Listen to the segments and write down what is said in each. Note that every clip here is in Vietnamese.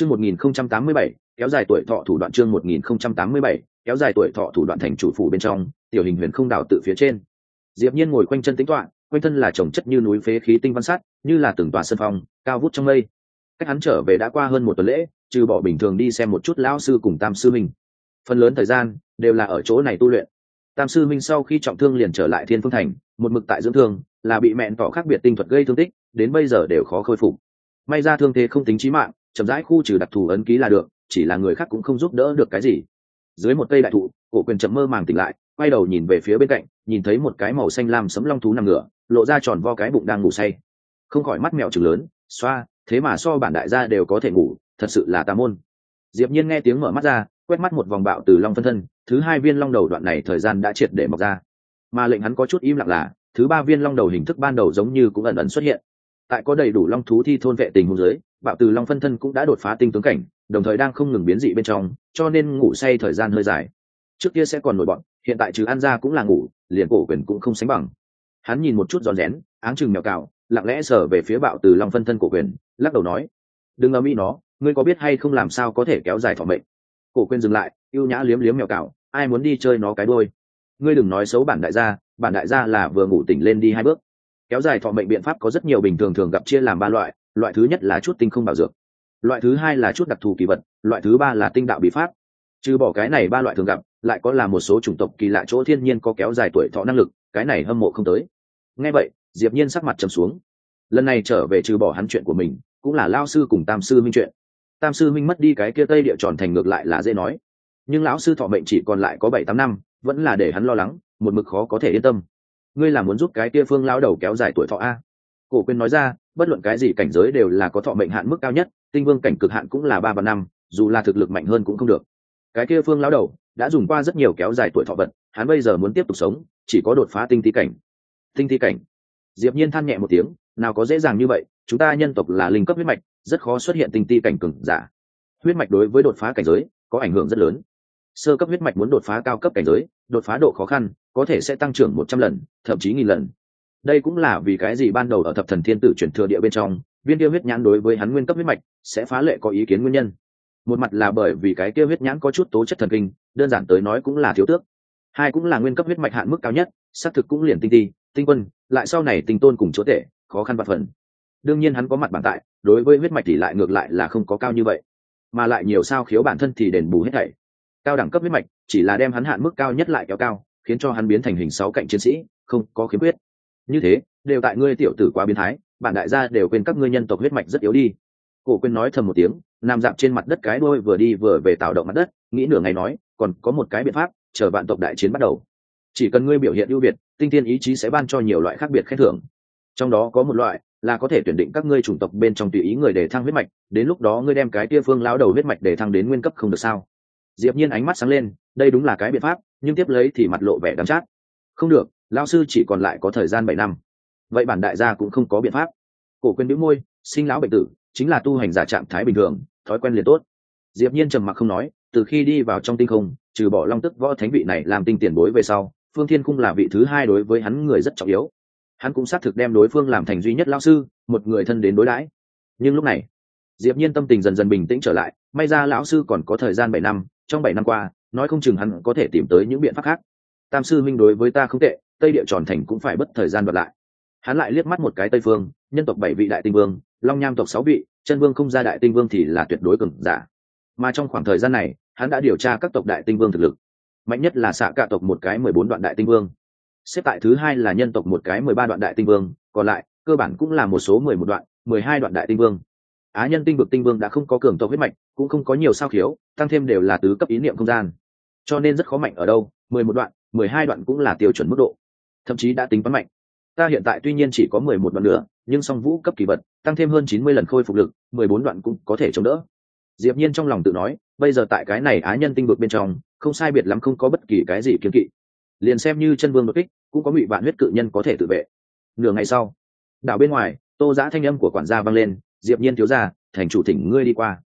chương một nghìn không trăm tám mươi bảy, kéo dài tuổi thọ thủ đoạn chương một nghìn không trăm tám mươi bảy, kéo dài tuổi thọ thủ đoạn thành chủ phủ bên trong, tiểu hình huyền không đảo tự phía trên. Diệp nhiên ngồi quanh chân tính toán quanh thân là trồng chất như núi phế khí tinh văn sắt, như là từng tòa sân phong, cao vút trong mây. Cách hắn trở về đã qua hơn một tuần lễ, trừ bỏ bình thường đi xem một chút lão sư cùng tam sư minh. Phần lớn thời gian, đều là ở chỗ này tu luyện. Tam sư minh sau khi trọng thương liền trở lại thiên phương thành, một mực tại dưỡng thương, là bị mẹn tỏ khác biệt tinh thuật gây thương tích, đến bây giờ đều khó khôi phục. May ra thương thế không tính chí mạng chậm rãi khu trừ đặc thù ấn ký là được, chỉ là người khác cũng không giúp đỡ được cái gì. Dưới một cây đại thụ, cổ quyền chậm mơ màng tỉnh lại, quay đầu nhìn về phía bên cạnh, nhìn thấy một cái màu xanh lam sấm long thú nằm ngửa, lộ ra tròn vo cái bụng đang ngủ say. Không khỏi mắt mèo chừng lớn, xoa, thế mà so bản đại gia đều có thể ngủ, thật sự là tà môn. Diệp nhiên nghe tiếng mở mắt ra, quét mắt một vòng bạo từ long phân thân, thứ hai viên long đầu đoạn này thời gian đã triệt để mọc ra. Mà lệnh hắn có chút im lặng là, thứ ba viên long đầu hình thức ban đầu giống như cũng ẩn ẩn xuất hiện tại có đầy đủ long thú thi thôn vệ tình hôn dưới, bạo từ long phân thân cũng đã đột phá tinh tướng cảnh, đồng thời đang không ngừng biến dị bên trong, cho nên ngủ say thời gian hơi dài. Trước kia sẽ còn nổi bọn, hiện tại trừ ăn ra cũng là ngủ, liền cổ quyền cũng không sánh bằng. Hắn nhìn một chút giòn rén, áng chừng mèo cào, lặng lẽ sờ về phía bạo từ long phân thân cổ quyền, lắc đầu nói, đừng ngờ mỹ nó, ngươi có biết hay không làm sao có thể kéo dài thọ mệnh? Cổ quyền dừng lại yêu nhã liếm liếm mèo cào, ai muốn đi chơi nó cái đôi ngươi đừng nói xấu bản đại gia, bản đại gia là vừa ngủ tỉnh lên đi hai bước kéo dài thọ mệnh biện pháp có rất nhiều bình thường thường gặp chia làm ba loại loại thứ nhất là chút tinh không bảo dược, loại thứ hai là chút đặc thù kỳ vật, loại thứ ba là tinh đạo bí pháp. Trừ bỏ cái này ba loại thường gặp, lại có là một số chủng tộc kỳ lạ chỗ thiên nhiên có kéo dài tuổi thọ năng lực, cái này hâm mộ không tới. Ngay vậy, diệp nhiên sắc mặt trầm xuống. Lần này trở về trừ bỏ hắn chuyện của mình, cũng là lao sư cùng tam sư minh chuyện. Tam sư minh mất đi cái kia tây địa tròn thành ngược lại là dễ nói. Nhưng lão sư thọ mệnh chỉ còn lại có bảy tám năm, vẫn là để hắn lo lắng, một mực khó có thể yên tâm ngươi là muốn giúp cái kia phương lao đầu kéo dài tuổi thọ a? Cổ quyên nói ra, bất luận cái gì cảnh giới đều là có thọ mệnh hạn mức cao nhất, tinh vương cảnh cực hạn cũng là ba và năm, dù là thực lực mạnh hơn cũng không được. Cái kia phương lao đầu đã dùng qua rất nhiều kéo dài tuổi thọ vật, hắn bây giờ muốn tiếp tục sống, chỉ có đột phá tinh thi cảnh. Tinh thi cảnh. Diệp nhiên than nhẹ một tiếng, nào có dễ dàng như vậy, chúng ta nhân tộc là linh cấp huyết mạch, rất khó xuất hiện tinh ti cảnh cường giả. Huyết mạch đối với đột phá cảnh giới có ảnh hưởng rất lớn. Sơ cấp huyết mạch muốn đột phá cao cấp cảnh giới, đột phá độ khó khăn có thể sẽ tăng trưởng một trăm lần, thậm chí nghìn lần. Đây cũng là vì cái gì ban đầu ở thập thần thiên tử chuyển thừa địa bên trong, viên kia huyết nhãn đối với hắn nguyên cấp huyết mạch sẽ phá lệ có ý kiến nguyên nhân. Một mặt là bởi vì cái kia huyết nhãn có chút tố chất thần kinh, đơn giản tới nói cũng là thiếu tước. Hai cũng là nguyên cấp huyết mạch hạn mức cao nhất, xác thực cũng liền tinh ti, tinh quân, lại sau này tinh tôn cùng chúa tể, khó khăn vặt phần. Đương nhiên hắn có mặt bản tại, đối với huyết mạch thì lại ngược lại là không có cao như vậy. Mà lại nhiều sao khiếu bản thân thì đền bù hết thảy. Cao đẳng cấp huyết mạch, chỉ là đem hắn hạn mức cao nhất lại kéo cao khiến cho hắn biến thành hình sáu cạnh chiến sĩ, không có khiếm khuyết. Như thế, đều tại ngươi tiểu tử quá biến thái bản đại gia đều quên các ngươi nhân tộc huyết mạch rất yếu đi. Cổ quên nói thầm một tiếng, nằm dạp trên mặt đất cái đôi vừa đi vừa về tạo động mặt đất, nghĩ nửa ngày nói, còn có một cái biện pháp, chờ bạn tộc đại chiến bắt đầu. Chỉ cần ngươi biểu hiện ưu việt, tinh thiên ý chí sẽ ban cho nhiều loại khác biệt khen thưởng. Trong đó có một loại là có thể tuyển định các ngươi chủng tộc bên trong tùy ý người để thăng huyết mạch, đến lúc đó ngươi đem cái tia phương lao đầu huyết mạch để thăng đến nguyên cấp không được sao? Diệp nhiên ánh mắt sáng lên, đây đúng là cái biện pháp nhưng tiếp lấy thì mặt lộ vẻ đắm chát. Không được lao sư chỉ còn lại có thời gian bảy năm. Vậy bản đại gia cũng không có biện pháp. Cổ quên biếu môi, sinh lão bệnh tử, chính là tu hành giả trạng thái bình thường, thói quen liền tốt. Diệp nhiên trầm mặc không nói, từ khi đi vào trong tinh không, trừ bỏ long tức võ thánh vị này làm tinh tiền bối về sau, phương thiên cung là vị thứ hai đối với hắn người rất trọng yếu. Hắn cũng xác thực đem đối phương làm thành duy nhất lao sư, một người thân đến đối đãi. Nhưng lúc này, diệp nhiên tâm tình dần dần bình tĩnh trở lại, may ra lão sư còn có thời gian bảy năm, trong bảy năm qua nói không chừng hắn có thể tìm tới những biện pháp khác. Tam sư minh đối với ta không tệ, tây địa tròn thành cũng phải bất thời gian đoạt lại. Hắn lại liếc mắt một cái tây phương, nhân tộc bảy vị đại tinh vương, long nham tộc sáu vị, chân vương không ra đại tinh vương thì là tuyệt đối cường giả. Mà trong khoảng thời gian này, hắn đã điều tra các tộc đại tinh vương thực lực. Mạnh nhất là xạ cả tộc một cái mười bốn đoạn đại tinh vương. Xếp tại thứ hai là nhân tộc một cái mười ba đoạn đại tinh vương, còn lại, cơ bản cũng là một số mười một đoạn, mười hai đoạn đại tinh vương. Á nhân tinh vực tinh vương đã không có cường tộc huyết mạch, cũng không có nhiều sao khiếu, tăng thêm đều là tứ cấp ý niệm không gian cho nên rất khó mạnh ở đâu, mười một đoạn, mười hai đoạn cũng là tiêu chuẩn mức độ. Thậm chí đã tính toán mạnh. Ta hiện tại tuy nhiên chỉ có mười một đoạn nữa, nhưng song vũ cấp kỳ vật, tăng thêm hơn chín mươi lần khôi phục lực, mười bốn đoạn cũng có thể chống đỡ. Diệp nhiên trong lòng tự nói, bây giờ tại cái này á nhân tinh vực bên trong, không sai biệt lắm không có bất kỳ cái gì kiếm kỵ. Liền xem như chân vương đột kích, cũng có ngụy vạn huyết cự nhân có thể tự vệ. Nửa ngày sau, đảo bên ngoài, tô giã thanh âm của quản gia vang lên, diệp nhiên thiếu gia, thành chủ thỉnh ngươi đi qua.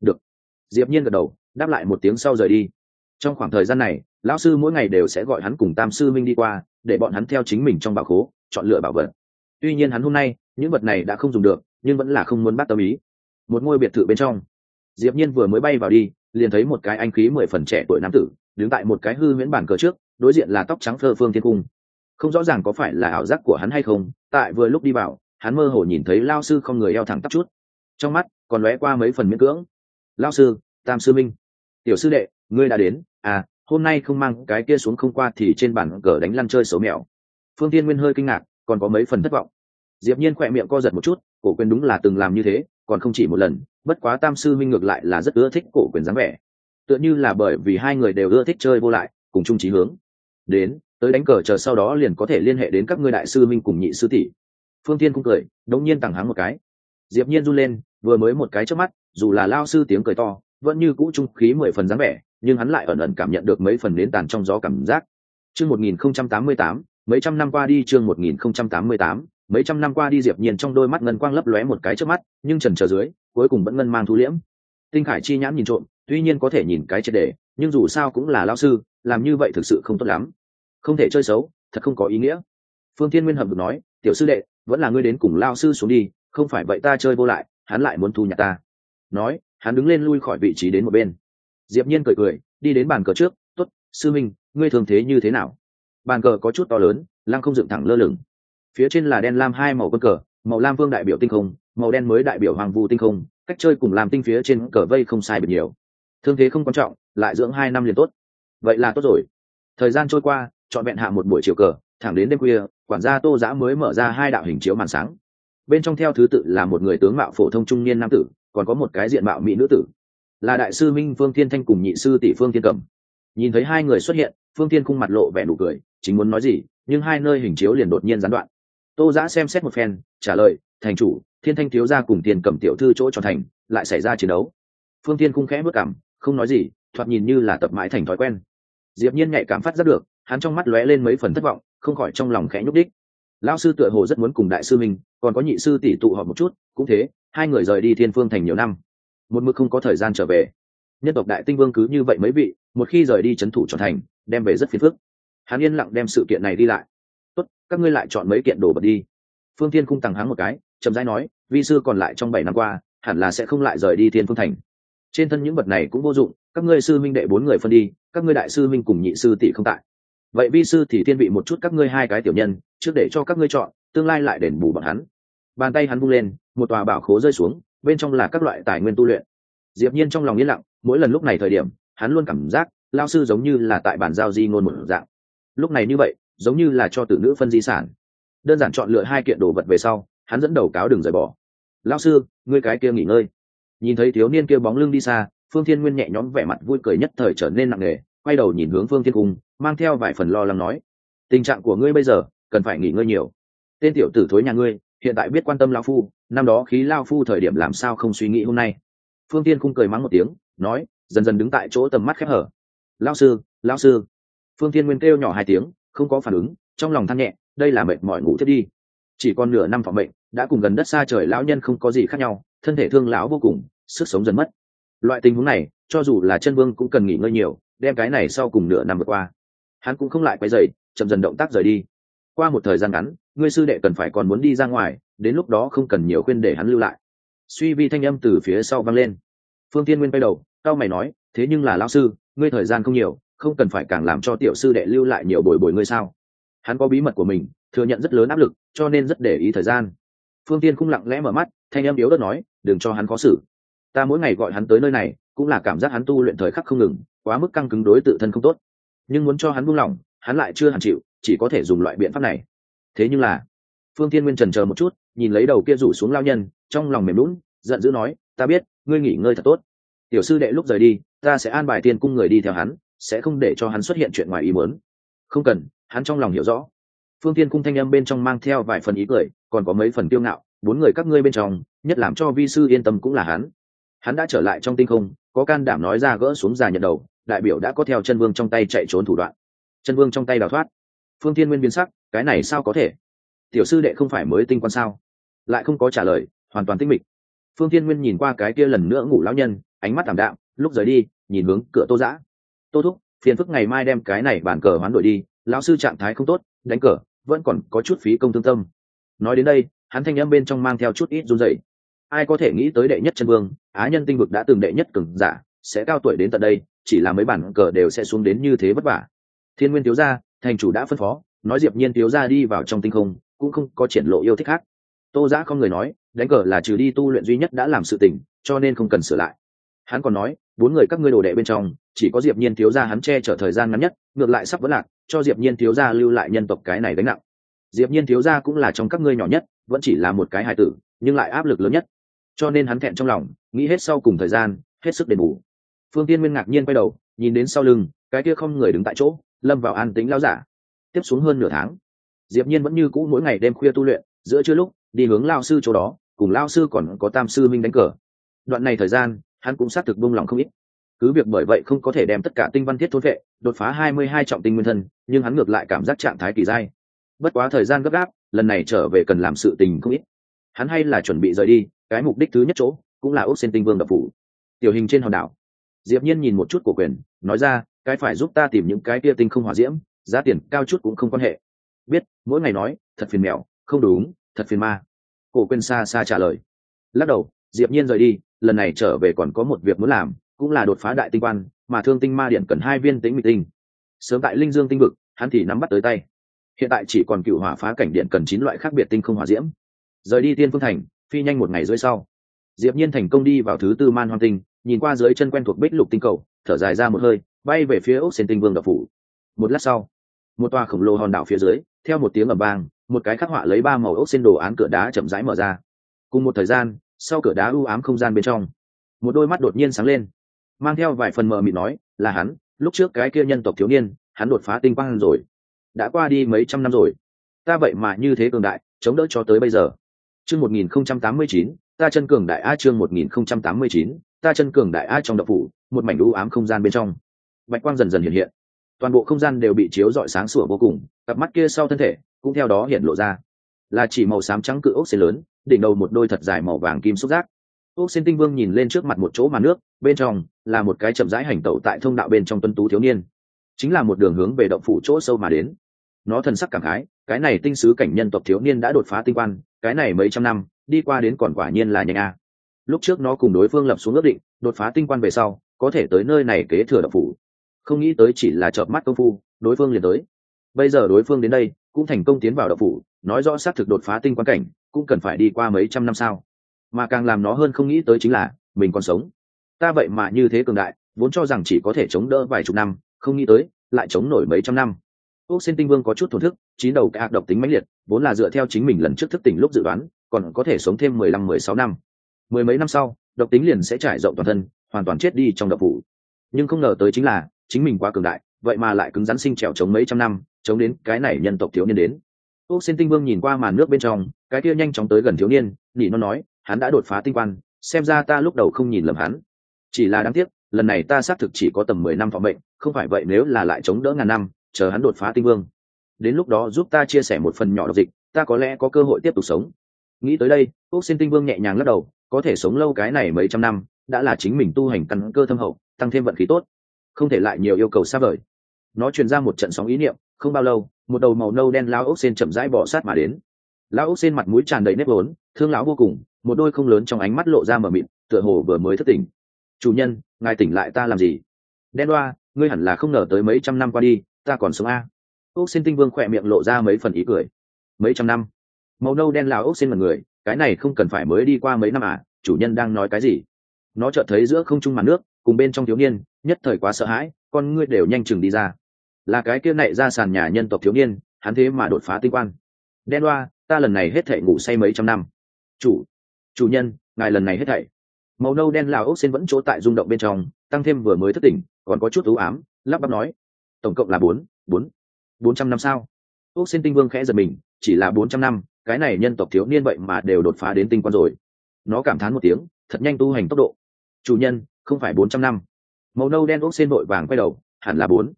Được. Diệp nhiên gật đầu, đáp lại một tiếng sau rời đi trong khoảng thời gian này, lão sư mỗi ngày đều sẽ gọi hắn cùng tam sư minh đi qua, để bọn hắn theo chính mình trong bảo khố, chọn lựa bảo vật. Tuy nhiên hắn hôm nay, những vật này đã không dùng được, nhưng vẫn là không muốn bắt tâm ý. Một ngôi biệt thự bên trong, diệp nhiên vừa mới bay vào đi, liền thấy một cái anh khí mười phần trẻ tuổi nam tử, đứng tại một cái hư huyễn bản cờ trước, đối diện là tóc trắng phơ phương thiên cung. Không rõ ràng có phải là ảo giác của hắn hay không, tại vừa lúc đi vào, hắn mơ hồ nhìn thấy lao sư không người eo thẳng tắp chút. Trong mắt còn lóe qua mấy phần miễn cưỡng. Lao sư, tam sư minh. Tiểu sư đệ ngươi đã đến à hôm nay không mang cái kia xuống không qua thì trên bàn cờ đánh lăn chơi xấu mèo. Phương tiên nguyên hơi kinh ngạc, còn có mấy phần thất vọng. Diệp nhiên khỏe miệng co giật một chút, cổ quyền đúng là từng làm như thế, còn không chỉ một lần, bất quá tam sư minh ngược lại là rất ưa thích cổ quyền dáng vẻ. Tựa như là bởi vì hai người đều ưa thích chơi vô lại, cùng chung chí hướng. Đến, tới đánh cờ chờ sau đó liền có thể liên hệ đến các ngươi đại sư minh cùng nhị sư tỷ. Phương tiên cũng cười, đống nhiên tặng háng một cái. Diệp nhiên run lên, vừa mới một cái trước mắt, dù là lao sư tiếng cười to vẫn như cũ trung khí mười phần dáng vẻ, nhưng hắn lại ẩn ẩn cảm nhận được mấy phần nến tàn trong gió cảm giác. Chương 1088 mấy trăm năm qua đi chương 1088 mấy trăm năm qua đi diệp nhiên trong đôi mắt ngân quang lấp lóe một cái trước mắt, nhưng trần chờ dưới, cuối cùng vẫn ngân mang thu liễm. Tinh khải chi nhãn nhìn trộm, tuy nhiên có thể nhìn cái triệt đề, nhưng dù sao cũng là lao sư, làm như vậy thực sự không tốt lắm. Không thể chơi xấu, thật không có ý nghĩa. Phương thiên nguyên hầm được nói, tiểu sư đệ, vẫn là ngươi đến cùng lao sư xuống đi, không phải vậy ta chơi vô lại, hắn lại muốn thu nhặt ta. Nói hắn đứng lên lui khỏi vị trí đến một bên. Diệp nhiên cười cười, đi đến bàn cờ trước, tốt, sư minh, ngươi thường thế như thế nào? Bàn cờ có chút to lớn, lăng không dựng thẳng lơ lửng. Phía trên là đen lam hai màu quân cờ, màu lam vương đại biểu tinh không, màu đen mới đại biểu hoàng vu tinh không, cách chơi cùng làm tinh phía trên cờ vây không sai biệt nhiều. Thương thế không quan trọng, lại dưỡng hai năm liền tốt. Vậy là tốt rồi. Thời gian trôi qua chọn vẹn hạ một buổi chiều cờ, thẳng đến đêm khuya, quản gia tô giã mới mở ra hai đạo hình chiếu màn sáng. Bên trong theo thứ tự là một người tướng mạo phổ thông trung niên nam tử còn có một cái diện mạo mỹ nữ tử. Là đại sư minh phương thiên thanh cùng nhị sư tỷ phương thiên cẩm nhìn thấy hai người xuất hiện, phương thiên khung mặt lộ vẻ nụ cười, chính muốn nói gì, nhưng hai nơi hình chiếu liền đột nhiên gián đoạn. Tô giã xem xét một phen, trả lời, thành chủ, thiên thanh thiếu ra cùng tiền cầm tiểu thư chỗ cho thành, lại xảy ra chiến đấu. Phương thiên khung khẽ bước cảm không nói gì, thoạt nhìn như là tập mãi thành thói quen. Diệp nhiên nhạy cảm phát giác được, hắn trong mắt lóe lên mấy phần thất vọng, không khỏi trong lòng khẽ nhúc đích lão sư tựa hồ rất muốn cùng đại sư mình còn có nhị sư tỷ tụ họp một chút, cũng thế hai người rời đi thiên phương thành nhiều năm. Một mực không có thời gian trở về. Nhân tộc đại tinh vương cứ như vậy mấy vị, một khi rời đi c h ấ n thủ trọn thành, đem về rất phiền phức. Hắn yên lặng đem sự kiện này đi lại. Tốt, các ngươi lại chọn mấy kiện đồ bật đi. Phương thiên cung tằng háng một cái, chậm rãi nói, vi sư còn lại trong bảy năm qua, hẳn là sẽ không lại rời đi thiên phương thành. Trên thân những vật này cũng vô dụng, các ngươi sư minh đệ bốn người phân đi, các ngươi đại sư minh cùng nhị sư tỷ không tại. Vậy vi sư thì thiên vị một chút các ngươi hai cái tiểu nhân, trước để cho các ngươi chọn, tương lai lại đền bù bọn hắn bàn tay hắn vung lên, một tòa bảo khố rơi xuống, bên trong là các loại tài nguyên tu luyện. Diệp nhiên trong lòng yên lặng, mỗi lần lúc này thời điểm, hắn luôn cảm giác lao sư giống như là tại bản giao di ngôn một dạng. Lúc này như vậy, giống như là cho tử nữ phân di sản. Đơn giản chọn lựa hai kiện đồ vật về sau, hắn dẫn đầu cáo đường rời bỏ. Lao sư, ngươi cái kia nghỉ ngơi. Nhìn thấy thiếu niên kia bóng lưng đi xa, phương thiên nguyên nhẹ nhõm vẻ mặt vui cười nhất thời trở nên nặng nề, quay đầu nhìn hướng phương thiên cung, mang theo vài phần lo lắng nói, tình trạng của ngươi bây giờ cần phải nghỉ ngơi nhiều. Tên tiểu tử thối nhà ngươi hiện tại biết quan tâm lao phu, năm đó khí lao phu thời điểm làm sao không suy nghĩ hôm nay. Phương tiên khung cười mắng một tiếng, nói, dần dần đứng tại chỗ tầm mắt khép hở. Lao sư lao sư. Phương tiên nguyên kêu nhỏ hai tiếng, không có phản ứng, trong lòng than nhẹ, đây là mệt mỏi ngủ thiết đi. Chỉ còn nửa năm phòng bệnh đã cùng gần đất xa trời lão nhân không có gì khác nhau, thân thể thương lão vô cùng, sức sống dần mất. Loại tình huống này, cho dù là chân vương cũng cần nghỉ ngơi nhiều, đem cái này sau cùng nửa năm vượt qua. Hắn cũng không lại quay dậy chậm dần động tác rời đi qua một thời gian ngắn, ngươi sư đệ cần phải còn muốn đi ra ngoài, đến lúc đó không cần nhiều khuyên để hắn lưu lại. Suy vi thanh âm từ phía sau vang lên. Phương tiên nguyên bay đầu, cao mày nói, thế nhưng là lao sư, ngươi thời gian không nhiều, không cần phải càng làm cho tiểu sư đệ lưu lại nhiều bồi bồi ngươi sao? Hắn có bí mật của mình, thừa nhận rất lớn áp lực, cho nên rất để ý thời gian. Phương tiên cũng lặng lẽ mở mắt, thanh âm yếu đất nói, đừng cho hắn khó xử. Ta mỗi ngày gọi hắn tới nơi này, cũng là cảm giác hắn tu luyện thời khắc không ngừng, quá mức căng cứng đối tự thân không tốt. Nhưng muốn cho hắn buông lỏng hắn lại chưa hẳn chịu, chỉ có thể dùng loại biện pháp này. Thế nhưng là, phương tiên nguyên trần chờ một chút, nhìn lấy đầu kia rủ xuống lao nhân, trong lòng mềm lún giận dữ nói, ta biết, ngươi nghỉ ngơi thật tốt. Tiểu sư đệ lúc rời đi, ta sẽ an bài tiên cung người đi theo hắn, sẽ không để cho hắn xuất hiện chuyện ngoài ý muốn. Không cần. Hắn trong lòng hiểu rõ. Phương tiên cung thanh âm bên trong mang theo vài phần ý cười, còn có mấy phần tiêu ngạo, bốn người các ngươi bên trong, nhất làm cho vi sư yên tâm cũng là hắn. Hắn đã trở lại trong tinh không, có can đảm nói ra gỡ xuống già nhận đầu, đại biểu đã có theo chân vương trong tay chạy trốn thủ đoạn chân vương trong tay đào thoát. Phương thiên nguyên biến sắc, cái này sao có thể? Tiểu sư đệ không phải mới tinh quan sao? Lại không có trả lời, hoàn toàn tinh mịch. Phương thiên nguyên nhìn qua cái kia lần nữa ngủ lão nhân, ánh mắt thảm đạm, lúc rời đi, nhìn hướng cửa tô giã. Tô thúc, phiền phức ngày mai đem cái này bàn cờ hoán đổi đi, lão sư trạng thái không tốt, đánh cờ, vẫn còn có chút phí công thương tâm. Nói đến đây, hắn thanh âm bên trong mang theo chút ít run dậy ai có thể nghĩ tới đệ nhất chân vương, á nhân tinh vực đã từng đệ nhất cường giả, sẽ cao tuổi đến tận đây, chỉ là mấy bản cờ đều sẽ xuống đến như thế vất vả thiên nguyên thiếu gia, thành chủ đã phân phó, nói diệp nhiên thiếu gia đi vào trong tinh không, cũng không có triển lộ yêu thích khác. Tô giã không người nói, đánh cờ là trừ đi tu luyện duy nhất đã làm sự tình, cho nên không cần sửa lại. Hắn còn nói, bốn người các ngươi đồ đệ bên trong, chỉ có diệp nhiên thiếu gia hắn che chở thời gian ngắn nhất, ngược lại sắp vỡ lạc, cho diệp nhiên thiếu gia lưu lại nhân tộc cái này gánh nặng. Diệp nhiên thiếu gia cũng là trong các ngươi nhỏ nhất, vẫn chỉ là một cái hài tử, nhưng lại áp lực lớn nhất. Cho nên hắn thẹn trong lòng, nghĩ hết sau cùng thời gian, hết sức đền bù. Phương tiên nguyên ngạc nhiên quay đầu, nhìn đến sau lưng, cái kia không người đứng tại chỗ lâm vào an tĩnh lao giả. Tiếp xuống hơn nửa tháng, diệp nhiên vẫn như cũ mỗi ngày đêm khuya tu luyện, giữa trưa lúc, đi hướng lao sư chỗ đó, cùng lao sư còn có tam sư minh đánh cờ. Đoạn này thời gian, hắn cũng xác thực buông lòng không ít. Cứ việc bởi vậy không có thể đem tất cả tinh văn thiết thôn vệ, đột phá hai mươi hai trọng tinh nguyên thân, nhưng hắn ngược lại cảm giác trạng thái kỳ dai. Bất quá thời gian gấp gáp, lần này trở về cần làm sự tình không ít. Hắn hay là chuẩn bị rời đi, cái mục đích thứ nhất chỗ, cũng là ốc sen tinh vương đập phủ. Tiểu hình trên hòn đảo. Diệp nhiên nhìn một chút của quyền, nói ra cái phải giúp ta tìm những cái kia tinh không hỏa diễm, giá tiền cao chút cũng không quan hệ. Biết, mỗi ngày nói, thật phiền mèo, không đúng, thật phiền ma. Cổ quên xa xa trả lời. Lắc đầu, diệp nhiên rời đi, lần này trở về còn có một việc muốn làm, cũng là đột phá đại tinh quan, mà thương tinh ma điện cần hai viên tính mịch tinh. Sớm tại linh dương tinh vực, hắn thì nắm bắt tới tay. Hiện tại chỉ còn cựu hỏa phá cảnh điện cần chín loại khác biệt tinh không hỏa diễm. Rời đi tiên phương thành, phi nhanh một ngày rưỡi sau. Diệp nhiên thành công đi vào thứ tư man hoang tinh nhìn qua dưới chân quen thuộc bích lục tinh cầu, thở dài ra một hơi, bay về phía ốc sen tinh vương đập phủ. Một lát sau, một tòa khổng lồ hòn đảo phía dưới, theo một tiếng ầm vang, một cái khắc họa lấy ba màu ốc sen đồ án cửa đá chậm rãi mở ra. Cùng một thời gian, sau cửa đá u ám không gian bên trong, một đôi mắt đột nhiên sáng lên, mang theo vài phần mờ mịt nói, là hắn, lúc trước cái kia nhân tộc thiếu niên, hắn đột phá tinh quang rồi. Đã qua đi mấy trăm năm rồi. Ta vậy mà như thế cường đại, chống đỡ cho tới bây giờ. Chương một nghìn không trăm tám mươi chín, ta chân cường đại a chương một nghìn không trăm tám mươi chín ta chân cường đại a trong độc phủ, một mảnh u ám không gian bên trong. Bạch quang dần dần hiện hiện. Toàn bộ không gian đều bị chiếu rọi sáng sủa vô cùng, cặp mắt kia sau thân thể cũng theo đó hiện lộ ra. Là chỉ màu xám trắng cự ốc xên lớn, đỉnh đầu một đôi thật dài màu vàng kim xúc giác. Ốc xên tinh vương nhìn lên trước mặt một chỗ màn nước, bên trong là một cái chậm rãi hành tẩu tại thông đạo bên trong tuân tú thiếu niên. Chính là một đường hướng về động phủ chỗ sâu mà đến. Nó thần sắc cảm khái, cái này tinh sứ cảnh nhân tộc thiếu niên đã đột phá tinh quan, cái này mấy trăm năm, đi qua đến còn quả nhiên là nhanh a lúc trước nó cùng đối phương lập xuống ước định, đột phá tinh quan về sau, có thể tới nơi này kế thừa độc phủ. Không nghĩ tới chỉ là chợp mắt công phu, đối phương liền tới. Bây giờ đối phương đến đây, cũng thành công tiến vào độc phủ, nói rõ xác thực đột phá tinh quan cảnh, cũng cần phải đi qua mấy trăm năm sao. Mà càng làm nó hơn không nghĩ tới chính là, mình còn sống. Ta vậy mà như thế cường đại, vốn cho rằng chỉ có thể chống đỡ vài chục năm, không nghĩ tới, lại chống nổi mấy trăm năm. Ước xin tinh vương có chút thổn thức, chín đầu cái độc tính mãnh liệt, vốn là dựa theo chính mình lần trước thức tỉnh lúc dự đoán, còn có thể sống thêm mười lăm, mười sáu năm mười mấy năm sau, độc tính liền sẽ trải rộng toàn thân, hoàn toàn chết đi trong độc phủ. Nhưng không ngờ tới chính là, chính mình quá cường đại, vậy mà lại cứng rắn sinh trèo chống mấy trăm năm, chống đến cái này nhân tộc thiếu niên đến. Ốc xin tinh vương nhìn qua màn nước bên trong, cái kia nhanh chóng tới gần thiếu niên nhị nó nói, hắn đã đột phá tinh quan, xem ra ta lúc đầu không nhìn lầm hắn. Chỉ là đáng tiếc, lần này ta xác thực chỉ có tầm mười năm phòng bệnh, không phải vậy nếu là lại chống đỡ ngàn năm, chờ hắn đột phá tinh vương. Đến lúc đó giúp ta chia sẻ một phần nhỏ độc dịch, ta có lẽ có cơ hội tiếp tục sống. Nghĩ tới đây ốc xin tinh vương nhẹ nhàng lắc đầu có thể sống lâu cái này mấy trăm năm, đã là chính mình tu hành căn cơ thâm hậu, tăng thêm vận khí tốt, không thể lại nhiều yêu cầu xa vời. Nó truyền ra một trận sóng ý niệm, không bao lâu, một đầu màu nâu đen lao ốc sen chậm rãi bỏ sát mà đến. Lão ốc sen mặt mũi tràn đầy nếp vốn, thương lão vô cùng, một đôi không lớn trong ánh mắt lộ ra mờ mịt, tựa hồ vừa mới thất tỉnh. Chủ nhân, ngài tỉnh lại ta làm gì? Đen đoa, ngươi hẳn là không ngờ tới mấy trăm năm qua đi, ta còn sống a. Ốc sen tinh vương khỏe miệng lộ ra mấy phần ý cười. Mấy trăm năm? Màu nâu đen lao ốc sen mật người cái này không cần phải mới đi qua mấy năm à chủ nhân đang nói cái gì? Nó chợt thấy giữa không trung màn nước, cùng bên trong thiếu niên, nhất thời quá sợ hãi, con ngươi đều nhanh chừng đi ra. Là cái kia nảy ra sàn nhà nhân tộc thiếu niên, hắn thế mà đột phá tinh quan đen đoa, ta lần này hết thệ ngủ say mấy trăm năm. Chủ chủ nhân, ngài lần này hết thảy. Màu nâu đen lào ốc xin vẫn chỗ tại rung động bên trong, tăng thêm vừa mới thất tỉnh, còn có chút ưu ám, lắp bắp nói. Tổng cộng là bốn bốn bốn trăm năm sao? Ốc xin tinh vương khẽ giật mình, chỉ là bốn trăm năm cái này nhân tộc thiếu niên vậy mà đều đột phá đến tinh quan rồi. Nó cảm thán một tiếng, thật nhanh tu hành tốc độ. Chủ nhân, không phải bốn trăm năm. Màu nâu đen ốc xin vội vàng quay đầu, hẳn là bốn.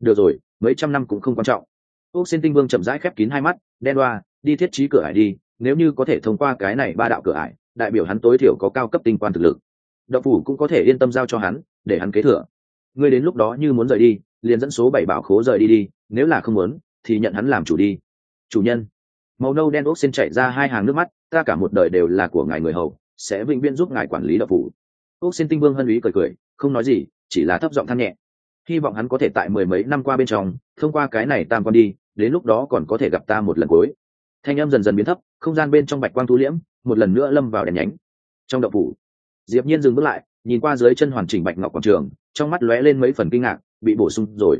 Được rồi, mấy trăm năm cũng không quan trọng. Ốc xin tinh vương chậm rãi khép kín hai mắt, đen đoa, đi thiết trí cửa ải đi, nếu như có thể thông qua cái này ba đạo cửa ải, đại biểu hắn tối thiểu có cao cấp tinh quan thực lực. Đậu phủ cũng có thể yên tâm giao cho hắn, để hắn kế thừa. Ngươi đến lúc đó như muốn rời đi, liền dẫn số bảy bảo khố rời đi đi, nếu là không muốn, thì nhận hắn làm chủ đi. Chủ nhân màu nâu đen ốc xin chảy ra hai hàng nước mắt, ta cả một đời đều là của ngài người hầu, sẽ vĩnh viễn giúp ngài quản lý đạo phủ. Ốc xin tinh vương hân ý cười cười, không nói gì, chỉ là thấp giọng than nhẹ. Hy vọng hắn có thể tại mười mấy năm qua bên trong, thông qua cái này tam quan đi, đến lúc đó còn có thể gặp ta một lần cuối. Thanh âm dần dần biến thấp, không gian bên trong bạch quang thu liễm, một lần nữa lâm vào đèn nhánh. Trong đậu phủ, diệp nhiên dừng bước lại, nhìn qua dưới chân hoàn chỉnh bạch ngọc quảng trường, trong mắt lóe lên mấy phần kinh ngạc, bị bổ sung rồi.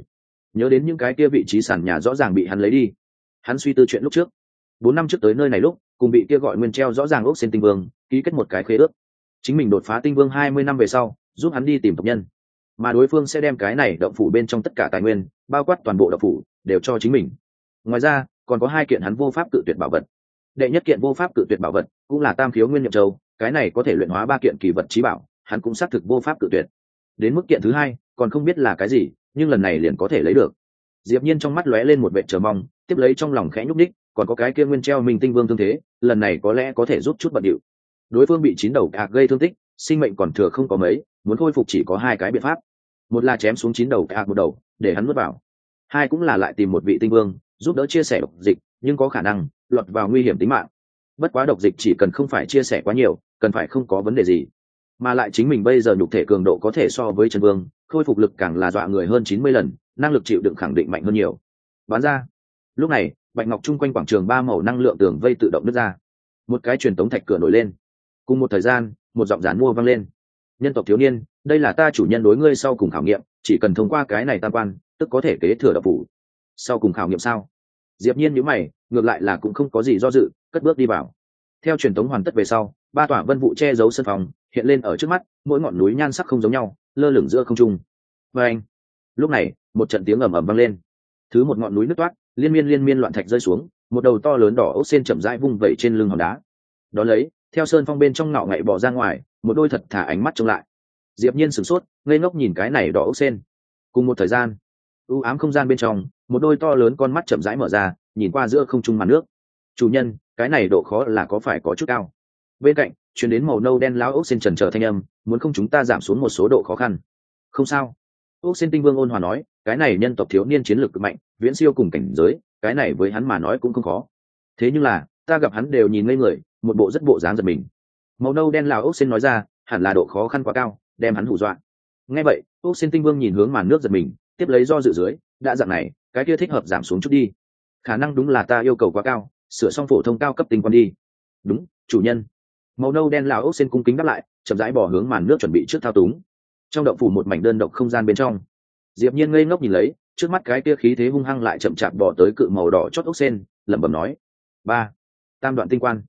Nhớ đến những cái kia vị trí sàn nhà rõ ràng bị hắn lấy đi. Hắn suy tư chuyện lúc trước bốn năm trước tới nơi này lúc, cùng bị kia gọi nguyên treo rõ ràng ốc xin tinh vương, ký kết một cái khế ước. Chính mình đột phá tinh vương hai mươi năm về sau, giúp hắn đi tìm tộc nhân. Mà đối phương sẽ đem cái này động phủ bên trong tất cả tài nguyên, bao quát toàn bộ động phủ, đều cho chính mình. Ngoài ra, còn có hai kiện hắn vô pháp cự tuyệt bảo vật. Đệ nhất kiện vô pháp cự tuyệt bảo vật, cũng là tam khiếu nguyên nhậm châu, cái này có thể luyện hóa ba kiện kỳ vật trí bảo, hắn cũng xác thực vô pháp cự tuyệt. Đến mức kiện thứ hai, còn không biết là cái gì, nhưng lần này liền có thể lấy được. Diệp nhiên trong mắt lóe lên một vẻ chờ mong, tiếp lấy trong lòng khẽ nhúc đích còn có cái kia nguyên treo minh tinh vương thương thế, lần này có lẽ có thể giúp chút bận điệu. Đối phương bị chín đầu ạc gây thương tích, sinh mệnh còn thừa không có mấy, muốn khôi phục chỉ có hai cái biện pháp. Một là chém xuống chín đầu ạc một đầu, để hắn nuốt vào. Hai cũng là lại tìm một vị tinh vương, giúp đỡ chia sẻ độc dịch, nhưng có khả năng, lọt vào nguy hiểm tính mạng. Bất quá độc dịch chỉ cần không phải chia sẻ quá nhiều, cần phải không có vấn đề gì. Mà lại chính mình bây giờ nhục thể cường độ có thể so với trần vương, khôi phục lực càng là dọa người hơn chín mươi lần, năng lực chịu đựng khẳng định mạnh hơn nhiều. Bán ra. Lúc này bạch ngọc chung quanh quảng trường ba màu năng lượng tường vây tự động nứt ra. Một cái truyền tống thạch cửa nổi lên. Cùng một thời gian, một giọng rán mua vang lên. Nhân tộc thiếu niên, đây là ta chủ nhân đối ngươi sau cùng khảo nghiệm, chỉ cần thông qua cái này tam quan, tức có thể kế thừa độc phủ sau cùng khảo nghiệm sao? Diệp nhiên nhíu mày, ngược lại là cũng không có gì do dự, cất bước đi vào. Theo truyền tống hoàn tất về sau, ba tòa vân vụ che giấu sân phòng, hiện lên ở trước mắt, mỗi ngọn núi nhan sắc không giống nhau, lơ lửng giữa không trung. Với anh lúc này, một trận tiếng ầm ầm vang lên. Thứ một ngọn núi nứt toát liên miên liên miên loạn thạch rơi xuống, một đầu to lớn đỏ ốc sen chậm rãi vung vẩy trên lưng hòn đá. Đó lấy, theo sơn phong bên trong ngạo ngậy bỏ ra ngoài, một đôi thật thả ánh mắt trông lại. Diệp nhiên sửng sốt, ngây ngốc nhìn cái này đỏ ốc sen. Cùng một thời gian, u ám không gian bên trong, một đôi to lớn con mắt chậm rãi mở ra, nhìn qua giữa không trung màn nước. Chủ nhân, cái này độ khó là có phải có chút cao? Bên cạnh chuyển đến màu nâu đen lão ốc sen trần trở thanh âm, muốn không chúng ta giảm xuống một số độ khó khăn? Không sao. Ốc sen tinh vương ôn hòa nói cái này nhân tộc thiếu niên chiến lược mạnh, viễn siêu cùng cảnh giới, cái này với hắn mà nói cũng không khó. Thế nhưng là, ta gặp hắn đều nhìn ngây người, một bộ rất bộ dáng giật mình. Màu nâu đen lào ốc xin nói ra, hẳn là độ khó khăn quá cao, đem hắn hù dọa. Ngay vậy ốc xin tinh vương nhìn hướng màn nước giật mình, tiếp lấy do dự dưới, đã dặn này, cái kia thích hợp giảm xuống chút đi. Khả năng đúng là ta yêu cầu quá cao, sửa xong phổ thông cao cấp tinh quan đi. Đúng, chủ nhân. Màu nâu đen lào ốc xin cung kính đáp lại, chậm rãi bỏ hướng màn nước chuẩn bị trước thao túng. Trong động phủ một mảnh đơn độc không gian bên trong diệp nhiên ngây ngốc nhìn lấy, trước mắt cái kia khí thế hung hăng lại chậm chạp bỏ tới cự màu đỏ chót ốc sen, lẩm bẩm nói, ba, tam đoạn tinh quan.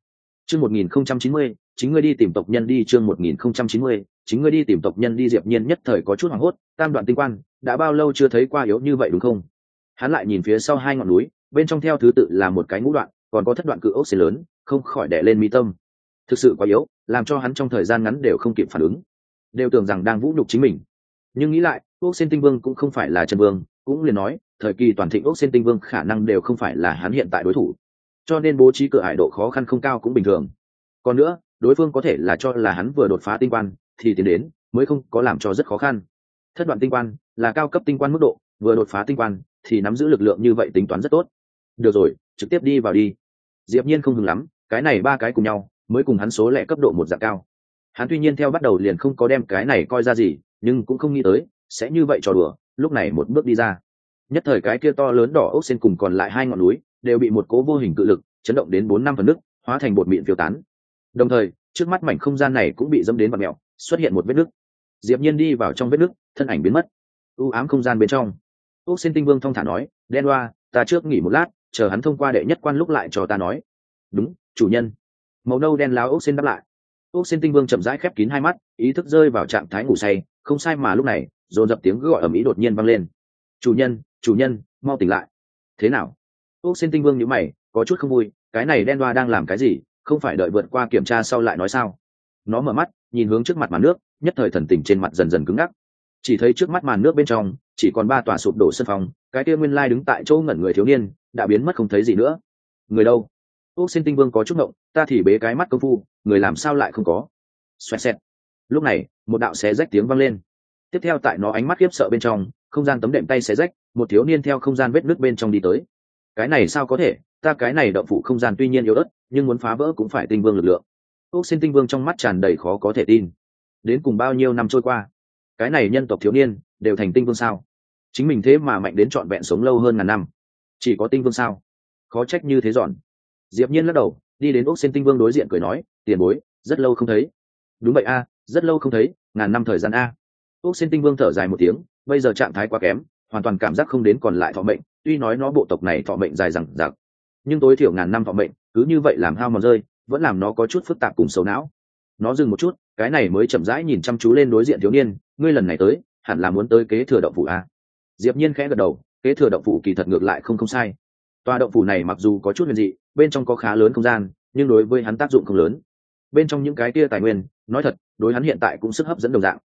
Chương một nghìn không trăm chín mươi, chính ngươi đi tìm tộc nhân đi, chương một nghìn không trăm chín mươi, chính ngươi đi tìm tộc nhân đi. Diệp nhiên nhất thời có chút hoảng hốt, tam đoạn tinh quan, đã bao lâu chưa thấy qua yếu như vậy đúng không? Hắn lại nhìn phía sau hai ngọn núi, bên trong theo thứ tự là một cái ngũ đoạn, còn có thất đoạn cự ốc xên lớn, không khỏi đè lên mi tâm. Thực sự quá yếu, làm cho hắn trong thời gian ngắn đều không kịp phản ứng. Đều tưởng rằng đang vũ nhục chính mình nhưng nghĩ lại ốc xên tinh vương cũng không phải là chân vương, cũng liền nói, thời kỳ toàn thịnh ốc xên tinh vương khả năng đều không phải là hắn hiện tại đối thủ. Cho nên bố trí cửa hải độ khó khăn không cao cũng bình thường. Còn nữa, đối phương có thể là cho là hắn vừa đột phá tinh quan, thì tiến đến, mới không có làm cho rất khó khăn. Thất đoạn tinh quan, là cao cấp tinh quan mức độ, vừa đột phá tinh quan, thì nắm giữ lực lượng như vậy tính toán rất tốt. Được rồi, trực tiếp đi vào đi. Diệp nhiên không hứng lắm, cái này ba cái cùng nhau, mới cùng hắn số lẻ cấp độ một dạng cao. Hắn tuy nhiên theo bắt đầu liền không có đem cái này coi ra gì nhưng cũng không nghĩ tới, sẽ như vậy trò đùa, lúc này một bước đi ra. Nhất thời cái kia to lớn đỏ ốc xen cùng còn lại hai ngọn núi đều bị một cố vô hình cự lực chấn động đến bốn năm phần nước, hóa thành bột mịn phiêu tán. Đồng thời, trước mắt mảnh không gian này cũng bị dâm đến vật mẹo xuất hiện một vết nước diệp nhiên đi vào trong vết nước thân ảnh biến mất. U ám không gian bên trong. Ốc xen tinh vương thong thả nói, đen hoa, ta trước nghỉ một lát, chờ hắn thông qua đệ nhất quan lúc lại cho ta nói. Đúng, chủ nhân. Màu nâu đen láo ốc xen đáp lại. Ốc xen tinh vương chậm rãi khép kín hai mắt, ý thức rơi vào trạng thái ngủ say không sai mà lúc này, dồn dập tiếng gọi ở mỹ đột nhiên vang lên. Chủ nhân chủ nhân, mau tỉnh lại. Thế nào? Ốc xin tinh vương nhíu mày, có chút không vui, cái này đen đoa đang làm cái gì? Không phải đợi vượt qua kiểm tra sau lại nói sao? Nó mở mắt, nhìn hướng trước mặt màn nước, nhất thời thần tình trên mặt dần dần cứng ngắc. Chỉ thấy trước mắt màn nước bên trong, chỉ còn ba tòa sụp đổ sân phòng, cái kia nguyên lai đứng tại chỗ ngẩn người thiếu niên, đã biến mất không thấy gì nữa. Người đâu? Ốc xin tinh vương có chút ngộng, ta thì bế cái mắt công phu, người làm sao lại không có? Xoẹt xẹt lúc này, một đạo xé rách tiếng vang lên. Tiếp theo tại nó ánh mắt khiếp sợ bên trong, không gian tấm đệm tay xé rách, một thiếu niên theo không gian vết nước bên trong đi tới. Cái này sao có thể? Ta cái này động phụ không gian tuy nhiên yếu ớt, nhưng muốn phá vỡ cũng phải tinh vương lực lượng. Ốc xin tinh vương trong mắt tràn đầy khó có thể tin. Đến cùng bao nhiêu năm trôi qua, cái này nhân tộc thiếu niên đều thành tinh vương sao? Chính mình thế mà mạnh đến trọn vẹn sống lâu hơn ngàn năm. Chỉ có tinh vương sao? Khó trách như thế giòn diệp nhiên lắc đầu, đi đến ốc xin tinh vương đối diện cười nói, tiền bối, rất lâu không thấy. Đúng vậy a rất lâu không thấy, ngàn năm thời gian a. Ốc xin tinh vương thở dài một tiếng, bây giờ trạng thái quá kém, hoàn toàn cảm giác không đến còn lại thọ mệnh, tuy nói nó bộ tộc này thọ mệnh dài rằng giặc nhưng tối thiểu ngàn năm thọ mệnh, cứ như vậy làm hao mòn rơi, vẫn làm nó có chút phức tạp cùng xấu não. Nó dừng một chút, cái này mới chậm rãi nhìn chăm chú lên đối diện thiếu niên, ngươi lần này tới, hẳn là muốn tới kế thừa động phủ a. Diệp nhiên khẽ gật đầu, kế thừa động phủ kỳ thật ngược lại không không sai. Tòa động phủ này mặc dù có chút huyền dị, bên trong có khá lớn không gian, nhưng đối với hắn tác dụng không lớn bên trong những cái kia tài nguyên, nói thật, đối hắn hiện tại cũng sức hấp dẫn đồng dạng.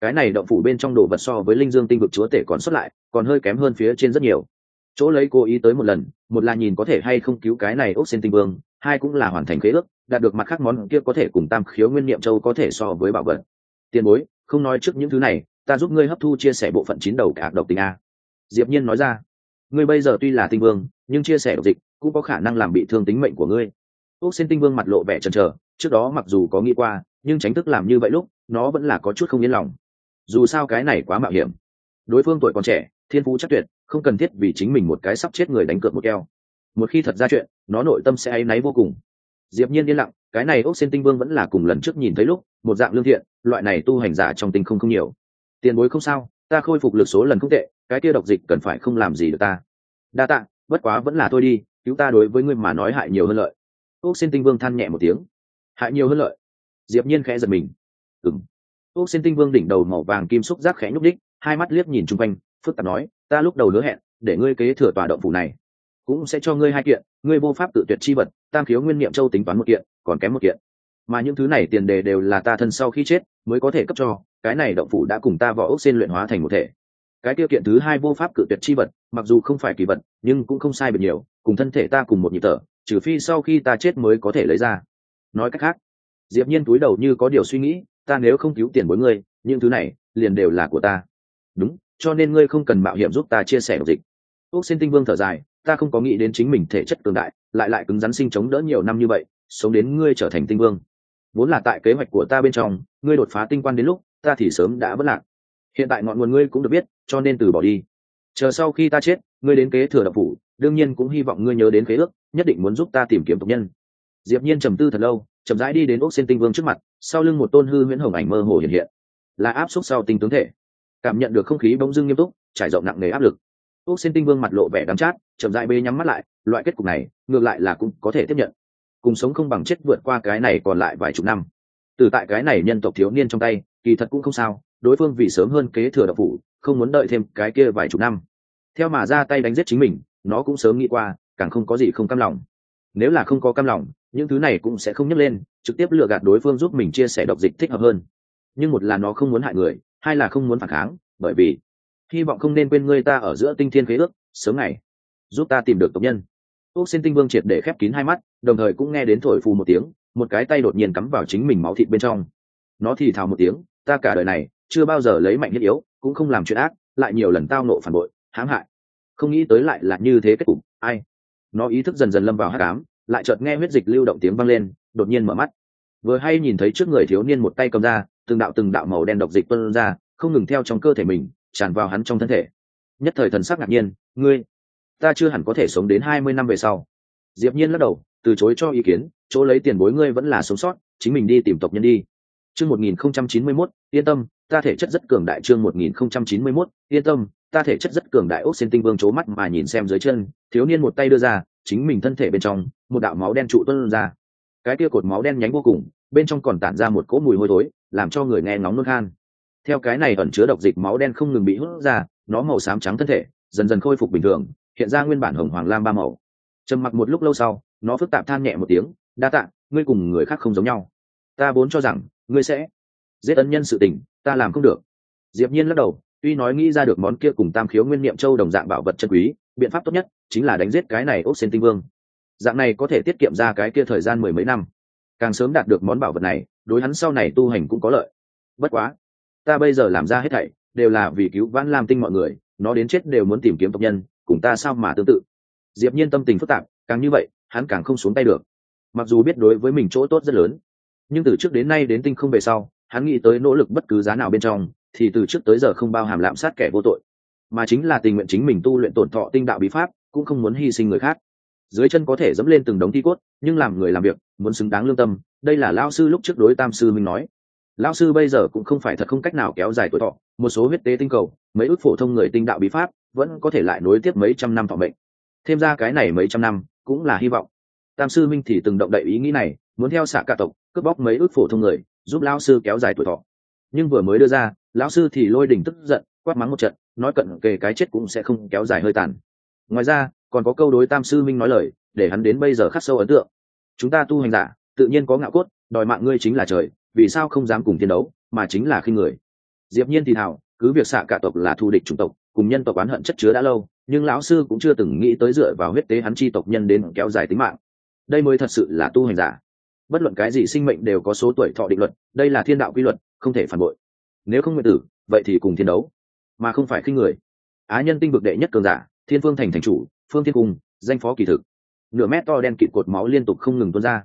Cái này động phủ bên trong đồ vật so với linh dương tinh vực chúa tể còn xuất lại, còn hơi kém hơn phía trên rất nhiều. Chỗ lấy cố ý tới một lần, một là nhìn có thể hay không cứu cái này ốc xin tinh vương, hai cũng là hoàn thành khế ước, đạt được mặt khác món kia có thể cùng tam khiếu nguyên niệm châu có thể so với bảo vật. Tiền bối, không nói trước những thứ này, ta giúp ngươi hấp thu chia sẻ bộ phận chín đầu cả độc tình a. Diệp nhiên nói ra, ngươi bây giờ tuy là tinh vương, nhưng chia sẻ độc dịch cũng có khả năng làm bị thương tính mệnh của ngươi ốc sen tinh vương mặt lộ vẻ chần chờ, trước đó mặc dù có nghĩ qua, nhưng tránh thức làm như vậy lúc, nó vẫn là có chút không yên lòng. Dù sao cái này quá mạo hiểm. Đối phương tuổi còn trẻ, thiên phú chắc tuyệt, không cần thiết vì chính mình một cái sắp chết người đánh cược một keo một khi thật ra chuyện, nó nội tâm sẽ áy náy vô cùng. Diệp nhiên yên lặng, cái này ốc sen tinh vương vẫn là cùng lần trước nhìn thấy lúc, một dạng lương thiện, loại này tu hành giả trong tinh không không nhiều. Tiền bối không sao, ta khôi phục lực số lần không tệ, cái kia độc dịch cần phải không làm gì được ta. Đa tạ, bất quá vẫn là thôi đi, cứu ta đối với ngươi mà nói hại nhiều hơn lợi ốc xin tinh vương than nhẹ một tiếng. Hại nhiều hơn lợi. Diệp nhiên khẽ giật mình. Ừm. Ốc sen tinh vương đỉnh đầu màu vàng kim xúc giác khẽ nhúc đích hai mắt liếc nhìn chung quanh, phức tạp nói, ta lúc đầu hứa hẹn, để ngươi kế thừa tòa động phủ này, cũng sẽ cho ngươi hai kiện, ngươi vô pháp tự tuyệt chi vật, tam khiếu nguyên niệm châu tính toán một kiện, còn kém một kiện. Mà những thứ này tiền đề đều là ta thân sau khi chết, mới có thể cấp cho, cái này động phủ đã cùng ta võ ốc xin luyện hóa thành một thể. Cái tiêu kiện thứ hai vô pháp cự tuyệt chi vật, mặc dù không phải kỳ vật, nhưng cũng không sai biệt nhiều, cùng thân thể ta cùng một nhịp thở trừ phi sau khi ta chết mới có thể lấy ra. Nói cách khác, diệp nhiên túi đầu như có điều suy nghĩ, ta nếu không cứu tiền với ngươi, những thứ này liền đều là của ta. Đúng, cho nên ngươi không cần mạo hiểm giúp ta chia sẻ độc dịch. Ốc xin tinh vương thở dài, ta không có nghĩ đến chính mình thể chất cường đại, lại lại cứng rắn sinh chống đỡ nhiều năm như vậy, sống đến ngươi trở thành tinh vương. Vốn là tại kế hoạch của ta bên trong, ngươi đột phá tinh quan đến lúc, ta thì sớm đã vỡ lạc. Hiện tại ngọn nguồn ngươi cũng được biết, cho nên từ bỏ đi. Chờ sau khi ta chết, ngươi đến kế thừa độc phủ, đương nhiên cũng hy vọng ngươi nhớ đến kế ước nhất định muốn giúp ta tìm kiếm tộc nhân. Diệp nhiên trầm tư thật lâu, chậm rãi đi đến ốc xin tinh vương trước mặt, sau lưng một tôn hư huyễn hồng ảnh mơ hồ hiện hiện. Là áp suất sau tinh tướng thể. Cảm nhận được không khí bỗng dưng nghiêm túc, trải rộng nặng nề áp lực. Ốc xin tinh vương mặt lộ vẻ đắng chát, chậm rãi bê nhắm mắt lại, loại kết cục này, ngược lại là cũng có thể tiếp nhận. Cùng sống không bằng chết vượt qua cái này còn lại vài chục năm. Từ tại cái này nhân tộc thiếu niên trong tay, kỳ thật cũng không sao, đối phương vì sớm hơn kế thừa độc phủ, không muốn đợi thêm cái kia vài chục năm. Theo mà ra tay đánh giết chính mình, nó cũng sớm nghĩ qua càng không có gì không cam lòng. Nếu là không có cam lòng, những thứ này cũng sẽ không nhấc lên, trực tiếp lừa gạt đối phương giúp mình chia sẻ độc dịch thích hợp hơn. Nhưng một là nó không muốn hại người, hai là không muốn phản kháng, bởi vì hy vọng không nên quên ngươi ta ở giữa tinh thiên khế ước, sớm ngày giúp ta tìm được tộc nhân. Ốc xin tinh vương triệt để khép kín hai mắt, đồng thời cũng nghe đến thổi phù một tiếng, một cái tay đột nhiên cắm vào chính mình máu thịt bên trong. Nó thì thào một tiếng, ta cả đời này chưa bao giờ lấy mạnh thiết yếu, cũng không làm chuyện ác, lại nhiều lần tao nộ phản bội, hãm hại. Không nghĩ tới lại là như thế kết cục, ai nó ý thức dần dần lâm vào hát cám lại chợt nghe huyết dịch lưu động tiếng vang lên đột nhiên mở mắt. Vừa hay nhìn thấy trước người thiếu niên một tay cầm ra từng đạo từng đạo màu đen độc dịch tuân ra không ngừng theo trong cơ thể mình tràn vào hắn trong thân thể. Nhất thời thần sắc ngạc nhiên ngươi ta chưa hẳn có thể sống đến hai mươi năm về sau. Diệp nhiên lắc đầu từ chối cho ý kiến chỗ lấy tiền bối ngươi vẫn là sống sót chính mình đi tìm tộc nhân đi. Chương một nghìn không trăm chín mươi mốt, yên tâm ta thể chất rất cường đại chương một nghìn không trăm chín mươi mốt, yên tâm ta thể chất rất cường đại ốc xin tinh vương chố mắt mà nhìn xem dưới chân, thiếu niên một tay đưa ra, chính mình thân thể bên trong, một đạo máu đen trụ tuân ra. Cái kia cột máu đen nhánh vô cùng, bên trong còn tản ra một cỗ mùi hôi thối, làm cho người nghe ngóng nôn khan. Theo cái này ẩn chứa độc dịch máu đen không ngừng bị hút ra, nó màu xám trắng thân thể, dần dần khôi phục bình thường, hiện ra nguyên bản hồng hoàng lam ba màu. Trầm mặc một lúc lâu sau, nó phức tạp than nhẹ một tiếng, đa tạ, ngươi cùng người khác không giống nhau. Ta vốn cho rằng, ngươi sẽ giết ân nhân sự tình, ta làm không được. Diệp nhiên lắc đầu tuy nói nghĩ ra được món kia cùng tam khiếu nguyên niệm châu đồng dạng bảo vật chân quý, biện pháp tốt nhất chính là đánh giết cái này ốc xen tinh vương. Dạng này có thể tiết kiệm ra cái kia thời gian mười mấy năm. Càng sớm đạt được món bảo vật này, đối hắn sau này tu hành cũng có lợi. Bất quá, ta bây giờ làm ra hết thảy, đều là vì cứu vãn lam tinh mọi người, nó đến chết đều muốn tìm kiếm tộc nhân, cùng ta sao mà tương tự. Diệp nhiên tâm tình phức tạp, càng như vậy, hắn càng không xuống tay được. Mặc dù biết đối với mình chỗ tốt rất lớn, nhưng từ trước đến nay đến tinh không về sau hắn nghĩ tới nỗ lực bất cứ giá nào bên trong, thì từ trước tới giờ không bao hàm lạm sát kẻ vô tội. Mà chính là tình nguyện chính mình tu luyện tổn thọ tinh đạo bí pháp, cũng không muốn hy sinh người khác. Dưới chân có thể dẫm lên từng đống thi cốt, nhưng làm người làm việc, muốn xứng đáng lương tâm, đây là lao sư lúc trước đối tam sư minh nói. Lao sư bây giờ cũng không phải thật không cách nào kéo dài tuổi thọ, một số huyết tế tinh cầu, mấy ước phổ thông người tinh đạo bí pháp, vẫn có thể lại nối tiếp mấy trăm năm thọ mệnh. Thêm ra cái này mấy trăm năm, cũng là hy vọng. Tam sư minh thì từng động đậy ý nghĩ này, muốn theo xạ cả tộc, cướp bóc mấy ước phổ thông người giúp lão sư kéo dài tuổi thọ. Nhưng vừa mới đưa ra, lão sư thì lôi đỉnh tức giận, quát mắng một trận, nói cận kề cái chết cũng sẽ không kéo dài hơi tàn. Ngoài ra, còn có câu đối tam sư minh nói lời, để hắn đến bây giờ khắc sâu ấn tượng. Chúng ta tu hành giả, tự nhiên có ngạo cốt, đòi mạng ngươi chính là trời, vì sao không dám cùng thiên đấu, mà chính là khi người. Diệp nhiên thì thào, cứ việc xạ cả tộc là thù địch chủng tộc, cùng nhân tộc oán hận chất chứa đã lâu, nhưng lão sư cũng chưa từng nghĩ tới dựa vào huyết tế hắn chi tộc nhân đến kéo dài tính mạng. Đây mới thật sự là tu hành giả bất luận cái gì sinh mệnh đều có số tuổi thọ định luật, đây là thiên đạo quy luật, không thể phản bội. Nếu không nguyện tử, vậy thì cùng thiên đấu, mà không phải khi người. Á nhân tinh vực đệ nhất cường giả, thiên phương thành thành chủ, phương thiên cung, danh phó kỳ thực. Nửa mét to đen kịt cột máu liên tục không ngừng tuôn ra.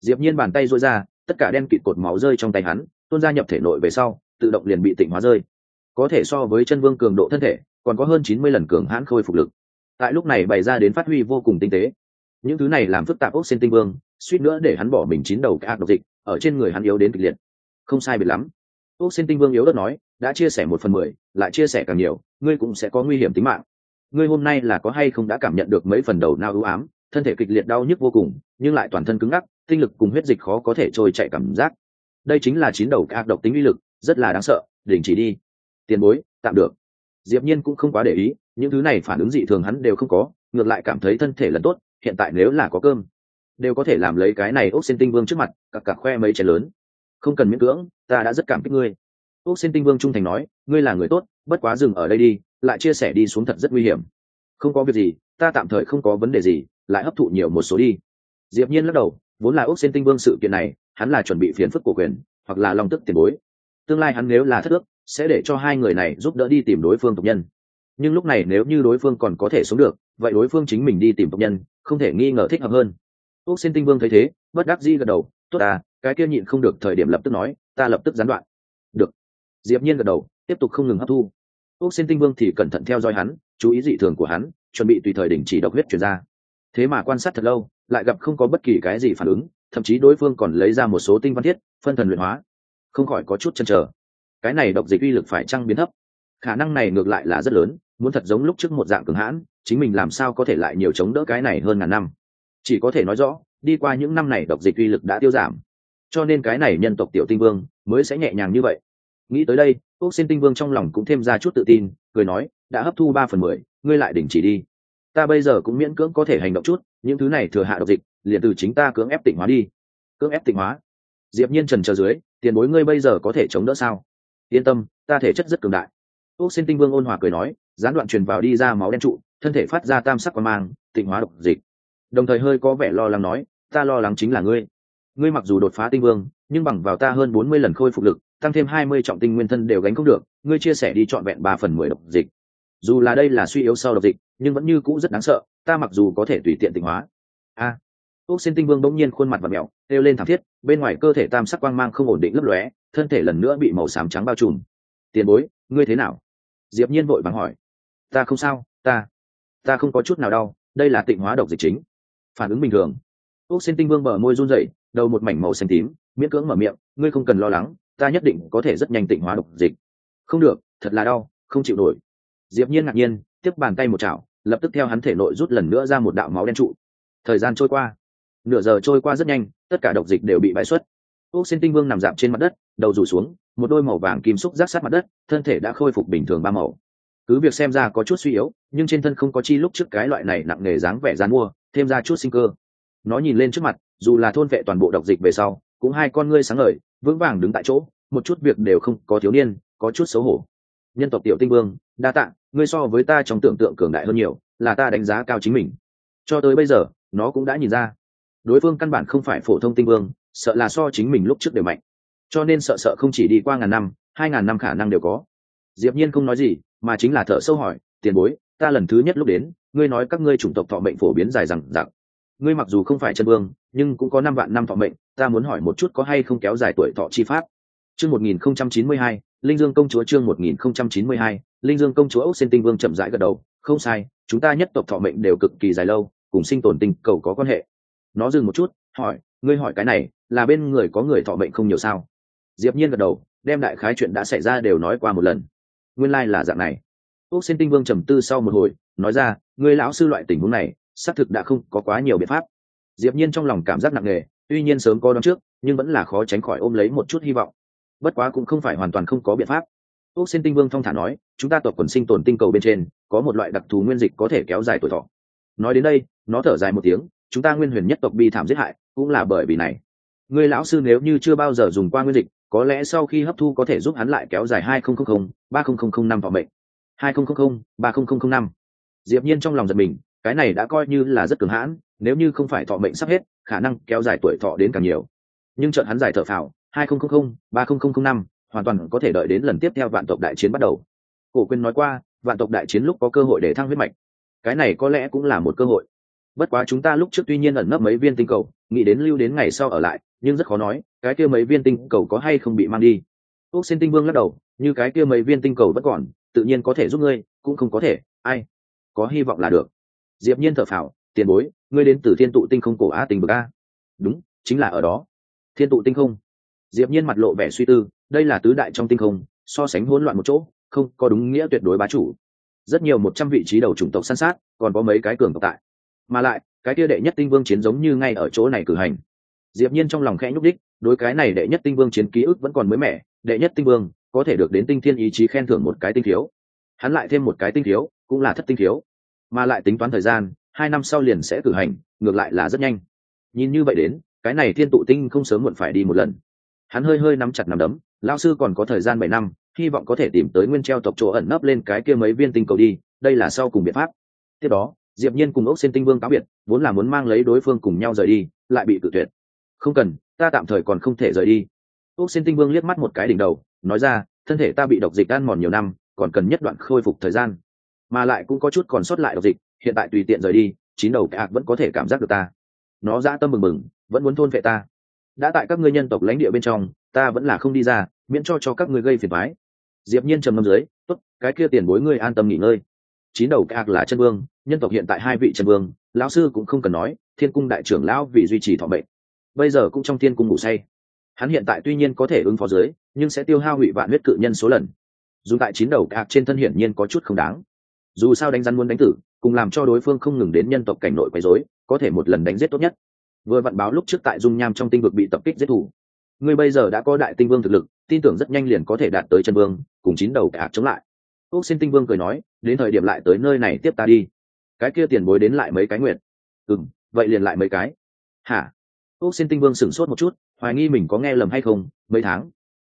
Diệp nhiên bàn tay duỗi ra, tất cả đen kịt cột máu rơi trong tay hắn, tuôn ra nhập thể nội về sau, tự động liền bị tịnh hóa rơi. Có thể so với chân vương cường độ thân thể, còn có hơn 90 lần cường hãn khôi phục lực. Tại lúc này bày ra đến phát huy vô cùng tinh tế. Những thứ này làm phức tạp ốc sen tinh vương suýt nữa để hắn bỏ mình chín đầu cái ác độc dịch, ở trên người hắn yếu đến kịch liệt. Không sai biệt lắm. Ốc xin tinh vương yếu đất nói, đã chia sẻ một phần mười, lại chia sẻ càng nhiều, ngươi cũng sẽ có nguy hiểm tính mạng. Ngươi hôm nay là có hay không đã cảm nhận được mấy phần đầu nao ưu ám, thân thể kịch liệt đau nhức vô cùng, nhưng lại toàn thân cứng ngắc, tinh lực cùng huyết dịch khó có thể trôi chạy cảm giác. Đây chính là chín đầu ác độc tính uy lực, rất là đáng sợ, đình chỉ đi. Tiền bối, tạm được. Diệp nhiên cũng không quá để ý, những thứ này phản ứng dị thường hắn đều không có, ngược lại cảm thấy thân thể lần tốt, hiện tại nếu là có cơm đều có thể làm lấy cái này ốc xin tinh vương trước mặt cặc cặc khoe mấy chén lớn. Không cần miễn cưỡng, ta đã rất cảm kích ngươi. Ốc xin tinh vương trung thành nói, ngươi là người tốt, bất quá dừng ở đây đi, lại chia sẻ đi xuống thật rất nguy hiểm. Không có việc gì, ta tạm thời không có vấn đề gì, lại hấp thụ nhiều một số đi. Diệp nhiên lắc đầu, vốn là ốc xin tinh vương sự kiện này, hắn là chuẩn bị phiền phức của quyền, hoặc là lòng tức tiền bối. Tương lai hắn nếu là thất ước, sẽ để cho hai người này giúp đỡ đi tìm đối phương tộc nhân. Nhưng lúc này nếu như đối phương còn có thể sống được, vậy đối phương chính mình đi tìm tộc nhân, không thể nghi ngờ thích hợp hơn úc xin tinh vương thấy thế, bất đắc dĩ gật đầu, tốt à cái kia nhịn không được thời điểm lập tức nói, ta lập tức gián đoạn. Được. Diệp nhiên gật đầu, tiếp tục không ngừng hấp thu. Úc xin tinh vương thì cẩn thận theo dõi hắn, chú ý dị thường của hắn, chuẩn bị tùy thời đình chỉ độc huyết chuyển ra. Thế mà quan sát thật lâu, lại gặp không có bất kỳ cái gì phản ứng, thậm chí đối phương còn lấy ra một số tinh văn thiết, phân thần luyện hóa. Không khỏi có chút chần chờ. Cái này độc dịch uy lực phải trăng biến thấp? Khả năng này ngược lại là rất lớn, muốn thật giống lúc trước một dạng cường hãn, chính mình làm sao có thể lại nhiều chống đỡ cái này hơn ngàn năm? Chỉ có thể nói rõ, đi qua những năm này độc dịch uy lực đã tiêu giảm. Cho nên cái này nhân tộc tiểu tinh vương mới sẽ nhẹ nhàng như vậy. Nghĩ tới đây ốc xin tinh vương trong lòng cũng thêm ra chút tự tin, cười nói, đã hấp thu ba phần mười, ngươi lại đình chỉ đi. Ta bây giờ cũng miễn cưỡng có thể hành động chút, những thứ này thừa hạ độc dịch, liền từ chính ta cưỡng ép tỉnh hóa đi. Cưỡng ép tỉnh hóa? Diệp nhiên trần chờ dưới, tiền bối ngươi bây giờ có thể chống đỡ sao? Yên tâm, ta thể chất rất cường đại. Ốc xin tinh vương ôn hòa cười nói, gián đoạn truyền vào đi ra máu đen trụ, thân thể phát ra tam sắc quang mang, tịnh hóa độc dịch đồng thời hơi có vẻ lo lắng nói ta lo lắng chính là ngươi. Ngươi mặc dù đột phá tinh vương nhưng bằng vào ta hơn bốn mươi lần khôi phục lực tăng thêm hai mươi trọng tinh nguyên thân đều gánh không được ngươi chia sẻ đi trọn vẹn ba phần mười độc dịch. Dù là đây là suy yếu sau độc dịch nhưng vẫn như cũ rất đáng sợ ta mặc dù có thể tùy tiện tịnh hóa. A. À, ốc xin tinh vương bỗng nhiên khuôn mặt và mẹo kêu lên thảm thiết bên ngoài cơ thể tam sắc quang mang không ổn định lấp lóe thân thể lần nữa bị màu xám trắng bao trùm. Tiền bối ngươi thế nào? Diệp nhiên vội vàng hỏi. Ta không sao ta ta không có chút nào đau đây là tịnh hóa độc dịch chính phản ứng bình thường. Ốc xin tinh vương bờ môi run rẩy, đầu một mảnh màu xanh tím, miễn cưỡng mở miệng, ngươi không cần lo lắng, ta nhất định có thể rất nhanh tịnh hóa độc dịch. Không được, thật là đau, không chịu nổi. Diệp nhiên ngạc nhiên, tiếp bàn tay một chảo, lập tức theo hắn thể nội rút lần nữa ra một đạo máu đen trụ. Thời gian trôi qua. Nửa giờ trôi qua rất nhanh, tất cả độc dịch đều bị bãi xuất. Ốc xin tinh vương nằm dạp trên mặt đất, đầu rủ xuống, một đôi màu vàng kim xúc rác sát mặt đất, thân thể đã khôi phục bình thường ba màu. Cứ việc xem ra có chút suy yếu, nhưng trên thân không có chi lúc trước cái loại này nặng nề dáng vẻ dán mua thêm ra chút sinh cơ. Nó nhìn lên trước mặt, dù là thôn vệ toàn bộ độc dịch về sau, cũng hai con ngươi sáng ngời, vững vàng đứng tại chỗ, một chút việc đều không có thiếu niên, có chút xấu hổ. Nhân tộc tiểu tinh vương, đa tạ, ngươi so với ta trong tưởng tượng cường đại hơn nhiều, là ta đánh giá cao chính mình. Cho tới bây giờ, nó cũng đã nhìn ra. Đối phương căn bản không phải phổ thông tinh vương, sợ là so chính mình lúc trước đều mạnh. Cho nên sợ sợ không chỉ đi qua ngàn năm, hai ngàn năm khả năng đều có. Diệp nhiên không nói gì, mà chính là thở sâu hỏi, tiền bối ta lần thứ nhất lúc đến, ngươi nói các ngươi chủng tộc thọ mệnh phổ biến dài rằng rằng ngươi mặc dù không phải chân vương, nhưng cũng có năm vạn năm thọ mệnh, ta muốn hỏi một chút có hay không kéo dài tuổi thọ chi pháp? Chương một nghìn không trăm chín mươi hai, linh dương công chúa chương một nghìn không trăm chín mươi hai, linh dương công chúa ốc xin tinh vương chậm rãi gật đầu, không sai, chúng ta nhất tộc thọ mệnh đều cực kỳ dài lâu, cùng sinh tồn tinh cầu có quan hệ. Nó dừng một chút, hỏi, ngươi hỏi cái này, là bên người có người thọ mệnh không nhiều sao? Diệp nhiên gật đầu, đem đại khái chuyện đã xảy ra đều nói qua một lần. Nguyên lai like là dạng này ốc xin tinh vương trầm tư sau một hồi, nói ra người lão sư loại tình huống này, xác thực đã không có quá nhiều biện pháp. Diệp nhiên trong lòng cảm giác nặng nề, tuy nhiên sớm có đón trước, nhưng vẫn là khó tránh khỏi ôm lấy một chút hy vọng. Bất quá cũng không phải hoàn toàn không có biện pháp. Ốc xin tinh vương thong thả nói, chúng ta tộc quần sinh tồn tinh cầu bên trên, có một loại đặc thù nguyên dịch có thể kéo dài tuổi thọ. Nói đến đây, nó thở dài một tiếng, chúng ta nguyên huyền nhất tộc bi thảm giết hại, cũng là bởi vì này. Người lão sư nếu như chưa bao giờ dùng qua nguyên dịch, có lẽ sau khi hấp thu có thể giúp hắn lại kéo dài hai nghìn ba nghìn năm vào mệnh hai nghìn ba nghìn năm. Diệp nhiên trong lòng giật mình, cái này đã coi như là rất cường hãn, nếu như không phải thọ mệnh sắp hết, khả năng kéo dài tuổi thọ đến càng nhiều. Nhưng chợt hắn giải thở phào, hai nghìn ba nghìn năm, hoàn toàn có thể đợi đến lần tiếp theo vạn tộc đại chiến bắt đầu. Cổ quyên nói qua, vạn tộc đại chiến lúc có cơ hội để thăng huyết mạch. Cái này có lẽ cũng là một cơ hội. Bất quá chúng ta lúc trước tuy nhiên ẩn nấp mấy viên tinh cầu, nghĩ đến lưu đến ngày sau ở lại, nhưng rất khó nói, cái kia mấy viên tinh cầu có hay không bị mang đi. Úc xin tinh vương lắc đầu, như cái kia mấy viên tinh cầu vẫn còn tự nhiên có thể giúp ngươi, cũng không có thể. Ai? Có hy vọng là được. Diệp nhiên thở phào, tiền bối, ngươi đến từ thiên tụ tinh không cổ Á tình bực a. Đúng, chính là ở đó. Thiên tụ tinh không? Diệp nhiên mặt lộ vẻ suy tư, đây là tứ đại trong tinh không, so sánh hỗn loạn một chỗ, không có đúng nghĩa tuyệt đối bá chủ. Rất nhiều một trăm vị trí đầu chủng tộc săn sát, còn có mấy cái cường tộc tại. Mà lại, cái kia đệ nhất tinh vương chiến giống như ngay ở chỗ này cử hành. Diệp nhiên trong lòng khẽ nhúc đích đối cái này đệ nhất tinh vương chiến ký ức vẫn còn mới mẻ, đệ nhất tinh vương có thể được đến tinh thiên ý chí khen thưởng một cái tinh thiếu hắn lại thêm một cái tinh thiếu cũng là thất tinh thiếu mà lại tính toán thời gian, hai năm sau liền sẽ cử hành, ngược lại là rất nhanh. Nhìn như vậy đến, cái này thiên tụ tinh không sớm muộn phải đi một lần. Hắn hơi hơi nắm chặt nắm đấm lao sư còn có thời gian bảy năm, hy vọng có thể tìm tới nguyên treo tộc chỗ ẩn nấp lên cái kia mấy viên tinh cầu đi, đây là sau cùng biện pháp. Tiếp đó, diệp nhiên cùng ốc xin tinh vương cáo biệt, vốn là muốn mang lấy đối phương cùng nhau rời đi, lại bị cự tuyệt. Không cần, ta tạm thời còn không thể rời đi. Ốc xin tinh vương liếc mắt một cái đỉnh đầu nói ra, thân thể ta bị độc dịch ăn mòn nhiều năm, còn cần nhất đoạn khôi phục thời gian. Mà lại cũng có chút còn sót lại độc dịch, hiện tại tùy tiện rời đi, chín đầu cả vẫn có thể cảm giác được ta. Nó dã tâm mừng mừng, vẫn muốn thôn vệ ta. Đã tại các ngươi nhân tộc lãnh địa bên trong, ta vẫn là không đi ra, miễn cho cho các ngươi gây phiền mái diệp nhiên trầm ngâm dưới, tốt, cái kia tiền bối ngươi an tâm nghỉ ngơi. Chín đầu cạc là chân vương, nhân tộc hiện tại hai vị chân vương, lão sư cũng không cần nói, thiên cung đại trưởng lão vì duy trì thọ mệnh. Bây giờ cũng trong thiên cung ngủ say. Hắn hiện tại tuy nhiên có thể ứng phó dưới nhưng sẽ tiêu hao hủy vạn huyết cự nhân số lần. Dù tại chín đầu cạc trên thân hiển nhiên có chút không đáng. Dù sao đánh rắn muốn đánh tử, cùng làm cho đối phương không ngừng đến nhân tộc cảnh nội quấy rối, có thể một lần đánh giết tốt nhất. Vừa vặn báo lúc trước tại dung nham trong tinh vực bị tập kích giết thủ. Ngươi bây giờ đã có đại tinh vương thực lực, tin tưởng rất nhanh liền có thể đạt tới chân vương, cùng chín đầu cạc chống lại. Úc xin tinh vương cười nói, đến thời điểm lại tới nơi này tiếp ta đi. Cái kia tiền bối đến lại mấy cái nguyện ừ m vậy liền lại mấy cái. Hả? Úc xin tinh vương sửng sốt một chút, hoài nghi mình có nghe lầm hay không, mấy tháng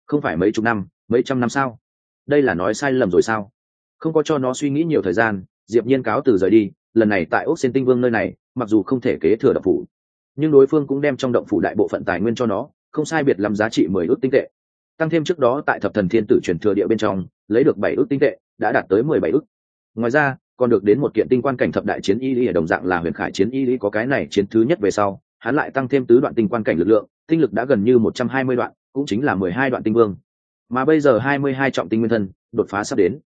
không phải mấy chục năm, mấy trăm năm sao? Đây là nói sai lầm rồi sao? Không có cho nó suy nghĩ nhiều thời gian, diệp nhiên cáo từ rời đi, lần này tại Ốc xin tinh vương nơi này, mặc dù không thể kế thừa động phủ, nhưng đối phương cũng đem trong động phủ đại bộ phận tài nguyên cho nó, không sai biệt làm giá trị mười ước tinh tệ. Tăng thêm trước đó tại thập thần thiên tử truyền thừa địa bên trong, lấy được bảy ước tinh tệ, đã đạt tới mười bảy ước. Ngoài ra, còn được đến một kiện tinh quan cảnh thập đại chiến y lý ở đồng dạng là huyền khải chiến y lý có cái này chiến thứ nhất về sau, hắn lại tăng thêm tứ đoạn tinh quan cảnh lực lượng, tinh lực đã gần như một trăm hai mươi đoạn cũng chính là mười hai đoạn tinh vương. Mà bây giờ hai mươi hai trọng tinh nguyên thân đột phá sắp đến.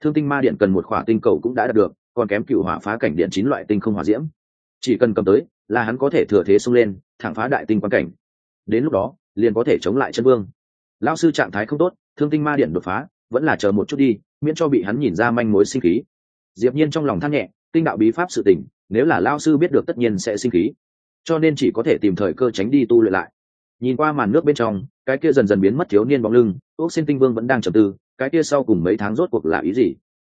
Thương tinh ma điện cần một khỏa tinh cầu cũng đã đạt được, còn kém cựu hỏa phá cảnh điện chín loại tinh không hỏa diễm. Chỉ cần cầm tới là hắn có thể thừa thế xông lên, thẳng phá đại tinh quan cảnh. Đến lúc đó, liền có thể chống lại chân vương. Lao sư trạng thái không tốt, thương tinh ma điện đột phá, vẫn là chờ một chút đi, miễn cho bị hắn nhìn ra manh mối sinh khí. Diệp nhiên trong lòng than nhẹ, tinh đạo bí pháp sự tình, nếu là lao sư biết được tất nhiên sẽ sinh khí. Cho nên chỉ có thể tìm thời cơ tránh đi tu luyện lại nhìn qua màn nước bên trong, cái kia dần dần biến mất thiếu niên bóng lưng ốc xin tinh vương vẫn đang trầm tư, cái kia sau cùng mấy tháng rốt cuộc là ý gì?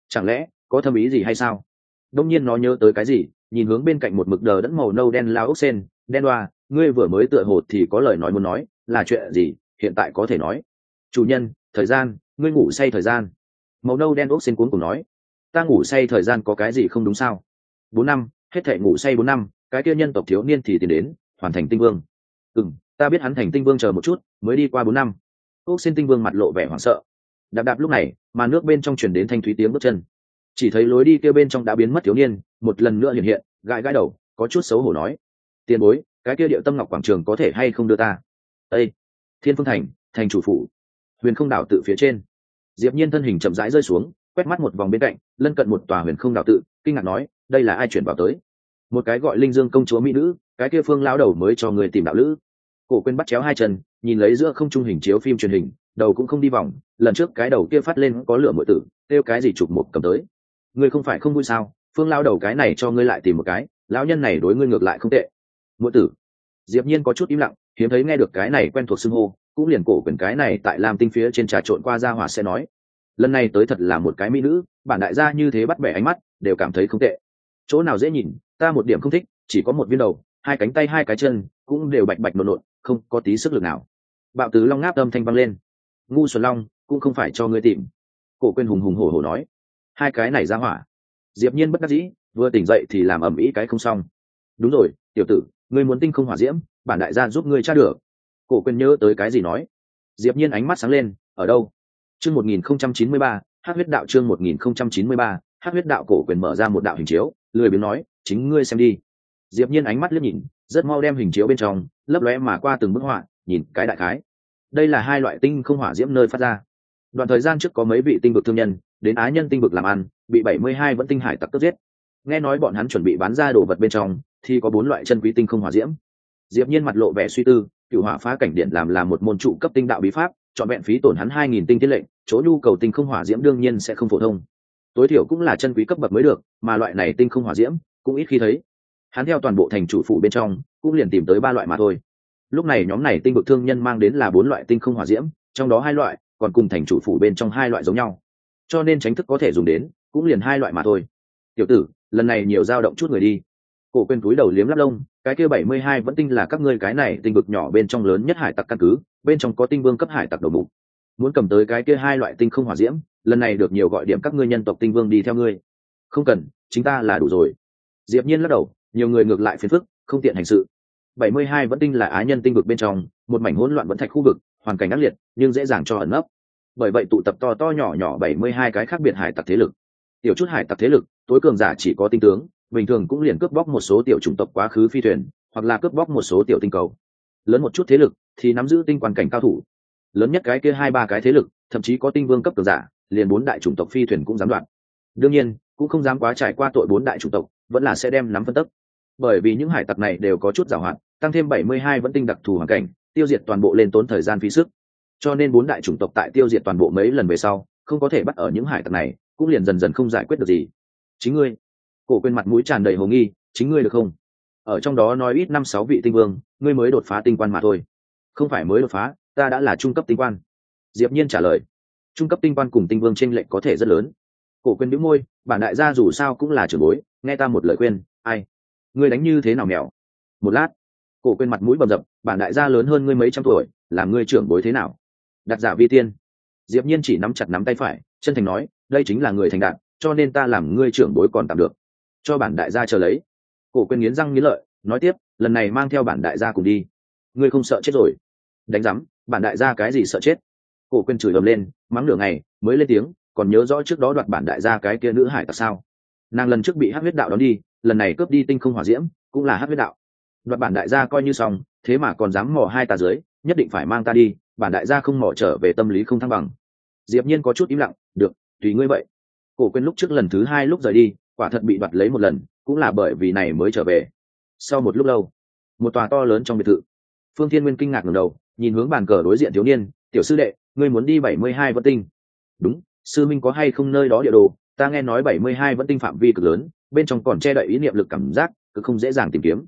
Chẳng lẽ, có thâm ý gì hay sao? Đông nhiên nó nhớ tới cái gì, nhìn hướng bên cạnh một mực đờ đẫn màu nâu đen lao ốc sen đen đoa, ngươi vừa mới tựa hồ thì có lời nói muốn nói, là chuyện gì, hiện tại có thể nói? Chủ nhân, thời gian, ngươi ngủ say thời gian. Màu nâu đen ốc sen cuốn cùng nói, ta ngủ say thời gian có cái gì không đúng sao? Bốn năm, hết thể ngủ say bốn năm, cái kia nhân tộc thiếu niên thì tìm đến, hoàn thành tinh vương. Ừ m ta biết hắn thành tinh vương chờ một chút, mới đi qua bốn năm. Ốc xin tinh vương mặt lộ vẻ hoảng sợ. Đạp đạp lúc này mà nước bên trong chuyển đến thanh thúy tiếng bước chân. Chỉ thấy lối đi kêu bên trong đã biến mất thiếu niên, một lần nữa hiện hiện, gãi gãi đầu, có chút xấu hổ nói. Tiền bối, cái kia điệu tâm ngọc quảng trường có thể hay không đưa ta? Ây thiên phương thành thành chủ phủ. Huyền không đảo tự phía trên. Diệp nhiên thân hình chậm rãi rơi xuống, quét mắt một vòng bên cạnh, lân cận một tòa huyền không đảo tự, kinh ngạc nói, đây là ai chuyển vào tới? Một cái gọi linh dương công chúa mỹ nữ, cái kia phương lão đầu mới cho người tìm đạo lữ cổ quên bắt chéo hai chân, nhìn lấy giữa không trung hình chiếu phim truyền hình, đầu cũng không đi vòng, lần trước cái đầu kia phát lên có lửa muội tử, kêu cái gì chụp một cầm tới. Ngươi không phải không vui sao? Phương lao đầu cái này cho ngươi lại tìm một cái, lão nhân này đối ngươi ngược lại không tệ. Muội tử. Diệp nhiên có chút im lặng, hiếm thấy nghe được cái này quen thuộc xưng hô, cũng liền cổ quyền cái này tại lam tinh phía trên trà trộn qua ra hỏa sẽ nói. Lần này tới thật là một cái mỹ nữ, bản đại gia như thế bắt bẻ ánh mắt, đều cảm thấy không tệ. Chỗ nào dễ nhìn, ta một điểm không thích, chỉ có một viên đầu, hai cánh tay hai cái chân, cũng đều bạch bạch nộn nộn không có tí sức lực nào. Bạo tứ long ngáp âm thanh vang lên. Ngu xuân long, cũng không phải cho ngươi tìm. Cổ quên hùng hùng hổ hổ nói. Hai cái này ra hỏa. Diệp nhiên bất đắc dĩ, vừa tỉnh dậy thì làm ẩm ĩ cái không xong. Đúng rồi, tiểu tử, ngươi muốn tinh không hỏa diễm, bản đại gia giúp ngươi tra được. Cổ quên nhớ tới cái gì nói. Diệp nhiên ánh mắt sáng lên, ở đâu? Chương 1093 Hắc huyết đạo chương 1093 Hắc huyết đạo cổ quyền mở ra một đạo hình chiếu, lười biếng nói, chính ngươi xem đi. Diệp nhiên ánh mắt liếc nhìn, rất mau đem hình chiếu bên trong lấp lóe mà qua từng bức họa, nhìn cái đại khái. Đây là hai loại tinh không hỏa diễm nơi phát ra. Đoạn thời gian trước có mấy vị tinh vực thương nhân, đến á nhân tinh vực làm ăn, bị 72 vẫn tinh hải tặc cướp giết. Nghe nói bọn hắn chuẩn bị bán ra đồ vật bên trong, thì có bốn loại chân quý tinh không hỏa diễm. Diệp nhiên mặt lộ vẻ suy tư cựu hỏa phá cảnh điện làm là một môn trụ cấp tinh đạo bí pháp chọn vẹn phí tổn hắn 2.000 tinh tiết lệnh, chỗ nhu cầu tinh không hỏa diễm đương nhiên sẽ không phổ thông. Tối thiểu cũng là chân quý cấp bậc mới được, mà loại này tinh không hỏa diễm, cũng ít khi thấy hắn theo toàn bộ thành chủ phụ bên trong, cũng liền tìm tới ba loại mà thôi. Lúc này nhóm này tinh vực thương nhân mang đến là bốn loại tinh không hỏa diễm, trong đó hai loại còn cùng thành chủ phụ bên trong hai loại giống nhau. Cho nên tránh thức có thể dùng đến, cũng liền hai loại mà thôi. Tiểu tử, lần này nhiều dao động chút người đi. Cổ quên túi đầu liếm lắp lông, cái kia bảy mươi hai vẫn tinh là các ngươi cái này tinh vực nhỏ bên trong lớn nhất hải tặc căn cứ, bên trong có tinh vương cấp hải tặc đầu mục. Muốn cầm tới cái kia hai loại tinh không hỏa diễm, lần này được nhiều gọi điểm các ngươi nhân tộc tinh vương đi theo ngươi. Không cần, chính ta là đủ rồi. Diệp nhiên lắc đầu nhiều người ngược lại phiền phức, không tiện hành sự. Bảy mươi hai vẫn tinh là á nhân tinh vực bên trong, một mảnh hỗn loạn vẫn thạch khu vực, hoàn cảnh ác liệt, nhưng dễ dàng cho ẩn nấp. Bởi vậy tụ tập to to nhỏ nhỏ bảy mươi hai cái khác biệt hải tặc thế lực. Tiểu chút hải tặc thế lực, tối cường giả chỉ có tinh tướng, bình thường cũng liền cướp bóc một số tiểu chủng tộc quá khứ phi thuyền, hoặc là cướp bóc một số tiểu tinh cầu. Lớn một chút thế lực thì nắm giữ tinh quan cảnh cao thủ. Lớn nhất cái kia hai ba cái thế lực, thậm chí có tinh vương cấp cường giả, liền bốn đại chủng tộc phi thuyền cũng dám đoạt. Đương nhiên, cũng không dám quá trải qua tội bốn đại chủng tộc, vẫn là sẽ đem nắm phân tức bởi vì những hải tặc này đều có chút giàu hạn, tăng thêm bảy mươi hai vẫn tinh đặc thù hoàn cảnh, tiêu diệt toàn bộ lên tốn thời gian phí sức. Cho nên bốn đại chủng tộc tại tiêu diệt toàn bộ mấy lần về sau, không có thể bắt ở những hải tặc này, cũng liền dần dần không giải quyết được gì. Chính ngươi. Cổ quên mặt mũi tràn đầy hồ nghi, chính ngươi được không? Ở trong đó nói ít năm sáu vị tinh vương, ngươi mới đột phá tinh quan mà thôi. Không phải mới đột phá, ta đã là trung cấp tinh quan. Diệp nhiên trả lời. Trung cấp tinh quan cùng tinh vương tranh lệch có thể rất lớn. Cổ quên đĩu môi, bản đại gia dù sao cũng là trưởng bối, nghe ta một lời khuyên, ai ngươi đánh như thế nào mèo? Một lát, cổ quên mặt mũi bầm dập, bản đại gia lớn hơn ngươi mấy trăm tuổi, làm ngươi trưởng bối thế nào? Đặt giả vi tiên. Diệp nhiên chỉ nắm chặt nắm tay phải, chân thành nói, đây chính là người thành đạt, cho nên ta làm ngươi trưởng bối còn tạm được. Cho bản đại gia chờ lấy. Cổ quên nghiến răng nghiến lợi, nói tiếp, lần này mang theo bản đại gia cùng đi. Ngươi không sợ chết rồi? Đánh giám, bản đại gia cái gì sợ chết? Cổ quên chửi ầm lên, mắng nửa ngày, mới lên tiếng, còn nhớ rõ trước đó đoạt bản đại gia cái kia nữ hải tặc sao? Nàng lần trước bị hát huyết đạo đón đi, lần này cướp đi tinh không hỏa diễm, cũng là hát huyết đạo. Đoạt bản đại gia coi như xong, thế mà còn dám mò hai tà dưới, nhất định phải mang ta đi, bản đại gia không mò trở về tâm lý không thăng bằng. Diệp nhiên có chút im lặng, được, tùy ngươi vậy. Cổ quên lúc trước lần thứ hai lúc rời đi, quả thật bị đoạt lấy một lần, cũng là bởi vì này mới trở về. Sau một lúc lâu, một tòa to lớn trong biệt thự, phương thiên nguyên kinh ngạc ngẩng đầu, nhìn hướng bàn cờ đối diện thiếu niên, tiểu sư đệ, ngươi muốn đi bảy mươi hai vẫn tinh? Đúng, sư minh có hay không nơi đó địa đồ? Ta nghe nói bảy mươi hai vẫn tinh phạm vi cực lớn, bên trong còn che đậy ý niệm lực cảm giác, cứ không dễ dàng tìm kiếm.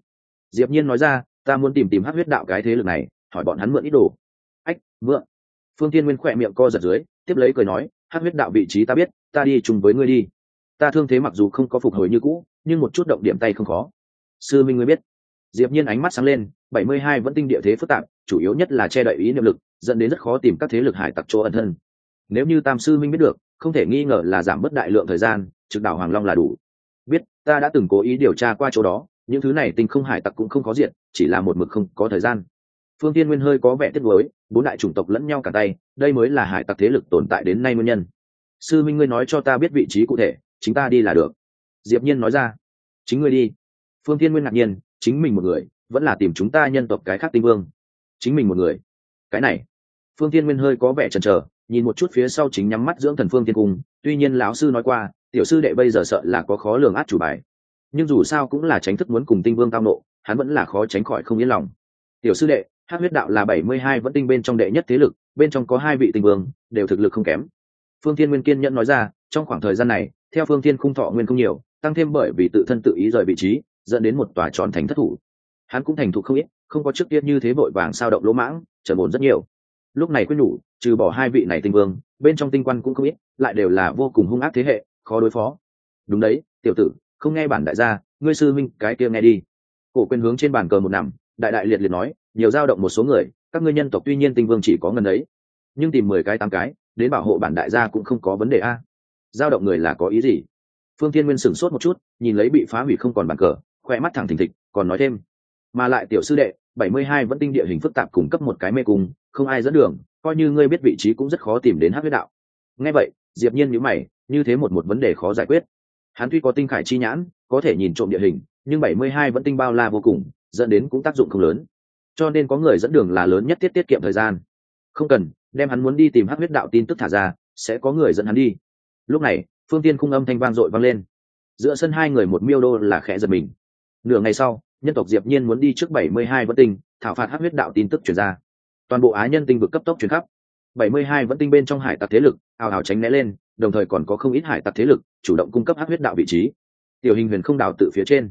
Diệp nhiên nói ra, ta muốn tìm tìm hắc huyết đạo cái thế lực này, hỏi bọn hắn mượn ít đồ. Ách, mượn. Phương thiên nguyên khỏe miệng co giật dưới, tiếp lấy cười nói, hắc huyết đạo vị trí ta biết, ta đi chung với ngươi đi. Ta thương thế mặc dù không có phục hồi như cũ, nhưng một chút động điểm tay không khó. Sư minh ngươi biết. Diệp nhiên ánh mắt sáng lên, bảy mươi hai vẫn tinh địa thế phức tạp, chủ yếu nhất là che đậy ý niệm lực, dẫn đến rất khó tìm các thế lực hải tặc chỗ ẩn thân. Nếu như tam sư minh biết được không thể nghi ngờ là giảm bớt đại lượng thời gian, trực đảo hoàng long là đủ. Biết, ta đã từng cố ý điều tra qua chỗ đó, những thứ này tinh không hải tặc cũng không có diện, chỉ là một mực không có thời gian. Phương tiên nguyên hơi có vẻ tiếc nuối, bốn đại chủng tộc lẫn nhau cả tay, đây mới là hải tặc thế lực tồn tại đến nay nguyên nhân. Sư minh ngươi nói cho ta biết vị trí cụ thể, chính ta đi là được. Diệp nhiên nói ra. Chính ngươi đi. Phương tiên nguyên ngạc nhiên, chính mình một người, vẫn là tìm chúng ta nhân tộc cái khác tinh vương. Chính mình một người. Cái này. Phương tiên nguyên hơi có vẻ chần chờ nhìn một chút phía sau chính nhắm mắt dưỡng thần phương thiên cung, tuy nhiên lão sư nói qua, tiểu sư đệ bây giờ sợ là có khó lường át chủ bài. Nhưng dù sao cũng là tránh thức muốn cùng tinh vương tao nộ, hắn vẫn là khó tránh khỏi không yên lòng. Tiểu sư đệ hát huyết đạo là bảy mươi hai vẫn tinh bên trong đệ nhất thế lực, bên trong có hai vị tinh vương, đều thực lực không kém. Phương thiên nguyên kiên nhẫn nói ra, trong khoảng thời gian này, theo phương thiên khung thọ nguyên không nhiều, tăng thêm bởi vì tự thân tự ý rời vị trí, dẫn đến một tòa tròn thành thất thủ. Hắn cũng thành thục không ít, không có trước tiên như thế vội vàng sao động lỗ mãng trở ổn rất nhiều lúc này quyết nhủ, trừ bỏ hai vị này tinh vương, bên trong tinh quan cũng không ít, lại đều là vô cùng hung ác thế hệ, khó đối phó. Đúng đấy, tiểu tử, không nghe bản đại gia, ngươi sư minh cái kia nghe đi. Cổ quên hướng trên bàn cờ một nằm, đại đại liệt liệt nói, nhiều dao động một số người, các ngươi nhân tộc tuy nhiên tinh vương chỉ có ngần ấy, nhưng tìm mười cái tám cái, đến bảo hộ bản đại gia cũng không có vấn đề a. Dao động người là có ý gì? Phương thiên nguyên sửng sốt một chút, nhìn lấy bị phá hủy không còn bàn cờ, khoe mắt thẳng thình thịch, còn nói thêm, mà lại tiểu sư đệ, bảy mươi hai vẫn tinh địa hình phức tạp cung cấp một cái mê cung không ai dẫn đường, coi như ngươi biết vị trí cũng rất khó tìm đến hát huyết đạo. Nghe vậy, diệp nhiên nhíu mày, như thế một một vấn đề khó giải quyết. Hắn tuy có tinh khải chi nhãn, có thể nhìn trộm địa hình, nhưng bảy mươi hai vẫn tinh bao la vô cùng, dẫn đến cũng tác dụng không lớn. Cho nên có người dẫn đường là lớn nhất tiết tiết kiệm thời gian. Không cần, đem hắn muốn đi tìm hát huyết đạo tin tức thả ra, sẽ có người dẫn hắn đi. Lúc này, phương tiên khung âm thanh vang dội vang lên. Giữa sân hai người một miêu đô là khẽ giật mình. Nửa ngày sau, nhân tộc diệp nhiên muốn đi trước bảy mươi hai vẫn tinh, thảo phạt hát huyết đạo tin tức truyền ra toàn bộ á nhân tinh vực cấp tốc chuyển khắp. Bảy mươi hai vẫn tinh bên trong hải tặc thế lực ào ào tránh né lên đồng thời còn có không ít hải tặc thế lực chủ động cung cấp hát huyết đạo vị trí. Tiểu hình huyền không đào tự phía trên.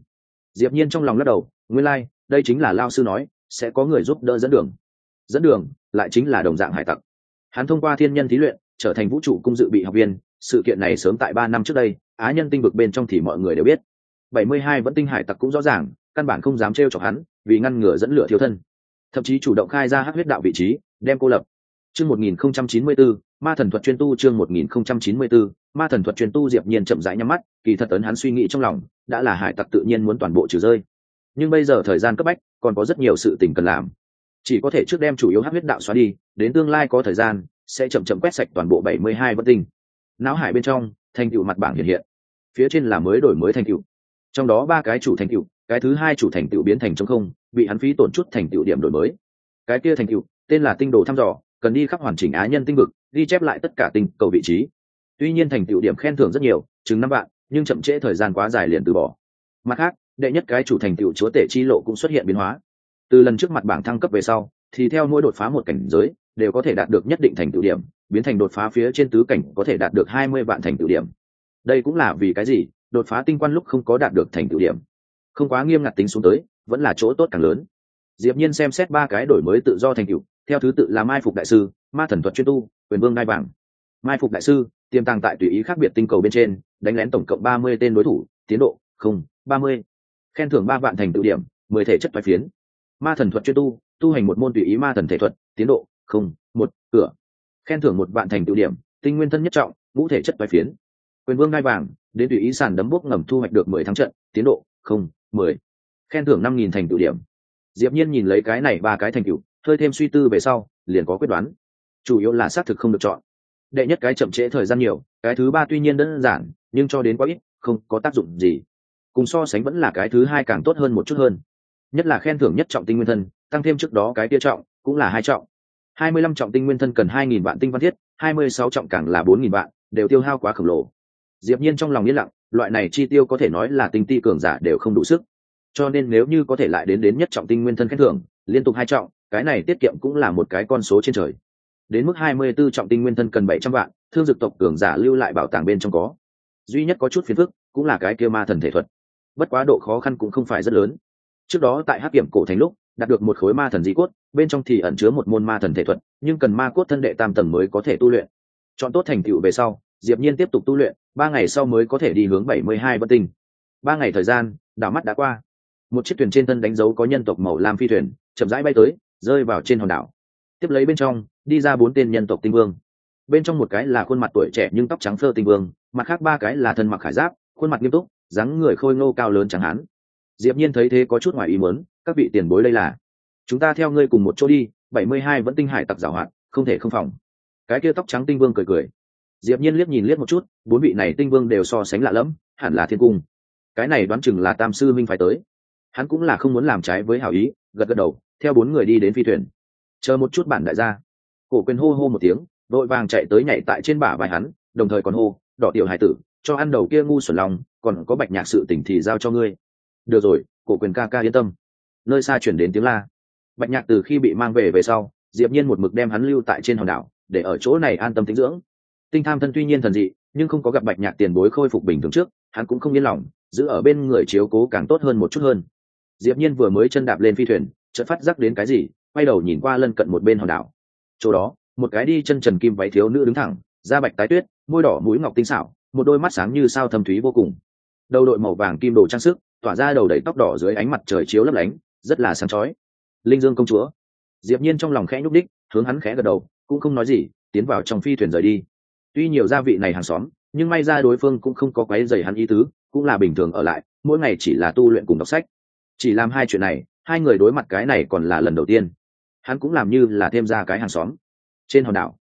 Diệp nhiên trong lòng lắc đầu nguyên lai like, đây chính là lao sư nói sẽ có người giúp đỡ dẫn đường. Dẫn đường lại chính là đồng dạng hải tặc. Hắn thông qua thiên nhân thí luyện trở thành vũ trụ cung dự bị học viên sự kiện này sớm tại ba năm trước đây á nhân tinh vực bên trong thì mọi người đều biết. Bảy mươi hai vẫn tinh hải tặc cũng rõ ràng căn bản không dám trêu chọc hắn vì ngăn ngừa dẫn lửa thiếu thân thậm chí chủ động khai ra hắc huyết đạo vị trí, đem cô lập. Chương một nghìn không trăm chín mươi bốn ma thần thuật chuyên tu chương một nghìn không trăm chín mươi bốn ma thần thuật chuyên tu diệp nhiên chậm rãi nhắm mắt, kỳ thật ấn hắn suy nghĩ trong lòng, đã là hải tặc tự nhiên muốn toàn bộ trừ rơi. Nhưng bây giờ thời gian cấp bách, còn có rất nhiều sự tình cần làm. Chỉ có thể trước đem chủ yếu hắc huyết đạo xóa đi, đến tương lai có thời gian, sẽ chậm chậm quét sạch toàn bộ bảy mươi hai bất tinh. Não hải bên trong, thành tựu mặt bảng hiện hiện. Phía trên là mới đổi mới thành tựu. Trong đó ba cái chủ thành tựu, cái thứ hai chủ thành tựu biến thành trống không bị hắn phí tổn chút thành tựu điểm đổi mới. Cái kia thành tựu, tên là tinh đồ thăm dò, cần đi khắp hoàn chỉnh á nhân tinh vực, ghi chép lại tất cả tinh cầu vị trí. Tuy nhiên thành tựu điểm khen thưởng rất nhiều, chừng năm bạn nhưng chậm trễ thời gian quá dài liền từ bỏ. Mặt khác, đệ nhất cái chủ thành tựu chúa tể chi lộ cũng xuất hiện biến hóa. Từ lần trước mặt bảng thăng cấp về sau, thì theo mỗi đột phá một cảnh giới, đều có thể đạt được nhất định thành tựu điểm, biến thành đột phá phía trên tứ cảnh có thể đạt được hai mươi vạn thành tựu điểm. Đây cũng là vì cái gì? Đột phá tinh quan lúc không có đạt được thành tựu điểm. Không quá nghiêm ngặt tính xuống tới vẫn là chỗ tốt càng lớn. Diệp nhiên xem xét ba cái đổi mới tự do thành tựu, theo thứ tự là mai phục đại sư, ma thần thuật chuyên tu, quyền vương ngai vàng. Mai phục đại sư, tiềm tàng tại tùy ý khác biệt tinh cầu bên trên, đánh lén tổng cộng ba mươi tên đối thủ, tiến độ, không, ba mươi. Khen thưởng ba vạn thành tựu điểm, mười thể chất toái phiến. Ma thần thuật chuyên tu tu hành một môn tùy ý ma thần thể thuật, tiến độ, không, một, cửa. Khen thưởng một vạn thành tựu điểm, tinh nguyên thân nhất trọng, ngũ thể chất toái phiến. Quyền vương ngai vàng, đến tùy ý sàn đấm bốc ngầm thu hoạch được mười tháng trận, tiến độ, không, mười khen thưởng năm nghìn thành tựu điểm. Diệp nhiên nhìn lấy cái này ba cái thành tựu, hơi thêm suy tư về sau, liền có quyết đoán. Chủ yếu là xác thực không được chọn. Đệ nhất cái chậm trễ thời gian nhiều, cái thứ ba tuy nhiên đơn giản, nhưng cho đến quá ít, không có tác dụng gì. Cùng so sánh vẫn là cái thứ hai càng tốt hơn một chút hơn. Nhất là khen thưởng nhất trọng tinh nguyên thân, tăng thêm trước đó cái kia trọng, cũng là hai trọng. Hai mươi lăm trọng tinh nguyên thân cần hai nghìn vạn tinh văn thiết, hai mươi sáu trọng càng là bốn nghìn vạn, đều tiêu hao quá khổng lồ. Diệp nhiên trong lòng yên lặng, loại này chi tiêu có thể nói là tinh ti cường giả đều không đủ sức cho nên nếu như có thể lại đến đến nhất trọng tinh nguyên thân khen thưởng, liên tục hai trọng, cái này tiết kiệm cũng là một cái con số trên trời. Đến mức hai mươi 24 trọng tinh nguyên thân cần bảy trăm vạn, thương dực tộc cường giả lưu lại bảo tàng bên trong có. Duy nhất có chút phiền phức, cũng là cái kia ma thần thể thuật. Bất quá độ khó khăn cũng không phải rất lớn. Trước đó tại hắc kiểm cổ thành lúc, đạt được một khối ma thần di cốt, bên trong thì ẩn chứa một môn ma thần thể thuật, nhưng cần ma cốt thân đệ tam tầng mới có thể tu luyện. Chọn tốt thành tựu về sau, diệp nhiên tiếp tục tu luyện, ba ngày sau mới có thể đi hướng bảy mươi hai bất tinh. Ba ngày thời gian, đảo mắt đã qua một chiếc thuyền trên thân đánh dấu có nhân tộc màu lam phi thuyền, chậm rãi bay tới, rơi vào trên hòn đảo. Tiếp lấy bên trong, đi ra bốn tên nhân tộc tinh vương. Bên trong một cái là khuôn mặt tuổi trẻ nhưng tóc trắng phơ tinh vương, mặt khác ba cái là thân mặc khải giáp, khuôn mặt nghiêm túc, dáng người khôi ngô cao lớn chẳng hán. Diệp nhiên thấy thế có chút ngoài ý muốn, các vị tiền bối đây là? Chúng ta theo ngươi cùng một chỗ đi, bảy mươi hai vẫn tinh hải tặc giảo hoạt, không thể không phòng. Cái kia tóc trắng tinh vương cười cười. Diệp nhiên liếc nhìn liếc một chút, bốn vị này tinh vương đều so sánh lạ lẫm, hẳn là thiên cung. Cái này đoán chừng là tam sư minh phải tới hắn cũng là không muốn làm trái với hảo ý, gật gật đầu, theo bốn người đi đến phi thuyền. Chờ một chút bản đại gia. Cổ quyền hô hô một tiếng vội vàng chạy tới nhảy tại trên bả vai hắn, đồng thời còn hô, đỏ tiểu hải tử, cho ăn đầu kia ngu xuẩn lòng, còn có bạch nhạc sự tỉnh thì giao cho ngươi. Được rồi, cổ quyền ca ca yên tâm. Nơi xa chuyển đến tiếng la. Bạch nhạc từ khi bị mang về về sau, diệp nhiên một mực đem hắn lưu tại trên hòn đảo, để ở chỗ này an tâm tĩnh dưỡng. Tinh tham thân tuy nhiên thần dị, nhưng không có gặp bạch nhạc tiền bối khôi phục bình thường trước, hắn cũng không yên lòng, giữ ở bên người chiếu cố càng tốt hơn một chút hơn diệp nhiên vừa mới chân đạp lên phi thuyền, chợt phát giác đến cái gì, quay đầu nhìn qua lân cận một bên hòn đảo. Chỗ đó, một cái đi chân trần kim váy thiếu nữ đứng thẳng, da bạch tái tuyết, môi đỏ mũi ngọc tinh xảo, một đôi mắt sáng như sao thâm thúy vô cùng. Đầu đội màu vàng kim đồ trang sức, tỏa ra đầu đầy tóc đỏ dưới ánh mặt trời chiếu lấp lánh, rất là sáng chói. Linh dương công chúa. Diệp nhiên trong lòng khẽ nhúc đích hướng hắn khẽ gật đầu, cũng không nói gì, tiến vào trong phi thuyền rời đi. Tuy nhiều gia vị này hàng xóm, nhưng may ra đối phương cũng không có quấy rầy hắn ý tứ, cũng là bình thường ở lại, mỗi ngày chỉ là tu luyện cùng đọc sách chỉ làm hai chuyện này, hai người đối mặt cái này còn là lần đầu tiên. Hắn cũng làm như là thêm ra cái hàng xóm. Trên hòn đảo,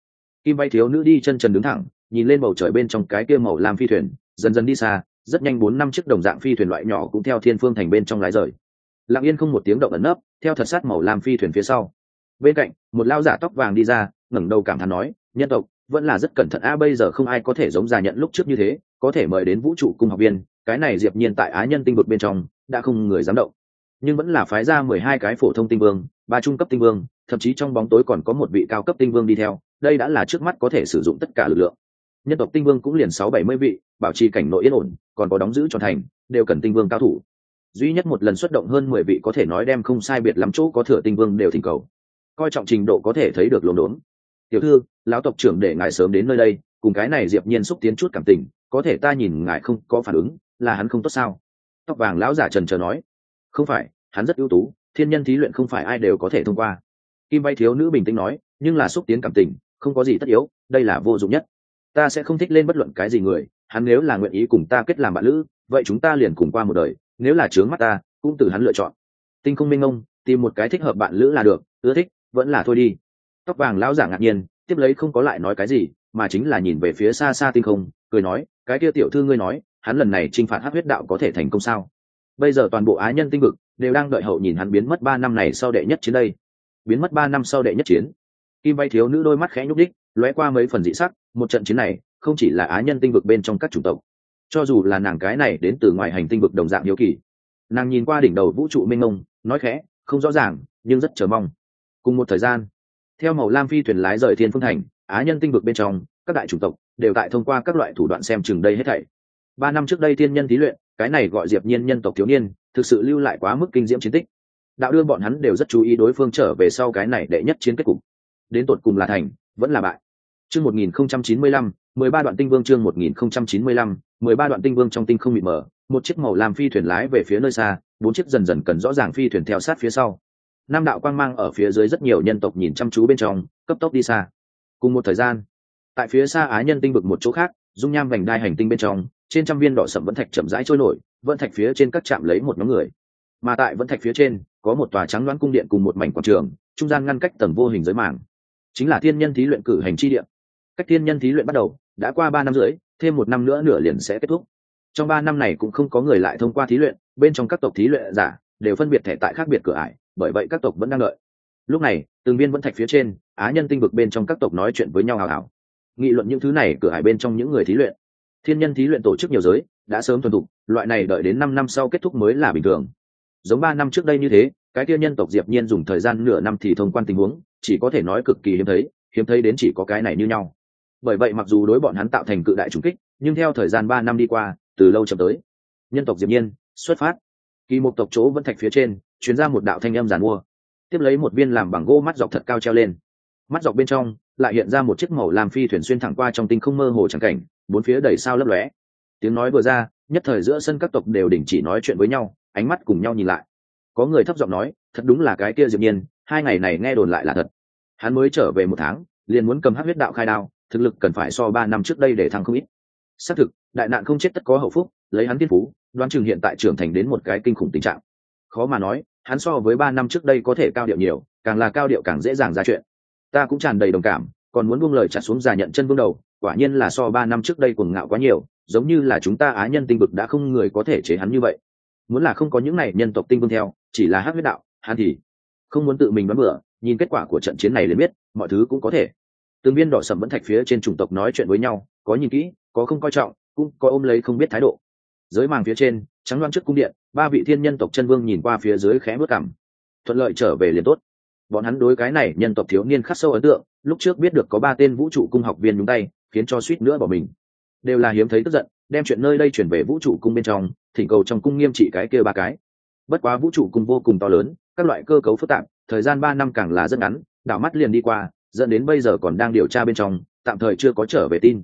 kim bay thiếu nữ đi chân trần đứng thẳng, nhìn lên bầu trời bên trong cái kia màu làm phi thuyền, dần dần đi xa, rất nhanh bốn năm chiếc đồng dạng phi thuyền loại nhỏ cũng theo thiên phương thành bên trong lái rời. Lặng yên không một tiếng động ẩn nấp, theo thật sát màu làm phi thuyền phía sau. Bên cạnh, một lao giả tóc vàng đi ra, ngẩng đầu cảm thán nói, nhân tộc, vẫn là rất cẩn thận a à, bây giờ không ai có thể giống già nhận lúc trước như thế, có thể mời đến vũ trụ cung học viên, cái này diệp nhiên tại á nhân tinh vực bên trong, đã không người dám động nhưng vẫn là phái ra mười hai cái phổ thông tinh vương, ba trung cấp tinh vương, thậm chí trong bóng tối còn có một vị cao cấp tinh vương đi theo, đây đã là trước mắt có thể sử dụng tất cả lực lượng. Nhân tộc tinh vương cũng liền sáu bảy mươi vị, bảo trì cảnh nội yên ổn, còn có đóng giữ cho thành, đều cần tinh vương cao thủ. Duy nhất một lần xuất động hơn mười vị có thể nói đem không sai biệt lắm chỗ có thừa tinh vương đều thỉnh cầu. Coi trọng trình độ có thể thấy được lồn đốn. Tiểu thư, lão tộc trưởng để ngài sớm đến nơi đây, cùng cái này diệp nhiên xúc tiến chút cảm tình, có thể ta nhìn ngài không có phản ứng, là hắn không tốt sao? Tóc vàng lão giả trần chờ nói không phải, hắn rất ưu tú, thiên nhân thí luyện không phải ai đều có thể thông qua. Kim bay thiếu nữ bình tĩnh nói, nhưng là xúc tiến cảm tình, không có gì tất yếu, đây là vô dụng nhất. Ta sẽ không thích lên bất luận cái gì người, hắn nếu là nguyện ý cùng ta kết làm bạn lữ, vậy chúng ta liền cùng qua một đời, nếu là trướng mắt ta, cũng từ hắn lựa chọn. Tinh không minh ông, tìm một cái thích hợp bạn lữ là được, ưa thích, vẫn là thôi đi. Tóc vàng lão giả ngạc nhiên, tiếp lấy không có lại nói cái gì, mà chính là nhìn về phía xa xa tinh không, cười nói, cái kia tiểu thư ngươi nói, hắn lần này t r i n h phạt hát huyết đạo có thể thành công sao? Bây giờ toàn bộ á nhân tinh vực đều đang đợi hậu nhìn hắn biến mất ba năm này sau đệ nhất chiến đây. Biến mất ba năm sau đệ nhất chiến. Kim bay thiếu nữ đôi mắt khẽ nhúc đích lóe qua mấy phần dị sắc, một trận chiến này không chỉ là á nhân tinh vực bên trong các chủng tộc, cho dù là nàng cái này đến từ ngoài hành tinh vực đồng dạng hiếu kỳ. Nàng nhìn qua đỉnh đầu vũ trụ mênh mông, nói khẽ, không rõ ràng, nhưng rất chờ mong. Cùng một thời gian, theo màu lam phi thuyền lái rời thiên phương thành á nhân tinh vực bên trong, các đại chủng tộc đều tại thông qua các loại thủ đoạn xem chừng đây hết thảy. Ba năm trước đây thiên nhân thí luyện cái này gọi diệp nhiên nhân tộc thiếu niên, thực sự lưu lại quá mức kinh diễm chiến tích. Đạo đương bọn hắn đều rất chú ý đối phương trở về sau cái này đệ nhất chiến kết cục. Đến tột cùng là thành, vẫn là bại. Chương 1095 13 đoạn tinh vương chương 1095 13 đoạn tinh vương trong tinh không bị mở một chiếc màu lam phi thuyền lái về phía nơi xa, bốn chiếc dần dần cần rõ ràng phi thuyền theo sát phía sau. Nam đạo quang mang ở phía dưới rất nhiều nhân tộc nhìn chăm chú bên trong, cấp tốc đi xa. Cùng một thời gian, tại phía xa á nhân tinh vực một chỗ khác, dung nham vành đai hành tinh bên trong trên trăm viên đỏ sậm vẫn thạch chậm rãi trôi nổi, vẫn thạch phía trên các trạm lấy một nhóm người. Mà tại vẫn thạch phía trên, có một tòa trắng đoán cung điện cùng một mảnh quảng trường, trung gian ngăn cách tầng vô hình giới màng. Chính là thiên nhân thí luyện cử hành chi điện. Cách thiên nhân thí luyện bắt đầu, đã qua ba năm rưỡi, thêm một năm nữa nửa liền sẽ kết thúc. Trong ba năm này cũng không có người lại thông qua thí luyện, bên trong các tộc thí luyện giả đều phân biệt thẻ tại khác biệt cửa ải, bởi vậy các tộc vẫn đang đợi. Lúc này, từng viên vẫn thạch phía trên, á nhân tinh vực bên trong các tộc nói chuyện với nhau hào hào. Nghị luận những thứ này, cửa ải bên trong những người thí luyện thiên nhân thí luyện tổ chức nhiều giới, đã sớm thuần thục, loại này đợi đến năm năm sau kết thúc mới là bình thường. Giống ba năm trước đây như thế, cái kia nhân tộc diệp nhiên dùng thời gian nửa năm thì thông quan tình huống, chỉ có thể nói cực kỳ hiếm thấy hiếm thấy đến chỉ có cái này như nhau. Bởi vậy mặc dù đối bọn hắn tạo thành cự đại trùng kích, nhưng theo thời gian ba năm đi qua, từ lâu chậm tới. Nhân tộc diệp nhiên, xuất phát. Kỳ một tộc chỗ vẫn thạch phía trên, chuyến ra một đạo thanh âm giàn mua. Tiếp lấy một viên làm bằng gỗ mắt dọc thật cao treo lên. Mắt dọc bên trong lại hiện ra một chiếc màu làm phi thuyền xuyên thẳng qua trong tinh không mơ hồ chẳng cảnh, bốn phía đầy sao lấp lóe. Tiếng nói vừa ra, nhất thời giữa sân các tộc đều đình chỉ nói chuyện với nhau, ánh mắt cùng nhau nhìn lại. Có người thấp giọng nói, thật đúng là cái kia diệp nhiên, hai ngày này nghe đồn lại là thật. Hắn mới trở về một tháng, liền muốn cầm hắc huyết đạo khai đao, thực lực cần phải so ba năm trước đây để thăng không ít. Xác thực, đại nạn không chết tất có hậu phúc, lấy hắn tiên phú, đoán chừng hiện tại trưởng thành đến một cái kinh khủng tình trạng. Khó mà nói, hắn so với ba năm trước đây có thể cao điệu nhiều, càng là cao điệu càng dễ dàng ra chuyện ta cũng tràn đầy đồng cảm, còn muốn buông lời trả xuống già nhận chân vương đầu, quả nhiên là so ba năm trước đây cuồng ngạo quá nhiều, giống như là chúng ta á nhân tinh vực đã không người có thể chế hắn như vậy. Muốn là không có những này nhân tộc tinh vương theo, chỉ là hát huyết đạo, hắn thì không muốn tự mình đoán bừa, nhìn kết quả của trận chiến này liền biết, mọi thứ cũng có thể. Từng viên đỏ sầm vẫn thạch phía trên chủng tộc nói chuyện với nhau, có nhìn kỹ, có không coi trọng, cũng có ôm lấy không biết thái độ. Giới màng phía trên, trắng loan trước cung điện, ba vị thiên nhân tộc chân vương nhìn qua phía dưới khẽ bước cảm thuận lợi trở về liền tốt bọn hắn đối cái này nhân tộc thiếu niên khắc sâu ấn tượng, lúc trước biết được có ba tên vũ trụ cung học viên nhúng tay, khiến cho suýt nữa bỏ mình. Đều là hiếm thấy tức giận, đem chuyện nơi đây chuyển về vũ trụ cung bên trong, thỉnh cầu trong cung nghiêm trị cái kia ba cái. Bất quá vũ trụ cung vô cùng to lớn, các loại cơ cấu phức tạp, thời gian ba năm càng là rất ngắn, đảo mắt liền đi qua, dẫn đến bây giờ còn đang điều tra bên trong, tạm thời chưa có trở về tin.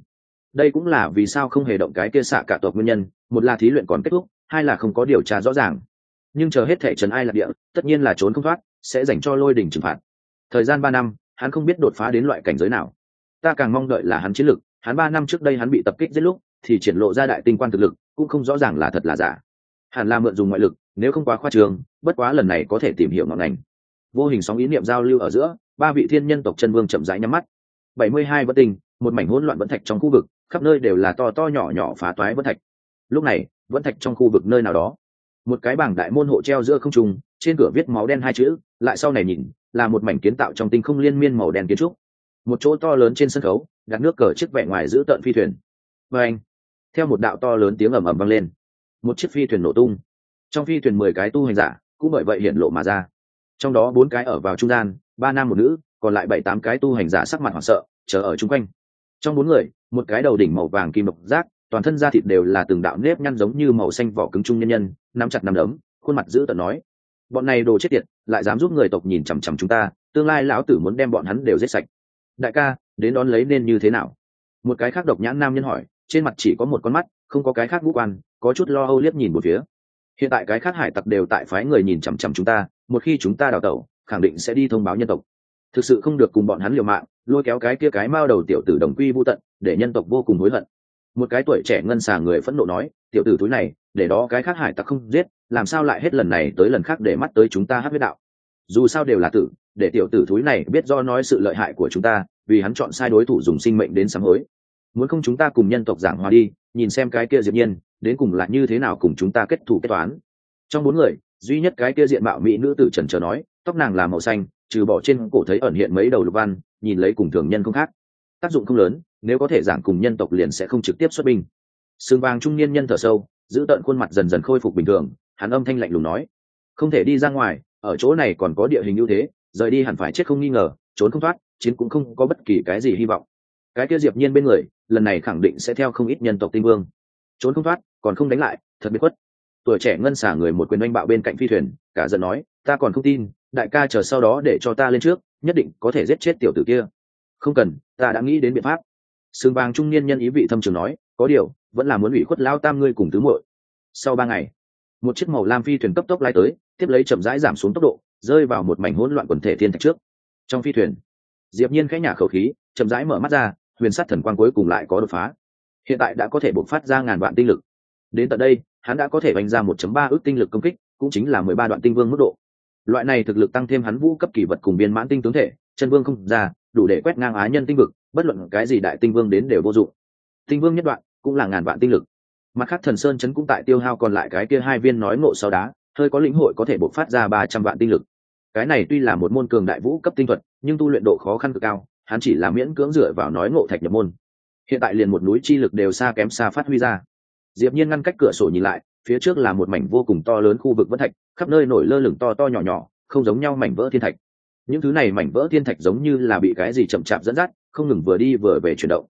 Đây cũng là vì sao không hề động cái kia xạ cả tộc nguyên nhân, một là thí luyện còn kết thúc, hai là không có điều tra rõ ràng. Nhưng chờ hết thể trần ai lạc địa, tất nhiên là trốn không thoát sẽ dành cho lôi đỉnh trừng phạt. Thời gian ba năm, hắn không biết đột phá đến loại cảnh giới nào. Ta càng mong đợi là hắn chiến lực. Hắn ba năm trước đây hắn bị tập kích giết lúc, thì triển lộ ra đại tinh quan thực lực, cũng không rõ ràng là thật là giả. Hẳn là mượn dùng ngoại lực, nếu không quá khoa trường bất quá lần này có thể tìm hiểu ngọn ngành. Vô hình sóng ý niệm giao lưu ở giữa, ba vị thiên nhân tộc chân vương chậm rãi nhắm mắt. Bảy mươi hai bất tinh, một mảnh hỗn loạn vẫn thạch trong khu vực, khắp nơi đều là to to nhỏ nhỏ phá toái vẫn thạch. Lúc này, vẫn thạch trong khu vực nơi nào đó, một cái bảng đại môn hộ treo giữa không trung trên cửa viết máu đen hai chữ, lại sau này nhìn, là một mảnh kiến tạo trong tinh không liên miên màu đen kiến trúc. Một chỗ to lớn trên sân khấu, đặt nước cờ chiếc vẹ ngoài giữ tận phi thuyền. Và anh, theo một đạo to lớn tiếng ầm ầm vang lên, một chiếc phi thuyền nổ tung. Trong phi thuyền mười cái tu hành giả, cũng bởi vậy hiện lộ mà ra. Trong đó bốn cái ở vào trung gian, ba nam một nữ, còn lại bảy tám cái tu hành giả sắc mặt hoảng sợ, chờ ở chung quanh. Trong bốn người, một cái đầu đỉnh màu vàng kim độc giác, toàn thân da thịt đều là từng đạo nếp nhăn giống như màu xanh vỏ cứng trung nhân nhân, nắm chặt nắm đấm, khuôn mặt giữ tợn nói bọn này đồ chết tiệt, lại dám giúp người tộc nhìn chằm chằm chúng ta, tương lai lão tử muốn đem bọn hắn đều giết sạch. Đại ca, đến đón lấy nên như thế nào? Một cái khác độc nhãn nam nhân hỏi, trên mặt chỉ có một con mắt, không có cái khác vũ quan, có chút lo âu liếc nhìn một phía. Hiện tại cái khác hải tặc đều tại phái người nhìn chằm chằm chúng ta, một khi chúng ta đào tẩu, khẳng định sẽ đi thông báo nhân tộc. Thực sự không được cùng bọn hắn liều mạng, lôi kéo cái kia cái mao đầu tiểu tử đồng quy vô tận, để nhân tộc vô cùng hối hận. Một cái tuổi trẻ ngân xà người phẫn nộ nói, tiểu tử túi này, để đó cái khác hải tặc không giết làm sao lại hết lần này tới lần khác để mắt tới chúng ta hát huyết đạo? Dù sao đều là tử, để tiểu tử thúi này biết do nói sự lợi hại của chúng ta, vì hắn chọn sai đối thủ dùng sinh mệnh đến sám hối. Muốn không chúng ta cùng nhân tộc giảng hòa đi, nhìn xem cái kia diệp nhiên, đến cùng là như thế nào cùng chúng ta kết thủ kết toán. Trong bốn người, duy nhất cái kia diện mạo mỹ nữ tử trần trờ nói, tóc nàng là màu xanh, trừ bỏ trên cổ thấy ẩn hiện mấy đầu lục văn, nhìn lấy cùng thường nhân không khác. Tác dụng không lớn, nếu có thể giảng cùng nhân tộc liền sẽ không trực tiếp xuất binh. Sương vàng trung niên nhân thở sâu, giữ tận khuôn mặt dần dần khôi phục bình thường hắn âm thanh lạnh lùng nói, không thể đi ra ngoài, ở chỗ này còn có địa hình ưu thế, rời đi hẳn phải chết không nghi ngờ, trốn không thoát, chiến cũng không có bất kỳ cái gì hy vọng. Cái kia diệp nhiên bên người, lần này khẳng định sẽ theo không ít nhân tộc tinh vương. Trốn không thoát, còn không đánh lại, thật biết quất tuổi trẻ ngân xả người một quyền oanh bạo bên cạnh phi thuyền, cả giận nói, ta còn không tin, đại ca chờ sau đó để cho ta lên trước, nhất định có thể giết chết tiểu tử kia. Không cần, ta đã nghĩ đến biện pháp. Sương vàng trung niên nhân ý vị thâm trường nói, có điều, vẫn là muốn ủy khuất lao tam ngươi cùng tứ muội. Sau ba ngày một chiếc màu lam phi thuyền cấp tốc lái tới, tiếp lấy chậm rãi giảm xuống tốc độ, rơi vào một mảnh hỗn loạn quần thể thiên thạch trước. Trong phi thuyền, diệp nhiên khẽ nhả khẩu khí, chậm rãi mở mắt ra, huyền sát thần quang cuối cùng lại có đột phá. Hiện tại đã có thể bộc phát ra ngàn vạn tinh lực. Đến tận đây, hắn đã có thể đánh ra 1.3 ước tinh lực công kích, cũng chính là 13 đoạn tinh vương mức độ. Loại này thực lực tăng thêm hắn vũ cấp kỳ vật cùng biên mãn tinh tướng thể, chân vương không ra, đủ để quét ngang á nhân tinh vực, bất luận cái gì đại tinh vương đến đều vô dụng. Tinh vương nhất đoạn cũng là ngàn vạn tinh lực mặt khác thần sơn chấn cũng tại tiêu hao còn lại cái kia hai viên nói ngộ sau đá, hơi có lĩnh hội có thể bộc phát ra ba trăm vạn tinh lực. Cái này tuy là một môn cường đại vũ cấp tinh thuật, nhưng tu luyện độ khó khăn cực cao, hắn chỉ là miễn cưỡng dựa vào nói ngộ thạch nhập môn. Hiện tại liền một núi chi lực đều xa kém xa phát huy ra. Diệp nhiên ngăn cách cửa sổ nhìn lại, phía trước là một mảnh vô cùng to lớn khu vực vân thạch, khắp nơi nổi lơ lửng to to nhỏ nhỏ, không giống nhau mảnh vỡ thiên thạch. Những thứ này mảnh vỡ thiên thạch giống như là bị cái gì chậm chạp dẫn dắt, không ngừng vừa đi vừa về chuyển động.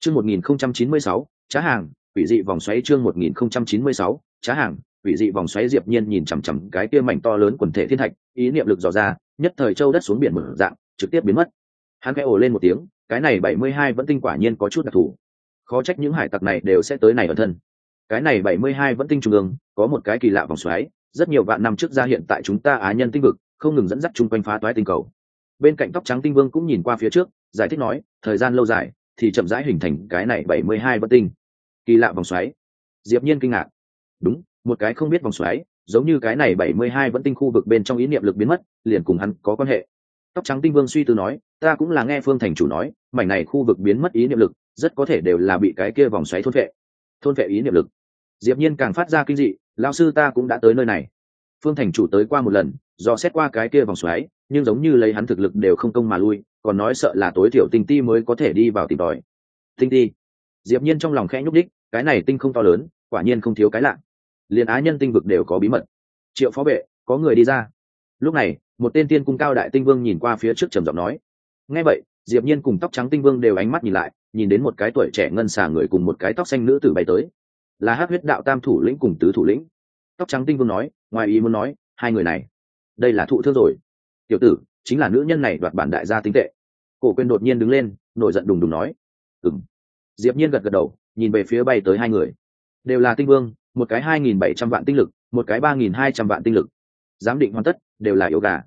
Chương 1096 trá hàng quỷ dị vòng xoáy chương 1096 trá hàng, quỷ dị vòng xoáy diệp nhiên nhìn chằm chằm cái kia mảnh to lớn quần thể thiên thạch, ý niệm lực dò ra, nhất thời châu đất xuống biển mở dạng, trực tiếp biến mất. Hắn khẽ ồ lên một tiếng, cái này 72 vẫn tinh quả nhiên có chút đặc thù. Khó trách những hải tặc này đều sẽ tới này ở thân. Cái này 72 vẫn tinh trung ương, có một cái kỳ lạ vòng xoáy, rất nhiều vạn năm trước ra hiện tại chúng ta á nhân tinh vực, không ngừng dẫn dắt chung quanh phá toái tinh cầu. Bên cạnh tóc trắng tinh vương cũng nhìn qua phía trước, giải thích nói, thời gian lâu dài, thì chậm rãi hình thành cái này 72 vẫn tinh kỳ lạ vòng xoáy. Diệp nhiên kinh ngạc. Đúng, một cái không biết vòng xoáy, giống như cái này 72 vẫn tinh khu vực bên trong ý niệm lực biến mất, liền cùng hắn có quan hệ. Tóc trắng tinh vương suy tư nói, ta cũng là nghe phương thành chủ nói, mảnh này khu vực biến mất ý niệm lực, rất có thể đều là bị cái kia vòng xoáy thôn vệ thôn vệ ý niệm lực. Diệp nhiên càng phát ra kinh dị, lão sư ta cũng đã tới nơi này. Phương thành chủ tới qua một lần do xét qua cái kia vòng xoáy, nhưng giống như lấy hắn thực lực đều không công mà lui, còn nói sợ là tối thiểu tinh ti mới có thể đi vào tìm tòi. Tinh ti diệp nhiên trong lòng khẽ nhúc đích cái này tinh không to lớn, quả nhiên không thiếu cái lạ. Liền á nhân tinh vực đều có bí mật. Triệu phó vệ, có người đi ra. Lúc này, một tên tiên cung cao đại tinh vương nhìn qua phía trước trầm giọng nói. Nghe vậy, diệp nhiên cùng tóc trắng tinh vương đều ánh mắt nhìn lại, nhìn đến một cái tuổi trẻ ngân xà người cùng một cái tóc xanh nữ tử bay tới. Là hắc huyết đạo tam thủ lĩnh cùng tứ thủ lĩnh. Tóc trắng tinh vương nói, ngoài ý muốn nói, hai người này, đây là thụ thương rồi. Tiểu tử, chính là nữ nhân này đoạt bản đại gia tinh tệ. Cổ quên đột nhiên đứng lên, nổi giận đùng đùng nói. Ừng diệp nhiên gật gật đầu nhìn về phía bay tới hai người. Đều là tinh vương một cái hai nghìn bảy trăm vạn tinh lực một cái ba nghìn hai trăm vạn tinh lực. Giám định hoàn tất đều là yếu gà.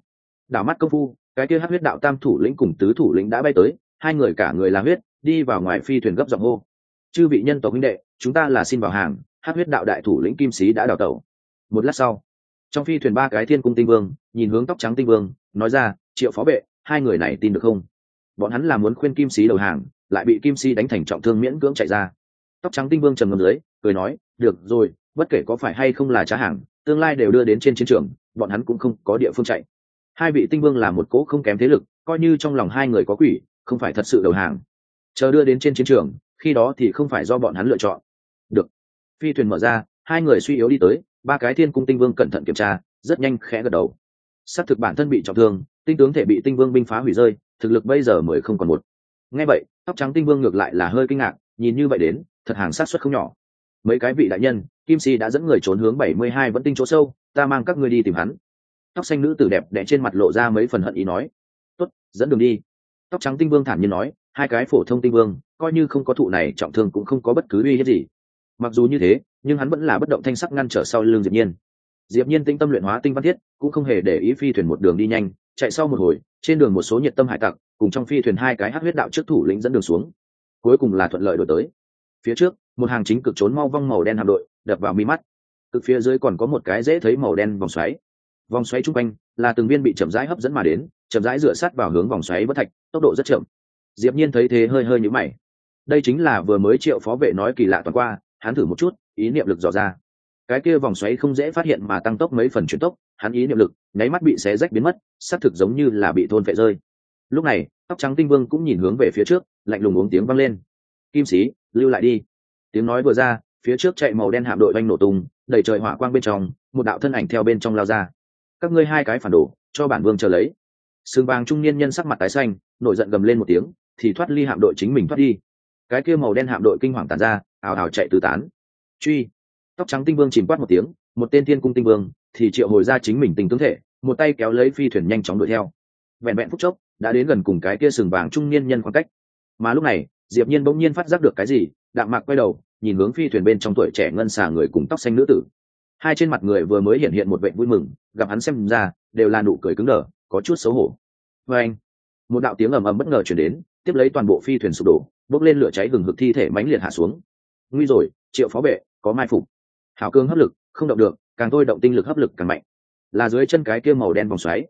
Đảo mắt công phu cái kia hát huyết đạo tam thủ lĩnh cùng tứ thủ lĩnh đã bay tới hai người cả người là huyết đi vào ngoài phi thuyền gấp giọng hô. Chư vị nhân tộc huynh đệ chúng ta là xin vào hàng hát huyết đạo đại thủ lĩnh kim sĩ đã đào tẩu. Một lát sau trong phi thuyền ba cái thiên cung tinh vương nhìn hướng tóc trắng tinh vương nói ra triệu phó Bệ, hai người này tin được không? Bọn hắn là muốn khuyên kim sĩ đầu hàng lại bị kim Si đánh thành trọng thương miễn cưỡng chạy ra. Tóc trắng tinh vương trầm ngâm dưới, cười nói, được rồi, bất kể có phải hay không là trá hàng, tương lai đều đưa đến trên chiến trường, bọn hắn cũng không có địa phương chạy. Hai vị tinh vương là một cỗ không kém thế lực, coi như trong lòng hai người có quỷ, không phải thật sự đầu hàng. Chờ đưa đến trên chiến trường, khi đó thì không phải do bọn hắn lựa chọn. Được. Phi thuyền mở ra, hai người suy yếu đi tới, ba cái thiên cung tinh vương cẩn thận kiểm tra, rất nhanh khẽ gật đầu. Xác thực bản thân bị trọng thương, tinh tướng thể bị tinh vương binh phá hủy rơi, thực lực bây giờ mới không còn một nghe vậy, tóc trắng tinh vương ngược lại là hơi kinh ngạc, nhìn như vậy đến, thật hàng sát xuất không nhỏ. Mấy cái vị đại nhân, kim si đã dẫn người trốn hướng bảy mươi hai vẫn tinh chỗ sâu, ta mang các ngươi đi tìm hắn. Tóc xanh nữ tử đẹp đẽ trên mặt lộ ra mấy phần hận ý nói. Tốt, dẫn đường đi. Tóc trắng tinh vương thản nhiên nói, hai cái phổ thông tinh vương, coi như không có thụ này, trọng thương cũng không có bất cứ uy hiếp gì. Mặc dù như thế, nhưng hắn vẫn là bất động thanh sắc ngăn trở sau lưng diệp nhiên diệp nhiên tinh tâm luyện hóa tinh văn thiết, cũng không hề để ý phi thuyền một đường đi nhanh, chạy sau một hồi, trên đường một số nhiệt tâm hải tặc, cùng trong phi thuyền hai cái hắc huyết đạo trước thủ lĩnh dẫn đường xuống. Cuối cùng là thuận lợi đổi tới. Phía trước, một hàng chính cực trốn mau vong màu đen hạm đội, đập vào mi mắt. Cực phía dưới còn có một cái dễ thấy màu đen vòng xoáy. Vòng xoáy trung quanh là từng viên bị chậm rãi hấp dẫn mà đến, chậm rãi dựa sát vào hướng vòng xoáy bất thạch, tốc độ rất chậm. Diệp nhiên thấy thế hơi hơi nhíu mày. Đây chính là vừa mới triệu phó vệ nói kỳ lạ toàn qua, hắn thử một chút, ý niệm lực dò ra cái kia vòng xoáy không dễ phát hiện mà tăng tốc mấy phần chuyển tốc, hắn ý niệm lực, nháy mắt bị xé rách biến mất, xác thực giống như là bị thôn vệ rơi. Lúc này, tóc trắng tinh vương cũng nhìn hướng về phía trước, lạnh lùng uống tiếng vang lên. Kim sĩ, lưu lại đi. Tiếng nói vừa ra, phía trước chạy màu đen hạm đội vanh nổ tung, đầy trời hỏa quang bên trong, một đạo thân ảnh theo bên trong lao ra. Các ngươi hai cái phản đồ, cho bản vương chờ lấy. Xương vàng trung niên nhân sắc mặt tái xanh, nổi giận gầm lên một tiếng, thì thoát ly hạm đội chính mình thoát đi. Cái kia màu đen hạm đội kinh hoàng tàn ra, ào ào chạy tứ tán. Truy! Tóc trắng tinh vương chìm quát một tiếng, một tên thiên cung tinh vương thì triệu hồi ra chính mình tình tướng thể, một tay kéo lấy phi thuyền nhanh chóng đuổi theo. Vẹn vẹn phút chốc, đã đến gần cùng cái kia sừng vàng trung niên nhân khoảng cách. Mà lúc này, diệp nhiên bỗng nhiên phát giác được cái gì, đạm mạc quay đầu, nhìn hướng phi thuyền bên trong tuổi trẻ ngân xà người cùng tóc xanh nữ tử. Hai trên mặt người vừa mới hiện hiện một vẻ vui mừng, gặp hắn xem ra, đều là nụ cười cứng đờ, có chút xấu hổ. Với anh, một đạo tiếng ầm ầm bất ngờ truyền đến, tiếp lấy toàn bộ phi thuyền sụp đổ, bốc lên lửa cháy gừng hực thi thể mãnh liệt hạ xuống. Nguy rồi, triệu phó vệ có mai phục hào cương hấp lực, không động được, càng thôi động tinh lực hấp lực càng mạnh. Là dưới chân cái kia màu đen vòng xoáy.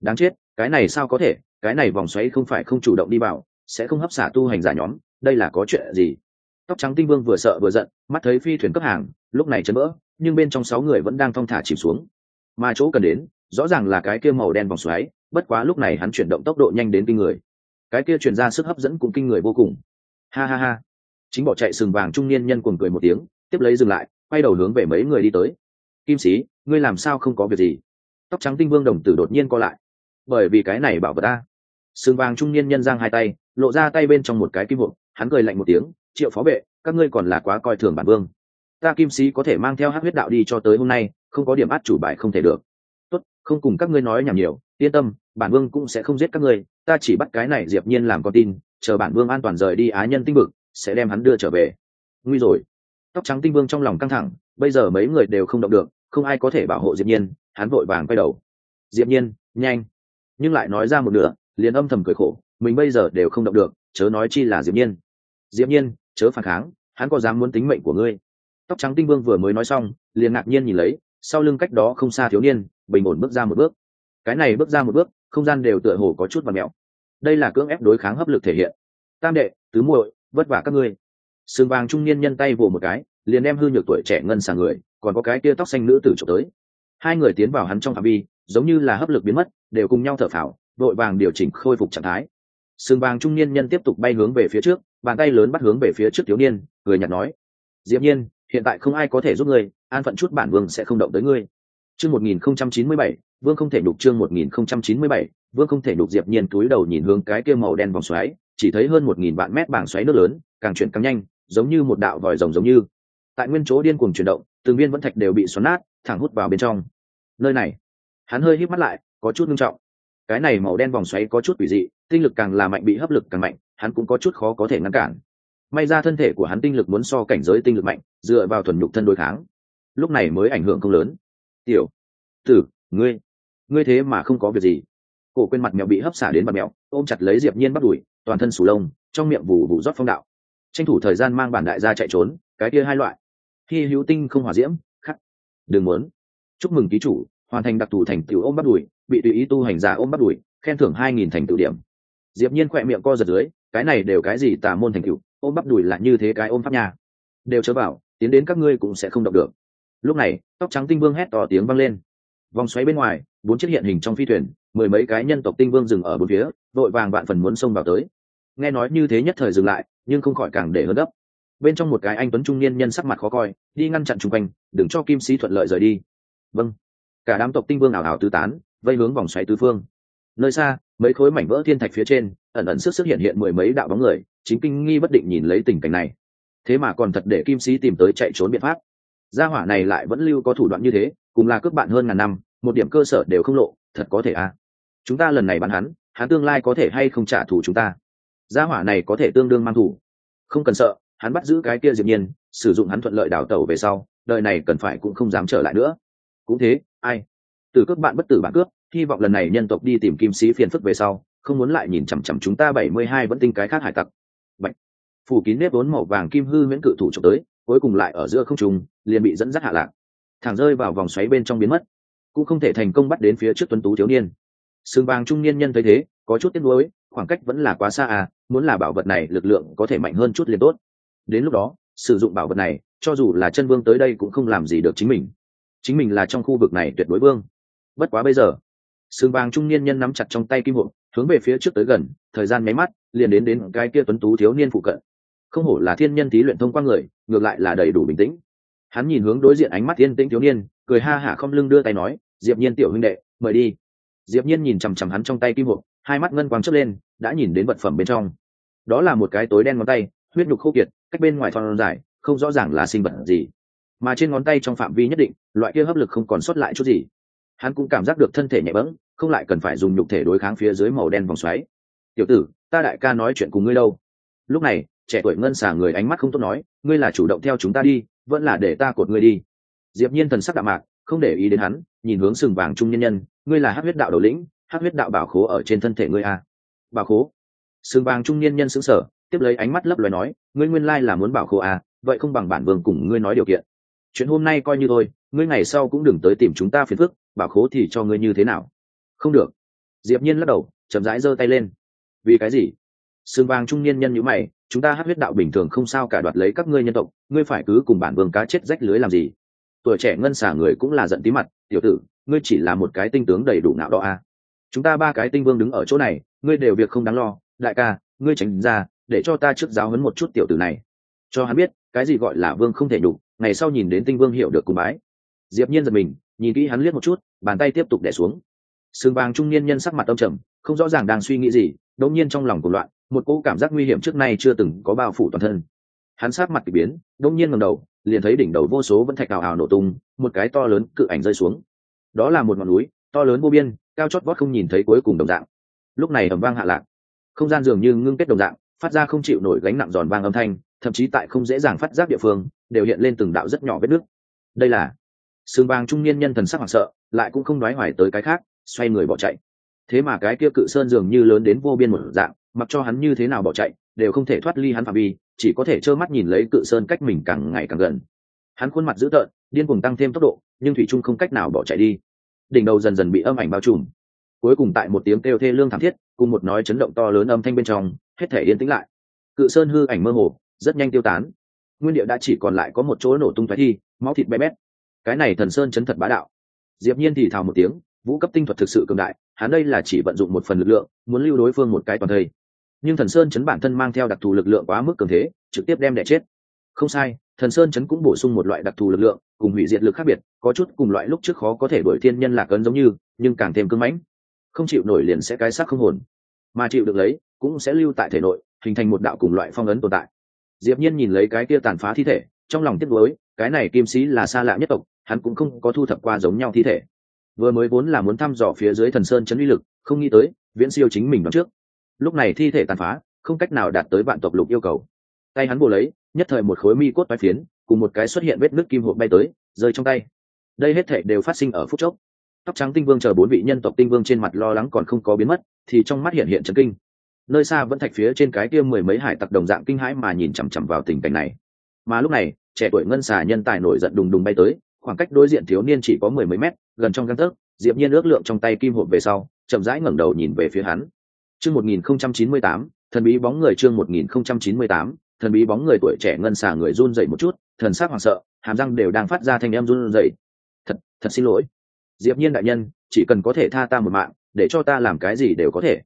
Đáng chết, cái này sao có thể? Cái này vòng xoáy không phải không chủ động đi vào, sẽ không hấp xả tu hành giả nhóm, đây là có chuyện gì? Tóc trắng tinh vương vừa sợ vừa giận, mắt thấy phi thuyền cấp hàng, lúc này chấn vỡ, nhưng bên trong sáu người vẫn đang thong thả chìm xuống. Mà chỗ cần đến, rõ ràng là cái kia màu đen vòng xoáy, bất quá lúc này hắn chuyển động tốc độ nhanh đến kinh người. Cái kia chuyển ra sức hấp dẫn cũng kinh người vô cùng. Ha ha ha. Chính bỏ chạy sừng vàng trung niên nhân cuồng cười một tiếng, tiếp lấy dừng lại quay đầu hướng về mấy người đi tới. Kim sĩ, ngươi làm sao không có việc gì? Tóc trắng tinh vương đồng tử đột nhiên co lại. Bởi vì cái này bảo vật ta. Sừng vàng trung niên nhân giang hai tay, lộ ra tay bên trong một cái kim hộp, hắn cười lạnh một tiếng, triệu phó vệ, các ngươi còn là quá coi thường bản vương. Ta kim sĩ có thể mang theo hát huyết đạo đi cho tới hôm nay, không có điểm át chủ bài không thể được. Tốt, không cùng các ngươi nói nhảm nhiều, yên tâm, bản vương cũng sẽ không giết các ngươi. Ta chỉ bắt cái này diệp nhiên làm con tin, chờ bản vương an toàn rời đi á nhân tinh vực, sẽ đem hắn đưa trở về. Nguy rồi tóc trắng tinh vương trong lòng căng thẳng, bây giờ mấy người đều không động được, không ai có thể bảo hộ diệp nhiên, hắn vội vàng quay đầu. Diệp nhiên, nhanh. Nhưng lại nói ra một nửa, liền âm thầm cười khổ, mình bây giờ đều không động được, chớ nói chi là diệp nhiên. Diệp nhiên, chớ phản kháng, hắn có dám muốn tính mệnh của ngươi? Tóc trắng tinh vương vừa mới nói xong, liền ngạc nhiên nhìn lấy, sau lưng cách đó không xa thiếu niên, bình ổn bước ra một bước. Cái này bước ra một bước, không gian đều tựa hồ có chút và mèo đây là cưỡng ép đối kháng hấp lực thể hiện. Tam đệ, tứ muội, vất vả các ngươi. Sương vàng trung niên nhân tay vồ một cái, liền đem hư nhược tuổi trẻ ngân sàng người, còn có cái kia tóc xanh nữ tử trộm tới. Hai người tiến vào hắn trong phạm vi, giống như là hấp lực biến mất, đều cùng nhau thở phào, đội vàng điều chỉnh khôi phục trạng thái. Sương vàng trung niên nhân tiếp tục bay hướng về phía trước, bàn tay lớn bắt hướng về phía trước thiếu niên người nhặt nói, diệp nhiên, hiện tại không ai có thể giúp ngươi, an phận chút bản vương sẽ không động tới ngươi. Chương 1097 vương không thể nhục chương 1097 vương không thể nhục diệp nhiên túi đầu nhìn hướng cái kia màu đen vòng xoáy, chỉ thấy hơn một nghìn vạn mét bảng xoáy nước lớn, càng chuyển càng nhanh giống như một đạo vòi rồng giống như. Tại nguyên chỗ điên cuồng chuyển động, từng viên vẫn thạch đều bị xoắn nát, thẳng hút vào bên trong. Nơi này, hắn hơi hít mắt lại, có chút nghiêm trọng. Cái này màu đen vòng xoáy có chút quỷ dị, tinh lực càng là mạnh, bị hấp lực càng mạnh, hắn cũng có chút khó có thể ngăn cản. May ra thân thể của hắn tinh lực muốn so cảnh giới tinh lực mạnh, dựa vào thuần nhục thân đối kháng. Lúc này mới ảnh hưởng không lớn. Tiểu, tử, ngươi ngươi thế mà không có việc gì. Cổ quên mặt mèo bị hấp xả đến mặt mèo, ôm chặt lấy diệp nhiên bắt đuổi, toàn thân sù lông, trong miệng vù vù rót phong đạo tranh thủ thời gian mang bản đại gia chạy trốn, cái kia hai loại. Khi hữu tinh không hòa diễm, khắc. Đừng muốn. Chúc mừng ký chủ, hoàn thành đặc thù thành tựu ôm bắt đuổi bị tùy ý tu hành giả ôm bắt đuổi khen thưởng hai nghìn thành tựu điểm. Diệp nhiên khỏe miệng co giật dưới, cái này đều cái gì tà môn thành tựu, ôm bắp đùi là như thế cái ôm pháp nhà đều chớ bảo, tiến đến các ngươi cũng sẽ không động được. Lúc này, tóc trắng tinh vương hét to tiếng vang lên. Vòng xoáy bên ngoài, bốn chiếc hiện hình trong phi thuyền, mười mấy cái nhân tộc tinh vương dừng ở bốn phía, vội vàng vạn phần muốn xông vào tới. Nghe nói như thế nhất thời dừng lại nhưng không khỏi càng để hơn gấp. bên trong một cái anh tuấn trung niên nhân sắc mặt khó coi, đi ngăn chặn chung quanh, đừng cho kim sĩ thuận lợi rời đi. Vâng. Cả đám tộc tinh vương ảo ảo tứ tán, vây hướng vòng xoáy tứ phương. Nơi xa, mấy khối mảnh vỡ thiên thạch phía trên, ẩn ẩn sức sức hiện hiện mười mấy đạo bóng người, chính kinh nghi bất định nhìn lấy tình cảnh này. Thế mà còn thật để kim sĩ tìm tới chạy trốn biện pháp. Gia hỏa này lại vẫn lưu có thủ đoạn như thế, cùng là cướp bạn hơn ngàn năm, một điểm cơ sở đều không lộ, thật có thể à? Chúng ta lần này bắn hắn hắn tương lai có thể hay không trả thù chúng ta? Gia hỏa này có thể tương đương mang thủ. Không cần sợ, hắn bắt giữ cái kia diệp nhiên, sử dụng hắn thuận lợi đào tẩu về sau, đời này cần phải cũng không dám trở lại nữa. Cũng thế, ai? Từ cướp bạn bất tử bạn cướp hy vọng lần này nhân tộc đi tìm kim sĩ phiền phức về sau, không muốn lại nhìn chằm chằm chúng ta bảy mươi hai vẫn tinh cái khác hải tặc. Bạch. phủ kín nếp vốn màu vàng kim hư miễn cự thủ trộm tới, cuối cùng lại ở giữa không trung, liền bị dẫn dắt hạ lạc. Thẳng rơi vào vòng xoáy bên trong biến mất. Cũng không thể thành công bắt đến phía trước tuấn tú thiếu niên. Sừng vàng trung niên nhân thấy thế, có chút tiếc nuối, khoảng cách vẫn là quá xa à muốn là bảo vật này lực lượng có thể mạnh hơn chút liền tốt. Đến lúc đó, sử dụng bảo vật này, cho dù là chân vương tới đây cũng không làm gì được chính mình. Chính mình là trong khu vực này tuyệt đối vương. Bất quá bây giờ sừng vàng trung niên nhân nắm chặt trong tay kim hộp, hướng về phía trước tới gần, thời gian máy mắt, liền đến đến cái kia tuấn tú thiếu niên phụ cận. Không hổ là thiên nhân thí luyện thông qua người, ngược lại là đầy đủ bình tĩnh. Hắn nhìn hướng đối diện ánh mắt thiên tĩnh thiếu niên, cười ha hả không lưng đưa tay nói, diệp nhiên tiểu huynh đệ, mời đi. Diệp nhiên nhìn chằm chằm hắn trong tay kim hộp, hai mắt ngân quang chớp lên đã nhìn đến vật phẩm bên trong. Đó là một cái tối đen ngón tay, huyết nhục khô kiệt, cách bên ngoài thon dài, không rõ ràng là sinh vật gì. Mà trên ngón tay trong phạm vi nhất định, loại kia hấp lực không còn sót lại chút gì. Hắn cũng cảm giác được thân thể nhẹ bẫng, không lại cần phải dùng nhục thể đối kháng phía dưới màu đen vòng xoáy. Tiểu tử, ta đại ca nói chuyện cùng ngươi đâu. Lúc này, trẻ tuổi ngân xả người ánh mắt không tốt nói, ngươi là chủ động theo chúng ta đi, vẫn là để ta cột ngươi đi. Diệp nhiên thần sắc đạm mạc, không để ý đến hắn, nhìn hướng sừng vàng trung nhân nhân, ngươi là hắc huyết đạo đầu lĩnh, hắc huyết đạo bảo khố ở trên thân thể ngươi à bảo khố. Sừng vàng trung niên nhân sững sờ, tiếp lấy ánh mắt lấp loài nói, ngươi nguyên lai là muốn bảo khố à vậy không bằng bản vương cùng ngươi nói điều kiện. Chuyện hôm nay coi như thôi, ngươi ngày sau cũng đừng tới tìm chúng ta phiền phức, bảo khố thì cho ngươi như thế nào? Không được. Diệp nhiên lắc đầu, chậm rãi giơ tay lên. Vì cái gì? Sương vàng trung niên nhân như mày, chúng ta hát huyết đạo bình thường không sao cả đoạt lấy các ngươi nhân tộc, ngươi phải cứ cùng bản vương cá chết rách lưới làm gì? Tuổi trẻ ngân xả người cũng là giận tí mặt, tiểu tử, ngươi chỉ là một cái tinh tướng đầy đủ não đó à. chúng ta ba cái tinh vương đứng ở chỗ này ngươi đều việc không đáng lo, đại ca, ngươi tránh ra, để cho ta trước giáo huấn một chút tiểu tử này. Cho hắn biết, cái gì gọi là vương không thể đủ ngày sau nhìn đến tinh vương hiểu được cùng bái. Diệp nhiên giật mình, nhìn kỹ hắn liếc một chút, bàn tay tiếp tục đè xuống. Sương vàng trung niên nhân sắc mặt âm trầm, không rõ ràng đang suy nghĩ gì, đột nhiên trong lòng cuộn loạn, một cỗ cảm giác nguy hiểm trước nay chưa từng có bao phủ toàn thân. Hắn sát mặt kỳ biến, đột nhiên ngẩng đầu, liền thấy đỉnh đầu vô số vẫn thạch ảo ảo nổ tung, một cái to lớn cự ảnh rơi xuống. Đó là một ngọn núi, to lớn vô biên, cao chót vót không nhìn thấy cuối cùng đồng dạng lúc này ầm vang hạ lạc. Không gian dường như ngưng kết đồng dạng, phát ra không chịu nổi gánh nặng giòn vang âm thanh, thậm chí tại không dễ dàng phát giác địa phương, đều hiện lên từng đạo rất nhỏ vết nước đây là sương vàng trung niên nhân thần sắc hoảng sợ, lại cũng không nói hoài tới cái khác, xoay người bỏ chạy. Thế mà cái kia cự sơn dường như lớn đến vô biên một dạng, mặc cho hắn như thế nào bỏ chạy, đều không thể thoát ly hắn phạm vi, chỉ có thể trơ mắt nhìn lấy cự sơn cách mình càng ngày càng gần. Hắn khuôn mặt dữ tợn, điên cuồng tăng thêm tốc độ, nhưng thủy trung không cách nào bỏ chạy đi. Đỉnh đầu dần dần bị âm ảnh bao trùm cuối cùng tại một tiếng kêu thê lương thảm thiết, cùng một nói chấn động to lớn âm thanh bên trong, hết thể yên tĩnh lại. Cự sơn hư ảnh mơ hồ, rất nhanh tiêu tán. Nguyên địa đã chỉ còn lại có một chỗ nổ tung thoái thi, máu thịt bé bét. Cái này thần sơn chấn thật bá đạo. Diệp nhiên thì thào một tiếng, vũ cấp tinh thuật thực sự cường đại, hắn đây là chỉ vận dụng một phần lực lượng, muốn lưu đối phương một cái toàn thây. Nhưng thần sơn chấn bản thân mang theo đặc thù lực lượng quá mức cường thế, trực tiếp đem đẻ chết. Không sai, thần sơn chấn cũng bổ sung một loại đặc thù lực lượng, cùng hủy diệt lực khác biệt, có chút cùng loại lúc trước khó có thể đuổi thiên nhân lạc ấn giống như, nhưng càng thêm cưng mãnh không chịu nổi liền sẽ cái xác không hồn. Mà chịu được lấy, cũng sẽ lưu tại thể nội, hình thành một đạo cùng loại phong ấn tồn tại. Diệp nhiên nhìn lấy cái kia tàn phá thi thể, trong lòng tiếc nuối, cái này kim sĩ là xa lạ nhất tộc, hắn cũng không có thu thập qua giống nhau thi thể. Vừa mới vốn là muốn thăm dò phía dưới thần sơn chấn uy lực, không nghĩ tới, viễn siêu chính mình đón trước. Lúc này thi thể tàn phá, không cách nào đạt tới vạn tộc lục yêu cầu. Tay hắn bổ lấy, nhất thời một khối mi cốt bay phiến, cùng một cái xuất hiện vết nứt kim hộp bay tới, rơi trong tay. Đây hết thể đều phát sinh ở phút chốc tóc trắng tinh vương chờ bốn vị nhân tộc tinh vương trên mặt lo lắng còn không có biến mất, thì trong mắt hiện hiện trấn kinh. Nơi xa vẫn thạch phía trên cái kia mười mấy hải tặc đồng dạng kinh hãi mà nhìn chằm chằm vào tình cảnh này. Mà lúc này, trẻ tuổi ngân xà nhân tài nổi giận đùng đùng bay tới, khoảng cách đối diện thiếu niên chỉ có mười mấy mét, gần trong găng tấc, diệp nhiên ước lượng trong tay kim hộp về sau, chậm rãi ngẩng đầu nhìn về phía hắn. Chương một nghìn không trăm chín mươi tám, thần bí bóng người chương một nghìn không trăm chín mươi tám, thần bí bóng người tuổi trẻ ngân xà người run dậy một chút, thần sắc hoảng sợ, hàm răng đều đang phát ra thanh em run dậy thật thật xin lỗi diệp nhiên đại nhân, chỉ cần có thể tha ta một mạng, để cho ta làm cái gì đều có thể.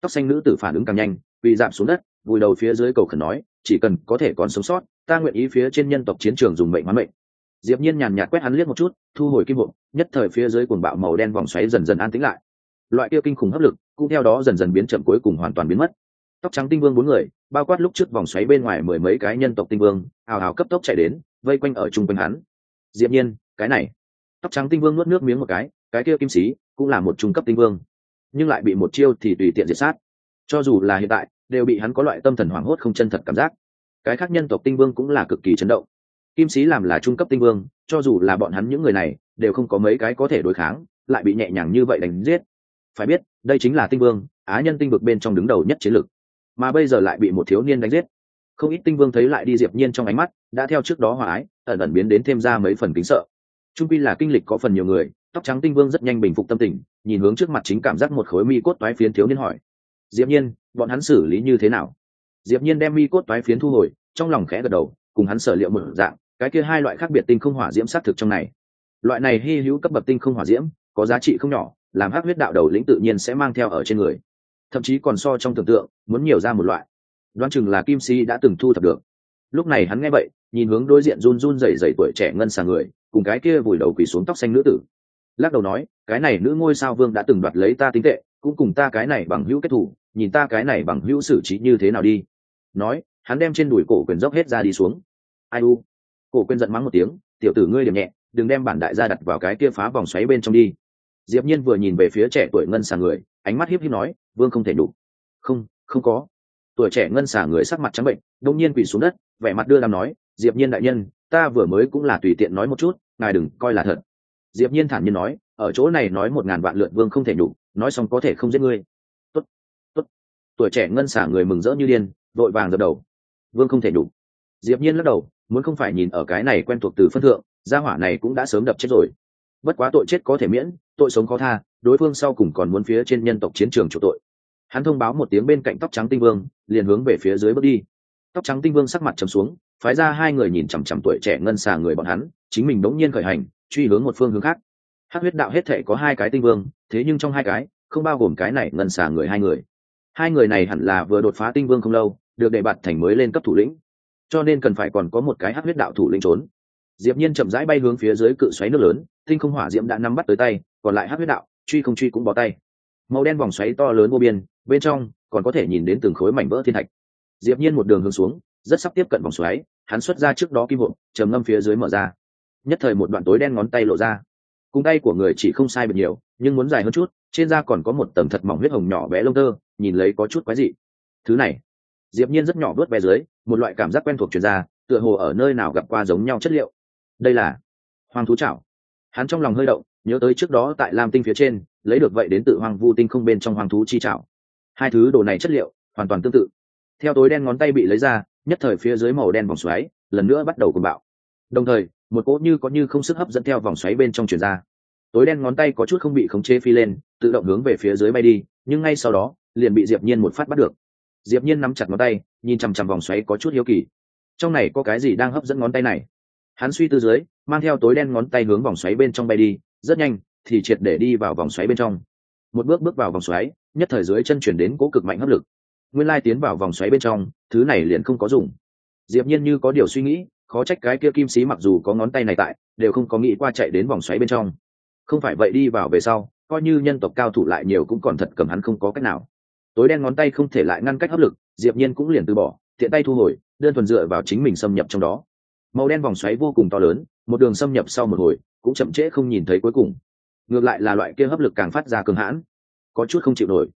Tóc xanh nữ tử phản ứng càng nhanh, vì giảm xuống đất, vùi đầu phía dưới cầu khẩn nói, chỉ cần có thể còn sống sót, ta nguyện ý phía trên nhân tộc chiến trường dùng mệnh hoán mệnh. Diệp nhiên nhàn nhạt quét hắn liếc một chút, thu hồi kim hộp, nhất thời phía dưới cuồng bạo màu đen vòng xoáy dần dần an tĩnh lại. Loại kia kinh khủng hấp lực, cũng theo đó dần dần biến chậm cuối cùng hoàn toàn biến mất. Tóc trắng tinh vương bốn người, bao quát lúc trước vòng xoáy bên ngoài mười mấy cái nhân tộc tinh vương ào ào cấp tốc chạy đến, vây quanh ở chung quanh hắn. Diệp nhiên, cái này tóc trắng tinh vương nuốt nước miếng một cái cái kia kim sĩ cũng là một trung cấp tinh vương, nhưng lại bị một chiêu thì tùy tiện diệt sát. Cho dù là hiện tại, đều bị hắn có loại tâm thần hoảng hốt không chân thật cảm giác. Cái khác nhân tộc tinh vương cũng là cực kỳ chấn động. Kim sĩ làm là trung cấp tinh vương, cho dù là bọn hắn những người này, đều không có mấy cái có thể đối kháng, lại bị nhẹ nhàng như vậy đánh giết. Phải biết, đây chính là tinh vương, á nhân tinh vực bên trong đứng đầu nhất chiến lược. Mà bây giờ lại bị một thiếu niên đánh giết. Không ít tinh vương thấy lại đi diệp nhiên trong ánh mắt, đã theo trước đó hòa ái, ẩn ẩn biến đến thêm ra mấy phần kính sợ trung quy là kinh lịch có phần nhiều người, tóc trắng tinh vương rất nhanh bình phục tâm tình, nhìn hướng trước mặt chính cảm giác một khối mi cốt toái phiến thiếu niên hỏi. Diệp nhiên, bọn hắn xử lý như thế nào? Diệp nhiên đem mi cốt toái phiến thu hồi, trong lòng khẽ gật đầu, cùng hắn sở liệu một dạng, cái kia hai loại khác biệt tinh không hỏa diễm sát thực trong này. Loại này hy hữu cấp bậc tinh không hỏa diễm, có giá trị không nhỏ, làm hắc huyết đạo đầu lĩnh tự nhiên sẽ mang theo ở trên người. Thậm chí còn so trong tưởng tượng, muốn nhiều ra một loại. Đoán chừng là kim si đã từng thu thập được. Lúc này hắn nghe vậy, nhìn hướng đối diện run run rẩy rẩy tuổi trẻ ngân xà người cùng cái kia vùi đầu quỳ xuống tóc xanh nữ tử. Lắc đầu nói, cái này nữ ngôi sao vương đã từng đoạt lấy ta tính tệ, cũng cùng ta cái này bằng hữu kết thủ nhìn ta cái này bằng hữu xử trí như thế nào đi. Nói, hắn đem trên đùi cổ quyền dốc hết ra đi xuống. Ai u? Cổ quyền giận mắng một tiếng, tiểu tử ngươi điểm nhẹ, đừng đem bản đại gia đặt vào cái kia phá vòng xoáy bên trong đi. Diệp nhiên vừa nhìn về phía trẻ tuổi ngân xà người, ánh mắt hiếp hiếp nói, vương không thể đủ không không có. Tuổi trẻ ngân xà người sắc mặt trắng bệnh, đông nhiên quỳ xuống đất, vẻ mặt đưa làm nói, diệp nhiên đại nhân, ta vừa mới cũng là tùy tiện nói một chút ngài đừng coi là thật. Diệp nhiên thản nhiên nói, ở chỗ này nói một ngàn vạn lượt vương không thể đủ nói xong có thể không giết ngươi. Tốt tốt. Tuổi trẻ ngân xả người mừng rỡ như điên, vội vàng gật đầu. Vương không thể đủ diệp nhiên lắc đầu, muốn không phải nhìn ở cái này quen thuộc từ phân thượng, gia hỏa này cũng đã sớm đập chết rồi. Bất quá tội chết có thể miễn, tội sống có tha, đối phương sau cùng còn muốn phía trên nhân tộc chiến trường chủ tội. Hắn thông báo một tiếng bên cạnh tóc trắng tinh vương, liền hướng về phía dưới bước đi. Tóc trắng tinh vương sắc mặt trầm xuống phái ra hai người nhìn chằm chằm tuổi trẻ ngân xà người bọn hắn, chính mình đống nhiên khởi hành, truy hướng một phương hướng khác. Hát huyết đạo hết thể có hai cái tinh vương, thế nhưng trong hai cái, không bao gồm cái này ngân xà người hai người. Hai người này hẳn là vừa đột phá tinh vương không lâu, được đề bạt thành mới lên cấp thủ lĩnh. Cho nên cần phải còn có một cái hát huyết đạo thủ lĩnh trốn. Diệp nhiên chậm rãi bay hướng phía dưới cự xoáy nước lớn, tinh không hỏa diễm đã nắm bắt tới tay, còn lại hát huyết đạo, truy không truy cũng bỏ tay. Màu đen vòng xoáy to lớn vô biên, bên trong còn có thể nhìn đến từng khối mảnh vỡ thiên thạch. Diệp nhiên một đường hướng xuống rất sắp tiếp cận vòng xoáy, hắn xuất ra trước đó kim hộp, trầm ngâm phía dưới mở ra. Nhất thời một đoạn tối đen ngón tay lộ ra. Cung tay của người chỉ không sai bật nhiều, nhưng muốn dài hơn chút, trên da còn có một tầng thật mỏng huyết hồng nhỏ bé lông tơ, nhìn lấy có chút quái dị. Thứ này, diệp nhiên rất nhỏ vớt bé dưới, một loại cảm giác quen thuộc truyền ra, tựa hồ ở nơi nào gặp qua giống nhau chất liệu. Đây là hoàng thú chảo. Hắn trong lòng hơi động, nhớ tới trước đó tại lam tinh phía trên, lấy được vậy đến tự hoang vu tinh không bên trong hoàng thú chi chảo. Hai thứ đồ này chất liệu hoàn toàn tương tự. Theo tối đen ngón tay bị lấy ra nhất thời phía dưới màu đen vòng xoáy, lần nữa bắt đầu cuồng bạo. Đồng thời, một cỗ như có như không sức hấp dẫn theo vòng xoáy bên trong truyền ra. Tối đen ngón tay có chút không bị khống chế phi lên, tự động hướng về phía dưới bay đi, nhưng ngay sau đó, liền bị diệp nhiên một phát bắt được. Diệp nhiên nắm chặt ngón tay, nhìn chằm chằm vòng xoáy có chút hiếu kỳ. Trong này có cái gì đang hấp dẫn ngón tay này? Hắn suy tư dưới, mang theo tối đen ngón tay hướng vòng xoáy bên trong bay đi, rất nhanh, thì triệt để đi vào vòng xoáy bên trong. Một bước bước vào vòng xoáy, nhất thời dưới chân chuyển đến cố cực mạnh hấp lực nguyên lai tiến vào vòng xoáy bên trong, thứ này liền không có dùng. Diệp nhiên như có điều suy nghĩ, khó trách cái kia kim sĩ mặc dù có ngón tay này tại, đều không có nghĩ qua chạy đến vòng xoáy bên trong. Không phải vậy đi vào về sau, coi như nhân tộc cao thủ lại nhiều cũng còn thật cầm hắn không có cách nào. Tối đen ngón tay không thể lại ngăn cách hấp lực, diệp nhiên cũng liền từ bỏ, tiện tay thu hồi, đơn thuần dựa vào chính mình xâm nhập trong đó. Màu đen vòng xoáy vô cùng to lớn, một đường xâm nhập sau một hồi, cũng chậm trễ không nhìn thấy cuối cùng. Ngược lại là loại kia hấp lực càng phát ra cường hãn, có chút không chịu nổi.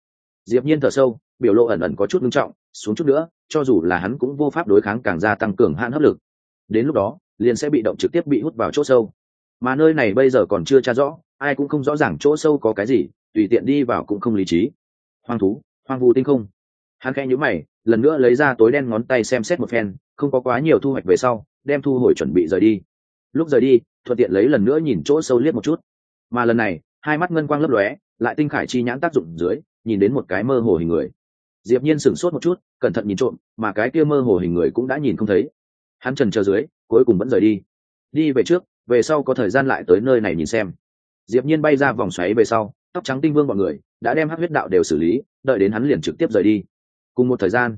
Diệp nhiên thở sâu biểu lộ ẩn ẩn có chút nghiêm trọng, xuống chút nữa, cho dù là hắn cũng vô pháp đối kháng càng gia tăng cường hạn hấp lực. Đến lúc đó, liền sẽ bị động trực tiếp bị hút vào chỗ sâu. Mà nơi này bây giờ còn chưa tra rõ, ai cũng không rõ ràng chỗ sâu có cái gì, tùy tiện đi vào cũng không lý trí. Hoang thú, hoang vu tinh không. Hắn khẽ nhíu mày, lần nữa lấy ra tối đen ngón tay xem xét một phen, không có quá nhiều thu hoạch về sau, đem thu hồi chuẩn bị rời đi. Lúc rời đi, thuận tiện lấy lần nữa nhìn chỗ sâu liếc một chút. Mà lần này, hai mắt ngân quang lấp lóe, lại tinh khải chi nhãn tác dụng dưới, nhìn đến một cái mơ hồ hình người diệp nhiên sửng sốt một chút, cẩn thận nhìn trộm, mà cái kia mơ hồ hình người cũng đã nhìn không thấy. Hắn trần chờ dưới, cuối cùng vẫn rời đi. Đi về trước, về sau có thời gian lại tới nơi này nhìn xem. Diệp nhiên bay ra vòng xoáy về sau, tóc trắng tinh vương bọn người, đã đem hắc huyết đạo đều xử lý, đợi đến hắn liền trực tiếp rời đi. Cùng một thời gian,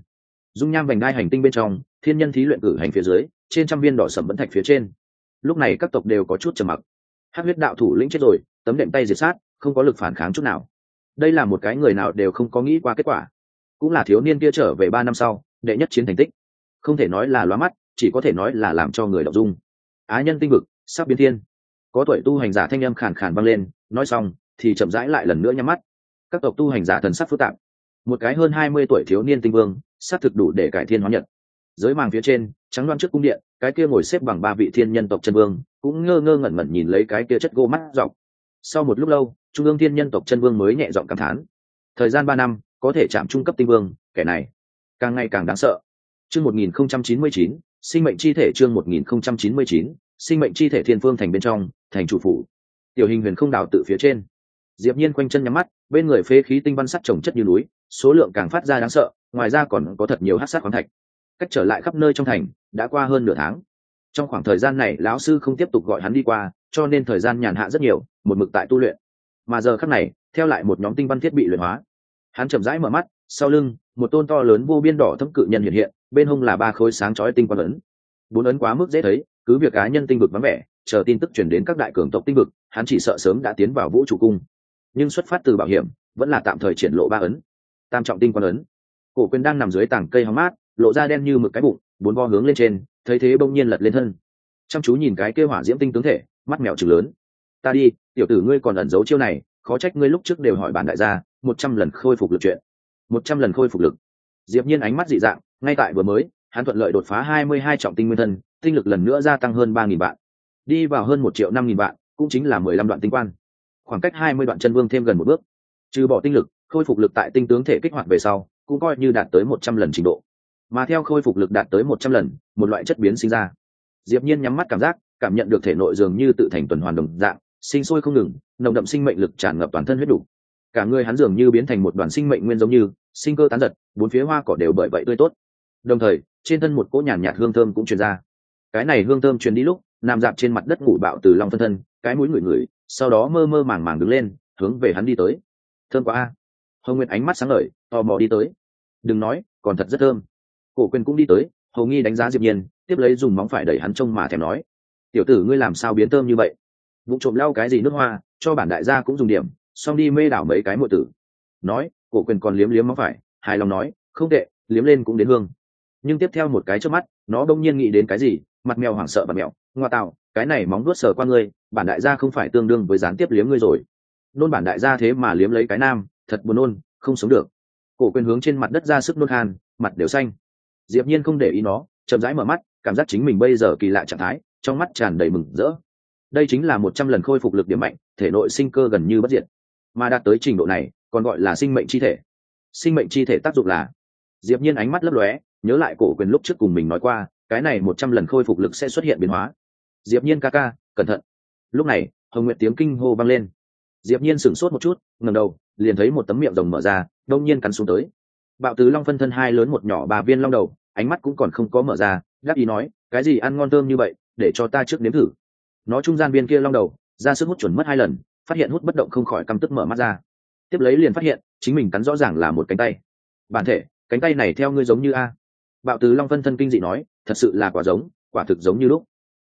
dung nham vành đai hành tinh bên trong, thiên nhân thí luyện cử hành phía dưới, trên trăm viên đỏ sầm vẫn thạch phía trên. Lúc này các tộc đều có chút trầm mặc. Hắc huyết đạo thủ lĩnh chết rồi, tấm đệm tay diệt sát, không có lực phản kháng chút nào. Đây là một cái người nào đều không có nghĩ qua kết quả cũng là thiếu niên kia trở về ba năm sau, đệ nhất chiến thành tích. Không thể nói là loa mắt, chỉ có thể nói là làm cho người đọc dung. Á nhân tinh vực, sắp biến thiên. Có tuổi tu hành giả thanh âm khàn khàn vang lên, nói xong, thì chậm rãi lại lần nữa nhắm mắt. Các tộc tu hành giả thần sắc phức tạp. Một cái hơn hai mươi tuổi thiếu niên tinh vương xác thực đủ để cải thiên hóa nhật. Giới màng phía trên, trắng đoan trước cung điện, cái kia ngồi xếp bằng ba vị thiên nhân tộc chân vương, cũng ngơ ngơ ngẩn ngẩn nhìn lấy cái kia chất gỗ mắt dọc. Sau một lúc lâu, trung ương thiên nhân tộc chân vương mới nhẹ giọng cảm thán. Thời gian ba năm có thể chạm trung cấp tinh vương, kẻ này càng ngày càng đáng sợ. Chương một nghìn không trăm chín mươi chín, sinh mệnh chi thể chương một nghìn không trăm chín mươi chín, sinh mệnh chi thể thiên phương thành bên trong, thành chủ phủ. Tiểu hình huyền không đào tự phía trên. Diệp nhiên quanh chân nhắm mắt, bên người phế khí tinh văn sắt trồng chất như núi, số lượng càng phát ra đáng sợ, ngoài ra còn có thật nhiều hắc sát khoáng thạch. Cách trở lại khắp nơi trong thành, đã qua hơn nửa tháng. Trong khoảng thời gian này, lão sư không tiếp tục gọi hắn đi qua, cho nên thời gian nhàn hạ rất nhiều, một mực tại tu luyện. Mà giờ khắc này, theo lại một nhóm tinh văn thiết bị luyện hóa hắn chậm rãi mở mắt, sau lưng, một tôn to lớn vô biên đỏ thâm cự nhân hiện hiện, bên hông là ba khối sáng chói tinh quan ấn. Bốn ấn quá mức dễ thấy, cứ việc cá nhân tinh vực vắng vẻ, chờ tin tức chuyển đến các đại cường tộc tinh vực, hắn chỉ sợ sớm đã tiến vào vũ trụ cung. Nhưng xuất phát từ bảo hiểm, vẫn là tạm thời triển lộ ba ấn. Tam trọng tinh quan ấn. Cổ quyền đang nằm dưới tảng cây hóng mát, lộ ra đen như mực cái bụng, bốn vo hướng lên trên, thấy thế bỗng nhiên lật lên thân. Chăm chú nhìn cái kêu hỏa diễm tinh tướng thể, mắt mèo trừng lớn. Ta đi, tiểu tử ngươi còn ẩn giấu chiêu này, khó trách ngươi lúc trước đều hỏi bản đại gia một trăm lần khôi phục lực chuyện. một trăm lần khôi phục lực. Diệp nhiên ánh mắt dị dạng, ngay tại vừa mới, hắn thuận lợi đột phá hai mươi hai trọng tinh nguyên thân, tinh lực lần nữa gia tăng hơn ba nghìn vạn. Đi vào hơn một triệu năm nghìn vạn, cũng chính là mười lăm đoạn tinh quan. Khoảng cách hai mươi đoạn chân vương thêm gần một bước. Trừ bỏ tinh lực, khôi phục lực tại tinh tướng thể kích hoạt về sau, cũng coi như đạt tới một trăm lần trình độ. Mà theo khôi phục lực đạt tới một trăm lần, một loại chất biến sinh ra. Diệp nhiên nhắm mắt cảm giác, cảm nhận được thể nội dường như tự thành tuần hoàn đồng dạng, sinh sôi không ngừng, nồng đậm sinh mệnh lực tràn ngập toàn thân huyết đủ cả người hắn dường như biến thành một đoàn sinh mệnh nguyên giống như, sinh cơ tán giật, bốn phía hoa cỏ đều bởi vậy tươi tốt. Đồng thời, trên thân một cỗ nhàn nhạt hương thơm cũng truyền ra. Cái này hương thơm truyền đi lúc, nằm dạp trên mặt đất ngủ bạo từ lòng phân thân, cái mũi ngửi ngửi, sau đó mơ mơ màng màng đứng lên, hướng về hắn đi tới. Thơm quá a. Hồng nguyệt ánh mắt sáng ngời, tò mò đi tới. Đừng nói, còn thật rất thơm. Cổ quyền cũng đi tới, hầu nghi đánh giá diệp nhiên, tiếp lấy dùng móng phải đẩy hắn trông mà thèm nói. Tiểu tử ngươi làm sao biến thơm như vậy? Vụ trộm lau cái gì nước hoa, cho bản đại gia cũng dùng điểm xong đi mê đảo mấy cái mộ tử. Nói cổ quyền còn liếm liếm móng phải hài lòng nói không tệ liếm lên cũng đến hương. Nhưng tiếp theo một cái trước mắt nó đông nhiên nghĩ đến cái gì mặt mèo hoảng sợ và mèo ngoa tạo cái này móng nuốt sờ qua ngươi bản đại gia không phải tương đương với gián tiếp liếm ngươi rồi. Nôn bản đại gia thế mà liếm lấy cái nam thật buồn nôn không sống được. Cổ quyền hướng trên mặt đất ra sức nôn hàn, mặt đều xanh. Diệp nhiên không để ý nó chậm rãi mở mắt cảm giác chính mình bây giờ kỳ lạ trạng thái trong mắt tràn đầy mừng rỡ. Đây chính là một trăm lần khôi phục lực điểm mạnh thể nội sinh cơ gần như bất diệt mà đạt tới trình độ này, còn gọi là sinh mệnh chi thể. Sinh mệnh chi thể tác dụng là, diệp nhiên ánh mắt lấp lóe, nhớ lại cổ quyền lúc trước cùng mình nói qua, cái này một trăm lần khôi phục lực sẽ xuất hiện biến hóa. Diệp nhiên ca ca, cẩn thận. Lúc này, hồng nguyệt tiếng kinh hô vang lên. Diệp nhiên sửng sốt một chút, ngẩng đầu, liền thấy một tấm miệng rồng mở ra, đông nhiên cắn xuống tới. Bạo tứ long phân thân hai lớn một nhỏ ba viên long đầu, ánh mắt cũng còn không có mở ra gác ý nói, cái gì ăn ngon thơm như vậy, để cho ta trước nếm thử. Nó trung gian viên kia long đầu, ra sức hút chuẩn mất hai lần phát hiện hút bất động không khỏi căm tức mở mắt ra. Tiếp lấy liền phát hiện, chính mình cắn rõ ràng là một cánh tay. Bản thể, cánh tay này theo ngươi giống như a. Bạo tứ long phân thân kinh dị nói, thật sự là quả giống, quả thực giống như lúc.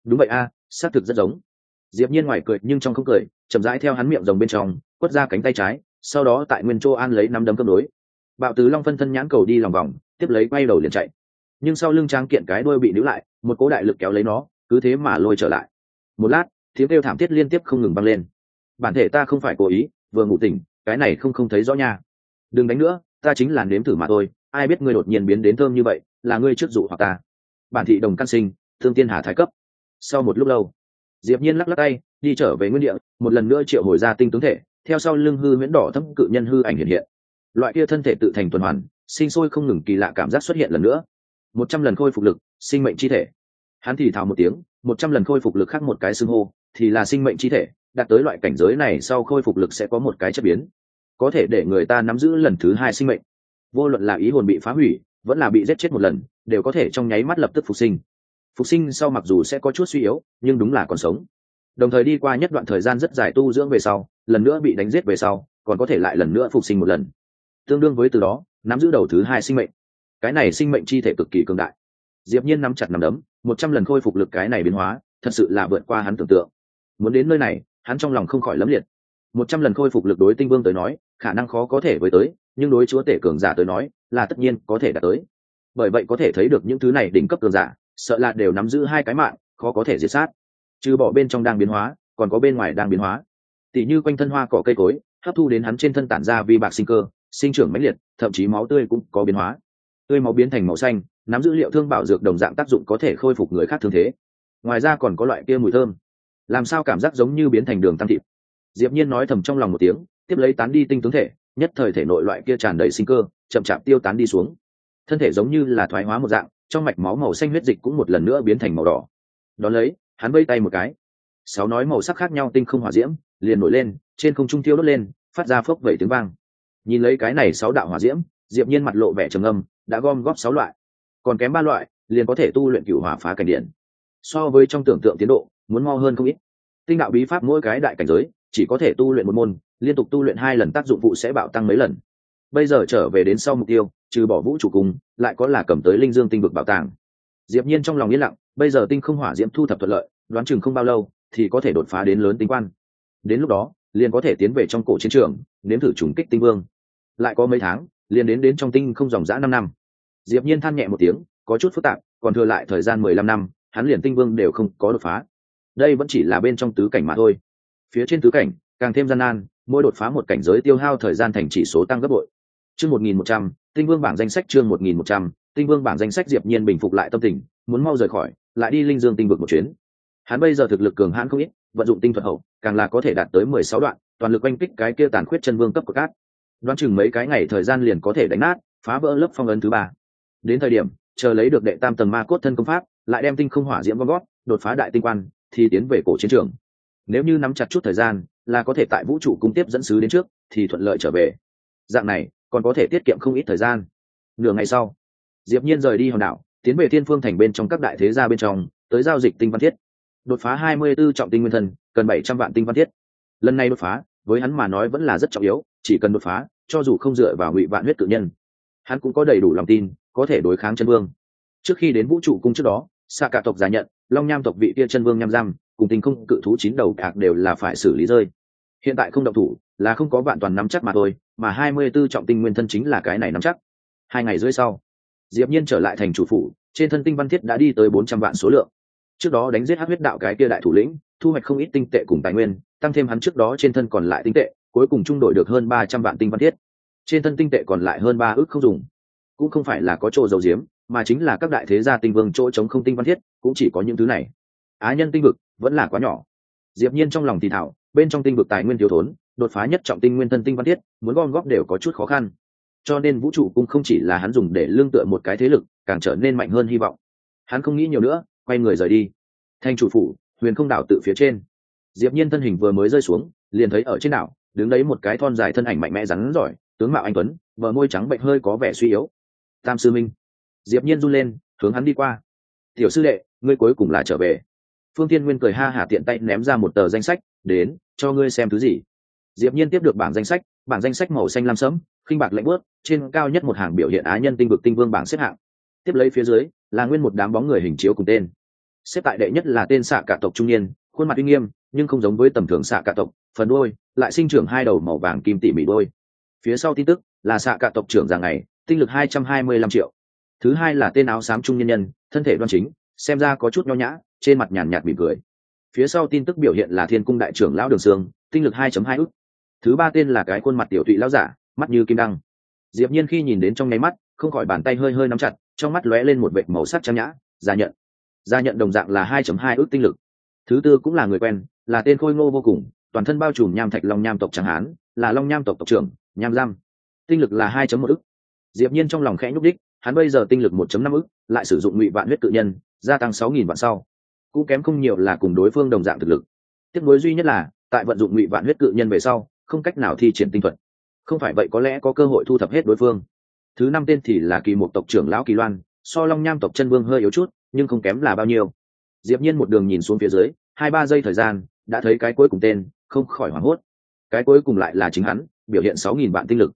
Đúng vậy a, xác thực rất giống. Diệp nhiên ngoài cười nhưng trong không cười, chậm rãi theo hắn miệng rồng bên trong, quất ra cánh tay trái, sau đó tại nguyên châu an lấy năm đấm cơm đối. Bạo tứ long phân thân nhãn cầu đi lòng vòng, tiếp lấy quay đầu liền chạy. Nhưng sau lưng trang kiện cái đuôi bị níu lại, một cố đại lực kéo lấy nó, cứ thế mà lôi trở lại. Một lát, tiếng kêu thảm thiết liên tiếp không ngừng băng lên bản thể ta không phải cố ý, vừa ngủ tỉnh, cái này không không thấy rõ nha. Đừng đánh nữa, ta chính là nếm thử mà thôi, ai biết ngươi đột nhiên biến đến thơm như vậy, là ngươi trước dụ hoặc ta. Bản thị đồng căn sinh, thương tiên hà thái cấp. Sau một lúc lâu, diệp nhiên lắc lắc tay, đi trở về nguyên địa, một lần nữa triệu hồi ra tinh tướng thể, theo sau lưng hư huyễn đỏ thâm cự nhân hư ảnh hiện hiện. Loại kia thân thể tự thành tuần hoàn, sinh sôi không ngừng kỳ lạ cảm giác xuất hiện lần nữa. Một trăm lần khôi phục lực, sinh mệnh chi thể. Hắn thì thào một tiếng, một trăm lần khôi phục lực khác một cái xưng hô, thì là sinh mệnh chi thể đạt tới loại cảnh giới này sau khôi phục lực sẽ có một cái chất biến. Có thể để người ta nắm giữ lần thứ hai sinh mệnh. Vô luận là ý hồn bị phá hủy, vẫn là bị giết chết một lần, đều có thể trong nháy mắt lập tức phục sinh. Phục sinh sau mặc dù sẽ có chút suy yếu, nhưng đúng là còn sống. Đồng thời đi qua nhất đoạn thời gian rất dài tu dưỡng về sau, lần nữa bị đánh giết về sau, còn có thể lại lần nữa phục sinh một lần. Tương đương với từ đó, nắm giữ đầu thứ hai sinh mệnh. Cái này sinh mệnh chi thể cực kỳ cường đại. Diệp nhiên nắm chặt nắm đấm, một trăm lần khôi phục lực cái này biến hóa, thật sự là vượt qua hắn tưởng tượng. Muốn đến nơi này hắn trong lòng không khỏi lấm liệt. Một trăm lần khôi phục lực đối tinh vương tới nói, khả năng khó có thể với tới, nhưng đối chúa tể cường giả tới nói, là tất nhiên có thể đạt tới. Bởi vậy có thể thấy được những thứ này đỉnh cấp cường giả, sợ là đều nắm giữ hai cái mạng, khó có thể diệt sát. Trừ bỏ bên trong đang biến hóa, còn có bên ngoài đang biến hóa. Tỉ như quanh thân hoa cỏ cây cối, hấp thu đến hắn trên thân tản ra vi bạc sinh cơ, sinh trưởng mãnh liệt, thậm chí máu tươi cũng có biến hóa. Tươi máu biến thành màu xanh, nắm giữ liệu thương bảo dược đồng dạng tác dụng có thể khôi phục người khác thương thế. Ngoài ra còn có loại kia mùi thơm làm sao cảm giác giống như biến thành đường tăng thịt? Diệp nhiên nói thầm trong lòng một tiếng, tiếp lấy tán đi tinh tướng thể, nhất thời thể nội loại kia tràn đầy sinh cơ, chậm chạp tiêu tán đi xuống. Thân thể giống như là thoái hóa một dạng, trong mạch máu màu xanh huyết dịch cũng một lần nữa biến thành màu đỏ. Đón lấy, hắn vây tay một cái. Sáu nói màu sắc khác nhau tinh không hỏa diễm, liền nổi lên, trên không trung tiêu đốt lên, phát ra phốc vẩy tiếng vang. Nhìn lấy cái này sáu đạo hỏa diễm, diệp nhiên mặt lộ vẻ trầm âm đã gom góp sáu loại. Còn kém ba loại, liền có thể tu luyện cửu hỏa phá cảnh điện. So với trong tưởng tượng tiến độ muốn mau hơn không ít. Tinh đạo bí pháp mỗi cái đại cảnh giới, chỉ có thể tu luyện một môn, liên tục tu luyện hai lần tác dụng phụ sẽ bạo tăng mấy lần. Bây giờ trở về đến sau mục tiêu, trừ bỏ vũ trụ cùng, lại có là cầm tới linh dương tinh vực bảo tàng. Diệp nhiên trong lòng yên lặng, bây giờ tinh không hỏa diễm thu thập thuận lợi, đoán chừng không bao lâu, thì có thể đột phá đến lớn tinh quan. Đến lúc đó, liền có thể tiến về trong cổ chiến trường, nếm thử trùng kích tinh vương. Lại có mấy tháng, liền đến đến trong tinh không dòng dã năm năm. Diệp nhiên than nhẹ một tiếng, có chút phức tạp, còn thừa lại thời gian mười lăm năm, hắn liền tinh vương đều không có đột phá đây vẫn chỉ là bên trong tứ cảnh mà thôi. Phía trên tứ cảnh, càng thêm gian nan, mỗi đột phá một cảnh giới tiêu hao thời gian thành chỉ số tăng gấp bội. Chương một nghìn một trăm, tinh vương bảng danh sách chương một nghìn một trăm, tinh vương bảng danh sách diệp nhiên bình phục lại tâm tình, muốn mau rời khỏi, lại đi linh dương tinh vực một chuyến. Hắn bây giờ thực lực cường hãn không ít, vận dụng tinh thuật hậu, càng là có thể đạt tới mười sáu đoạn, toàn lực oanh kích cái kia tàn khuyết chân vương cấp của cát đoán chừng mấy cái ngày thời gian liền có thể đánh nát, phá vỡ lớp phong ấn thứ ba. Đến thời điểm, chờ lấy được đệ tam tầng ma cốt thân công pháp, lại đem tinh không hỏa diễm gom gót đột phá đại tinh quan thì tiến về cổ chiến trường. Nếu như nắm chặt chút thời gian, là có thể tại vũ trụ cung tiếp dẫn sứ đến trước, thì thuận lợi trở về. Dạng này, còn có thể tiết kiệm không ít thời gian. Nửa ngày sau, diệp nhiên rời đi hòn đảo, tiến về thiên phương thành bên trong các đại thế gia bên trong, tới giao dịch tinh văn thiết. Đột phá 24 trọng tinh nguyên thân, cần 700 vạn tinh văn thiết. Lần này đột phá, với hắn mà nói vẫn là rất trọng yếu, chỉ cần đột phá, cho dù không dựa vào ngụy vạn huyết tự nhân, hắn cũng có đầy đủ lòng tin, có thể đối kháng chân vương. Trước khi đến vũ trụ cung trước đó xa cả tộc giả nhận long nham tộc vị kia chân vương nham giam cùng tình không cự thú chín đầu ạc đều là phải xử lý rơi. Hiện tại không động thủ, là không có vạn toàn nắm chắc mà thôi, mà hai mươi 24 trọng tinh nguyên thân chính là cái này nắm chắc. Hai ngày rưỡi sau, diệp nhiên trở lại thành chủ phủ, trên thân tinh văn thiết đã đi tới bốn trăm vạn số lượng. Trước đó đánh giết hắc huyết đạo cái kia đại thủ lĩnh, thu hoạch không ít tinh tệ cùng tài nguyên, tăng thêm hắn trước đó trên thân còn lại tinh tệ, cuối cùng trung đổi được hơn ba trăm vạn tinh văn thiết. Trên thân tinh tệ còn lại hơn ba ước không dùng. Cũng không phải là có chỗ dầu diếm mà chính là các đại thế gia tinh vương chỗ chống không tinh văn thiết, cũng chỉ có những thứ này. Á nhân tinh vực vẫn là quá nhỏ. Diệp nhiên trong lòng thì thảo, bên trong tinh vực tài nguyên thiếu thốn, đột phá nhất trọng tinh nguyên thân tinh văn thiết, muốn gom góp đều có chút khó khăn. Cho nên vũ trụ cũng không chỉ là hắn dùng để lương tựa một cái thế lực, càng trở nên mạnh hơn hy vọng. Hắn không nghĩ nhiều nữa, quay người rời đi. Thanh chủ phủ, huyền không đảo tự phía trên. Diệp nhiên thân hình vừa mới rơi xuống, liền thấy ở trên đảo, đứng đấy một cái thon dài thân ảnh mạnh mẽ rắn giỏi tướng mạo anh tuấn, bờ môi trắng bệnh hơi có vẻ suy yếu. Tam sư minh diệp nhiên run lên, hướng hắn đi qua. Tiểu sư đệ, ngươi cuối cùng là trở về. Phương tiên nguyên cười ha hả tiện tay ném ra một tờ danh sách, đến, cho ngươi xem thứ gì. Diệp nhiên tiếp được bảng danh sách, bảng danh sách màu xanh lam sẫm, khinh bạc lạnh bước trên cao nhất một hàng biểu hiện á nhân tinh vực tinh vương bảng xếp hạng. Tiếp lấy phía dưới, là nguyên một đám bóng người hình chiếu cùng tên. Xếp tại đệ nhất là tên xạ cả tộc trung niên, khuôn mặt uy nghiêm, nhưng không giống với tầm thường xạ cả tộc, phần đôi lại sinh trưởng hai đầu màu vàng kim tỉ mỉ đôi phía sau tin tức, là xạ cả tộc trưởng già ngày, tinh lực hai trăm hai mươi lăm triệu thứ hai là tên áo xám trung nhân nhân, thân thể đoan chính, xem ra có chút nho nhã, trên mặt nhàn nhạt mỉm cười. Phía sau tin tức biểu hiện là thiên cung đại trưởng lão đường sương, tinh lực 2 hai ức. Thứ ba tên là cái khuôn mặt tiểu thụy lão giả, mắt như kim đăng. Diệp nhiên khi nhìn đến trong nháy mắt, không khỏi bàn tay hơi hơi nắm chặt, trong mắt lóe lên một vệt màu sắc trang nhã, gia nhận. Gia nhận đồng dạng là 2 hai ức tinh lực. Thứ tư cũng là người quen, là tên khôi ngô vô cùng, toàn thân bao trùm nham thạch long nham tộc trắng hán, là long nham tộc tộc trưởng, nham giam. Tinh lực là 2 một ức. Diệp nhiên trong lòng khẽ nhúc đích hắn bây giờ tinh lực 1.5 ức, lại sử dụng ngụy vạn huyết tự nhân, gia tăng 6.000 vạn sau. Cũng kém không nhiều là cùng đối phương đồng dạng thực lực. Tiếc nối duy nhất là, tại vận dụng ngụy vạn huyết cự nhân về sau, không cách nào thi triển tinh thuật. Không phải vậy có lẽ có cơ hội thu thập hết đối phương. Thứ năm tên thì là kỳ một tộc trưởng lão kỳ loan, so long nham tộc chân vương hơi yếu chút, nhưng không kém là bao nhiêu. Diệp nhiên một đường nhìn xuống phía dưới, hai ba giây thời gian, đã thấy cái cuối cùng tên, không khỏi hoảng hốt. Cái cuối cùng lại là chính hắn, biểu hiện sáu nghìn vạn tinh lực.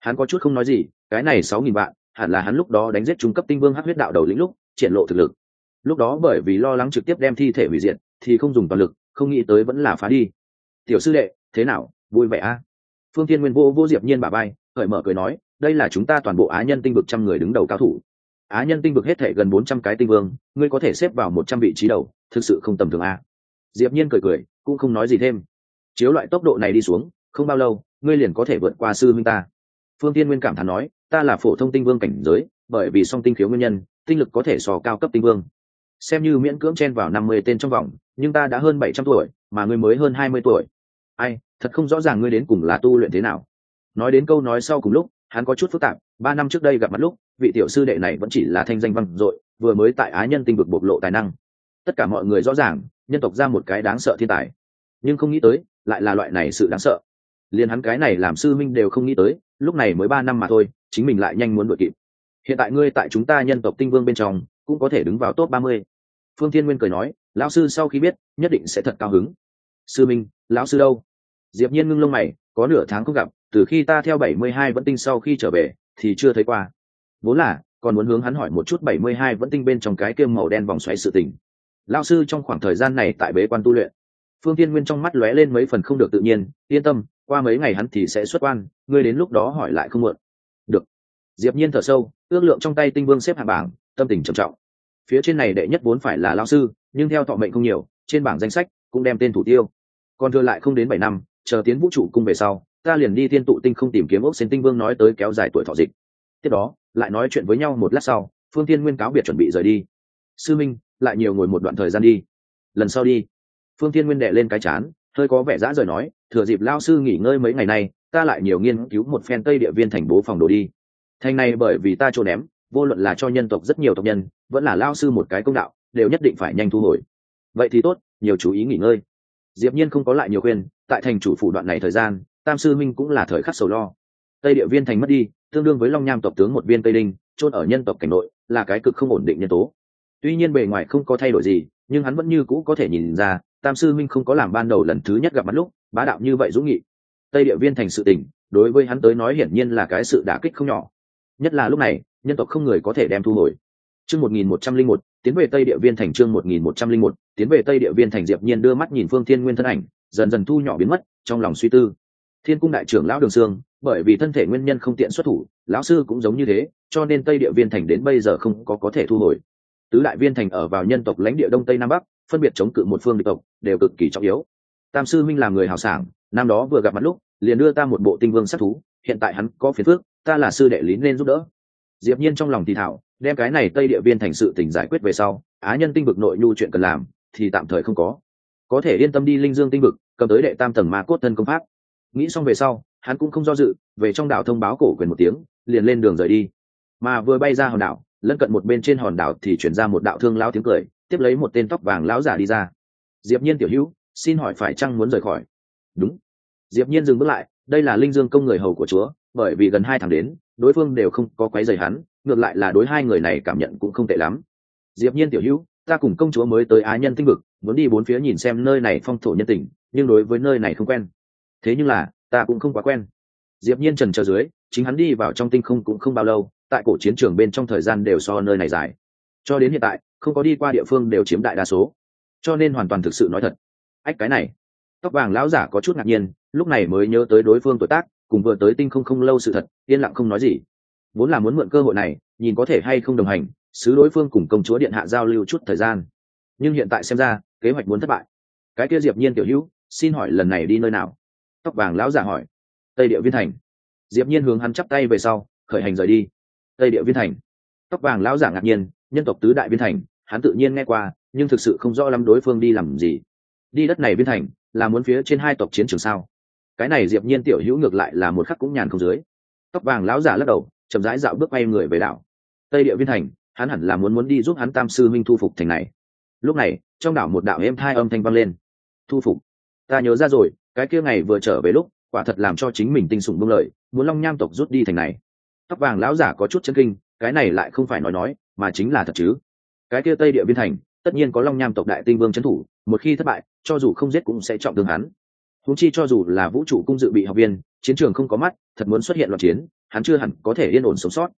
Hắn có chút không nói gì, cái này sáu nghìn vạn hẳn là hắn lúc đó đánh giết trung cấp tinh vương hắc huyết đạo đầu lĩnh lúc, triển lộ thực lực. Lúc đó bởi vì lo lắng trực tiếp đem thi thể hủy diệt, thì không dùng toàn lực, không nghĩ tới vẫn là phá đi. Tiểu sư đệ, thế nào? Vui vẻ a à? phương tiên nguyên vô vô diệp nhiên bà bay cởi mở cười nói, đây là chúng ta toàn bộ á nhân tinh vực trăm người đứng đầu cao thủ. Á nhân tinh vực hết thể gần bốn trăm cái tinh vương, ngươi có thể xếp vào một trăm vị trí đầu, thực sự không tầm thường a diệp nhiên cười cười, cũng không nói gì thêm. Chiếu loại tốc độ này đi xuống, không bao lâu, ngươi liền có thể vượt qua sư huynh ta phương tiên nguyên cảm thán nói, ta là phổ thông tinh vương cảnh giới, bởi vì song tinh khiếu nguyên nhân, tinh lực có thể so cao cấp tinh vương. Xem như miễn cưỡng chen vào năm mươi tên trong vòng, nhưng ta đã hơn bảy trăm tuổi, mà ngươi mới hơn hai mươi tuổi. Ai, thật không rõ ràng ngươi đến cùng là tu luyện thế nào. Nói đến câu nói sau cùng lúc, hắn có chút phức tạp, ba năm trước đây gặp mặt lúc, vị tiểu sư đệ này vẫn chỉ là thanh danh văn dội, vừa mới tại á nhân tinh vực bộc lộ tài năng. Tất cả mọi người rõ ràng, nhân tộc ra một cái đáng sợ thiên tài. Nhưng không nghĩ tới, lại là loại này sự đáng sợ. Liền hắn cái này làm sư minh đều không nghĩ tới lúc này mới ba năm mà thôi, chính mình lại nhanh muốn đội kịp. Hiện tại ngươi tại chúng ta nhân tộc tinh vương bên trong, cũng có thể đứng vào top ba mươi. Phương thiên nguyên cười nói, lão sư sau khi biết, nhất định sẽ thật cao hứng. Sư minh, lão sư đâu? Diệp nhiên ngưng lông mày, có nửa tháng không gặp, từ khi ta theo bảy mươi hai vẫn tinh sau khi trở về, thì chưa thấy qua. Vốn là, còn muốn hướng hắn hỏi một chút bảy mươi hai vẫn tinh bên trong cái kiêm màu đen vòng xoáy sự tình. Lão sư trong khoảng thời gian này tại bế quan tu luyện. Phương tiên nguyên trong mắt lóe lên mấy phần không được tự nhiên, yên tâm qua mấy ngày hắn thì sẽ xuất quan, ngươi đến lúc đó hỏi lại không muộn được. Diệp nhiên thở sâu, ước lượng trong tay tinh vương xếp hạng bảng, tâm tình trầm trọng. Phía trên này đệ nhất vốn phải là lao sư, nhưng theo thọ mệnh không nhiều, trên bảng danh sách cũng đem tên thủ tiêu. Còn thừa lại không đến bảy năm, chờ tiến vũ trụ cung về sau, ta liền đi thiên tụ tinh không tìm kiếm ốc xến tinh vương nói tới kéo dài tuổi thọ dịch. Tiếp đó, lại nói chuyện với nhau một lát sau, phương tiên nguyên cáo biệt chuẩn bị rời đi. Sư minh, lại nhiều ngồi một đoạn thời gian đi. Lần sau đi. Phương tiên nguyên đệ lên cái chán hơi có vẻ dã rời nói, thừa dịp lao sư nghỉ ngơi mấy ngày nay, ta lại nhiều nghiên cứu một phen tây địa viên thành bố phòng đồ đi. Thành này bởi vì ta trốn ném, vô luận là cho nhân tộc rất nhiều tộc nhân, vẫn là lao sư một cái công đạo, đều nhất định phải nhanh thu hồi. Vậy thì tốt, nhiều chú ý nghỉ ngơi. Diệp nhiên không có lại nhiều khuyên, tại thành chủ phủ đoạn này thời gian, tam sư minh cũng là thời khắc sầu lo. Tây địa viên thành mất đi, tương đương với long nham tộc tướng một viên tây đinh, chôn ở nhân tộc cảnh nội, là cái cực không ổn định nhân tố. Tuy nhiên bề ngoài không có thay đổi gì, nhưng hắn vẫn như cũ có thể nhìn ra tam sư minh không có làm ban đầu lần thứ nhất gặp mặt lúc, bá đạo như vậy dũng nghị. Tây địa viên thành sự tình, đối với hắn tới nói hiển nhiên là cái sự đả kích không nhỏ. Nhất là lúc này, nhân tộc không người có thể đem thu hồi. Chương một nghìn một trăm linh một, tiến về tây địa viên thành chương một nghìn một trăm linh một, tiến về tây địa viên thành diệp nhiên đưa mắt nhìn phương thiên nguyên thân ảnh, dần dần thu nhỏ biến mất, trong lòng suy tư. Thiên cung đại trưởng lão đường sương, bởi vì thân thể nguyên nhân không tiện xuất thủ, lão sư cũng giống như thế, cho nên tây địa viên thành đến bây giờ không có có thể thu hồi. Tứ đại viên thành ở vào nhân tộc lãnh địa đông tây nam bắc phân biệt chống cự một phương địch tộc, đều cực kỳ trọng yếu. Tam sư minh là người hào sảng, năm đó vừa gặp mặt lúc, liền đưa ta một bộ tinh vương sát thú, hiện tại hắn có phiền phước ta là sư đệ lý nên giúp đỡ. Diệp nhiên trong lòng thì thảo, đem cái này tây địa viên thành sự tình giải quyết về sau, á nhân tinh vực nội nhu chuyện cần làm, thì tạm thời không có. Có thể yên tâm đi linh dương tinh vực, cầm tới đệ tam tầng ma cốt thân công pháp. Nghĩ xong về sau, hắn cũng không do dự, về trong đảo thông báo cổ quyền một tiếng, liền lên đường rời đi. Mà vừa bay ra hòn đảo, lân cận một bên trên hòn đảo thì chuyển ra một đạo thương lão tiếng cười tiếp lấy một tên tóc vàng lão giả đi ra. Diệp nhiên tiểu hữu, xin hỏi phải chăng muốn rời khỏi? Đúng. Diệp nhiên dừng bước lại, đây là linh dương công người hầu của chúa, bởi vì gần hai tháng đến, đối phương đều không có quấy rầy hắn, ngược lại là đối hai người này cảm nhận cũng không tệ lắm. Diệp nhiên tiểu hữu, ta cùng công chúa mới tới á nhân tinh vực, muốn đi bốn phía nhìn xem nơi này phong thổ nhân tình, nhưng đối với nơi này không quen. Thế nhưng là, ta cũng không quá quen. Diệp nhiên trần chờ dưới, chính hắn đi vào trong tinh không cũng không bao lâu, tại cổ chiến trường bên trong thời gian đều so nơi này dài. Cho đến hiện tại không có đi qua địa phương đều chiếm đại đa số. Cho nên hoàn toàn thực sự nói thật. Ách, cái này. Tóc vàng lão giả có chút ngạc nhiên, lúc này mới nhớ tới đối phương tuổi tác, cùng vừa tới tinh không không lâu sự thật, yên lặng không nói gì. Vốn là muốn mượn cơ hội này, nhìn có thể hay không đồng hành sứ đối phương cùng công chúa điện hạ giao lưu chút thời gian. Nhưng hiện tại xem ra, kế hoạch muốn thất bại. Cái kia diệp nhiên tiểu hữu, xin hỏi lần này đi nơi nào? Tóc vàng lão giả hỏi. Tây địa viên thành. Diệp nhiên hướng hắn chắp tay về sau, khởi hành rời đi. Tây địa viên thành. Tóc vàng lão giả ngạc nhiên nhân tộc tứ đại biên thành, hắn tự nhiên nghe qua, nhưng thực sự không rõ lắm đối phương đi làm gì. Đi đất này biên thành, là muốn phía trên hai tộc chiến trường sao? Cái này diệp nhiên tiểu hữu ngược lại là một khắc cũng nhàn không dưới. Tóc vàng lão giả lắc đầu, chậm rãi dạo bước bay người về đảo. Tây địa biên thành, hắn hẳn là muốn muốn đi giúp hắn tam sư minh thu phục thành này. Lúc này, trong đảo một đạo êm thai âm thanh vang lên. Thu phục. Ta nhớ ra rồi, cái kia ngày vừa trở về lúc, quả thật làm cho chính mình tinh sủng buông lời, muốn long nham tộc rút đi thành này. Tóc vàng lão giả có chút chân kinh, cái này lại không phải nói nói mà chính là thật chứ. Cái kia tây địa biên thành, tất nhiên có long nham tộc đại tinh vương trấn thủ, một khi thất bại, cho dù không giết cũng sẽ trọng thương hắn. Húng chi cho dù là vũ trụ cung dự bị học viên, chiến trường không có mắt, thật muốn xuất hiện loạt chiến, hắn chưa hẳn có thể yên ổn sống sót.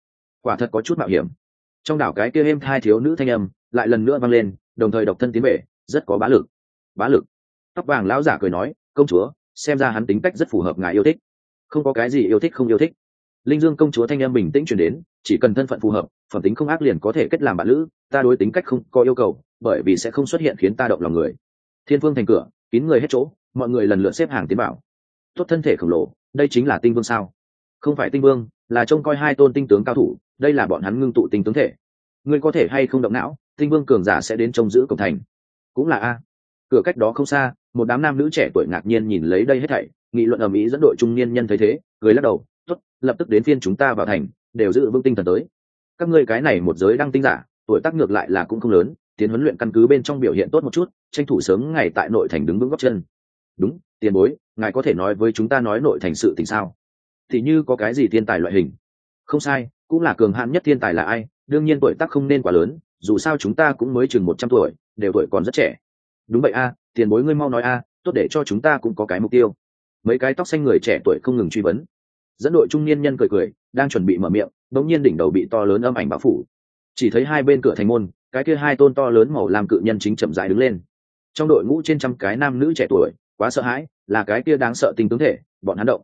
Quả thật có chút mạo hiểm. Trong đảo cái kia êm hai thiếu nữ thanh âm, lại lần nữa vang lên, đồng thời độc thân tiến bể rất có bá lực. Bá lực. Tóc vàng lão giả cười nói, công chúa, xem ra hắn tính cách rất phù hợp ngài yêu thích. Không có cái gì yêu thích không yêu thích linh dương công chúa thanh em bình tĩnh chuyển đến, chỉ cần thân phận phù hợp, phẩm tính không ác liền có thể kết làm bạn lữ, ta đối tính cách không có yêu cầu, bởi vì sẽ không xuất hiện khiến ta động lòng người. Thiên phương thành cửa, kín người hết chỗ, mọi người lần lượt xếp hàng tiến bảo tốt thân thể khổng lồ, đây chính là tinh vương sao? Không phải tinh vương, là trông coi hai tôn tinh tướng cao thủ, đây là bọn hắn ngưng tụ tinh tướng thể. Ngươi có thể hay không động não, tinh vương cường giả sẽ đến trông giữ cổng thành. Cũng là a. Cửa cách đó không xa, một đám nam nữ trẻ tuổi ngạc nhiên nhìn lấy đây hết thảy, nghị luận ở mỹ dẫn đội trung niên nhân thấy thế, cười lắc đầu tốt, lập tức đến phiên chúng ta vào thành, đều giữ vững tinh thần tới. Các ngươi cái này một giới đăng tinh giả, tuổi tác ngược lại là cũng không lớn, tiến huấn luyện căn cứ bên trong biểu hiện tốt một chút, tranh thủ sớm ngày tại nội thành đứng vững góc chân. Đúng, tiền bối, ngài có thể nói với chúng ta nói nội thành sự tình sao? Thì như có cái gì thiên tài loại hình? Không sai, cũng là cường hạn nhất thiên tài là ai, đương nhiên tuổi tác không nên quá lớn, dù sao chúng ta cũng mới chừng một trăm tuổi, đều tuổi còn rất trẻ. Đúng vậy a, tiền bối ngươi mau nói a, tốt để cho chúng ta cũng có cái mục tiêu. Mấy cái tóc xanh người trẻ tuổi không ngừng truy vấn dẫn đội trung niên nhân cười cười, đang chuẩn bị mở miệng đống nhiên đỉnh đầu bị to lớn âm ảnh báo phủ. Chỉ thấy hai bên cửa thành môn, cái kia hai tôn to lớn màu làm cự nhân chính chậm rãi đứng lên. Trong đội ngũ trên trăm cái nam nữ trẻ tuổi, quá sợ hãi, là cái kia đáng sợ tình tướng thể, bọn hắn động.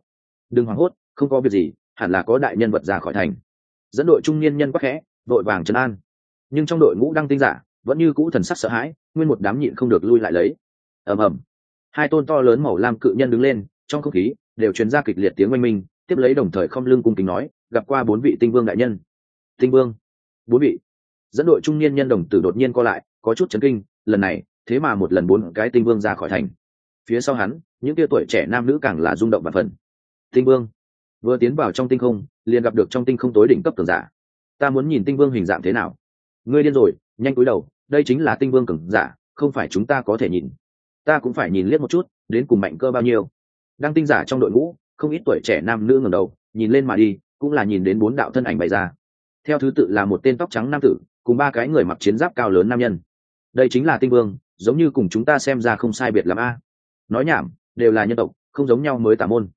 Đừng hoảng hốt, không có việc gì, hẳn là có đại nhân vật ra khỏi thành. Dẫn đội trung niên nhân quắc khẽ đội vàng trấn an. Nhưng trong đội ngũ đăng tinh giả, vẫn như cũ thần sắc sợ hãi, nguyên một đám nhịn không được lui lại lấy. Ầm ầm. Hai tôn to lớn màu lam cự nhân đứng lên, trong không khí, đều truyền ra kịch liệt tiếng oanh minh tiếp lấy đồng thời không lưng cung kính nói, gặp qua bốn vị tinh vương đại nhân. Tinh vương? Bốn vị. Dẫn đội trung niên nhân đồng tử đột nhiên co lại, có chút chấn kinh, lần này, thế mà một lần bốn cái tinh vương ra khỏi thành. Phía sau hắn, những tia tuổi trẻ nam nữ càng là rung động và phần. Tinh vương? Vừa tiến vào trong tinh không, liền gặp được trong tinh không tối đỉnh cấp cường giả. Ta muốn nhìn tinh vương hình dạng thế nào? Ngươi điên rồi, nhanh cúi đầu, đây chính là tinh vương cường giả, không phải chúng ta có thể nhìn. Ta cũng phải nhìn liếc một chút, đến cùng mạnh cơ bao nhiêu. Đang tinh giả trong đội ngũ không ít tuổi trẻ nam nữ ngẩng đầu, nhìn lên mà đi, cũng là nhìn đến bốn đạo thân ảnh bày ra. Theo thứ tự là một tên tóc trắng nam tử, cùng ba cái người mặc chiến giáp cao lớn nam nhân. Đây chính là tinh vương, giống như cùng chúng ta xem ra không sai biệt l a. Nói nhảm, đều là nhân tộc, không giống nhau mới tả môn.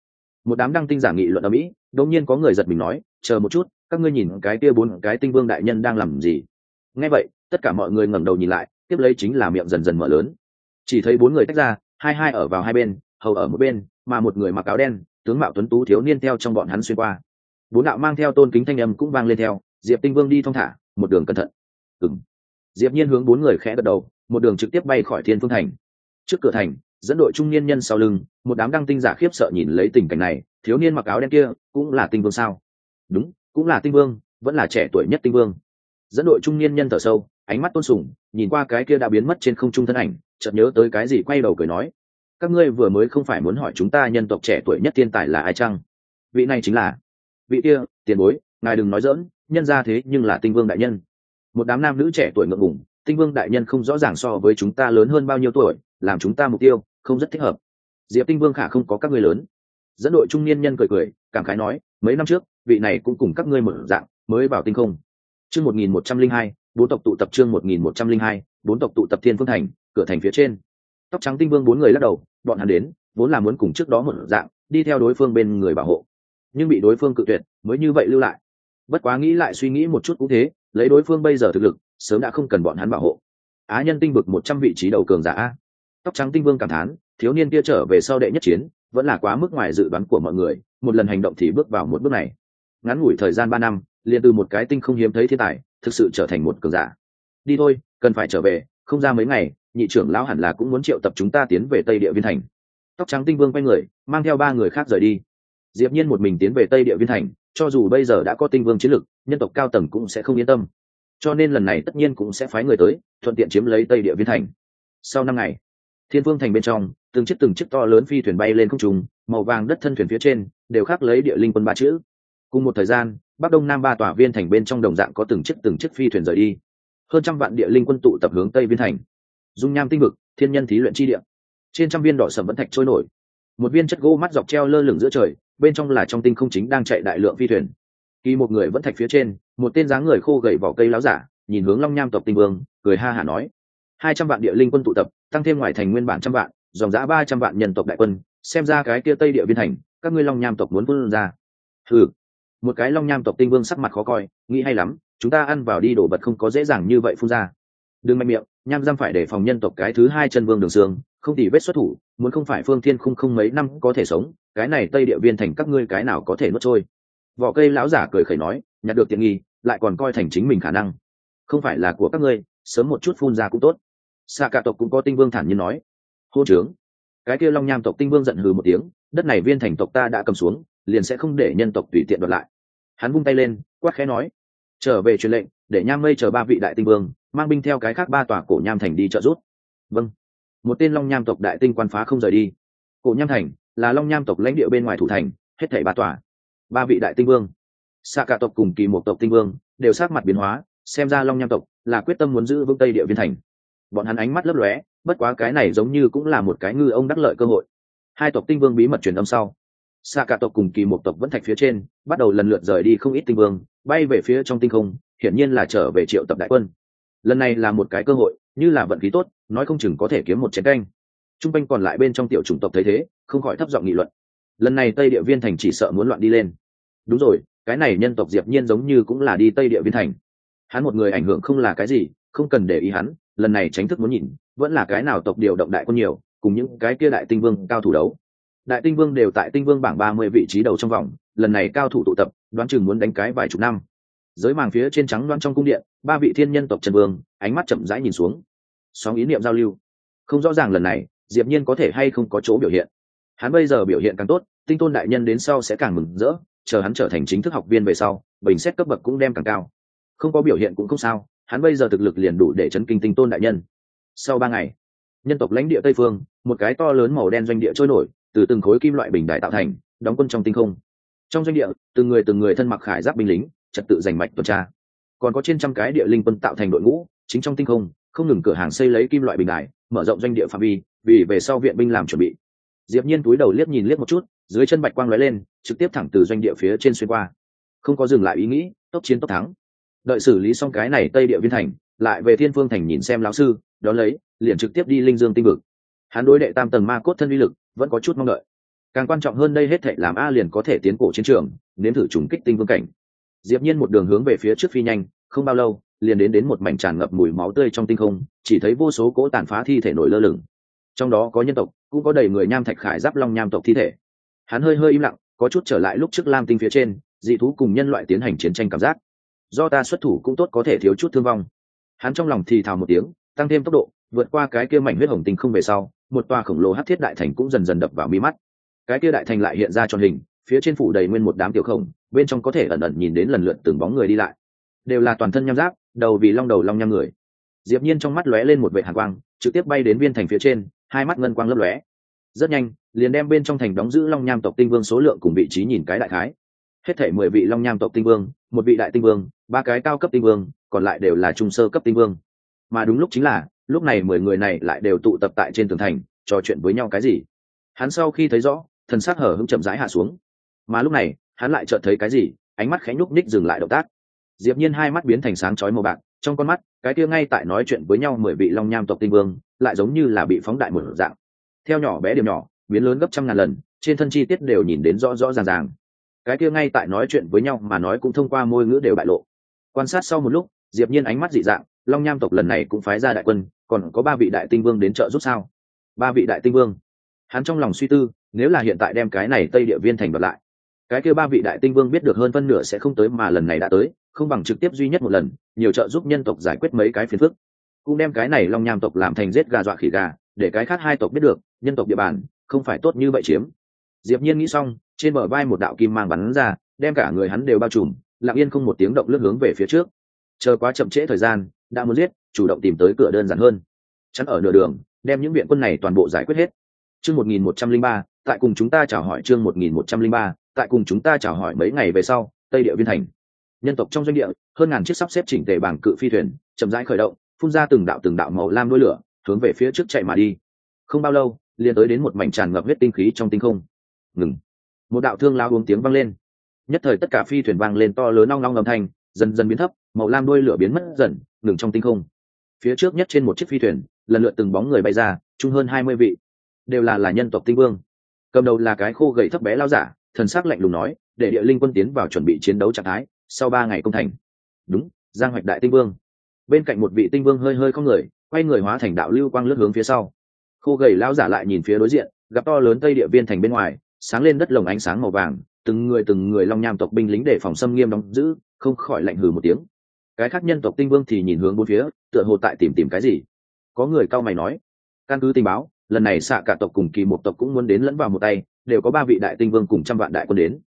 Một đám đăng tinh giả nghị luận ở mỹ, đột nhiên có người giật mình nói, chờ một chút, các ngươi nhìn cái kia bốn cái tinh vương đại nhân đang làm gì? Nghe vậy, tất cả mọi người ngẩng đầu nhìn lại, tiếp lấy chính là miệng dần dần mở lớn. Chỉ thấy bốn người tách ra, hai hai ở vào hai bên, hầu ở một bên, mà một người mặc áo đen tướng mạo tuấn tú thiếu niên theo trong bọn hắn xuyên qua. Bốn đạo mang theo tôn kính thanh âm cũng vang lên theo, diệp tinh vương đi thong thả, một đường cẩn thận. Ừng diệp nhiên hướng bốn người khẽ gật đầu, một đường trực tiếp bay khỏi thiên phương thành. Trước cửa thành, dẫn đội trung niên nhân sau lưng, một đám đăng tinh giả khiếp sợ nhìn lấy tình cảnh này, thiếu niên mặc áo đen kia, cũng là tinh vương sao? Đúng, cũng là tinh vương, vẫn là trẻ tuổi nhất tinh vương. Dẫn đội trung niên nhân thở sâu, ánh mắt tôn sùng, nhìn qua cái kia đã biến mất trên không trung thân ảnh, chợt nhớ tới cái gì quay đầu cười nói các ngươi vừa mới không phải muốn hỏi chúng ta nhân tộc trẻ tuổi nhất thiên tài là ai chăng? Vị này chính là, vị kia, tiền bối, ngài đừng nói dỡn nhân ra thế nhưng là tinh vương đại nhân. Một đám nam nữ trẻ tuổi ngượng ngùng, tinh vương đại nhân không rõ ràng so với chúng ta lớn hơn bao nhiêu tuổi, làm chúng ta mục tiêu, không rất thích hợp. Diệp tinh vương khả không có các ngươi lớn. Dẫn đội trung niên nhân cười cười, cảm khái nói, mấy năm trước, vị này cũng cùng các ngươi mở dạng, mới vào tinh không. Chương một nghìn một trăm linh hai, bốn tộc tụ tập chương một nghìn một trăm linh hai, bốn tộc tụ tập thiên phương thành, cửa thành phía trên. Tóc trắng tinh vương bốn người lắc đầu bọn hắn đến, vốn là muốn cùng trước đó một dạng, đi theo đối phương bên người bảo hộ. Nhưng bị đối phương cự tuyệt, mới như vậy lưu lại. Bất quá nghĩ lại suy nghĩ một chút cũng thế, lấy đối phương bây giờ thực lực, sớm đã không cần bọn hắn bảo hộ. Á nhân tinh vực một trăm vị trí đầu cường giả a. Tóc trắng tinh vương cảm thán, thiếu niên kia trở về sau đệ nhất chiến, vẫn là quá mức ngoài dự đoán của mọi người, một lần hành động thì bước vào một bước này. Ngắn ngủi thời gian ba năm, liền từ một cái tinh không hiếm thấy thiên tài, thực sự trở thành một cường giả. Đi thôi, cần phải trở về, không ra mấy ngày nhị trưởng lão hẳn là cũng muốn triệu tập chúng ta tiến về tây địa viên thành. Tóc trắng tinh vương quay người, mang theo ba người khác rời đi. Diệp nhiên một mình tiến về tây địa viên thành, cho dù bây giờ đã có tinh vương chiến lực, nhân tộc cao tầng cũng sẽ không yên tâm. Cho nên lần này tất nhiên cũng sẽ phái người tới, thuận tiện chiếm lấy tây địa viên thành. Sau năm ngày, thiên vương thành bên trong, từng chiếc từng chiếc to lớn phi thuyền bay lên không trung, màu vàng đất thân thuyền phía trên, đều khắc lấy địa linh quân ba chữ. Cùng một thời gian, bắc đông nam ba tòa viên thành bên trong đồng dạng có từng chiếc từng chiếc phi thuyền rời đi. Hơn trăm vạn địa linh quân tụ tập hướng tây viên thành dung nham tinh vực, thiên nhân thí luyện chi địa. Trên trăm viên đỏ sầm vẫn thạch trôi nổi. Một viên chất gỗ mắt dọc treo lơ lửng giữa trời, bên trong là trong tinh không chính đang chạy đại lượng phi thuyền. Kỳ một người vẫn thạch phía trên, một tên dáng người khô gầy vỏ cây láo giả, nhìn hướng long nham tộc tinh vương, cười ha hả nói, hai trăm vạn địa linh quân tụ tập, tăng thêm ngoài thành nguyên bản trăm vạn, dòng giã ba trăm vạn nhân tộc đại quân, xem ra cái kia tây địa viên thành, các ngươi long nham tộc muốn vươn ra. Ừ một cái long nham tộc tinh vương sắc mặt khó coi, nghĩ hay lắm, chúng ta ăn vào đi đổ vật không có dễ dàng như vậy phun ra. Đừng mạnh miệng nham giam phải để phòng nhân tộc cái thứ hai chân vương đường xương, không tỉ vết xuất thủ, muốn không phải phương thiên không không mấy năm có thể sống, cái này tây địa viên thành các ngươi cái nào có thể nuốt trôi. Vỏ cây lão giả cười khẩy nói, nhặt được tiện nghi, lại còn coi thành chính mình khả năng. Không phải là của các ngươi, sớm một chút phun ra cũng tốt. Xa cả tộc cũng có tinh vương thản nhiên nói. Hô trướng. Cái kia long nham tộc tinh vương giận hừ một tiếng, đất này viên thành tộc ta đã cầm xuống, liền sẽ không để nhân tộc tùy tiện đoạt lại. Hắn vung tay lên, quát khẽ nói. Trở về truyền lệnh để nham mây chờ ba vị đại tinh vương, mang binh theo cái khác ba tòa cổ nham thành đi trợ giúp. Vâng. Một tên long nham tộc đại tinh quan phá không rời đi. Cổ nham thành là long nham tộc lãnh địa bên ngoài thủ thành, hết thảy ba tòa. Ba vị đại tinh vương xạ cả tộc cùng kỳ một tộc tinh vương đều sát mặt biến hóa, xem ra long nham tộc là quyết tâm muốn giữ vững tây địa viên thành. Bọn hắn ánh mắt lấp lóe, bất quá cái này giống như cũng là một cái ngư ông đắc lợi cơ hội. Hai tộc tinh vương bí mật truyền âm sau. Xạ cả tộc cùng kỳ một tộc vẫn thạch phía trên, bắt đầu lần lượt rời đi không ít tinh vương, bay về phía trong tinh không hiển nhiên là trở về triệu tập đại quân. Lần này là một cái cơ hội, như là vận khí tốt, nói không chừng có thể kiếm một chiến canh. T r u n g quanh còn lại bên trong tiểu chủng tộc thấy thế, không khỏi thấp giọng nghị luận. Lần này tây địa viên thành chỉ sợ muốn loạn đi lên. Đúng rồi, cái này nhân tộc diệp nhiên giống như cũng là đi tây địa viên thành. Hắn một người ảnh hưởng không là cái gì, không cần để ý hắn, lần này tránh thức muốn nhìn, vẫn là cái nào tộc điều động đại quân nhiều, cùng những cái kia đại tinh vương cao thủ đấu. Đại tinh vương đều tại tinh vương bảng ba mươi vị trí đầu trong vòng, lần này cao thủ tụ tập, đoán chừng muốn đánh cái vài chục năm giới màng phía trên trắng loan trong cung điện, ba vị thiên nhân tộc trần vương, ánh mắt chậm rãi nhìn xuống. Sóng ý niệm giao lưu. Không rõ ràng lần này, diệp nhiên có thể hay không có chỗ biểu hiện. Hắn bây giờ biểu hiện càng tốt, tinh tôn đại nhân đến sau sẽ càng mừng rỡ, chờ hắn trở thành chính thức học viên về sau, bình xét cấp bậc cũng đem càng cao. Không có biểu hiện cũng không sao, hắn bây giờ thực lực liền đủ để chấn kinh tinh tôn đại nhân. Sau ba ngày, nhân tộc lãnh địa tây phương, một cái to lớn màu đen doanh địa trôi nổi, từ từng khối kim loại bình đại tạo thành, đóng quân trong tinh không. Trong doanh địa, từng người từng người thân mặc khải giáp binh lính trật tự giành mạch tuần tra. Còn có trên trăm cái địa linh quân tạo thành đội ngũ, chính trong tinh không không ngừng cửa hàng xây lấy kim loại bình đài, mở rộng doanh địa phạm vi, vì về sau viện binh làm chuẩn bị. Diệp nhiên túi đầu liếc nhìn liếc một chút, dưới chân bạch quang lóe lên, trực tiếp thẳng từ doanh địa phía trên xuyên qua. Không có dừng lại ý nghĩ, tốc chiến tốc thắng. Đợi xử lý xong cái này tây địa viên thành, lại về thiên phương thành nhìn xem lão sư, đón lấy, liền trực tiếp đi linh dương tinh vực. Hắn đối đệ tam tầng ma cốt thân uy lực, vẫn có chút mong đợi. Càng quan trọng hơn đây hết thảy làm a liền có thể tiến cổ chiến trường, nếm thử trùng kích tinh vương cảnh diệp nhiên một đường hướng về phía trước phi nhanh, không bao lâu, liền đến đến một mảnh tràn ngập mùi máu tươi trong tinh không, chỉ thấy vô số cỗ tàn phá thi thể nổi lơ lửng. Trong đó có nhân tộc, cũng có đầy người nham thạch khải giáp long nham tộc thi thể. Hắn hơi hơi im lặng, có chút trở lại lúc trước lam tinh phía trên, dị thú cùng nhân loại tiến hành chiến tranh cảm giác. Do ta xuất thủ cũng tốt có thể thiếu chút thương vong. Hắn trong lòng thì thào một tiếng, tăng thêm tốc độ, vượt qua cái kia mảnh huyết hồng tinh không về sau, một tòa khổng lồ hắc thiết đại thành cũng dần dần đập vào mi mắt. Cái kia đại thành lại hiện ra tròn hình, phía trên phủ đầy nguyên một đám tiểu khổng bên trong có thể ẩn ẩn nhìn đến lần lượt từng bóng người đi lại. Đều là toàn thân nham giáp, đầu vì long đầu long nham người. Diệp nhiên trong mắt lóe lên một vệ hàn quang, trực tiếp bay đến viên thành phía trên, hai mắt ngân quang lấp lóe. Rất nhanh, liền đem bên trong thành đóng giữ long nham tộc tinh vương số lượng cùng vị trí nhìn cái đại khái. Hết thảy mười vị long nham tộc tinh vương, một vị đại tinh vương, ba cái cao cấp tinh vương, còn lại đều là trung sơ cấp tinh vương. Mà đúng lúc chính là, lúc này mười người này lại đều tụ tập tại trên tường thành, trò chuyện với nhau cái gì? Hắn sau khi thấy rõ, thần sắc hở hững chậm rãi hạ xuống. Mà lúc này hắn lại chợt thấy cái gì, ánh mắt khẽ nhúc ních dừng lại động tác. Diệp nhiên hai mắt biến thành sáng chói màu bạc, trong con mắt, cái kia ngay tại nói chuyện với nhau mười vị long nham tộc tinh vương, lại giống như là bị phóng đại một dạng. Theo nhỏ bé điểm nhỏ, biến lớn gấp trăm ngàn lần, trên thân chi tiết đều nhìn đến rõ rõ ràng ràng. Cái kia ngay tại nói chuyện với nhau mà nói cũng thông qua môi ngữ đều bại lộ. Quan sát sau một lúc, diệp nhiên ánh mắt dị dạng, long nham tộc lần này cũng phái ra đại quân, còn có ba vị đại tinh vương đến trợ giúp sao? Ba vị đại tinh vương. Hắn trong lòng suy tư, nếu là hiện tại đem cái này tây địa viên thành đoạt lại cái kia ba vị đại tinh vương biết được hơn phân nửa sẽ không tới mà lần này đã tới, không bằng trực tiếp duy nhất một lần, nhiều trợ giúp nhân tộc giải quyết mấy cái phiền phức. Cũng đem cái này long nham tộc làm thành rết gà dọa khỉ gà, để cái khác hai tộc biết được, nhân tộc địa bàn, không phải tốt như vậy chiếm. Diệp nhiên nghĩ xong, trên bờ vai một đạo kim mang bắn ra, đem cả người hắn đều bao trùm, lặng yên không một tiếng động lướt hướng về phía trước. Chờ quá chậm trễ thời gian, đã muốn giết, chủ động tìm tới cửa đơn giản hơn. Chắn ở nửa đường, đem những viện quân này toàn bộ giải quyết hết. Chương 1103 tại cùng chúng ta chào hỏi chương 1103 tại cùng chúng ta chào hỏi mấy ngày về sau, tây địa viên thành. Nhân tộc trong doanh địa, hơn ngàn chiếc sắp xếp chỉnh tề bảng cự phi thuyền, chậm rãi khởi động, phun ra từng đạo từng đạo màu lam đuôi lửa, hướng về phía trước chạy mà đi. Không bao lâu, liền tới đến một mảnh tràn ngập huyết tinh khí trong tinh không. Ngừng. Một đạo thương lao uống tiếng vang lên. Nhất thời tất cả phi thuyền vang lên to lớn nong nong âm thanh, dần dần biến thấp, màu lam đuôi lửa biến mất dần, ngừng trong tinh không. Phía trước nhất trên một chiếc phi thuyền, lần lượt từng bóng người bay ra, chung hơn hai mươi vị. Đều là là nhân tộc tinh vương. Cầm đầu là cái khô gầy thấp bé lao giả thần sắc lạnh lùng nói, để địa linh quân tiến vào chuẩn bị chiến đấu trạng thái, sau ba ngày công thành. Đúng, giang hoạch đại tinh vương. Bên cạnh một vị tinh vương hơi hơi không người, quay người hóa thành đạo lưu quang lướt hướng phía sau. Khô gầy lao giả lại nhìn phía đối diện, gặp to lớn tây địa viên thành bên ngoài, sáng lên đất lồng ánh sáng màu vàng, từng người từng người long nham tộc binh lính để phòng xâm nghiêm đóng giữ, không khỏi lạnh hừ một tiếng. Cái khác nhân tộc tinh vương thì nhìn hướng bốn phía, tựa hồ tại tìm tìm cái gì. Có người cao mày nói, căn cứ tình báo, lần này xạ cả tộc cùng kỳ một tộc cũng muốn đến lẫn vào một tay đều có ba vị đại tinh vương cùng trăm vạn đại quân đến.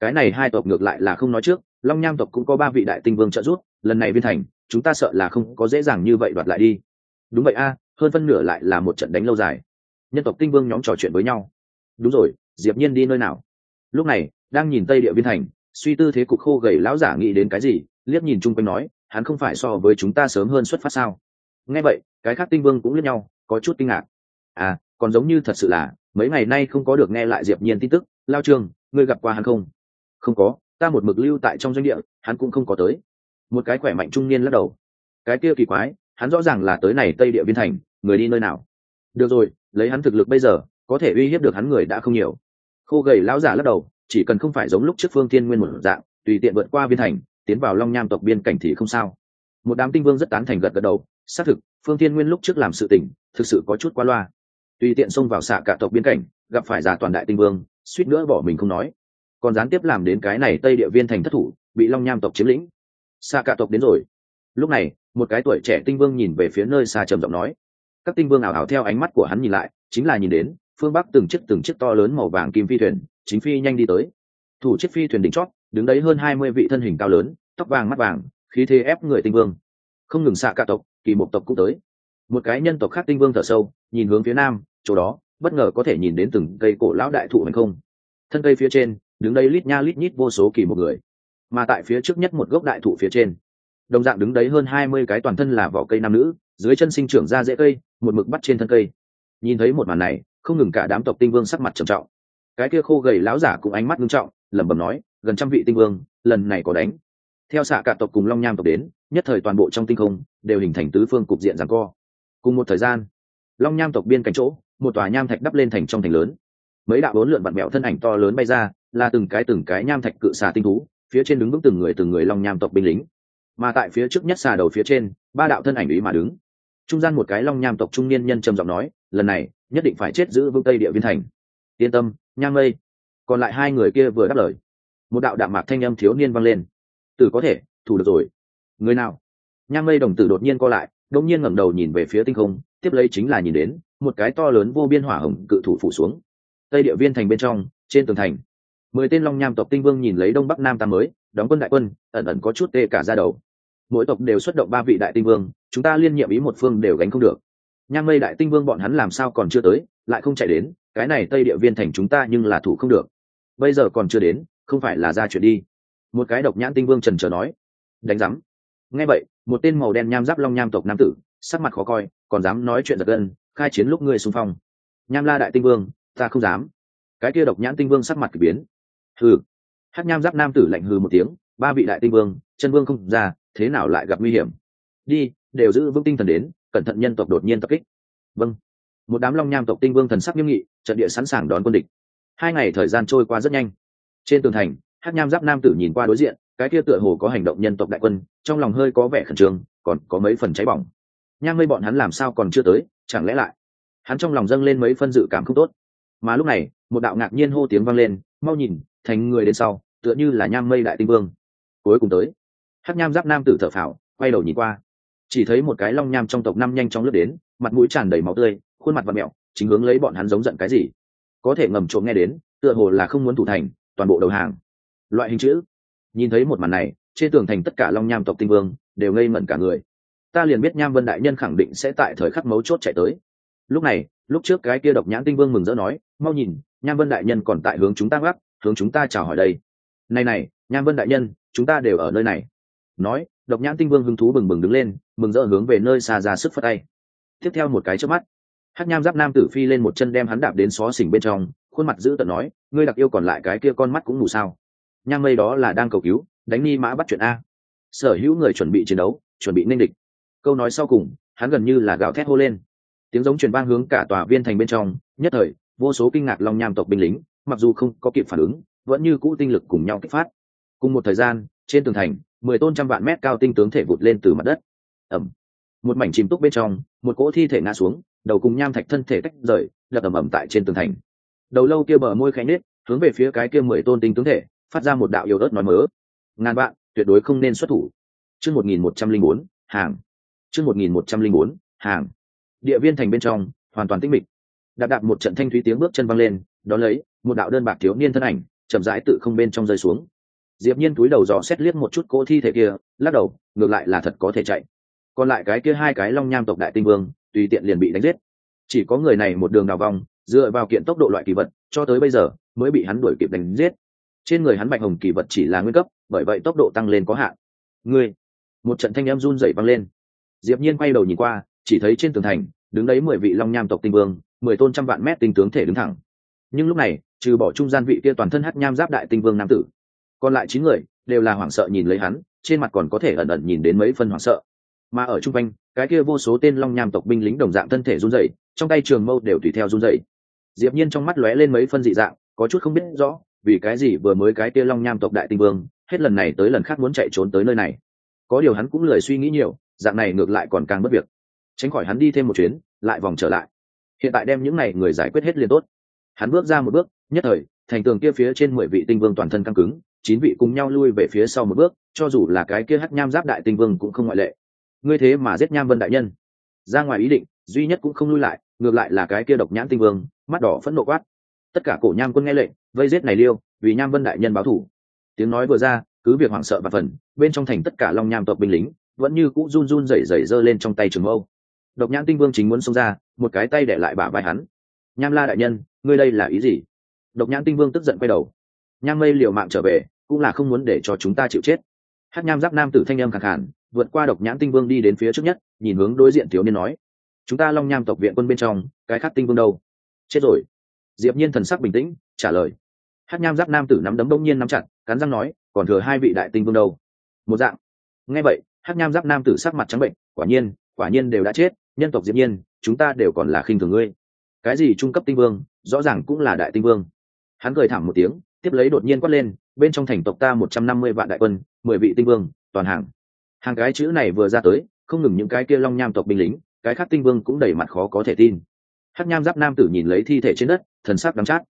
Cái này hai tộc ngược lại là không nói trước, long nham tộc cũng có ba vị đại tinh vương trợ giúp, lần này viên thành, chúng ta sợ là không có dễ dàng như vậy đoạt lại đi. Đúng vậy a, hơn phân nửa lại là một trận đánh lâu dài. Nhân tộc tinh vương nhóm trò chuyện với nhau. Đúng rồi, diệp nhiên đi nơi nào? Lúc này, đang nhìn tây địa viên thành, suy tư thế cục khô gầy lão giả nghĩ đến cái gì, liếc nhìn chung quanh nói, hắn không phải so với chúng ta sớm hơn xuất phát sao? Nghe vậy, cái khác tinh vương cũng liếc nhau, có chút kinh ngạc. À còn giống như thật sự là mấy ngày nay không có được nghe lại diệp nhiên tin tức lao trương ngươi gặp qua hắn không? Không có ta một mực lưu tại trong doanh địa hắn cũng không có tới. Một cái khỏe mạnh trung niên lắc đầu. Cái kia kỳ quái hắn rõ ràng là tới này tây địa viên thành người đi nơi nào? Được rồi lấy hắn thực lực bây giờ có thể uy hiếp được hắn người đã không nhiều. Khô gầy lão giả lắc đầu chỉ cần không phải giống lúc trước phương thiên nguyên một dạng tùy tiện vượt qua viên thành tiến vào long nham tộc biên cảnh thì không sao. Một đám tinh vương rất tán thành gật gật đầu xác thực phương thiên nguyên lúc trước làm sự tình, thực sự có chút quá loa tùy tiện xông vào xạ cả tộc biên cảnh, gặp phải giả toàn đại tinh vương, suýt nữa bỏ mình không nói. Còn gián tiếp làm đến cái này tây địa viên thành thất thủ, bị long nham tộc chiếm lĩnh. Xạ cả tộc đến rồi. Lúc này, một cái tuổi trẻ tinh vương nhìn về phía nơi xa trầm giọng nói. Các tinh vương ảo ảo theo ánh mắt của hắn nhìn lại, chính là nhìn đến, phương bắc từng chiếc từng chiếc to lớn màu vàng kim phi thuyền, chính phi nhanh đi tới. Thủ chiếc phi thuyền đỉnh chót, đứng đấy hơn hai mươi vị thân hình cao lớn, tóc vàng mắt vàng, khí thế ép người tinh vương. Không ngừng xạ cả tộc, kỳ một tộc cũng tới. Một cái nhân tộc khác tinh vương thở sâu, nhìn hướng phía nam chỗ đó, bất ngờ có thể nhìn đến từng cây cổ lão đại thụ hành không. Thân cây phía trên, đứng đây lít nha lít nhít vô số kỳ một người. Mà tại phía trước nhất một gốc đại thụ phía trên, đồng dạng đứng đấy hơn hai mươi cái toàn thân là vỏ cây nam nữ, dưới chân sinh trưởng ra rễ cây, một mực bắt trên thân cây. Nhìn thấy một màn này, không ngừng cả đám tộc tinh vương sắc mặt trầm trọng. Cái kia khô gầy láo giả cũng ánh mắt nghiêm trọng, lẩm bẩm nói, gần trăm vị tinh vương, lần này có đánh. Theo xạ cả tộc cùng long nham tộc đến, nhất thời toàn bộ trong tinh không, đều hình thành tứ phương cục diện rằng co. Cùng một thời gian, long nham tộc biên cạnh chỗ một tòa nham thạch đắp lên thành trong thành lớn. Mấy đạo bốn lượn vặn mẹo thân ảnh to lớn bay ra, là từng cái từng cái nham thạch cự xà tinh thú, phía trên đứng vững từng người từng người long nham tộc binh lính. Mà tại phía trước nhất xà đầu phía trên, ba đạo thân ảnh ý mà đứng. Trung gian một cái long nham tộc trung niên nhân trầm giọng nói, lần này, nhất định phải chết giữ vương tây địa viên thành. Yên tâm nhang mây. Còn lại hai người kia vừa đáp lời, một đạo đạm mạc thanh âm thiếu niên vang lên. Tử có thể, thủ được rồi. Người nào? Nhang mây đồng tử đột nhiên co lại đột nhiên ngẩng đầu nhìn về phía tinh không, tiếp lấy chính là nhìn đến, một cái to lớn vô biên hỏa hồng cự thủ phủ xuống. Tây địa viên thành bên trong, trên tường thành, mười tên long nham tộc tinh vương nhìn lấy đông bắc nam tam mới, đóng quân đại quân, ẩn ẩn có chút tê cả ra đầu. Mỗi tộc đều xuất động ba vị đại tinh vương, chúng ta liên nhiệm ý một phương đều gánh không được. Nham mây đại tinh vương bọn hắn làm sao còn chưa tới, lại không chạy đến, cái này tây địa viên thành chúng ta nhưng là thủ không được. Bây giờ còn chưa đến, không phải là ra chuyện đi. Một cái độc nhãn tinh vương trần trờ nói, đánh giám. Nghe vậy một tên màu đen nham giáp long nham tộc nam tử, sắc mặt khó coi, còn dám nói chuyện giật gân, khai chiến lúc ngươi xung phong. Nham la đại tinh vương, ta không dám. Cái kia độc nhãn tinh vương sắc mặt k ỳ biến. Hừ. Hát nham giáp nam tử lạnh hừ một tiếng, ba vị đại tinh vương, chân vương không ra, thế nào lại gặp nguy hiểm? Đi, đều giữ vững tinh thần đến, cẩn thận nhân tộc đột nhiên tập kích. Vâng. Một đám long nham tộc tinh vương thần sắc nghiêm nghị, trận địa sẵn sàng đón quân địch. Hai ngày thời gian trôi qua rất nhanh. Trên tường thành hát nham giáp nam tử nhìn qua đối diện cái kia tựa hồ có hành động nhân tộc đại quân, trong lòng hơi có vẻ khẩn trương, còn có mấy phần cháy bỏng. Nham mây bọn hắn làm sao còn chưa tới, chẳng lẽ lại? Hắn trong lòng dâng lên mấy phân dự cảm không tốt. Mà lúc này, một đạo ngạc nhiên hô tiếng vang lên, mau nhìn, thành người đến sau, tựa như là nham mây đại tinh vương. Cuối cùng tới hát nham giáp nam tử thở phào, quay đầu nhìn qua. Chỉ thấy một cái long nham trong tộc năm nhanh chóng lướt đến, mặt mũi tràn đầy máu tươi, khuôn mặt và mẹo, chính hướng lấy bọn hắn giống giận cái gì. Có thể ngầm trộm nghe đến, tựa hồ là không muốn thủ thành, toàn bộ đầu hàng. Loại hình chữ nhìn thấy một màn này, trên tường thành tất cả long nham tộc tinh vương đều ngây mẩn cả người. Ta liền biết nham vân đại nhân khẳng định sẽ tại thời khắc mấu chốt chạy tới. Lúc này, lúc trước cái kia độc nhãn tinh vương mừng rỡ nói, mau nhìn, nham vân đại nhân còn tại hướng chúng ta gác, hướng chúng ta chào hỏi đây. Này này, nham vân đại nhân, chúng ta đều ở nơi này. Nói, độc nhãn tinh vương hứng thú bừng bừng đứng lên, mừng rỡ hướng về nơi xa ra sức phất tay. Tiếp theo một cái trước mắt hát nham giáp nam tử phi lên một chân đem hắn đạp đến xó xỉnh bên trong, khuôn mặt giữ tận nói, ngươi đặc yêu còn lại cái kia con mắt cũng mù sao? Nham mây đó là đang cầu cứu, đánh ni mã bắt chuyện a. Sở hữu người chuẩn bị chiến đấu, chuẩn bị ninh địch. Câu nói sau cùng, hắn gần như là gào thét hô lên. Tiếng giống truyền vang hướng cả tòa viên thành bên trong, nhất thời, vô số kinh ngạc long nham tộc binh lính, mặc dù không có kịp phản ứng, vẫn như cũ tinh lực cùng nhau kích phát. Cùng một thời gian, trên tường thành, mười tôn trăm vạn mét cao tinh tướng thể vụt lên từ mặt đất. Ẩm một mảnh chìm túc bên trong, một cỗ thi thể ngã xuống, đầu cùng nham thạch thân thể tách rời, lật ẩm ẩm tại trên tường thành. Đầu lâu kia bờ môi khẽ nết hướng về phía cái kia mười tôn tinh tướng thể phát ra một đạo yêu ớt nói mớ. Ngàn bạn tuyệt đối không nên xuất thủ. Chương một nghìn một trăm linh bốn, hàng. Chương một nghìn một trăm linh bốn, hàng. Địa viên thành bên trong, hoàn toàn tĩnh mịch. Đạp đạp một trận thanh thúy tiếng bước chân văng lên đ ó lấy, một đạo đơn bạc thiếu niên thân ảnh, chậm rãi tự không bên trong rơi xuống. Diệp nhiên túi đầu dò xét liếc một chút cỗ thi thể kia, lắc đầu, ngược lại là thật có thể chạy. Còn lại cái kia hai cái long nham tộc đại tinh vương, tùy tiện liền bị đánh giết. Chỉ có người này một đường đào vòng, dựa vào kiện tốc độ loại kỳ vật, cho tới bây giờ, mới bị hắn đuổi kịp đánh giết trên người hắn bạch hồng kỳ vật chỉ là nguyên cấp, bởi vậy tốc độ tăng lên có hạn. Ngươi, một trận thanh em run rẩy văng lên. Diệp nhiên quay đầu nhìn qua, chỉ thấy trên tường thành, đứng đấy mười vị long nham tộc tinh vương, mười tôn trăm vạn mét tinh tướng thể đứng thẳng. Nhưng lúc này, trừ bỏ trung gian vị kia toàn thân hắc nham giáp đại tinh vương nam tử, còn lại chín người đều là hoảng sợ nhìn lấy hắn, trên mặt còn có thể ẩn ẩn nhìn đến mấy phần hoảng sợ. Mà ở trung quanh, cái kia vô số tên long nham tộc binh lính đồng dạng thân thể run rẩy, trong tay trường mâu đều tùy theo run rẩy. Diệp nhiên trong mắt lóe lên mấy phân dị dạng, có chút không biết rõ vì cái gì vừa mới cái kia long nham tộc đại tinh vương, hết lần này tới lần khác muốn chạy trốn tới nơi này? Có điều hắn cũng lười suy nghĩ nhiều, dạng này ngược lại còn càng mất việc. Tránh khỏi hắn đi thêm một chuyến, lại vòng trở lại. Hiện tại đem những này người giải quyết hết liền tốt. Hắn bước ra một bước, nhất thời, thành tường kia phía trên mười vị tinh vương toàn thân căng cứng, chín vị cùng nhau lui về phía sau một bước, cho dù là cái kia hắc nham giáp đại tinh vương cũng không ngoại lệ. Ngươi thế mà giết nham vân đại nhân. Ra ngoài ý định, duy nhất cũng không lui lại, ngược lại là cái kia độc nhãn tinh vương, mắt đỏ phẫn nộ quát tất cả cổ nham quân nghe lệnh, vây giết này liêu, vì nham vân đại nhân báo thủ. Tiếng nói vừa ra, cứ việc hoảng sợ và phần, bên trong thành tất cả long nham tộc binh lính, vẫn như cũ run run rẩy rẩy giơ lên trong tay trường mâu. Độc nhãn tinh vương chính muốn xông ra, một cái tay để lại bả vai hắn. Nham la đại nhân, ngươi đây là ý gì? Độc nhãn tinh vương tức giận quay đầu. Nham mây liều mạng trở về, cũng là không muốn để cho chúng ta chịu chết. Hát nham giáp nam tử thanh âm khẳng khản vượt qua độc nhãn tinh vương đi đến phía trước nhất, nhìn hướng đối diện thiếu niên nói, chúng ta long nham tộc viện quân bên trong, cái khát tinh vương đâu? Chết rồi diệp nhiên thần sắc bình tĩnh, trả lời. Hát nham giáp nam tử nắm đấm đông nhiên nắm chặt, cắn răng nói, còn thừa hai vị đại tinh vương đâu? Một dạng. Nghe vậy, hát nham giáp nam tử sắc mặt trắng bệnh, quả nhiên quả nhiên đều đã chết, nhân tộc diệp nhiên, chúng ta đều còn là khinh thường ngươi. Cái gì trung cấp tinh vương, rõ ràng cũng là đại tinh vương. Hắn cười thảm một tiếng, tiếp lấy đột nhiên quát lên, bên trong thành tộc ta một trăm năm mươi vạn đại quân, mười vị tinh vương, toàn hàng. Hàng cái chữ này vừa ra tới, không ngừng những cái kia long nham tộc binh lính, cái khác tinh vương cũng đầy mặt khó có thể tin hát nham giáp nam tử nhìn lấy thi thể trên đất, thần sắc đắm chát.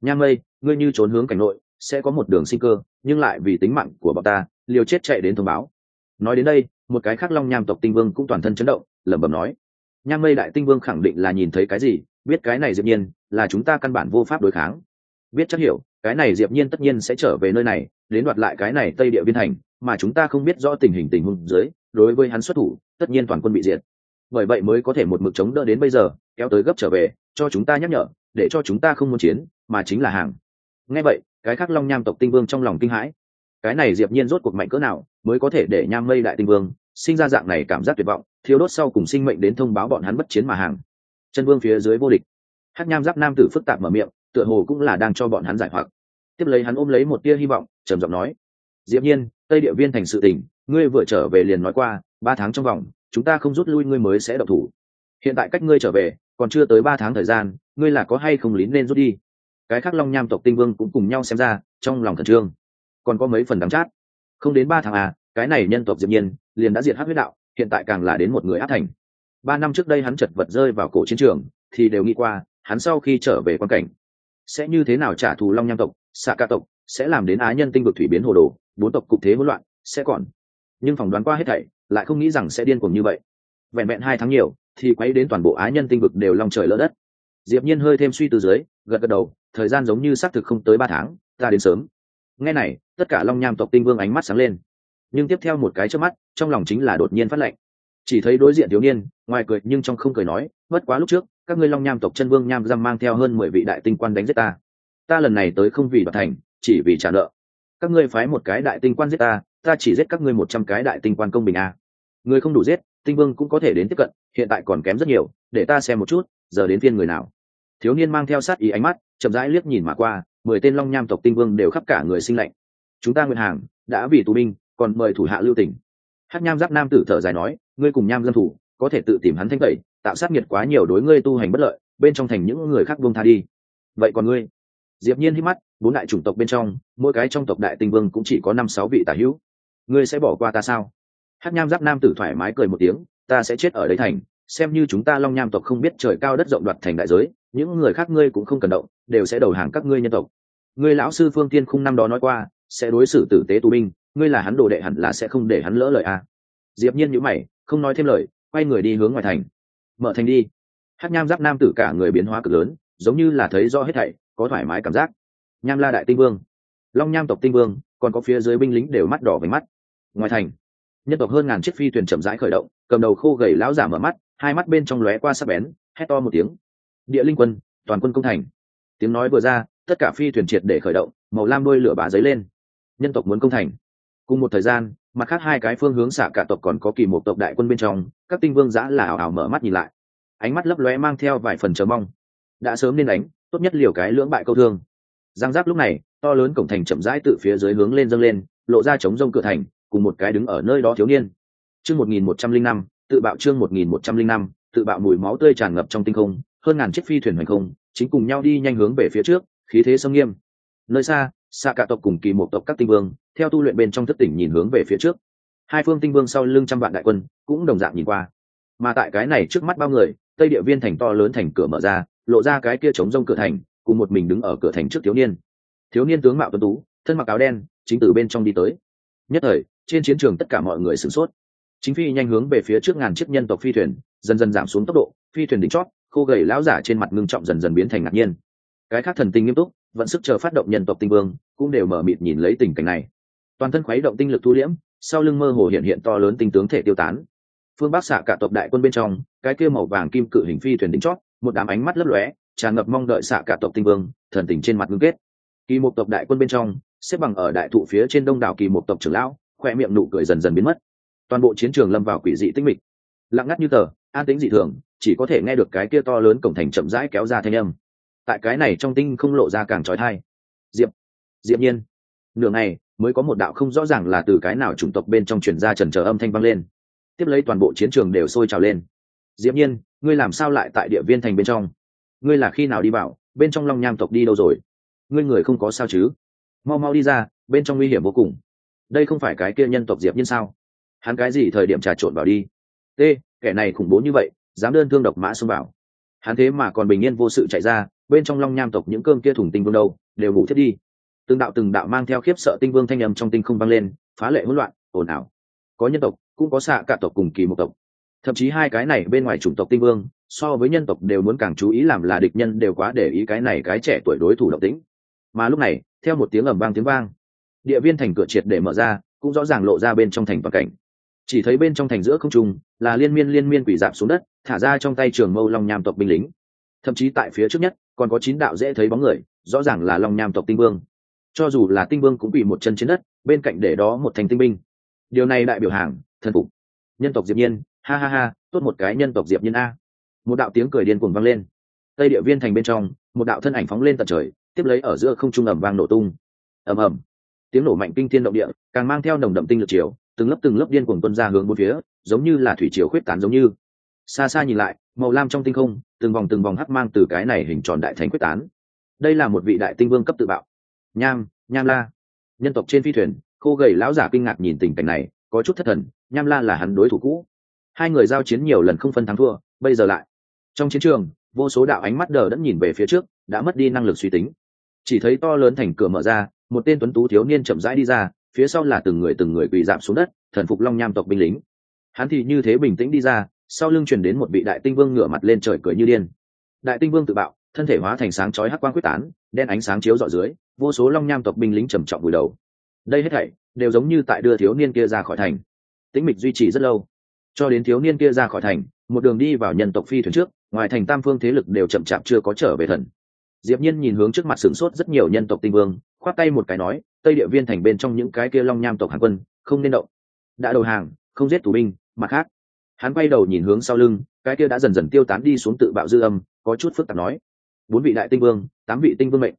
Nham mây, ngươi như trốn hướng cảnh nội, sẽ có một đường sinh cơ, nhưng lại vì tính mạng của bọn ta, liều chết chạy đến thông báo. Nói đến đây, một cái khác long nham tộc tinh vương cũng toàn thân chấn động, lẩm bẩm nói, nham mây đại tinh vương khẳng định là nhìn thấy cái gì, biết cái này diệp nhiên là chúng ta căn bản vô pháp đối kháng. Biết chắc hiểu, cái này diệp nhiên tất nhiên sẽ trở về nơi này, đến đoạt lại cái này tây địa viên thành, mà chúng ta không biết rõ tình hình tình huống dưới, đối với hắn xuất thủ, tất nhiên toàn quân bị diệt bởi vậy mới có thể một mực chống đỡ đến bây giờ, kéo tới gấp trở về, cho chúng ta nhắc nhở, để cho chúng ta không muốn chiến, mà chính là hàng. Nghe vậy, cái khác long nham tộc tinh vương trong lòng kinh hãi. Cái này diệp nhiên rốt cuộc mạnh cỡ nào, mới có thể để nham mây đại tinh vương sinh ra dạng này cảm giác tuyệt vọng thiếu đốt sau cùng sinh mệnh đến thông báo bọn hắn bất chiến mà hàng. Chân vương phía dưới vô địch. Hắc nham giáp nam tử phức tạp mở miệng, tựa hồ cũng là đang cho bọn hắn giải hoặc. Tiếp lấy hắn ôm lấy một tia hy vọng, trầm giọng nói, diệp nhiên, tây địa viên thành sự tình, ngươi vừa trở về liền nói qua, ba tháng trong vòng chúng ta không rút lui ngươi mới sẽ độc thủ. Hiện tại cách ngươi trở về, còn chưa tới ba tháng thời gian, ngươi là có hay không lín nên rút đi? Cái khác long nham tộc tinh vương cũng cùng nhau xem ra, trong lòng thần trương. Còn có mấy phần đắng chát. Không đến ba tháng à cái này nhân tộc diệp nhiên, liền đã diệt hắc huyết đạo, hiện tại càng là đến một người áp thành. Ba năm trước đây hắn chật vật rơi vào cổ chiến trường, thì đều nghĩ qua, hắn sau khi trở về quan cảnh, sẽ như thế nào trả thù long nham tộc xạ ca tộc, sẽ làm đến á nhân tinh vực thủy biến hồ đồ, bốn tộc cục thế hỗn loạn, sẽ còn nhưng phỏng đoán qua hết thảy, lại không nghĩ rằng sẽ điên cuồng như vậy. Vẹn vẹn hai tháng nhiều, thì quấy đến toàn bộ á nhân tinh vực đều lòng trời lỡ đất. Diệp nhiên hơi thêm suy từ dưới, gật gật đầu, thời gian giống như xác thực không tới ba tháng, ta đến sớm. Nghe này, tất cả long nham tộc tinh vương ánh mắt sáng lên. Nhưng tiếp theo một cái trước mắt, trong lòng chính là đột nhiên phát lệnh. Chỉ thấy đối diện thiếu niên, ngoài cười nhưng trong không cười nói, bất quá lúc trước, các ngươi long nham tộc chân vương nham giam mang theo hơn mười vị đại tinh quan đánh giết ta. Ta lần này tới không vì đoạt thành, chỉ vì trả nợ. Các ngươi phái một cái đại tinh quan giết ta ta chỉ giết các ngươi một trăm cái đại tinh quan công bình a. À. người không đủ giết, tinh vương cũng có thể đến tiếp cận, hiện tại còn kém rất nhiều, để ta xem một chút, giờ đến phiên người nào. Thiếu niên mang theo sát ý ánh mắt, chậm rãi liếc nhìn mà qua, mười tên long nham tộc tinh vương đều khắp cả người sinh lạnh. Chúng ta nguyện hàng, đã vì tù binh, còn mời thủ hạ lưu tỉnh hát nham giáp nam tử thở dài nói, ngươi cùng nham dân thủ, có thể tự tìm hắn thanh tẩy, tạo sát nghiệt quá nhiều đối ngươi tu hành bất lợi, bên trong thành những người khác buông tha đi. Vậy còn ngươi? Diệp nhiên hít mắt, bốn đại chủng tộc bên trong, mỗi cái trong tộc đại tinh vương cũng chỉ có năm sáu vị tả hữu ngươi sẽ bỏ qua ta sao? Hát nham giáp nam tử thoải mái cười một tiếng, ta sẽ chết ở đây thành, xem như chúng ta long nham tộc không biết trời cao đất rộng đoạt thành đại giới, những người khác ngươi cũng không cần động, đều sẽ đầu hàng các ngươi nhân tộc. Ngươi lão sư phương tiên khung năm đó nói qua, sẽ đối xử tử tế tù binh, ngươi là hắn đồ đệ hẳn là sẽ không để hắn lỡ lời a. À. diệp nhiên nhữ mày, không nói thêm lời, quay người đi hướng ngoài thành. Mở thành đi. Hát nham giáp nam tử cả người biến hóa cực lớn, giống như là thấy rõ hết thảy, có thoải mái cảm giác. Nham la đại tinh vương. Long nham tộc tinh vương, còn có phía dưới binh lính đều mắt đỏ với mắt ngoài thành nhân tộc hơn ngàn chiếc phi thuyền chậm rãi khởi động, cầm đầu khô gầy lão giả mở mắt, hai mắt bên trong lóe qua sắc bén, hét to một tiếng. Địa linh quân, toàn quân công thành. Tiếng nói vừa ra, tất cả phi thuyền triệt để khởi động, màu lam đôi lửa bà giấy lên. Nhân tộc muốn công thành. Cùng một thời gian, mặt khác hai cái phương hướng xả cả tộc còn có kỳ một tộc đại quân bên trong, các tinh vương giã là ảo ảo mở mắt nhìn lại. Ánh mắt lấp lóe mang theo vài phần chờ mong. Đã sớm nên đánh, tốt nhất liều cái lưỡng bại câu thương. Giang giáp lúc này, to lớn cổng thành chậm rãi tự phía dưới hướng lên dâng lên, lộ ra chống rông cửa thành cùng một cái đứng ở nơi đó thiếu niên. Chương một nghìn một trăm linh năm, tự bạo chương một nghìn một trăm linh năm, tự bạo mùi máu tươi tràn ngập trong tinh không, hơn ngàn chiếc phi thuyền hành không, chính cùng nhau đi nhanh hướng về phía trước, khí thế sông nghiêm. Nơi xa xa cả tộc cùng kỳ một tộc các tinh vương, theo tu luyện bên trong thất tỉnh nhìn hướng về phía trước. Hai phương tinh vương sau lưng trăm vạn đại quân, cũng đồng dạng nhìn qua. Mà tại cái này trước mắt bao người, tây địa viên thành to lớn thành cửa mở ra, lộ ra cái kia chống rông cửa thành, cùng một mình đứng ở cửa thành trước thiếu niên. Thiếu niên tướng mạo tuấn tú, thân mặc áo đen, chính từ bên trong đi tới. Nhất thời trên chiến trường tất cả mọi người sửng sốt. Chính phi nhanh hướng về phía trước ngàn chiếc nhân tộc phi thuyền, dần dần giảm xuống tốc độ, phi thuyền đỉnh chót, khô gầy lão giả trên mặt ngưng trọng dần dần biến thành ngạc nhiên. Cái khác thần tinh nghiêm túc, vận sức chờ phát động nhân tộc tinh vương, cũng đều mở mịt nhìn lấy tình cảnh này. Toàn thân khuấy động tinh lực thu liễm, sau lưng mơ hồ hiện hiện to lớn tinh tướng thể tiêu tán. Phương bắc xạ cả tộc đại quân bên trong, cái kia màu vàng kim cự hình phi thuyền đỉnh chót, một đám ánh mắt lấp lóe, tràn ngập mong đợi xạ cả tộc tinh vương, thần tình trên mặt ngưng kết. Kỳ một tộc đại quân bên trong, xếp bằng ở đại thụ phía trên đông đảo kỳ một tộc trưởng lão khoe miệng nụ cười dần dần biến mất. Toàn bộ chiến trường lâm vào quỷ dị tinh mịch. Lặng ngắt như tờ, an tính dị thường, chỉ có thể nghe được cái kia to lớn cổng thành chậm rãi kéo ra thanh âm. Tại cái này trong tinh không lộ ra càng trói thai. Diệp diệp nhiên. Nửa ngày, mới có một đạo không rõ ràng là từ cái nào chủng tộc bên trong truyền ra trần chờ âm thanh vang lên. Tiếp lấy toàn bộ chiến trường đều sôi trào lên. Diệp nhiên, ngươi làm sao lại tại địa viên thành bên trong? Ngươi là khi nào đi vào, bên trong long nham tộc đi đâu rồi? Ngươi người không có sao chứ? Mau mau đi ra, bên trong nguy hiểm vô cùng đây không phải cái kia nhân tộc diệp nhân sao? Hắn cái gì thời điểm trà trộn vào đi? T, kẻ này khủng bố như vậy, dám đơn thương độc mã xông vào. Hắn thế mà còn bình yên vô sự chạy ra, bên trong long nham tộc những cơm kia thủng tinh vương đâu, đều ngủ thiết đi. Từng đạo từng đạo mang theo khiếp sợ tinh vương thanh âm trong tinh không vang lên, phá lệ hỗn loạn, ồn ào. Có nhân tộc, cũng có xạ cả tộc cùng kỳ một tộc. Thậm chí hai cái này bên ngoài chủng tộc tinh vương, so với nhân tộc đều muốn càng chú ý làm là địch nhân đều quá để ý cái này cái trẻ tuổi đối thủ độc tính mà lúc này, theo một tiếng ẩm vang tiếng vang địa viên thành cửa triệt để mở ra, cũng rõ ràng lộ ra bên trong thành toàn cảnh. Chỉ thấy bên trong thành giữa không trung, là liên miên liên miên quỷ dạp xuống đất, thả ra trong tay trường mâu long nham tộc binh lính. Thậm chí tại phía trước nhất, còn có chín đạo dễ thấy bóng người, rõ ràng là long nham tộc tinh vương. Cho dù là tinh vương cũng bị một chân trên đất, bên cạnh để đó một thành tinh binh. Điều này đại biểu hàng, thần phục. Nhân tộc diệp nhiên, ha ha ha, tốt một cái nhân tộc diệp nhiên a. Một đạo tiếng cười điên cuồng vang lên. Tây địa viên thành bên trong, một đạo thân ảnh phóng lên tận trời, tiếp lấy ở giữa không trung ầm vang nổ tung. Ầm ầm tiếng nổ mạnh kinh thiên động địa, càng mang theo nồng đậm tinh lực chiều, từng lớp từng lớp điên cuồng tuôn ra hướng bốn phía, giống như là thủy triều khuyết tán giống như. Xa xa nhìn lại, màu lam trong tinh không, từng vòng từng vòng hắc mang từ cái này hình tròn đại thành quyết tán. Đây là một vị đại tinh vương cấp tự bạo. Nham nham la. Nhân tộc trên phi thuyền, khô gầy lão giả kinh ngạc nhìn tình cảnh này, có chút thất thần, nham la là hắn đối thủ cũ. Hai người giao chiến nhiều lần không phân thắng thua, bây giờ lại. Trong chiến trường, vô số đạo ánh mắt đờ đẫn nhìn về phía trước, đã mất đi năng lực suy tính. Chỉ thấy to lớn thành cửa mở ra một tên tuấn tú thiếu niên chậm rãi đi ra, phía sau là từng người từng người quỳ giảm xuống đất, thần phục long nham tộc binh lính. Hắn thì như thế bình tĩnh đi ra, sau lưng truyền đến một vị đại tinh vương ngửa mặt lên trời cười như điên. Đại tinh vương tự bạo, thân thể hóa thành sáng chói hắc quang quyết tán, đen ánh sáng chiếu dọ dưới, vô số long nham tộc binh lính trầm trọng vùi đầu. Đây hết thảy đều giống như tại đưa thiếu niên kia ra khỏi thành. Tĩnh mịch duy trì rất lâu. Cho đến thiếu niên kia ra khỏi thành, một đường đi vào nhân tộc phi thuyền trước, ngoài thành tam phương thế lực đều chậm chạp chưa có trở về thần. Diệp nhiên nhìn hướng trước mặt sửng sốt rất nhiều nhân tộc tinh vương khoát tay một cái nói, tây địa viên thành bên trong những cái kia long nham tộc hàng quân, không nên động. Đã đầu hàng, không giết tù binh, mặt khác. Hắn quay đầu nhìn hướng sau lưng, cái kia đã dần dần tiêu tán đi xuống tự bạo dư âm, có chút phức tạp nói, bốn vị đại tinh vương, tám vị tinh vương mệnh.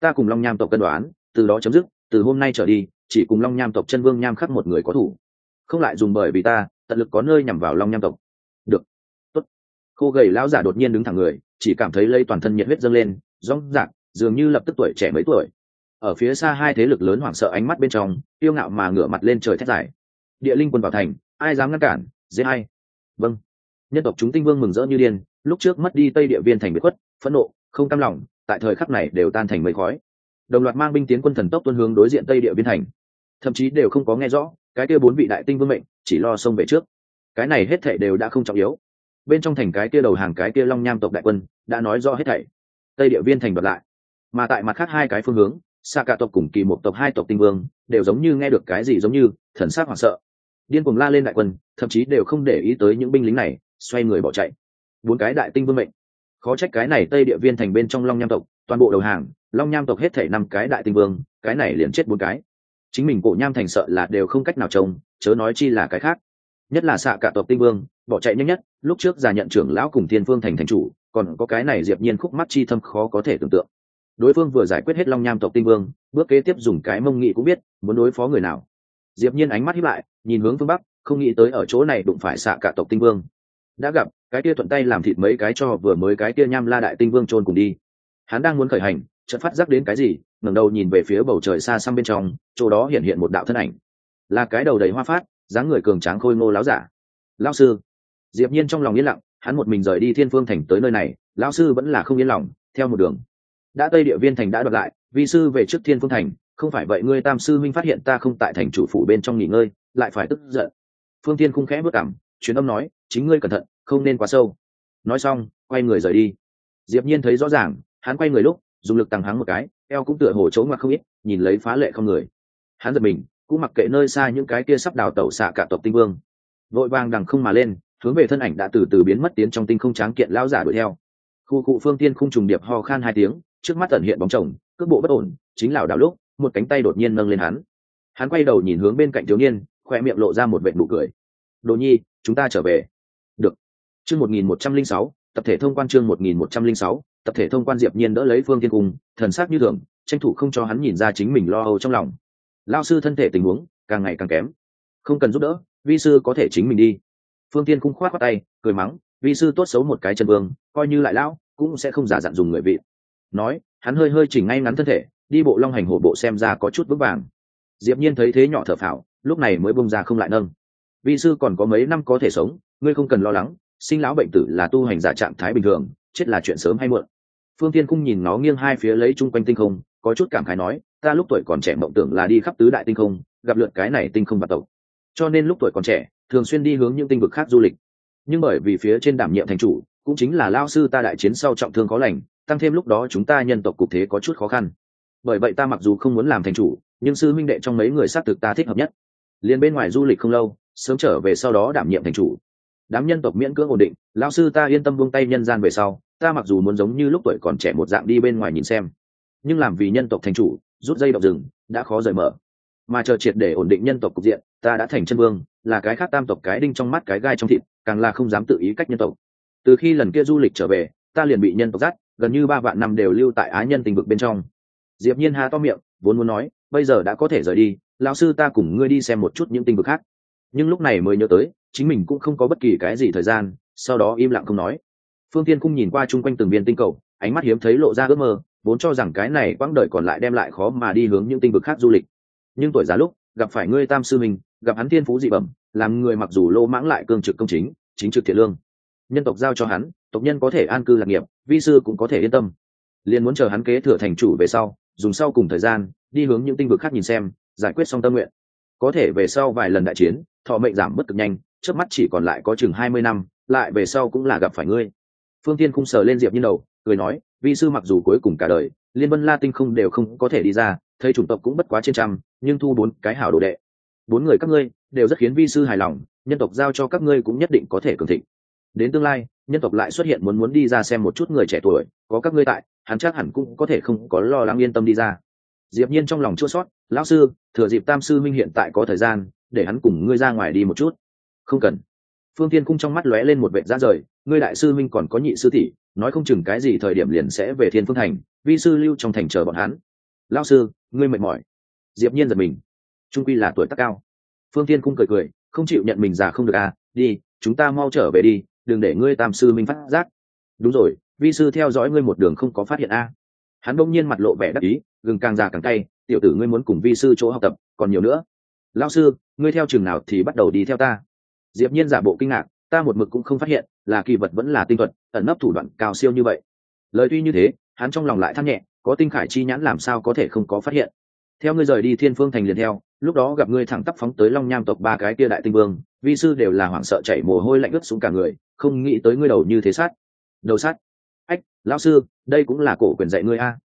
Ta cùng long nham tộc cân đoán, từ đó chấm dứt, từ hôm nay trở đi, chỉ cùng long nham tộc chân vương nham khắc một người có thủ. Không lại dùng bởi vì ta, tận lực có nơi nhằm vào long nham tộc. Được. Tốt. Khô gầy lão giả đột nhiên đứng thẳng người, chỉ cảm thấy lây toàn thân nhiệt huyết dâng lên rong rạc, dường như lập tức tuổi trẻ mấy tuổi ở phía xa hai thế lực lớn hoảng sợ ánh mắt bên trong yêu ngạo mà ngửa mặt lên trời thét dài. Địa linh quân vào thành, ai dám ngăn cản? Dễ hay vâng. Nhân tộc chúng tinh vương mừng rỡ như điên, lúc trước mất đi tây địa viên thành biệt khuất, phẫn nộ, không cam lòng, tại thời khắc này đều tan thành mây khói. Đồng loạt mang binh tiến quân thần tốc tuân hướng đối diện tây địa viên thành. Thậm chí đều không có nghe rõ, cái kia bốn vị đại tinh vương mệnh, chỉ lo xông về trước. Cái này hết thảy đều đã không trọng yếu. Bên trong thành cái kia đầu hàng cái kia long nham tộc đại quân, đã nói rõ hết thảy. Tây địa viên thành đoạt lại. Mà tại mặt khác hai cái phương hướng xa cả tộc cùng kỳ một tộc hai tộc tinh vương đều giống như nghe được cái gì giống như, thần sắc hoảng sợ. Điên cuồng la lên đại quân, thậm chí đều không để ý tới những binh lính này, xoay người bỏ chạy. Bốn cái đại tinh vương mệnh. Khó trách cái này tây địa viên thành bên trong long nham tộc, toàn bộ đầu hàng, long nham tộc hết thể năm cái đại tinh vương, cái này liền chết bốn cái. Chính mình cổ nham thành sợ là đều không cách nào trông, chớ nói chi là cái khác. Nhất là xạ cả tộc tinh vương, bỏ chạy nhanh nhất, lúc trước già nhận trưởng lão cùng thiên phương thành thành chủ, còn có cái này diệp nhiên khúc mắt chi thâm khó có thể tưởng tượng đối phương vừa giải quyết hết long nham tộc tinh vương, bước kế tiếp dùng cái mông nghị cũng biết, muốn đối phó người nào. Diệp nhiên ánh mắt hiếp lại, nhìn hướng phương bắc, không nghĩ tới ở chỗ này đụng phải xạ cả tộc tinh vương. Đã gặp, cái kia thuận tay làm thịt mấy cái cho vừa mới cái kia nham la đại tinh vương trôn cùng đi. Hắn đang muốn khởi hành, chợt phát giác đến cái gì, ngẩng đầu nhìn về phía bầu trời xa xăm bên trong, chỗ đó hiện hiện một đạo thân ảnh. Là cái đầu đầy hoa phát, dáng người cường tráng khôi ngô láo giả. Lão sư. Diệp nhiên trong lòng yên lặng, hắn một mình rời đi thiên phương thành tới nơi này, lão sư vẫn là không yên lòng, theo một đường đã tây địa viên thành đã đoạt lại vi sư về trước thiên phương thành, không phải vậy ngươi tam sư minh phát hiện ta không tại thành chủ phủ bên trong nghỉ ngơi, lại phải tức giận. Phương tiên khung khẽ bước cảm truyền âm nói, chính ngươi cẩn thận, không nên quá sâu. Nói xong, quay người rời đi. Diệp nhiên thấy rõ ràng, hắn quay người lúc, dùng lực tăng háng một cái, eo cũng tựa hồ trốn ngoặt không ít, nhìn lấy phá lệ không người. Hắn giật mình, cũng mặc kệ nơi xa những cái kia sắp đào tẩu xạ cả tộc tinh vương. Vội vàng đằng không mà lên, hướng về thân ảnh đã từ từ biến mất tiến trong tinh không tráng kiện lao giả đuổi theo. Khu cụ phương tiên khung trùng điệp ho khan hai tiếng trước mắt tận hiện bóng chồng, cước bộ bất ổn, chính lảo đảo lúc, một cánh tay đột nhiên nâng lên hắn. Hắn quay đầu nhìn hướng bên cạnh thiếu niên, khoe miệng lộ ra một vệt nụ cười. Đồ nhi, chúng ta trở về. Được. Chương một nghìn một trăm linh sáu, tập thể thông quan chương một nghìn một trăm linh sáu, tập thể thông quan diệp nhiên đỡ lấy phương thiên cung, thần sắc như thường, tranh thủ không cho hắn nhìn ra chính mình lo âu trong lòng. Lao sư thân thể tình huống, càng ngày càng kém. Không cần giúp đỡ, vi sư có thể chính mình đi. Phương tiên cung khoát khoát tay, cười mắng, vi sư tốt xấu một cái chân vương, coi như lại lão, cũng sẽ không giả dặn dùng người vị nói, hắn hơi hơi chỉnh ngay ngắn thân thể, đi bộ long hành hổ bộ xem ra có chút vững vàng. Diệp nhiên thấy thế nhỏ thở phào, lúc này mới bông ra không lại nâng. Vi sư còn có mấy năm có thể sống, ngươi không cần lo lắng, sinh lão bệnh tử là tu hành giả trạng thái bình thường, chết là chuyện sớm hay muộn. Phương tiên cung nhìn nó nghiêng hai phía lấy chung quanh tinh không, có chút cảm khái nói, ta lúc tuổi còn trẻ mộng tưởng là đi khắp tứ đại tinh không, gặp lượt cái này tinh không và tộc. Cho nên lúc tuổi còn trẻ, thường xuyên đi hướng những tinh vực khác du lịch. Nhưng bởi vì phía trên đảm nhiệm thành chủ, cũng chính là lao sư ta đại chiến sau trọng thương có lành tăng thêm lúc đó chúng ta nhân tộc cục thế có chút khó khăn. Bởi vậy ta mặc dù không muốn làm thành chủ, nhưng sư minh đệ trong mấy người xác thực ta thích hợp nhất. Liền bên ngoài du lịch không lâu, sớm trở về sau đó đảm nhiệm thành chủ. Đám nhân tộc miễn cưỡng ổn định, lão sư ta yên tâm buông tay nhân gian về sau, ta mặc dù muốn giống như lúc tuổi còn trẻ một dạng đi bên ngoài nhìn xem. Nhưng làm vì nhân tộc thành chủ, rút dây động rừng, đã khó rời mở. Mà chờ triệt để ổn định nhân tộc cục diện, ta đã thành chân vương, là cái khác tam tộc cái đinh trong mắt cái gai trong thịt, càng là không dám tự ý cách nhân tộc. Từ khi lần kia du lịch trở về, ta liền bị nhân tộc dắt gần như ba vạn năm đều lưu tại á nhân tình vực bên trong. Diệp nhiên hà to miệng, vốn muốn nói, bây giờ đã có thể rời đi, lão sư ta cùng ngươi đi xem một chút những tình vực khác. Nhưng lúc này mới nhớ tới, chính mình cũng không có bất kỳ cái gì thời gian, sau đó im lặng không nói. Phương tiên cung nhìn qua chung quanh từng viên tinh cầu, ánh mắt hiếm thấy lộ ra ước mơ, vốn cho rằng cái này quãng đời còn lại đem lại khó mà đi hướng những tinh vực khác du lịch. Nhưng tuổi già lúc, gặp phải ngươi tam sư mình gặp hắn thiên phú dị bẩm, làm người mặc dù lô mãng lại cương trực công chính chính trực thiện lương. Nhân tộc giao cho hắn tộc nhân có thể an cư lạc nghiệp, vi sư cũng có thể yên tâm. Liền muốn chờ hắn kế thừa thành chủ về sau, dùng sau cùng thời gian, đi hướng những tinh vực khác nhìn xem, giải quyết xong tâm nguyện. Có thể về sau vài lần đại chiến, thọ mệnh giảm bất cực nhanh trước mắt chỉ còn lại có chừng hai mươi năm, lại về sau cũng là gặp phải ngươi. Phương tiên khung sờ lên diệp như đầu, cười nói, vi sư mặc dù cuối cùng cả đời, liên vân la tinh không đều không có thể đi ra, thấy chủng tộc cũng bất quá trên trăm, nhưng thu bốn cái hảo đồ đệ. Bốn người các ngươi, đều rất khiến vi sư hài lòng, nhân tộc giao cho các ngươi cũng nhất định có thể cường thịnh. Đến tương lai nhân tộc lại xuất hiện muốn muốn đi ra xem một chút người trẻ tuổi, có các ngươi tại, hắn chắc hẳn cũng có thể không có lo lắng yên tâm đi ra. Diệp nhiên trong lòng chua sót lão sư, thừa dịp tam sư minh hiện tại có thời gian, để hắn cùng ngươi ra ngoài đi một chút. Không cần. Phương tiên cung trong mắt lóe lên một vệt ra rời, ngươi đại sư minh còn có nhị sư tỷ, nói không chừng cái gì thời điểm liền sẽ về thiên phương thành, vi sư lưu trong thành chờ bọn hắn. Lão sư, ngươi mệt mỏi. Diệp nhiên giật mình. Trung quy là tuổi tác cao. Phương tiên cung cười cười, không chịu nhận mình già không được à đi, chúng ta mau trở về đi đừng để ngươi tam sư minh phát giác. Đúng rồi, vi sư theo dõi ngươi một đường không có phát hiện a. Hắn đông nhiên mặt lộ vẻ đắc ý, gừng càng già càng cay, tiểu tử ngươi muốn cùng vi sư chỗ học tập, còn nhiều nữa. Lao sư, ngươi theo chừng nào thì bắt đầu đi theo ta. Diệp nhiên giả bộ kinh ngạc, ta một mực cũng không phát hiện, là kỳ vật vẫn là tinh thuật, ẩn nấp thủ đoạn cao siêu như vậy. Lời tuy như thế, hắn trong lòng lại than nhẹ, có tinh khải chi nhãn làm sao có thể không có phát hiện. Theo ngươi rời đi thiên phương thành liền theo lúc đó gặp ngươi thẳng tắp phóng tới long nham tộc ba cái kia đại tinh vương, vi sư đều là hoảng sợ chảy mồ hôi lạnh ướt xuống cả người, không nghĩ tới ngươi đầu như thế sát. Đầu sát? Ách, lão sư, đây cũng là cổ quyền dạy ngươi a.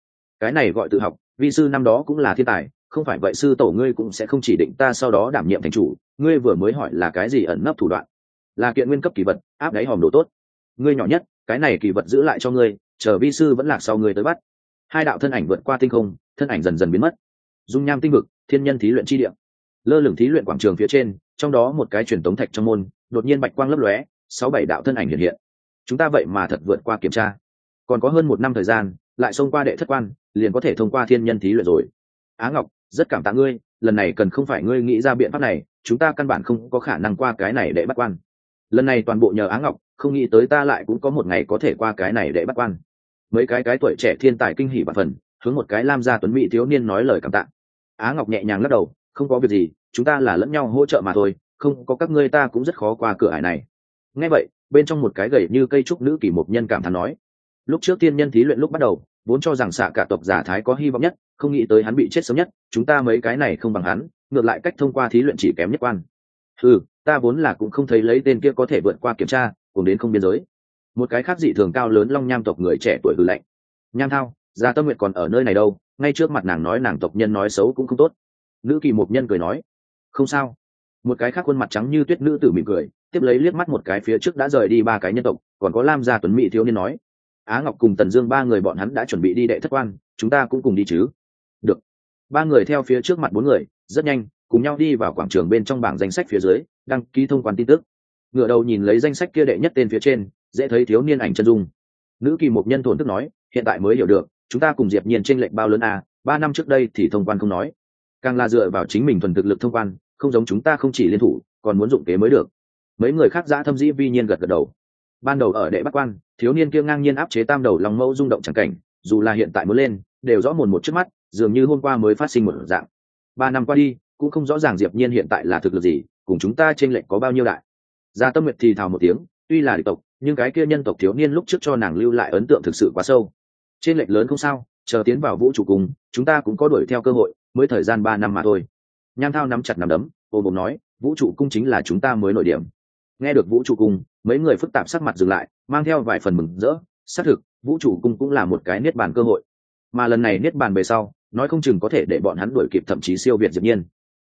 Cái này gọi tự học, vi sư năm đó cũng là thiên tài, không phải vậy sư tổ ngươi cũng sẽ không chỉ định ta sau đó đảm nhiệm thành chủ, ngươi vừa mới hỏi là cái gì ẩn nấp thủ đoạn? Là kiện nguyên cấp kỳ vật, áp đáy hòm đồ tốt. Ngươi nhỏ nhất, cái này kỳ vật giữ lại cho ngươi, chờ vi sư vẫn lạc sau ngươi tới bắt. Hai đạo thân ảnh vượt qua tinh không, thân ảnh dần dần biến mất. Dung nham tinh vực thiên nhân thí luyện chi địa. Lơ lửng thí luyện quảng trường phía trên, trong đó một cái truyền tống thạch trong môn, đột nhiên bạch quang lấp lóe, sáu bảy đạo thân ảnh hiện hiện. Chúng ta vậy mà thật vượt qua kiểm tra. Còn có hơn một năm thời gian, lại xông qua đệ thất quan, liền có thể thông qua thiên nhân thí luyện rồi. Á ngọc, rất cảm tạ ngươi, lần này cần không phải ngươi nghĩ ra biện pháp này, chúng ta căn bản không có khả năng qua cái này để bắt quan. Lần này toàn bộ nhờ á ngọc, không nghĩ tới ta lại cũng có một ngày có thể qua cái này để bắt quan. Mấy cái cái tuổi trẻ thiên tài kinh hỉ và phần, hướng một cái lam gia tuấn mỹ thiếu niên nói lời cảm tạ á ngọc nhẹ nhàng lắc đầu, không có việc gì, chúng ta là lẫn nhau hỗ trợ mà thôi, không có các ngươi ta cũng rất khó qua cửa ải này. Nghe vậy, bên trong một cái gầy như cây trúc nữ kỳ một nhân cảm thán nói, lúc trước tiên nhân thí luyện lúc bắt đầu, vốn cho rằng xạ cả tộc giả thái có hy vọng nhất, không nghĩ tới hắn bị chết sớm nhất, chúng ta mấy cái này không bằng hắn, ngược lại cách thông qua thí luyện chỉ kém nhất quan. Ừ ta vốn là cũng không thấy lấy tên kia có thể vượt qua kiểm tra, cùng đến không biên giới. Một cái khác dị thường cao lớn long nham tộc người trẻ tuổi hư lạnh, nham thao, gia tâm nguyện còn ở nơi này đâu? Ngay trước mặt nàng nói nàng tộc nhân nói xấu cũng không tốt. Nữ kỳ một nhân cười nói, không sao. Một cái khác khuôn mặt trắng như tuyết nữ tử mỉm cười, tiếp lấy liếc mắt một cái phía trước đã rời đi ba cái nhân tộc, còn có lam gia tuấn mỹ thiếu niên nói, á ngọc cùng tần dương ba người bọn hắn đã chuẩn bị đi đệ thất quan, chúng ta cũng cùng đi chứ. Được. Ba người theo phía trước mặt bốn người, rất nhanh, cùng nhau đi vào quảng trường bên trong bảng danh sách phía dưới, đăng ký thông quan tin tức. Ngựa đầu nhìn lấy danh sách kia đệ nhất tên phía trên, dễ thấy thiếu niên ảnh chân dung. Nữ kỳ một nhân thổn thức nói, hiện tại mới hiểu được chúng ta cùng diệp nhiên trên lệnh bao lớn à ba năm trước đây thì thông quan không nói. Càng là dựa vào chính mình thuần thực lực thông quan, không giống chúng ta không chỉ liên thủ, còn muốn dụng kế mới được. Mấy người khác giã thâm dĩ vi nhiên gật gật đầu. Ban đầu ở đệ bắc quan, thiếu niên kia ngang nhiên áp chế tam đầu lòng mẫu rung động chẳng cảnh, dù là hiện tại mới lên, đều rõ mồn một trước mắt, dường như hôm qua mới phát sinh một dạng. Ba năm qua đi, cũng không rõ ràng diệp nhiên hiện tại là thực lực gì, cùng chúng ta trên lệnh có bao nhiêu đại. Gia tâm nguyệt thì thào một tiếng, tuy là địch tộc, nhưng cái kia nhân tộc thiếu niên lúc trước cho nàng lưu lại ấn tượng thực sự quá sâu trên lệnh lớn không sao, chờ tiến vào vũ trụ cùng, chúng ta cũng có đuổi theo cơ hội, mới thời gian ba năm mà thôi. Nham thao nắm chặt nắm đấm ô bụng nói, vũ trụ cung chính là chúng ta mới nổi điểm. Nghe được vũ trụ cung, mấy người phức tạp sắc mặt dừng lại, mang theo vài phần mừng rỡ. Xác thực, vũ trụ cung cũng là một cái niết bàn cơ hội. Mà lần này niết bàn về sau, nói không chừng có thể để bọn hắn đuổi kịp thậm chí siêu việt diệp nhiên.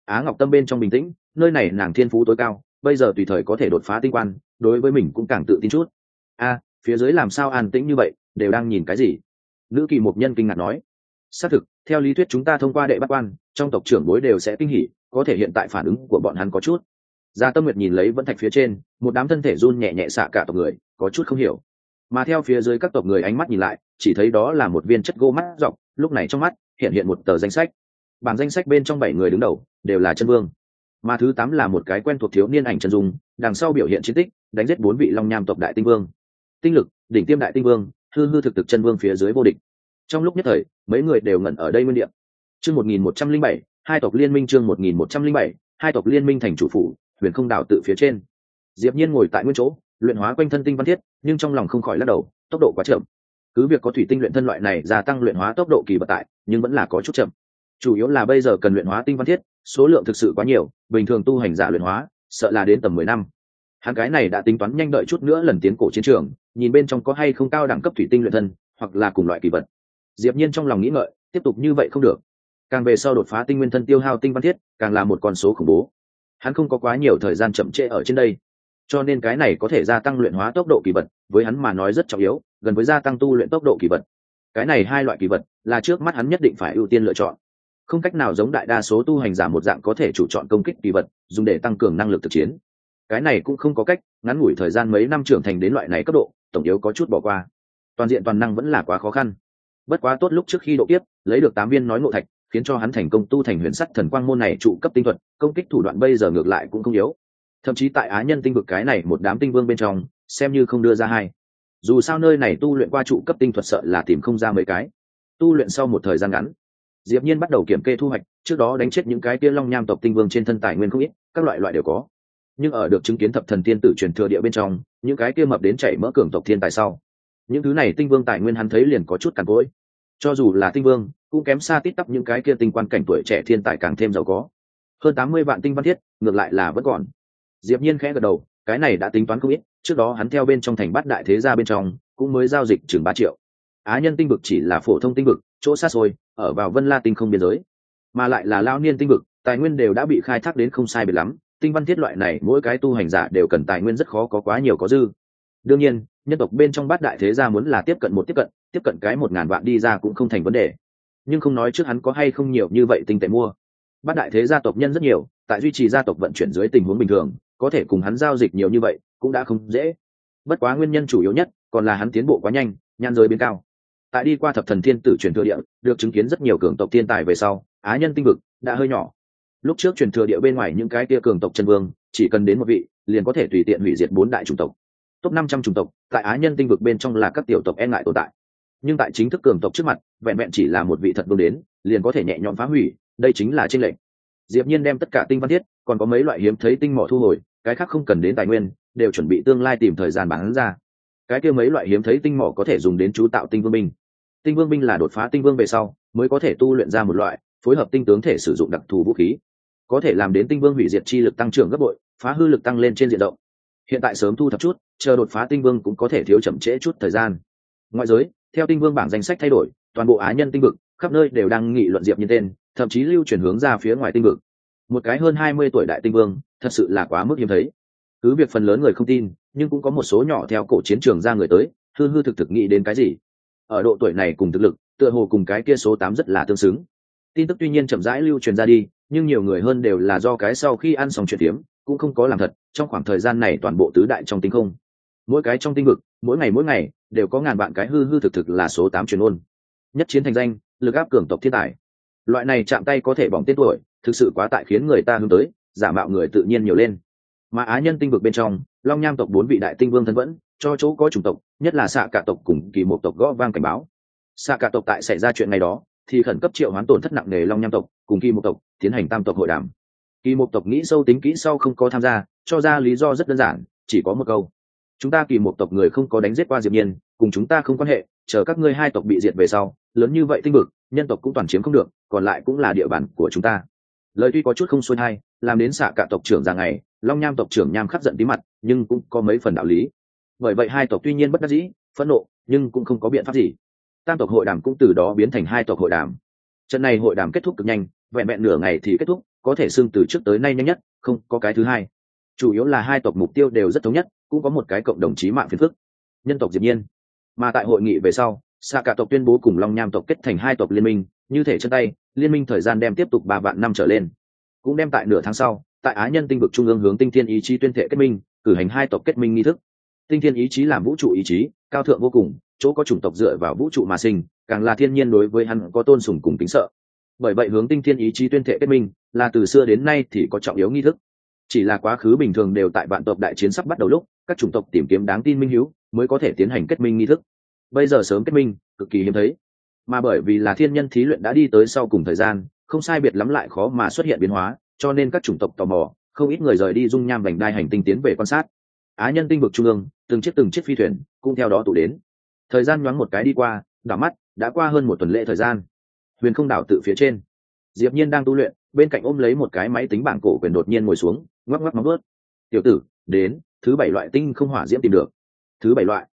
Á ngọc tâm bên trong bình tĩnh, nơi này nàng thiên phú tối cao, bây giờ tùy thời có thể đột phá tinh quan đối với mình cũng càng tự tin chút. A, phía dưới làm sao an tĩnh như vậy, đều đang nhìn cái gì? Nữ kỳ một nhân kinh ngạc nói, xác thực, theo lý thuyết chúng ta thông qua đệ bắt quan, trong tộc trưởng bối đều sẽ kinh hỉ, có thể hiện tại phản ứng của bọn hắn có chút. Gia tâm nguyệt nhìn lấy vẫn thạch phía trên, một đám thân thể run nhẹ nhẹ xạ cả tộc người, có chút không hiểu. Mà theo phía dưới các tộc người ánh mắt nhìn lại, chỉ thấy đó là một viên chất gỗ mắt dọc, lúc này trong mắt hiện hiện một tờ danh sách. Bản danh sách bên trong bảy người đứng đầu, đều là chân vương. Mà thứ tám là một cái quen thuộc thiếu niên ảnh chân dung, đằng sau biểu hiện chiến tích, đánh giết bốn vị long nham tộc đại tinh vương. Tinh lực, đỉnh tiêm đại tinh vương hư hư thực thực chân vương phía dưới vô địch. Trong lúc nhất thời, mấy người đều ngẩn ở đây nguyên điệp chương một nghìn một trăm linh bảy, hai tộc liên minh chương một nghìn một trăm linh bảy, hai tộc liên minh thành chủ phủ, huyền không đảo tự phía trên. Diệp nhiên ngồi tại nguyên chỗ, luyện hóa quanh thân tinh văn thiết, nhưng trong lòng không khỏi lắc đầu, tốc độ quá chậm. Cứ việc có thủy tinh luyện thân loại này gia tăng luyện hóa tốc độ kỳ vật tại, nhưng vẫn là có chút chậm. Chủ yếu là bây giờ cần luyện hóa tinh văn thiết, số lượng thực sự quá nhiều, bình thường tu hành giả luyện hóa, sợ là đến tầm mười năm hắn cái này đã tính toán nhanh đợi chút nữa lần tiến cổ chiến trường, nhìn bên trong có hay không cao đẳng cấp thủy tinh luyện thân, hoặc là cùng loại kỳ vật. Diệp nhiên trong lòng nghĩ ngợi, tiếp tục như vậy không được. Càng về sau đột phá tinh nguyên thân tiêu hao tinh văn thiết, càng là một con số khủng bố. Hắn không có quá nhiều thời gian chậm trễ ở trên đây. Cho nên cái này có thể gia tăng luyện hóa tốc độ kỳ vật, với hắn mà nói rất trọng yếu, gần với gia tăng tu luyện tốc độ kỳ vật. Cái này hai loại kỳ vật, là trước mắt hắn nhất định phải ưu tiên lựa chọn. Không cách nào giống đại đa số tu hành giả một dạng có thể chủ chọn công kích kỳ vật, dùng để tăng cường năng lực thực chiến cái này cũng không có cách, ngắn ngủi thời gian mấy năm trưởng thành đến loại này cấp độ, tổng yếu có chút bỏ qua. Toàn diện toàn năng vẫn là quá khó khăn. Bất quá tốt lúc trước khi độ tiếp lấy được tám viên nói ngộ thạch, khiến cho hắn thành công tu thành huyền sắt thần quang môn này trụ cấp tinh thuật, công kích thủ đoạn bây giờ ngược lại cũng không yếu. Thậm chí tại á nhân tinh vực cái này một đám tinh vương bên trong, xem như không đưa ra hai. Dù sao nơi này tu luyện qua trụ cấp tinh thuật sợ là tìm không ra mấy cái. Tu luyện sau một thời gian ngắn, diệp nhiên bắt đầu kiểm kê thu hoạch, trước đó đánh chết những cái kia long nham tộc tinh vương trên thân tài nguyên không ít, các loại loại đều có nhưng ở được chứng kiến thập thần tiên tử truyền thừa địa bên trong, những cái kia mập đến chảy mỡ cường tộc thiên tài sau, những thứ này tinh vương tài nguyên hắn thấy liền có chút càn cỗi. Cho dù là tinh vương, cũng kém xa tít tắp những cái kia tinh quan cảnh tuổi trẻ thiên tài càng thêm giàu có. Hơn tám mươi vạn tinh văn thiết, ngược lại là vẫn còn. Diệp nhiên khẽ gật đầu, cái này đã tính toán không ít, trước đó hắn theo bên trong thành bát đại thế gia bên trong, cũng mới giao dịch chừng ba triệu. Á nhân tinh vực chỉ là phổ thông tinh vực, chỗ xa xôi, ở vào vân la tinh không biên giới. Mà lại là lao niên tinh vực, tài nguyên đều đã bị khai thác đến không sai biệt lắm tinh văn thiết loại này, mỗi cái tu hành giả đều cần tài nguyên rất khó có quá nhiều có dư. Đương nhiên, nhân tộc bên trong bát đại thế gia muốn là tiếp cận một tiếp cận tiếp cận cái một ngàn vạn đi ra cũng không thành vấn đề. Nhưng không nói trước hắn có hay không nhiều như vậy tinh tệ mua. Bát đại thế gia tộc nhân rất nhiều, tại duy trì gia tộc vận chuyển dưới tình huống bình thường, có thể cùng hắn giao dịch nhiều như vậy, cũng đã không dễ. Bất quá nguyên nhân chủ yếu nhất, còn là hắn tiến bộ quá nhanh nhan giới biến cao. Tại đi qua thập thần thiên tử truyền thừa địa, được chứng kiến rất nhiều cường tộc thiên tài về sau, á nhân tinh vực đã hơi nhỏ lúc trước truyền thừa địa bên ngoài những cái tia cường tộc chân vương, chỉ cần đến một vị, liền có thể tùy tiện hủy diệt bốn đại chủng tộc. Top năm trăm chủng tộc, tại á nhân tinh vực bên trong là các tiểu tộc e ngại tồn tại. Nhưng tại chính thức cường tộc trước mặt, vẹn vẹn chỉ là một vị thật vương đến, liền có thể nhẹ nhõm phá hủy, đây chính là tranh lệch. Diệp nhiên đem tất cả tinh văn thiết, còn có mấy loại hiếm thấy tinh mỏ thu hồi, cái khác không cần đến tài nguyên, đều chuẩn bị tương lai tìm thời gian bán ra. Cái kia mấy loại hiếm thấy tinh mỏ có thể dùng đến chú tạo tinh vương binh. Tinh vương binh là đột phá tinh vương về sau, mới có thể tu luyện ra một loại, phối hợp tinh tướng thể sử dụng đặc thù vũ khí có thể làm đến tinh vương hủy diệt chi lực tăng trưởng gấp bội, phá hư lực tăng lên trên diện rộng. Hiện tại sớm thu thập chút, chờ đột phá tinh vương cũng có thể thiếu chậm trễ chút thời gian. Ngoại giới, theo tinh vương bảng danh sách thay đổi, toàn bộ á nhân tinh vực, khắp nơi đều đang nghị luận diệp như tên, thậm chí lưu chuyển hướng ra phía ngoài tinh vực. Một cái hơn hai mươi tuổi đại tinh vương, thật sự là quá mức hiếm thấy. Cứ việc phần lớn người không tin, nhưng cũng có một số nhỏ theo cổ chiến trường ra người tới, hư hư thực thực nghĩ đến cái gì. Ở độ tuổi này cùng thực lực, tựa hồ cùng cái kia số tám rất là tương xứng. Tin tức tuy nhiên chậm rãi lưu truyền ra đi nhưng nhiều người hơn đều là do cái sau khi ăn xong chuyện tiếm, cũng không có làm thật, trong khoảng thời gian này toàn bộ tứ đại trong tinh không. Mỗi cái trong tinh vực, mỗi ngày mỗi ngày, đều có ngàn vạn cái hư hư thực thực là số tám truyền ôn. Nhất chiến thành danh, lực áp cường tộc thiên tài. Loại này chạm tay có thể bỏng tên tuổi, thực sự quá tại khiến người ta hướng tới, giả mạo người tự nhiên nhiều lên. Mà á nhân tinh vực bên trong, long nham tộc bốn vị đại tinh vương thân vẫn, cho chỗ có chủng tộc, nhất là xạ cả tộc cùng kỳ một tộc gõ vang cảnh báo. Xạ cả tộc tại xảy ra chuyện ngày đó thì khẩn cấp triệu hoán tổn thất nặng nề long nham tộc, cùng kỳ một tộc, tiến hành tam tộc hội đàm. Kỳ một tộc nghĩ sâu tính kỹ sau không có tham gia, cho ra lý do rất đơn giản, chỉ có một câu. Chúng ta kỳ một tộc người không có đánh giết qua diệp nhiên, cùng chúng ta không quan hệ, chờ các ngươi hai tộc bị diệt về sau, lớn như vậy tinh vực, nhân tộc cũng toàn chiếm không được, còn lại cũng là địa bàn của chúng ta. Lời tuy có chút không xuôi hay làm đến xạ cả tộc trưởng ra ngày, long nham tộc trưởng nham khắc giận tí mặt, nhưng cũng có mấy phần đạo lý. Bởi vậy hai tộc tuy nhiên bất đắc dĩ, phẫn nộ, nhưng cũng không có biện pháp gì tam tộc hội đàm cũng từ đó biến thành hai tộc hội đàm. Trận này hội đàm kết thúc cực nhanh, vẹn vẹn nửa ngày thì kết thúc, có thể xưng từ trước tới nay nhanh nhất, không có cái thứ hai. Chủ yếu là hai tộc mục tiêu đều rất thống nhất, cũng có một cái cộng đồng chí mạng phiền phức. Nhân tộc diệp nhiên. Mà tại hội nghị về sau xạ cả tộc tuyên bố cùng long nham tộc kết thành hai tộc liên minh, như thể chân tay, liên minh thời gian đem tiếp tục ba vạn năm trở lên. Cũng đem tại nửa tháng sau, tại á nhân tinh vực trung ương hướng tinh thiên ý chí tuyên thệ kết minh, cử hành hai tộc kết minh nghi thức. Tinh thiên ý chí làm vũ trụ ý chí, cao thượng vô cùng chỗ có chủng tộc dựa vào vũ trụ mà sinh, càng là thiên nhiên đối với hắn có tôn sùng cùng kính sợ. Bởi vậy hướng tinh thiên ý chí tuyên thệ kết minh, là từ xưa đến nay thì có trọng yếu nghi thức. Chỉ là quá khứ bình thường đều tại vạn tộc đại chiến sắp bắt đầu lúc, các chủng tộc tìm kiếm đáng tin minh hữu mới có thể tiến hành kết minh nghi thức. Bây giờ sớm kết minh, cực kỳ hiếm thấy. Mà bởi vì là thiên nhân thí luyện đã đi tới sau cùng thời gian, không sai biệt lắm lại khó mà xuất hiện biến hóa, cho nên các chủng tộc tò mò, không ít người rời đi dung nham vành đai hành tinh tiến về quan sát. Á nhân tinh vực trung ương, từng chiếc từng chiếc phi thuyền cũng theo đó tụ đến thời gian nhoáng một cái đi qua, đảo mắt, đã qua hơn một tuần lễ thời gian. Huyền không đảo tự phía trên. Diệp nhiên đang tu luyện, bên cạnh ôm lấy một cái máy tính bảng cổ quyền đột nhiên ngồi xuống, ngoắc ngoắc móng vớt tiểu tử, đến, thứ bảy loại tinh không hỏa diễm tìm được. Thứ bảy loại?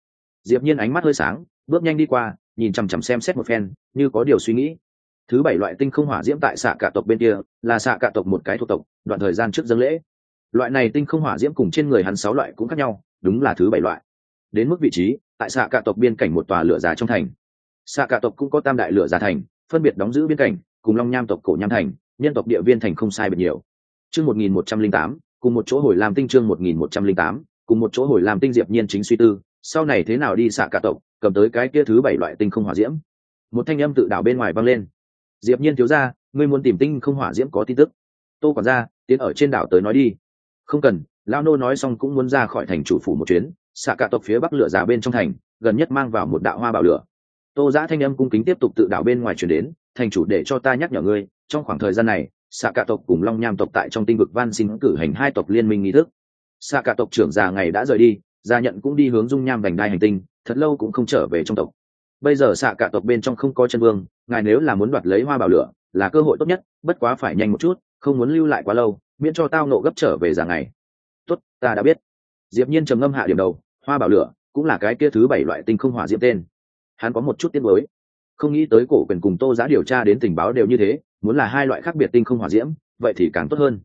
Diệp nhiên ánh mắt hơi sáng, bước nhanh đi qua, nhìn chằm chằm xem xét một phen, như có điều suy nghĩ. Thứ bảy loại tinh không hỏa diễm tại xạ cả tộc bên kia, là xạ cả tộc một cái thuộc tộc, đoạn thời gian trước dâng lễ. Loại này tinh không hỏa diễm cùng trên người hắn sáu loại cũng khác nhau, đúng là thứ bảy loại. Đến mức vị trí tại xạ cả tộc biên cảnh một tòa lửa già trong thành. Xạ cả tộc cũng có tam đại lửa già thành, phân biệt đóng giữ biên cảnh, cùng long nham tộc cổ nham thành, nhân tộc địa viên thành không sai biệt nhiều. Chương một nghìn một trăm linh tám, cùng một chỗ hồi làm tinh chương một nghìn một trăm linh tám, cùng một chỗ hồi làm tinh diệp nhiên chính suy tư, sau này thế nào đi xạ cả tộc, cầm tới cái kia thứ bảy loại tinh không hỏa diễm. Một thanh âm tự đảo bên ngoài vang lên. Diệp nhiên thiếu ra ngươi muốn tìm tinh không hỏa diễm có tin tức. Tô quản gia, tiến ở trên đảo tới nói đi. Không cần lao nô nói xong cũng muốn ra khỏi thành chủ phủ một chuyến xạ cả tộc phía bắc lửa già bên trong thành, gần nhất mang vào một đạo hoa bảo lửa. Tô giã thanh âm cung kính tiếp tục tự đảo bên ngoài chuyển đến, thành chủ để cho ta nhắc nhở ngươi, trong khoảng thời gian này, xạ cả tộc cùng long nham tộc tại trong tinh vực van xin cử hành hai tộc liên minh nghi thức. Xạ cả tộc trưởng già ngày đã rời đi, gia nhận cũng đi hướng dung nham vành đai hành tinh, thật lâu cũng không trở về trong tộc. Bây giờ xạ cả tộc bên trong không có chân vương, ngài nếu là muốn đoạt lấy hoa bảo lửa, là cơ hội tốt nhất, bất quá phải nhanh một chút, không muốn lưu lại quá lâu, miễn cho tao nộ gấp trở về già ngày. Tốt, ta đã biết. Diệp nhiên trầm ngâm hạ điểm đầu hoa bảo lửa cũng là cái kia thứ bảy loại tinh không hỏa diễm tên. Hắn có một chút tiếc mới không nghĩ tới cổ quyền cùng tô giá điều tra đến tình báo đều như thế, muốn là hai loại khác biệt tinh không hỏa diễm, vậy thì càng tốt hơn.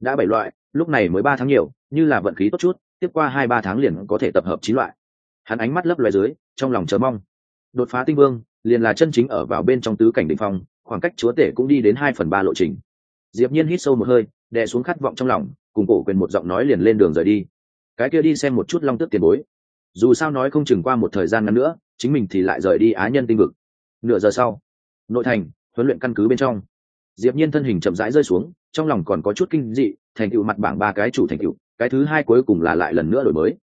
Đã bảy loại, lúc này mới ba tháng nhiều, như là vận khí tốt chút, tiếp qua hai ba tháng liền có thể tập hợp chín loại. Hắn ánh mắt lấp loài dưới, trong lòng chờ mong. Đột phá tinh vương, liền là chân chính ở vào bên trong tứ cảnh đ ỉ n h phong, khoảng cách chúa tể cũng đi đến hai phần ba lộ trình. Diệp nhiên hít sâu một hơi, đè xuống khát vọng trong lòng, cùng cổ quyền một giọng nói liền lên đường rời đi cái kia đi xem một chút long tước tiền bối. Dù sao nói không chừng qua một thời gian ngắn nữa, chính mình thì lại rời đi á nhân tinh vực. Nửa giờ sau, nội thành, huấn luyện căn cứ bên trong. Diệp nhiên thân hình chậm rãi rơi xuống, trong lòng còn có chút kinh dị, thành tựu mặt bảng ba cái chủ thành tựu, cái thứ hai cuối cùng là lại lần nữa đổi mới.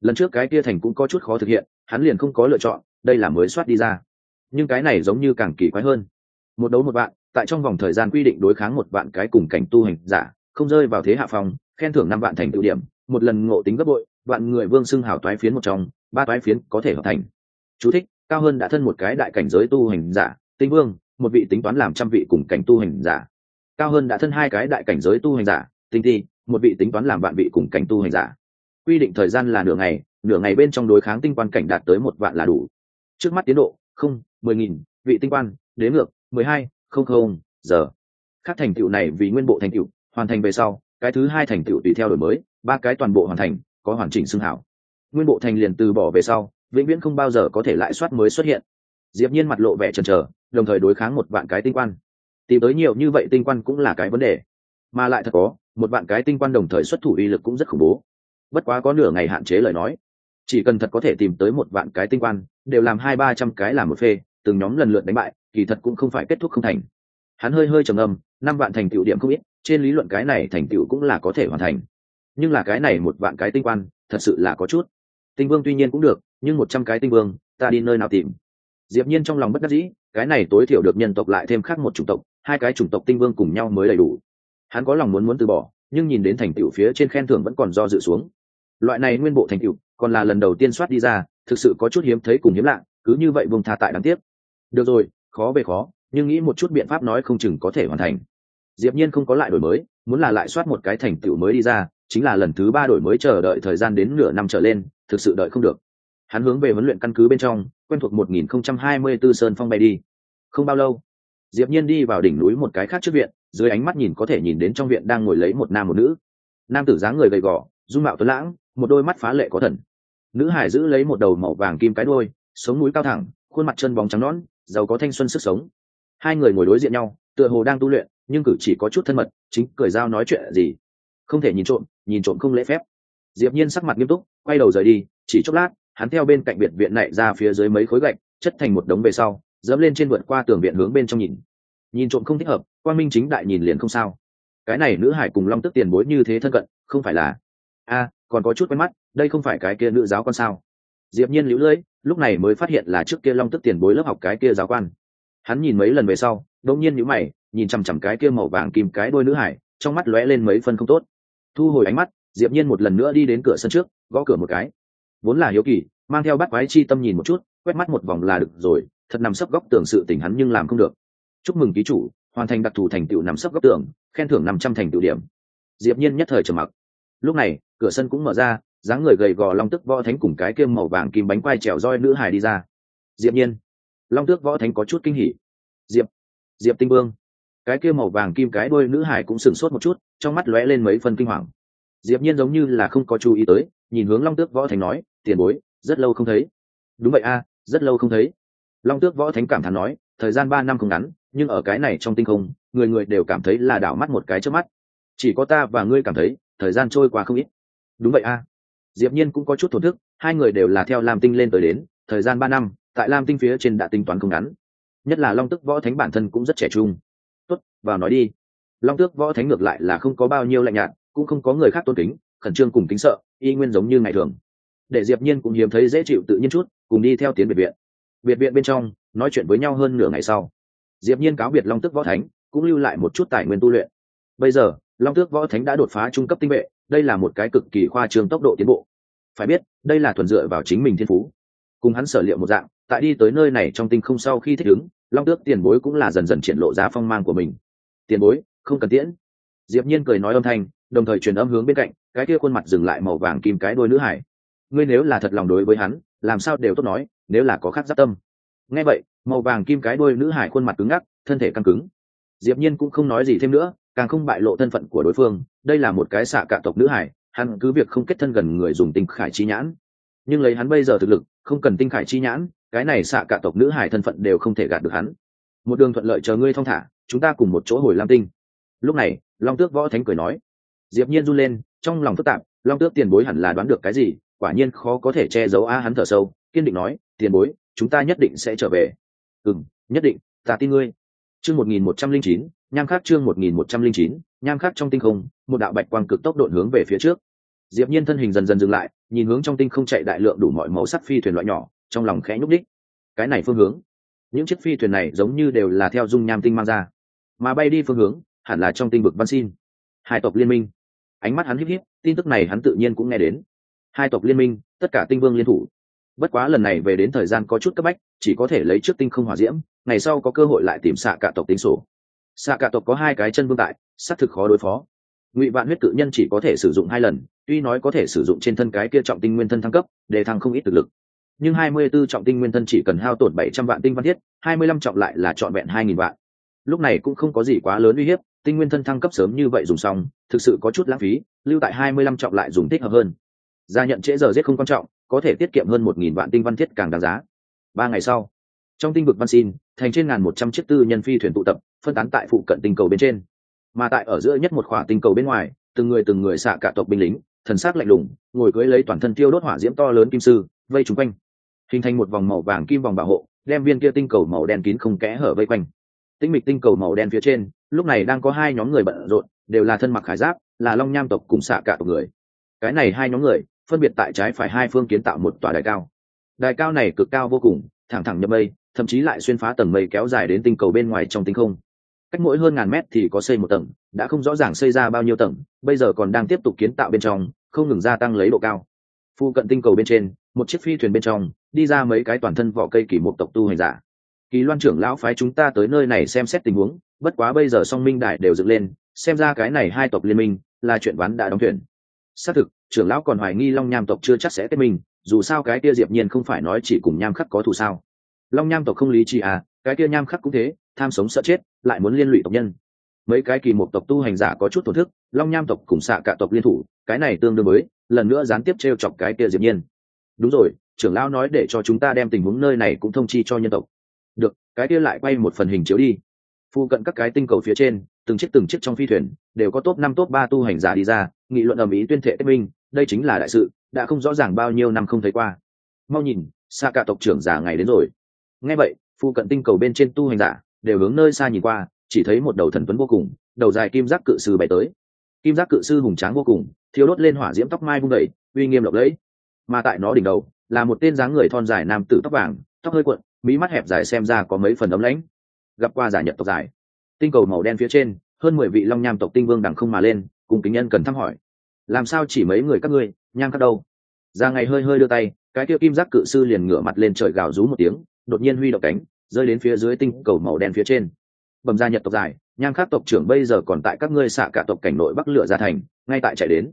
Lần trước cái kia thành cũng có chút khó thực hiện, hắn liền không có lựa chọn, đây là mới soát đi ra. Nhưng cái này giống như càng kỳ quái hơn. Một đấu một bạn tại trong vòng thời gian quy định đối kháng một vạn cái cùng cảnh tu hành giả, không rơi vào thế hạ phòng khen thưởng năm vạn thành tựu điểm, một lần ngộ tính gấp bội, vạn người vương xưng hảo toái phiến một trong, ba toái phiến có thể hợp thành. Chú thích, cao hơn đã thân một cái đại cảnh giới tu hành giả, tinh vương, một vị tính toán làm trăm vị cùng cảnh tu hành giả. Cao hơn đã thân hai cái đại cảnh giới tu hành giả, tinh thi một vị tính toán làm vạn vị cùng cảnh tu hành giả. Quy định thời gian là nửa ngày nửa ngày bên trong đối kháng tinh quan cảnh đạt tới một vạn là đủ. Trước mắt tiến độ, không, mười nghìn, vị tinh quan đến ngược, mười hai, không không, giờ. Các thành tựu này vì nguyên bộ thành tựu, hoàn thành về sau cái thứ hai thành tựu tùy theo đổi mới, ba cái toàn bộ hoàn thành, có hoàn chỉnh xưng hảo. Nguyên bộ thành liền từ bỏ về sau, vĩnh viễn không bao giờ có thể lại soát mới xuất hiện. Diệp nhiên mặt lộ vẻ chần chờ, đồng thời đối kháng một vạn cái tinh quan. Tìm tới nhiều như vậy tinh quan cũng là cái vấn đề. Mà lại thật có, một vạn cái tinh quan đồng thời xuất thủ uy lực cũng rất khủng bố. Bất quá có nửa ngày hạn chế lời nói. Chỉ cần thật có thể tìm tới một vạn cái tinh quan, đều làm hai ba trăm cái làm một phê, từng nhóm lần lượt đánh bại, kỳ thật cũng không phải kết thúc không thành. Hắn hơi hơi trầm âm năm vạn thành tựu điểm không ít trên lý luận cái này thành tựu cũng là có thể hoàn thành. Nhưng là cái này một vạn cái tinh quan, thật sự là có chút. Tinh vương tuy nhiên cũng được, nhưng một trăm cái tinh vương, ta đi nơi nào tìm? Diệp nhiên trong lòng bất đắc dĩ, cái này tối thiểu được nhân tộc lại thêm khác một chủng tộc, hai cái chủng tộc tinh vương cùng nhau mới đầy đủ. Hắn có lòng muốn muốn từ bỏ, nhưng nhìn đến thành tựu phía trên khen thưởng vẫn còn do dự xuống. Loại này nguyên bộ thành tựu, còn là lần đầu tiên soát đi ra, thực sự có chút hiếm thấy cùng hiếm lạ, cứ như vậy vùng tha tại đáng tiếc. Được rồi, khó về khó, nhưng nghĩ một chút biện pháp nói không chừng có thể hoàn thành diệp nhiên không có lại đổi mới muốn là lại soát một cái thành tựu mới đi ra chính là lần thứ ba đổi mới chờ đợi thời gian đến nửa năm trở lên thực sự đợi không được. Hắn hướng về huấn luyện căn cứ bên trong quen thuộc 1024 sơn phong bay đi. Không bao lâu diệp nhiên đi vào đỉnh núi một cái khác trước viện dưới ánh mắt nhìn có thể nhìn đến trong viện đang ngồi lấy một nam một nữ. Nam tử dáng người gầy gò dung mạo tuấn lãng một đôi mắt phá lệ có thần. Nữ hải giữ lấy một đầu màu vàng kim cái đuôi, sống mũi cao thẳng khuôn mặt chân bóng trắng nõn giàu có thanh xuân sức sống. Hai người ngồi đối diện nhau tựa hồ đang tu luyện, nhưng cử chỉ có chút thân mật, chính cười giao nói chuyện gì. Không thể nhìn trộm nhìn trộm không lễ phép. Diệp nhiên sắc mặt nghiêm túc, quay đầu rời đi, chỉ chốc lát, hắn theo bên cạnh biệt viện này ra phía dưới mấy khối gạch, chất thành một đống về sau, dẫm lên trên vượt qua tường viện hướng bên trong nhìn. Nhìn trộm không thích hợp quan minh chính đại nhìn liền không sao. Cái này nữ hải cùng long tức tiền bối như thế thân cận, không phải là? A, còn có chút quen mắt, đây không phải cái kia nữ giáo quan sao? Diệp nhiên liễu lưỡi lúc này mới phát hiện là trước kia long tức tiền bối lớp học cái kia giáo quan hắn nhìn mấy lần về sau, đột nhiên nhíu mày, nhìn chằm chằm cái kia màu vàng kim cái đôi nữ hải, trong mắt lóe lên mấy phân không tốt. Thu hồi ánh mắt, diệp nhiên một lần nữa đi đến cửa sân trước, gõ cửa một cái. Vốn là hiếu kỳ, mang theo bắt quái chi tâm nhìn một chút, quét mắt một vòng là được rồi, thật nằm sấp góc tường sự tình hắn nhưng làm không được. Chúc mừng ký chủ, hoàn thành đặc thù thành tựu nằm sấp góc tường, khen thưởng năm trăm thành tựu điểm. Diệp nhiên nhất thời trầm mặc. Lúc này, cửa sân cũng mở ra, dáng người gầy gò long tức võ thánh cùng cái kiêm màu vàng kim bánh quai trèo roi nữ hài đi ra. Diệp nhiên long tước võ thánh có chút kinh hỉ. Diệp diệp tinh vương. Cái kia màu vàng kim cái đôi nữ hải cũng sửng sốt một chút, trong mắt lóe lên mấy phần kinh hoàng. Diệp nhiên giống như là không có chú ý tới, nhìn hướng long tước võ thánh nói, tiền bối, rất lâu không thấy. Đúng vậy a, rất lâu không thấy. Long tước võ thánh cảm thán nói, thời gian ba năm không ngắn, nhưng ở cái này trong tinh không, người người đều cảm thấy là đảo mắt một cái trước mắt. Chỉ có ta và ngươi cảm thấy, thời gian trôi qua không ít. Đúng vậy a. Diệp nhiên cũng có chút thổn thức, hai người đều là theo làm tinh lên tới đến, thời gian ba năm tại lam tinh phía trên đã tính toán không ngắn. Nhất là long tức võ thánh bản thân cũng rất trẻ trung. Tuất vào nói đi. Long tước võ thánh ngược lại là không có bao nhiêu lạnh nhạt, cũng không có người khác tôn kính, khẩn trương cùng kính sợ, y nguyên giống như ngày thường. Để diệp nhiên cũng hiếm thấy dễ chịu tự nhiên chút, cùng đi theo tiến biệt viện. Biệt viện bên trong, nói chuyện với nhau hơn nửa ngày sau. Diệp nhiên cáo biệt long tước võ thánh, cũng lưu lại một chút tài nguyên tu luyện. Bây giờ, long tước võ thánh đã đột phá trung cấp tinh vệ, đây là một cái cực kỳ khoa trương tốc độ tiến bộ. Phải biết, đây là thuần dựa vào chính mình thiên phú. Cùng hắn sở liệu một dạng tại đi tới nơi này trong tinh không sau khi thích ứng, long tước tiền bối cũng là dần dần triển lộ ra phong mang của mình. Tiền bối, không cần tiễn. Diệp nhiên cười nói âm thanh, đồng thời truyền âm hướng bên cạnh, cái kia khuôn mặt dừng lại màu vàng kim cái đôi nữ hải. Ngươi nếu là thật lòng đối với hắn, làm sao đều tốt nói, nếu là có khác giáp tâm. Nghe vậy, màu vàng kim cái đôi nữ hải khuôn mặt cứng ngắc, thân thể căng cứng. Diệp nhiên cũng không nói gì thêm nữa, càng không bại lộ thân phận của đối phương, đây là một cái xạ cạ tộc nữ hải, hắn cứ việc không kết thân gần người dùng tinh khải chi nhãn. Nhưng lấy hắn bây giờ thực lực, không cần tinh khải chi nhãn cái này xạ cả tộc nữ hải thân phận đều không thể gạt được hắn. Một đường thuận lợi chờ ngươi thong thả, chúng ta cùng một chỗ hồi lam tinh. Lúc này, long tước võ thánh cười nói. Diệp nhiên run lên, trong lòng phức tạp, long tước tiền bối hẳn là đoán được cái gì, quả nhiên khó có thể che giấu a hắn thở sâu, kiên định nói, tiền bối, chúng ta nhất định sẽ trở về. Ừm, nhất định, ta tin ngươi. Chương một nghìn một trăm linh chín, nham khắc chương một nghìn một trăm linh chín, nham khắc trong tinh không, một đạo bạch quang cực tốc độn hướng về phía trước. Diệp nhiên thân hình dần dần dừng lại, nhìn hướng trong tinh không chạy đại lượng đủ mọi màu sắc phi thuyền loại nhỏ trong lòng khẽ nhúc đích cái này phương hướng, những chiếc phi thuyền này giống như đều là theo dung nham tinh mang ra, mà bay đi phương hướng hẳn là trong tinh vực văn xin. Hai tộc liên minh, ánh mắt hắn híp híp, tin tức này hắn tự nhiên cũng nghe đến. Hai tộc liên minh, tất cả tinh vương liên thủ. Bất quá lần này về đến thời gian có chút cấp bách, chỉ có thể lấy trước tinh không hỏa diễm, ngày sau có cơ hội lại tìm xạ cả tộc tính sổ. Xạ cả tộc có hai cái chân vương tại, xác thực khó đối phó. Ngụy vạn huyết cự nhân chỉ có thể sử dụng hai lần, tuy nói có thể sử dụng trên thân cái kia trọng tinh nguyên thân thăng cấp, để thăng không ít thực lực nhưng hai mươi 24 trọng tinh nguyên thân chỉ cần hao tổn bảy trăm vạn tinh văn thiết, hai mươi lăm trọng lại là trọn vẹn hai nghìn vạn. Lúc này cũng không có gì quá lớn uy hiếp, tinh nguyên thân thăng cấp sớm như vậy dùng xong, thực sự có chút lãng phí, lưu tại hai mươi lăm trọng lại dùng thích hợp hơn. Gia nhận trễ giờ giết không quan trọng, có thể tiết kiệm hơn một nghìn vạn tinh văn thiết càng đáng giá. Ba ngày sau, trong tinh vực văn xin, thành trên ngàn một trăm chiếc tư nhân phi thuyền tụ tập, phân tán tại phụ cận tinh cầu bên trên. Mà tại ở giữa nhất một khỏa tinh cầu bên ngoài, từng người từng người xạ cả tộc binh lính, thần sắc lạnh lùng, ngồi cưỡi lấy toàn thân tiêu đốt hỏa diễm to lớn kim sư, vây chúng quanh hình thành một vòng màu vàng kim vòng bảo hộ, đem viên kia tinh cầu màu đen kín không kẽ hở vây quanh. Tinh mịch tinh cầu màu đen phía trên, lúc này đang có hai nhóm người bận rộn, đều là thân mặc khải giáp, là long nham tộc cùng xạ cả tộc người. Cái này hai nhóm người, phân biệt tại trái phải hai phương kiến tạo một tòa đài cao. Đài cao này cực cao vô cùng, thẳng thẳng nhập mây, thậm chí lại xuyên phá tầng mây kéo dài đến tinh cầu bên ngoài trong tinh không. Cách mỗi hơn ngàn mét thì có xây một tầng, đã không rõ ràng xây ra bao nhiêu tầng, bây giờ còn đang tiếp tục kiến tạo bên trong, không ngừng gia tăng lấy độ cao. Phu cận tinh cầu bên trên, một chiếc phi thuyền bên trong đi ra mấy cái toàn thân vỏ cây kỳ một tộc tu hành giả. Kỳ loan trưởng lão phái chúng ta tới nơi này xem xét tình huống, bất quá bây giờ song minh đại đều dựng lên, xem ra cái này hai tộc liên minh là chuyện ván đã đóng thuyền. Xác thực, trưởng lão còn hoài nghi long nham tộc chưa chắc sẽ kết minh, dù sao cái kia diệp nhiên không phải nói chỉ cùng nham khắc có thù sao. Long nham tộc không lý trí à cái kia nham khắc cũng thế, tham sống sợ chết, lại muốn liên lụy tộc nhân. Mấy cái kỳ một tộc tu hành giả có chút tổn thức, long nham tộc cùng xạ cả tộc liên thủ, cái này tương đương với, lần nữa gián tiếp treo chọc cái kia diệp nhiên. Đúng rồi trưởng lão nói để cho chúng ta đem tình huống nơi này cũng thông chi cho nhân tộc. Được, cái kia lại quay một phần hình chiếu đi. Phu cận các cái tinh cầu phía trên, từng chiếc từng chiếc trong phi thuyền, đều có top năm, top ba tu hành giả đi ra, nghị luận ầm ĩ tuyên thệ kết minh, đây chính là đại sự, đã không rõ ràng bao nhiêu năm không thấy qua. Mau nhìn xa cả tộc trưởng già ngày đến rồi. Nghe vậy, phu cận tinh cầu bên trên tu hành giả đều hướng nơi xa nhìn qua, chỉ thấy một đầu thần tuấn vô cùng, đầu dài kim giác cự sư bay tới. Kim giác cự sư hùng tráng vô cùng thiếu đốt lên hỏa diễm tóc mai vung đầy, uy nghiêm lộng lẫy. Mà tại nó đỉnh đầu là một tên dáng người thon dài nam tử tóc vàng, tóc hơi cuộn, mí mắt hẹp dài xem ra có mấy phần ấm lãnh. Gặp qua giải nhật tộc dài tinh cầu màu đen phía trên, hơn mười vị long nham tộc tinh vương đằng không mà lên, cùng kính nhân cần thăm hỏi. Làm sao chỉ mấy người các ngươi nham các đâu? Ra ngày hơi hơi đưa tay, cái kia kim giác cự sư liền ngửa mặt lên trời gào rú một tiếng, đột nhiên huy động cánh, rơi đến phía dưới tinh cầu màu đen phía trên. Bầm ra nhật tộc dài nham khắc tộc trưởng bây giờ còn tại các ngươi xạ cả tộc cảnh nội bắc lửa ra thành, ngay tại chạy đến.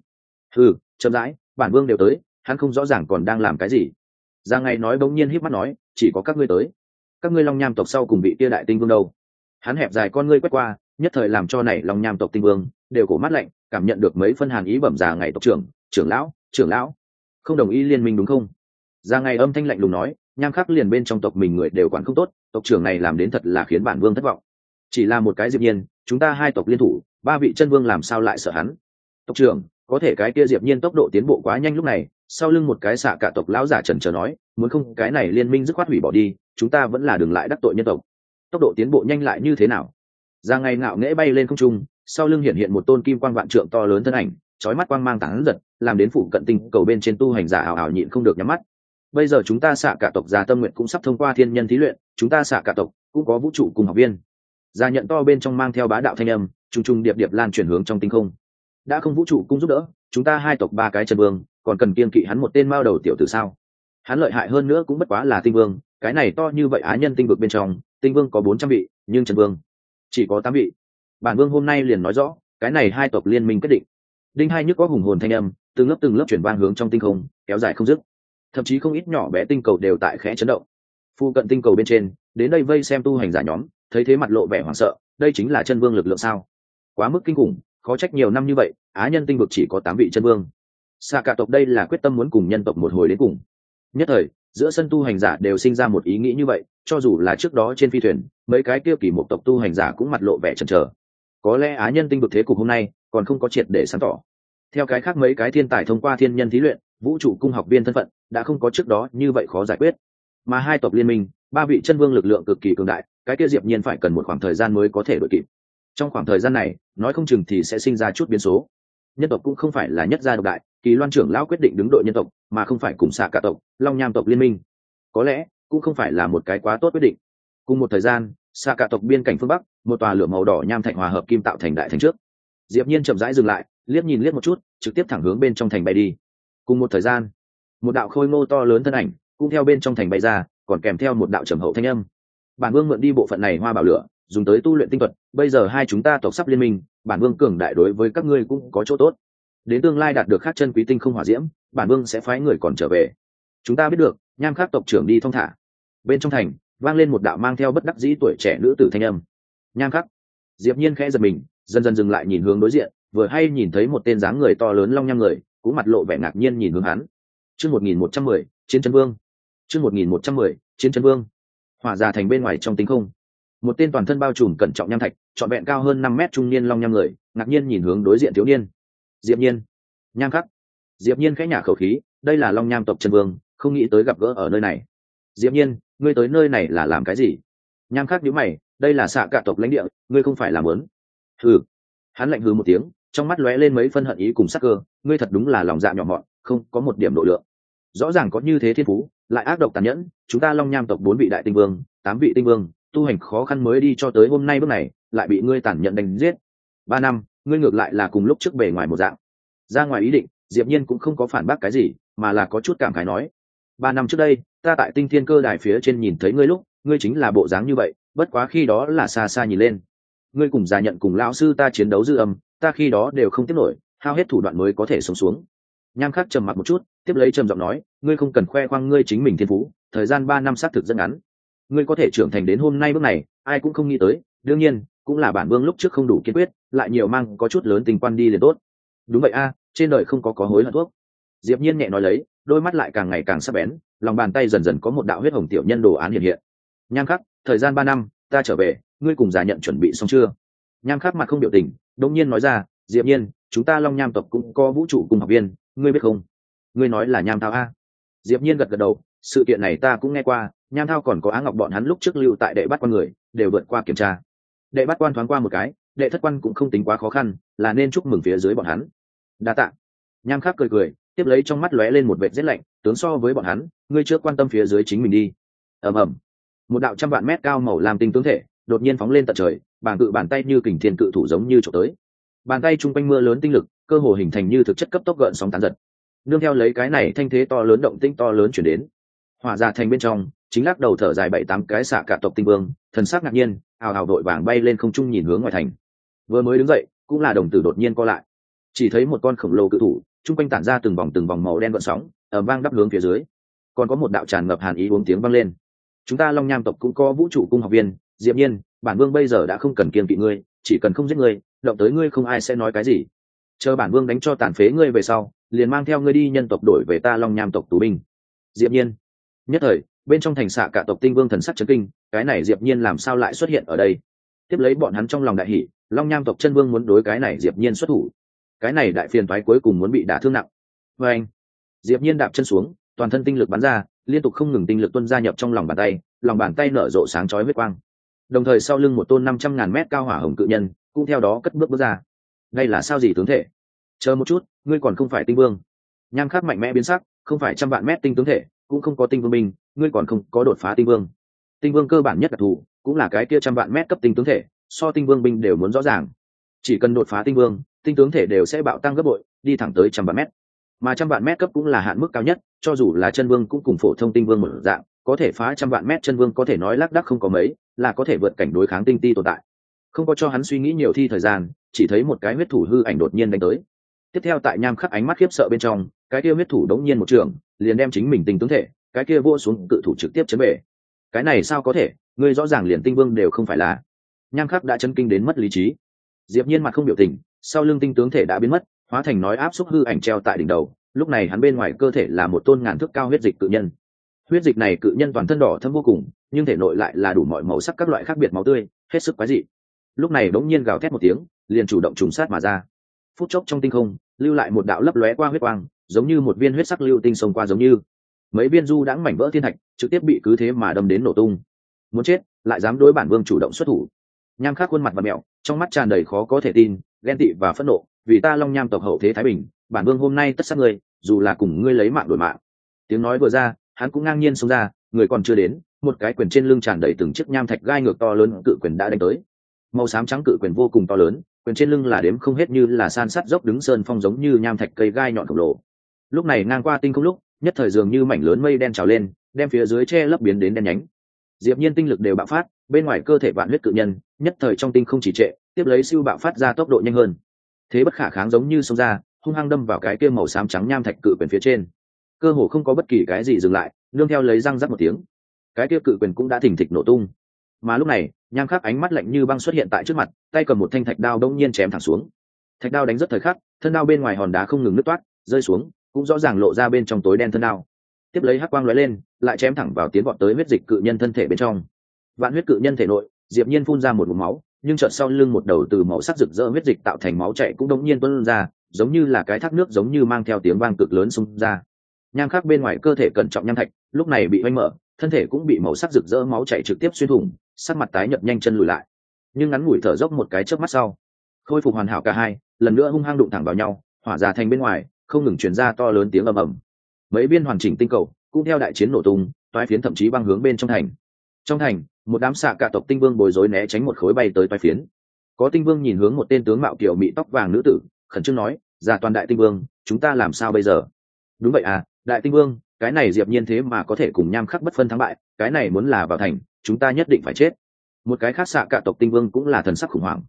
Ừ chậm rãi, bản vương đều tới hắn không rõ ràng còn đang làm cái gì. Ra ngày nói bỗng nhiên híp mắt nói, chỉ có các ngươi tới. Các ngươi long nham tộc sau cùng bị tia đại tinh vương đâu? Hắn hẹp dài con ngươi quét qua, nhất thời làm cho này long nham tộc tinh vương đều cổ mắt lạnh, cảm nhận được mấy phân hàn ý bẩm già ngày tộc trưởng trưởng lão trưởng lão. Không đồng ý liên minh đúng không? Ra ngày âm thanh lạnh lùng nói, nham khắc liền bên trong tộc mình người đều quản không tốt, tộc trưởng này làm đến thật là khiến bản vương thất vọng. Chỉ là một cái diệp nhiên, chúng ta hai tộc liên thủ, ba vị chân vương làm sao lại sợ hắn? Tộc trưởng có thể cái kia diệp nhiên tốc độ tiến bộ quá nhanh lúc này, sau lưng một cái xạ cả tộc lão giả trần chờ nói, muốn không, cái này liên minh dứt khoát hủy bỏ đi, chúng ta vẫn là đừng lại đắc tội nhân tộc. Tốc độ tiến bộ nhanh lại như thế nào? Ra ngày ngạo nghễ bay lên không trung, sau lưng hiện hiện một tôn kim quang vạn trượng to lớn thân ảnh, chói mắt quang mang tán giật, làm đến phụ cận tinh cầu bên trên tu hành giả ảo ảo nhịn không được nhắm mắt. Bây giờ chúng ta xạ cả tộc già tâm nguyện cũng sắp thông qua thiên nhân thí luyện, chúng ta xạ cả tộc cũng có vũ trụ cùng học viên. Gia nhận to bên trong mang theo bá đạo thanh âm, trùng trùng điệp điệp lan chuyển hướng trong tinh không đã không vũ trụ cung giúp đỡ, chúng ta hai tộc ba cái chân vương, còn cần kiên kỵ hắn một tên mao đầu tiểu tử sao? Hắn lợi hại hơn nữa cũng bất quá là tinh vương, cái này to như vậy á nhân tinh vực bên trong, tinh vương có bốn trăm vị, nhưng trần vương chỉ có tám vị. Bản vương hôm nay liền nói rõ, cái này hai tộc liên minh quyết định. Đinh hai nhức có hùng hồn thanh âm, từng lớp từng lớp chuyển vang hướng trong tinh không, kéo dài không dứt. Thậm chí không ít nhỏ bé tinh cầu đều tại khẽ chấn động. Phu cận tinh cầu bên trên, đến đây vây xem tu hành giả nhóm, thấy thế mặt lộ vẻ hoảng sợ, đây chính là chân vương lực lượng sao? Quá mức kinh khủng khó trách nhiều năm như vậy, á nhân tinh vực chỉ có tám vị chân vương. Xa cả tộc đây là quyết tâm muốn cùng nhân tộc một hồi đến cùng. Nhất thời, giữa sân tu hành giả đều sinh ra một ý nghĩ như vậy, cho dù là trước đó trên phi thuyền, mấy cái kia kỳ một tộc tu hành giả cũng mặt lộ vẻ chần chờ. Có lẽ á nhân tinh vực thế cục hôm nay còn không có triệt để sáng tỏ. Theo cái khác mấy cái thiên tài thông qua thiên nhân thí luyện, vũ trụ cung học viên thân phận đã không có trước đó như vậy khó giải quyết. Mà hai tộc liên minh, ba vị chân vương lực lượng cực kỳ cường đại, cái kia diệp nhiên phải cần một khoảng thời gian mới có thể đội kịp trong khoảng thời gian này, nói không chừng thì sẽ sinh ra chút biến số. Nhân tộc cũng không phải là nhất gia độc đại, kỳ loan trưởng lão quyết định đứng đội nhân tộc, mà không phải cùng xạ cả tộc, long nham tộc liên minh. Có lẽ, cũng không phải là một cái quá tốt quyết định. Cùng một thời gian, xạ cả tộc biên cảnh phương bắc, một tòa lửa màu đỏ nham thạch hòa hợp kim tạo thành đại thành trước. Diệp nhiên chậm rãi dừng lại, liếc nhìn liếc một chút, trực tiếp thẳng hướng bên trong thành bay đi. Cùng một thời gian, một đạo khôi ngô to lớn thân ảnh, cũng theo bên trong thành bay ra, còn kèm theo một đạo trầm hậu thanh âm. Bản vương mượn đi bộ phận này hoa bảo lửa dùng tới tu luyện tinh thuật, bây giờ hai chúng ta tộc sắp liên minh, bản vương cường đại đối với các ngươi cũng có chỗ tốt. Đến tương lai đạt được khắc chân quý tinh không hỏa diễm, bản vương sẽ phái người còn trở về. Chúng ta biết được, nham khắc tộc trưởng đi thong thả. Bên trong thành, vang lên một đạo mang theo bất đắc dĩ tuổi trẻ nữ tử thanh âm. Nham khắc. Diệp nhiên khẽ giật mình, dần dần dừng lại nhìn hướng đối diện, vừa hay nhìn thấy một tên dáng người to lớn long nham người, cũng mặt lộ vẻ ngạc nhiên nhìn hướng hắn. Chương một nghìn một trăm mười, chiến chân vương. Chương một nghìn một trăm mười, chiến chân vương. Hỏa già thành bên ngoài trong tinh không một tên toàn thân bao trùm cẩn trọng nham thạch, trọn vẹn cao hơn năm mét trung niên long nham người, ngạc nhiên nhìn hướng đối diện thiếu niên. Diệp nhiên. Nham khắc. Diệp nhiên khẽ nhả khẩu khí, đây là long nham tộc chân vương, không nghĩ tới gặp gỡ ở nơi này. Diệp nhiên, ngươi tới nơi này là làm cái gì? Nham khắc nhíu mày, đây là xạ cả tộc lãnh địa, ngươi không phải làm lớn. Hừ. Hắn lạnh hừ một tiếng, trong mắt lóe lên mấy phân hận ý cùng sắc cơ, ngươi thật đúng là lòng dạ nhỏ mọn, không có một điểm độ lượng. Rõ ràng có như thế thiên phú, lại ác độc tàn nhẫn, chúng ta long nham tộc bốn vị đại tinh vương, tám vị tinh vương tu hành khó khăn mới đi cho tới hôm nay bước này, lại bị ngươi tàn nhẫn đánh giết. Ba năm, ngươi ngược lại là cùng lúc trước bề ngoài một dạng. Ra ngoài ý định, diệp nhiên cũng không có phản bác cái gì, mà là có chút cảm khái nói, ba năm trước đây, ta tại tinh thiên cơ đài phía trên nhìn thấy ngươi lúc, ngươi chính là bộ dáng như vậy, bất quá khi đó là xa xa nhìn lên. Ngươi cùng già nhận cùng lão sư ta chiến đấu dư âm, ta khi đó đều không tiếp nổi, hao hết thủ đoạn mới có thể sống xuống. Nham khắc trầm mặt một chút, tiếp lấy trầm giọng nói, ngươi không cần khoe khoang ngươi chính mình thiên phú, thời gian ba năm xác thực rất ngắn ngươi có thể trưởng thành đến hôm nay bước này, ai cũng không nghĩ tới, đương nhiên, cũng là bản vương lúc trước không đủ kiên quyết, lại nhiều mang có chút lớn tình quan đi liền tốt. Đúng vậy a à, trên đời không có có hối hận thuốc. Diệp nhiên nhẹ nói lấy, đôi mắt lại càng ngày càng sắc bén, lòng bàn tay dần dần có một đạo huyết hồng tiểu nhân đồ án hiện hiện. Nham khắc, thời gian ba năm, ta trở về, ngươi cùng giả nhận chuẩn bị xong chưa? Nham khắc mặt không biểu tình đống nhiên nói ra, diệp nhiên, chúng ta long nham tộc cũng có vũ trụ cùng học viên, ngươi biết không? Ngươi nói là nham thao a. Diệp nhiên gật gật đầu, sự kiện này ta cũng nghe qua nham thao còn có á ngọc bọn hắn lúc trước lưu tại đệ bắt quan người, đều vượt qua kiểm tra. Đệ bắt quan thoáng qua một cái, đệ thất quan cũng không tính quá khó khăn, là nên chúc mừng phía dưới bọn hắn. Đa tạ. Nham khắc cười cười, tiếp lấy trong mắt lóe lên một vệt rét lạnh, tướng so với bọn hắn, ngươi trước quan tâm phía dưới chính mình đi. Ầm ầm. Một đạo trăm vạn mét cao màu làm tinh tướng thể, đột nhiên phóng lên tận trời bàn cự bàn tay như kình thiên cự thủ giống như trộm tới. Bàn tay chung quanh mưa lớn tinh lực, cơ hồ hình thành như thực chất cấp tốc gợn sóng tán giật. Nương theo lấy cái này thanh thế to lớn động tinh to lớn chuyển đến. Hỏa ra thành bên trong chính lắc đầu thở dài bảy tám cái xạ cả tộc tinh vương, thần sắc ngạc nhiên hào hào đội vàng bay lên không trung nhìn hướng ngoài thành. Vừa mới đứng dậy, cũng là đồng tử đột nhiên co lại. Chỉ thấy một con khổng lồ cự thủ, chung quanh tản ra từng vòng từng vòng màu đen gợn sóng ở vang đắp hướng phía dưới. Còn có một đạo tràn ngập hàn ý uống tiếng vang lên. Chúng ta long nham tộc cũng có vũ trụ cung học viên, diệp nhiên, bản vương bây giờ đã không cần kiên kỵ ngươi, chỉ cần không giết ngươi, động tới ngươi không ai sẽ nói cái gì. Chờ bản vương đánh cho tàn phế ngươi về sau, liền mang theo ngươi đi nhân tộc đổi về ta long nham tộc tù binh. Diệp nhiên, nhất thời bên trong thành xạ cả tộc tinh vương thần sắc chấn kinh, cái này diệp nhiên làm sao lại xuất hiện ở đây? Tiếp lấy bọn hắn trong lòng đại hỉ, long nham tộc chân vương muốn đối cái này diệp nhiên xuất thủ. Cái này đại phiền toái cuối cùng muốn bị đả thương nặng. Với anh, diệp nhiên đạp chân xuống, toàn thân tinh lực bắn ra, liên tục không ngừng tinh lực tuôn ra nhập trong lòng bàn tay, lòng bàn tay nở rộ sáng chói huyết quang. Đồng thời sau lưng một tôn năm trăm ngàn mét cao hỏa hồng cự nhân, cũng theo đó cất bước bước ra. Đây là sao gì tướng thể? Chờ một chút, ngươi còn không phải tinh vương. Nham khắc mạnh mẽ biến sắc, không phải trăm vạn mét tinh tướng thể, cũng không có tinh vương binh ngươi còn không có đột phá tinh vương. Tinh vương cơ bản nhất đặc thù, cũng là cái kia trăm vạn mét cấp tinh tướng thể, so tinh vương binh đều muốn rõ ràng. Chỉ cần đột phá tinh vương, tinh tướng thể đều sẽ bạo tăng gấp bội, đi thẳng tới trăm vạn mét. Mà trăm vạn mét cấp cũng là hạn mức cao nhất, cho dù là chân vương cũng cùng phổ thông tinh vương một dạng, có thể phá trăm vạn mét chân vương có thể nói lác đắc không có mấy, là có thể vượt cảnh đối kháng tinh ti tồn tại. Không có cho hắn suy nghĩ nhiều thi thời gian, chỉ thấy một cái huyết thủ hư ảnh đột nhiên đánh tới. Tiếp theo tại nham khắc ánh mắt khiếp sợ bên trong, cái kia huyết thủ đống nhiên một trường, liền đem chính mình tinh tướng thể cái kia vua xuống cự thủ trực tiếp chấn bể. Cái này sao có thể? Ngươi rõ ràng liền tinh vương đều không phải là. Nham khắc đã chấn kinh đến mất lý trí. Diệp nhiên mặt không biểu tình, sau lưng tinh tướng thể đã biến mất, hóa thành nói áp xúc hư ảnh treo tại đỉnh đầu, lúc này hắn bên ngoài cơ thể là một tôn ngàn thước cao huyết dịch cự nhân. Huyết dịch này cự nhân toàn thân đỏ thâm vô cùng, nhưng thể nội lại là đủ mọi màu sắc các loại khác biệt máu tươi, hết sức quái dị. Lúc này đống nhiên gào thét một tiếng, liền chủ động trùng sát mà ra. Phút chốc trong tinh không, lưu lại một đạo lấp lóe qua huyết quang, giống như một viên huyết sắc lưu tinh sông qua giống như mấy viên du đãng mảnh vỡ thiên thạch trực tiếp bị cứ thế mà đâm đến nổ tung. Muốn chết, lại dám đối bản vương chủ động xuất thủ. Nham khắc khuôn mặt và mẹo, trong mắt tràn đầy khó có thể tin, ghen tị và phẫn nộ, vì ta long nham tộc hậu thế thái bình, bản vương hôm nay tất sát ngươi, dù là cùng ngươi lấy mạng đổi mạng. Tiếng nói vừa ra, hắn cũng ngang nhiên xông ra, người còn chưa đến, một cái quyền trên lưng tràn đầy từng chiếc nham thạch gai ngược to lớn cự quyền đã đánh tới. Màu xám trắng cự quyền vô cùng to lớn, quyền trên lưng là đếm không hết như là san sắt dốc đứng sơn phong giống như nham thạch cây gai nhọn khổng lồ. Lúc này ngang qua tinh không lúc nhất thời dường như mảnh lớn mây đen trào lên, đem phía dưới che lấp biến đến đen nhánh. Diệp nhiên tinh lực đều bạo phát, bên ngoài cơ thể vạn huyết cự nhân, nhất thời trong tinh không chỉ trệ, tiếp lấy siêu bạo phát ra tốc độ nhanh hơn. Thế bất khả kháng giống như sông ra, hung hăng đâm vào cái kia màu xám trắng nham thạch cự quyền phía trên. Cơ hồ không có bất kỳ cái gì dừng lại, nương theo lấy răng rắc một tiếng. Cái kia cự quyền cũng đã thình thịch nổ tung. Mà lúc này, nham khắc ánh mắt lạnh như băng xuất hiện tại trước mặt, tay cầm một thanh thạch đao đông nhiên chém thẳng xuống. Thạch đao đánh rất thời khắc, thân đao bên ngoài hòn đá không ngừng nứt toát, rơi xuống cũng rõ ràng lộ ra bên trong tối đen thân đao. Tiếp lấy hắc quang lóe lên, lại chém thẳng vào tiến vọt tới huyết dịch cự nhân thân thể bên trong. Vạn huyết cự nhân thể nội, diệp nhiên phun ra một vùng máu, nhưng chợt sau lưng một đầu từ màu sắc rực rỡ huyết dịch tạo thành máu chảy cũng đống nhiên tuôn ra, giống như là cái thác nước giống như mang theo tiếng vang cực lớn xung ra. Nham khắc bên ngoài cơ thể cẩn trọng nham thạch, lúc này bị oanh mở, thân thể cũng bị màu sắc rực rỡ máu chảy trực tiếp xuyên thủng, sắc mặt tái nhợt nhanh chân lùi lại. Nhưng ngắn ngủi thở dốc một cái chớp mắt sau, khôi phục hoàn hảo cả hai, lần nữa hung hăng đụng thẳng vào nhau, hỏa ra thành bên ngoài không ngừng truyền ra to lớn tiếng ầm ầm. Mấy viên hoàn chỉnh tinh cầu cũng theo đại chiến nổ tung, toái phiến thậm chí băng hướng bên trong thành. Trong thành, một đám xạ cả tộc tinh vương bồi rối né tránh một khối bay tới toái phiến. Có tinh vương nhìn hướng một tên tướng mạo kiểu mỹ tóc vàng nữ tử, khẩn trương nói, già toàn đại tinh vương, chúng ta làm sao bây giờ? Đúng vậy à đại tinh vương, cái này diệp nhiên thế mà có thể cùng nham khắc bất phân thắng bại, cái này muốn là vào thành, chúng ta nhất định phải chết. Một cái khác xạ cả tộc tinh vương cũng là thần sắc khủng hoảng.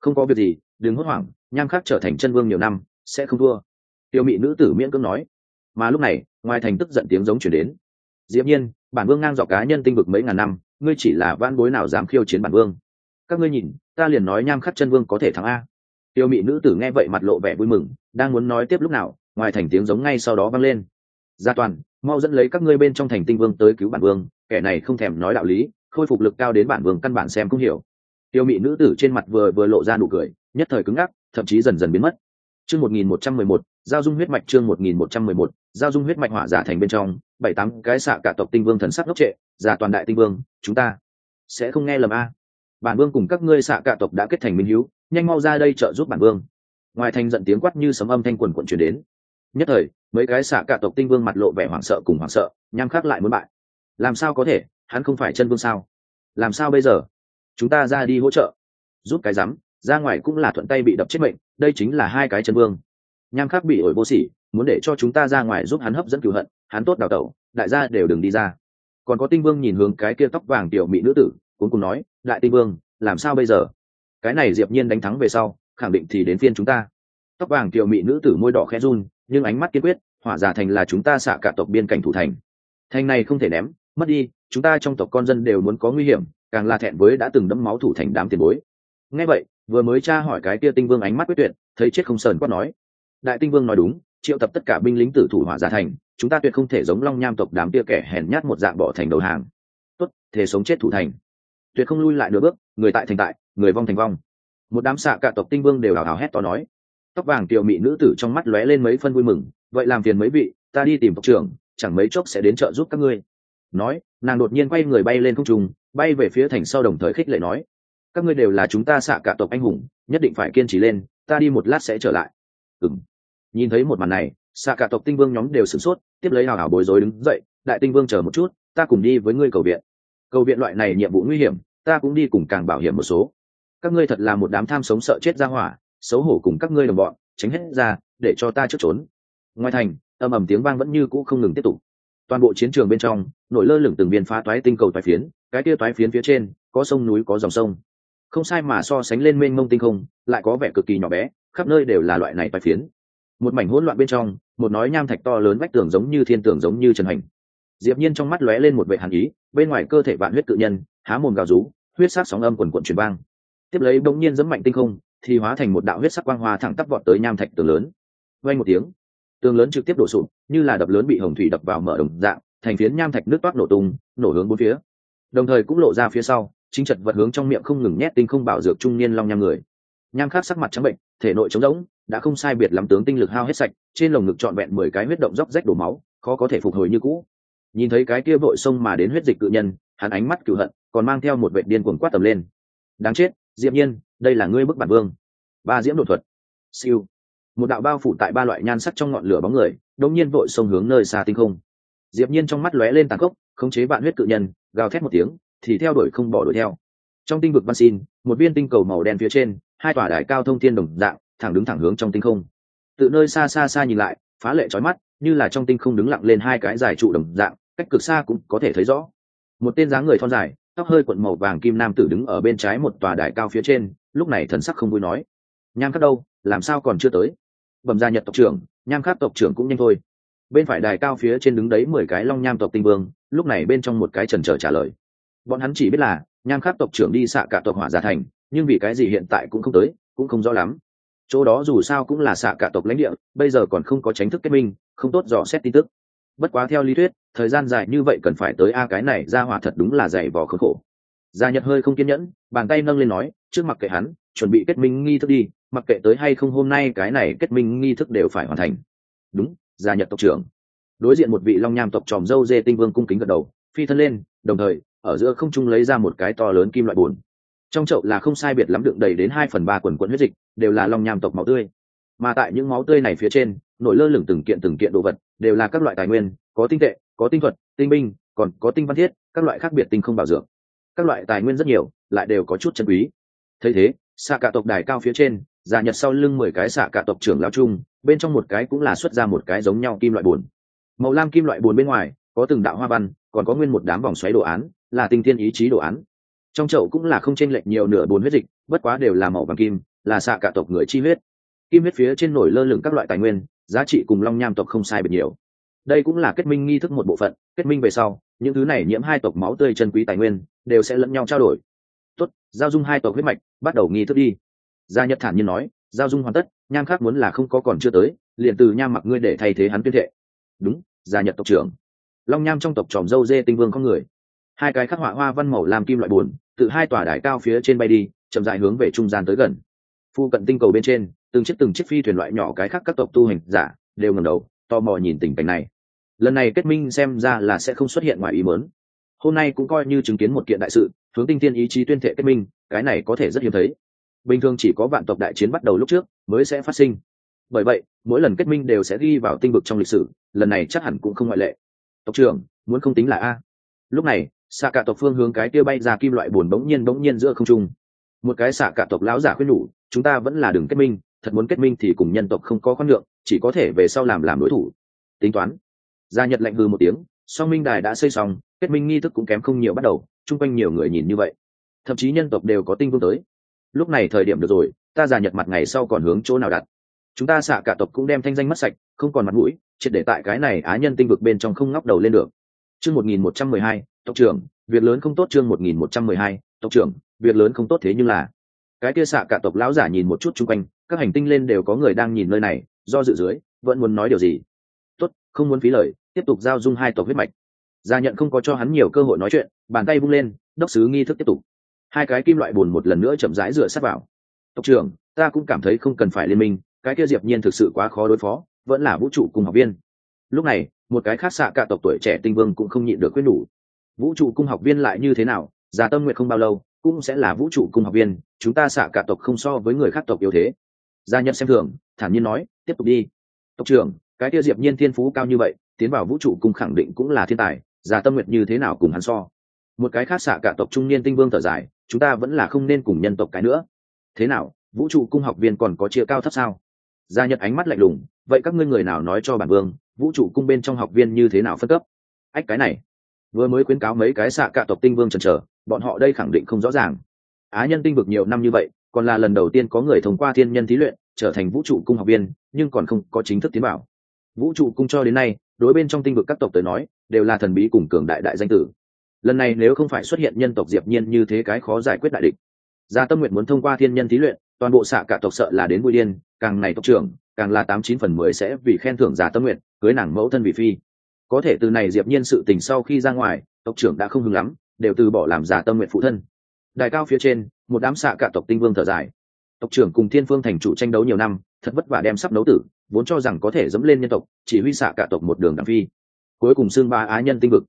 Không có việc gì, đừng hốt hoảng, nham khắc trở thành chân vương nhiều năm, sẽ không thua tiêu mị nữ tử miễn cưỡng nói. Mà lúc này, ngoài thành tức giận tiếng giống chuyển đến. Diệp nhiên, bản vương ngang dọc cá nhân tinh vực mấy ngàn năm, ngươi chỉ là van bối nào dám khiêu chiến bản vương? Các ngươi nhìn, ta liền nói nham khắc chân vương có thể thắng a. Tiêu mị nữ tử nghe vậy mặt lộ vẻ vui mừng, đang muốn nói tiếp lúc nào, ngoài thành tiếng giống ngay sau đó vang lên. Gia toàn, mau dẫn lấy các ngươi bên trong thành tinh vương tới cứu bản vương, kẻ này không thèm nói đạo lý, khôi phục lực cao đến bản vương căn bản xem không hiểu. Tiêu mị nữ tử trên mặt vừa vừa lộ ra nụ cười, nhất thời cứng ngắc, thậm chí dần dần biến mất chương một nghìn một trăm mười một, giao dung huyết mạch chương một nghìn một trăm mười một, giao dung huyết mạch hỏa giả thành bên trong, bảy tám cái xạ cả tộc tinh vương thần sắc ngốc trệ, giả toàn đại tinh vương, chúng ta sẽ không nghe lầm a. Bản vương cùng các ngươi xạ cả tộc đã kết thành minh hiếu, nhanh mau ra đây trợ giúp bản vương. Ngoài thành giận tiếng quát như sấm âm thanh quần quần truyền đến. Nhất thời, mấy cái xạ cả tộc tinh vương mặt lộ vẻ hoảng sợ cùng hoảng sợ, nham khắc lại muốn bại. Làm sao có thể? Hắn không phải chân vương sao? Làm sao bây giờ? Chúng ta ra đi hỗ trợ. Giúp cái rắm, ra ngoài cũng là thuận tay bị đập chết mệnh đây chính là hai cái chân vương. Nham khắc bị ổi vô sỉ, muốn để cho chúng ta ra ngoài giúp hắn hấp dẫn cửu hận, hắn tốt đào tẩu, đại gia đều đừng đi ra. Còn có tinh vương nhìn hướng cái kia tóc vàng tiểu mỹ nữ tử, cuốn cùng nói, đại tinh vương, làm sao bây giờ? Cái này diệp nhiên đánh thắng về sau, khẳng định thì đến phiên chúng ta. Tóc vàng tiểu mỹ nữ tử môi đỏ khẽ run, nhưng ánh mắt kiên quyết, hỏa giả thành là chúng ta xạ cả tộc biên cảnh thủ thành. Thành này không thể ném, mất đi, chúng ta trong tộc con dân đều muốn có nguy hiểm, càng là thẹn với đã từng đẫm máu thủ thành đám tiền bối. Nghe vậy vừa mới tra hỏi cái kia tinh vương ánh mắt quyết tuyệt, thấy chết không sờn quát nói. Đại tinh vương nói đúng, triệu tập tất cả binh lính tử thủ hỏa giả thành, chúng ta tuyệt không thể giống long nham tộc đám kia kẻ hèn nhát một dạng bỏ thành đầu hàng. Tốt thể sống chết thủ thành. Tuyệt không lui lại nửa bước, người tại thành tại, người vong thành vong. Một đám xạ cả tộc tinh vương đều hào hào hét to nói. Tóc vàng tiểu mị nữ tử trong mắt lóe lên mấy phân vui mừng, vậy làm phiền mấy vị, ta đi tìm tộc trưởng, chẳng mấy chốc sẽ đến trợ giúp các ngươi. Nói, nàng đột nhiên quay người bay lên không trung, bay về phía thành sau đồng thời khích lệ nói các ngươi đều là chúng ta xạ cả tộc anh hùng, nhất định phải kiên trì lên, ta đi một lát sẽ trở lại. Ừng nhìn thấy một màn này, xạ cả tộc tinh vương nhóm đều sửng sốt, tiếp lấy hào hào bối rối đứng dậy, đại tinh vương chờ một chút, ta cùng đi với ngươi cầu viện. Cầu viện loại này nhiệm vụ nguy hiểm, ta cũng đi cùng càng bảo hiểm một số. Các ngươi thật là một đám tham sống sợ chết ra hỏa, xấu hổ cùng các ngươi đồng bọn, tránh hết ra, để cho ta trước trốn. Ngoài thành, âm ầm tiếng vang vẫn như cũ không ngừng tiếp tục. Toàn bộ chiến trường bên trong, nổi lơ lửng từng viên phá toái tinh cầu toái phiến, cái kia toái phiến phía trên, có sông núi, có dòng sông không sai mà so sánh lên mênh mông tinh không, lại có vẻ cực kỳ nhỏ bé, khắp nơi đều là loại này bài phiến. Một mảnh hỗn loạn bên trong, một nói nham thạch to lớn vách tường giống như thiên tường giống như trần hành. Diệp nhiên trong mắt lóe lên một vệ hàn ý, bên ngoài cơ thể vạn huyết tự nhân, há mồm gào rú, huyết sắc sóng âm quần cuộn truyền vang. Tiếp lấy đống nhiên giẫm mạnh tinh không, thì hóa thành một đạo huyết sắc quang hoa thẳng tắp vọt tới nham thạch tường lớn. Vang một tiếng, tường lớn trực tiếp đổ sụp, như là đập lớn bị hồng thủy đập vào mở đồng dạng, thành phiến nham thạch nước toát nổ tung, nổ hướng bốn phía. Đồng thời cũng lộ ra phía sau chính chật vật hướng trong miệng không ngừng nhét tinh không bảo dược trung niên long nham người. Nham khác sắc mặt trắng bệnh, thể nội trống rỗng, đã không sai biệt lắm tướng tinh lực hao hết sạch, trên lồng ngực trọn vẹn mười cái huyết động róc rách đổ máu, khó có thể phục hồi như cũ. Nhìn thấy cái kia vội sông mà đến huyết dịch cự nhân, hắn ánh mắt cựu hận, còn mang theo một vệ điên cuồng quát tầm lên. Đáng chết diễm nhiên, đây là ngươi bức bản vương. Ba diễm đột thuật. Siêu. Một đạo bao phủ tại ba loại nhan sắc trong ngọn lửa bóng người đông nhiên vội sông hướng nơi xa tinh không. Diệp nhiên trong mắt lóe lên tàn khốc, khống chế vạn huyết cự nhân, gào thét một tiếng thì theo đuổi không bỏ đuổi theo. Trong tinh vực văn xin, một viên tinh cầu màu đen phía trên, hai tòa đài cao thông thiên đồng dạng, thẳng đứng thẳng hướng trong tinh không. Từ nơi xa xa xa nhìn lại, phá lệ chói mắt, như là trong tinh không đứng lặng lên hai cái dài trụ đồng dạng, cách cực xa cũng có thể thấy rõ. Một tên dáng người thon dài, tóc hơi cuộn màu vàng kim nam tử đứng ở bên trái một tòa đài cao phía trên, lúc này thần sắc không vui nói, nham khắc đâu, làm sao còn chưa tới? Bẩm gia nhật tộc trưởng, nham khắc tộc trưởng cũng nhanh thôi. Bên phải đài cao phía trên đứng đấy mười cái long nham tộc tinh vương, lúc này bên trong một cái trần trở trả lời bọn hắn chỉ biết là, nham khắc tộc trưởng đi xạ cả tộc hỏa giả thành, nhưng vì cái gì hiện tại cũng không tới, cũng không rõ lắm. Chỗ đó dù sao cũng là xạ cả tộc lãnh địa, bây giờ còn không có tránh thức kết minh, không tốt dò xét tin tức. Bất quá theo lý thuyết, thời gian dài như vậy cần phải tới a cái này ra hỏa thật đúng là dày vò khốn khổ. Gia nhật hơi không kiên nhẫn, bàn tay nâng lên nói, trước mặt kệ hắn, chuẩn bị kết minh nghi thức đi, mặc kệ tới hay không hôm nay cái này kết minh nghi thức đều phải hoàn thành. Đúng, gia nhật tộc trưởng. Đối diện một vị long nham tộc tròm dâu dê tinh vương cung kính gật đầu phi thân lên, đồng thời, ở giữa không trung lấy ra một cái to lớn kim loại bùn. Trong chậu là không sai biệt lắm đựng đầy đến hai phần ba quần quận huyết dịch, đều là long nham tộc máu tươi. Mà tại những máu tươi này phía trên, nổi lơ lửng từng kiện từng kiện đồ vật, đều là các loại tài nguyên, có tinh tệ, có tinh thuật, tinh binh, còn có tinh văn thiết, các loại khác biệt tinh không bảo dưỡng. Các loại tài nguyên rất nhiều, lại đều có chút chân quý. Thấy thế xạ cả tộc đài cao phía trên giả nhật sau lưng mười cái xạ cả tộc trưởng lao chung, bên trong một cái cũng là xuất ra một cái giống nhau kim loại bùn. Màu lam kim loại bùn bên ngoài có từng đạo hoa văn, còn có nguyên một đám vòng xoáy đồ án, là tinh thiên ý chí đồ án. Trong chậu cũng là không chênh lệch nhiều nửa bốn huyết dịch, bất quá đều là màu vàng kim, là xạ cả tộc người chi huyết. Kim huyết phía trên nổi lơ lửng các loại tài nguyên, giá trị cùng long nham tộc không sai biệt nhiều. Đây cũng là kết minh nghi thức một bộ phận, kết minh về sau, những thứ này nhiễm hai tộc máu tươi chân quý tài nguyên, đều sẽ lẫn nhau trao đổi. Tốt, giao dung hai tộc huyết mạch, bắt đầu nghi thức đi. Gia nhật thản nhiên nói, giao dung hoàn tất, nham khác muốn là không có còn chưa tới, liền từ nham mặc ngươi để thay thế hắn tuyên thệ. Đúng, gia nhật tộc trưởng long nham trong tộc tròm dâu dê tinh vương con người. Hai cái khắc họa hoa văn màu làm kim loại bùn từ hai tòa đài cao phía trên bay đi, chậm dài hướng về trung gian tới gần. Phu cận tinh cầu bên trên, từng chiếc từng chiếc phi thuyền loại nhỏ cái khác các tộc tu hành giả đều ngầm đầu, tò mò nhìn tình cảnh này. Lần này kết minh xem ra là sẽ không xuất hiện ngoài ý mớn hôm nay cũng coi như chứng kiến một kiện đại sự, hướng tinh tiên ý chí tuyên thệ kết minh, cái này có thể rất hiếm thấy. Bình thường chỉ có vạn tộc đại chiến bắt đầu lúc trước mới sẽ phát sinh. Bởi vậy, mỗi lần kết minh đều sẽ ghi vào tinh vực trong lịch sử, lần này chắc hẳn cũng không ngoại lệ tộc trưởng, muốn không tính là a. Lúc này, xạ cả tộc phương hướng cái kia bay ra kim loại bùn bỗng nhiên bỗng nhiên giữa không trung. Một cái xạ cả tộc lão giả khuyên nhủ, chúng ta vẫn là đường kết minh, thật muốn kết minh thì cùng nhân tộc không có khoan lượng, chỉ có thể về sau làm làm đối thủ. Tính toán. Gia nhật lạnh hư một tiếng, song minh đài đã xây xong, kết minh nghi thức cũng kém không nhiều bắt đầu, chung quanh nhiều người nhìn như vậy. Thậm chí nhân tộc đều có tinh vương tới. Lúc này thời điểm được rồi, ta già nhật mặt ngày sau còn hướng chỗ nào đặt? Chúng ta xạ cả tộc cũng đem thanh danh mất sạch, không còn mặt mũi, triệt để tại cái này á nhân tinh vực bên trong không ngóc đầu lên được. Chương một nghìn một trăm mười hai, tộc trưởng, việc lớn không tốt chương một nghìn một trăm mười hai, tộc trưởng, việc lớn không tốt thế nhưng là. Cái kia xạ cả tộc lão giả nhìn một chút chung quanh, các hành tinh lên đều có người đang nhìn nơi này, do dự dưới, vẫn muốn nói điều gì? Tốt, không muốn phí lời, tiếp tục giao dung hai tộc huyết mạch. Gia nhận không có cho hắn nhiều cơ hội nói chuyện, bàn tay vung lên, đốc sứ nghi thức tiếp tục. Hai cái kim loại bùn một lần nữa chậm rãi rửa sát vào. Tộc trưởng, ta cũng cảm thấy không cần phải liên minh cái kia diệp nhiên thực sự quá khó đối phó, vẫn là vũ trụ cùng học viên. Lúc này, một cái khác xạ cả tộc tuổi trẻ tinh vương cũng không nhịn được quyết đủ vũ trụ cung học viên lại như thế nào, già tâm nguyện không bao lâu, cũng sẽ là vũ trụ cung học viên, chúng ta xạ cả tộc không so với người khác tộc yếu thế. Gia nhân xem thường, thản nhiên nói, tiếp tục đi. Tộc trưởng, cái kia diệp nhiên thiên phú cao như vậy, tiến vào vũ trụ cung khẳng định cũng là thiên tài, già tâm nguyện như thế nào cùng hắn so. Một cái khác xạ cả tộc trung niên tinh vương thở dài, chúng ta vẫn là không nên cùng nhân tộc cái nữa. Thế nào, vũ trụ cung học viên còn có chia cao thấp sao? Gia nhật ánh mắt lạnh lùng, vậy các ngươi người nào nói cho bản vương, vũ trụ cung bên trong học viên như thế nào phân cấp? Ách, cái này. Vừa mới khuyến cáo mấy cái xạ cả tộc tinh vương chần chờ, bọn họ đây khẳng định không rõ ràng. Á nhân tinh vực nhiều năm như vậy, còn là lần đầu tiên có người thông qua thiên nhân thí luyện trở thành vũ trụ cung học viên, nhưng còn không có chính thức tiến bảo vũ trụ cung cho đến nay, đối bên trong tinh vực các tộc tới nói, đều là thần bí cùng cường đại đại danh tử. Lần này nếu không phải xuất hiện nhân tộc diệp nhiên như thế cái khó giải quyết đại địch. Gia tâm nguyện muốn thông qua thiên nhân thí luyện toàn bộ xạ cả tộc sợ là đến vui điên, càng này tộc trưởng, càng là tám chín phần mười sẽ vì khen thưởng giả tâm nguyện, cưới nàng mẫu thân vị phi. Có thể từ này diệp nhiên sự tình sau khi ra ngoài, tộc trưởng đã không hứng lắm, đều từ bỏ làm giả tâm nguyện phụ thân. Đại cao phía trên, một đám xạ cả tộc tinh vương thở dài. Tộc trưởng cùng thiên phương thành chủ tranh đấu nhiều năm, thật vất vả đem sắp nấu tử, vốn cho rằng có thể dẫm lên nhân tộc, chỉ huy xạ cả tộc một đường đẳng phi. Cuối cùng xương ba á nhân tinh vực.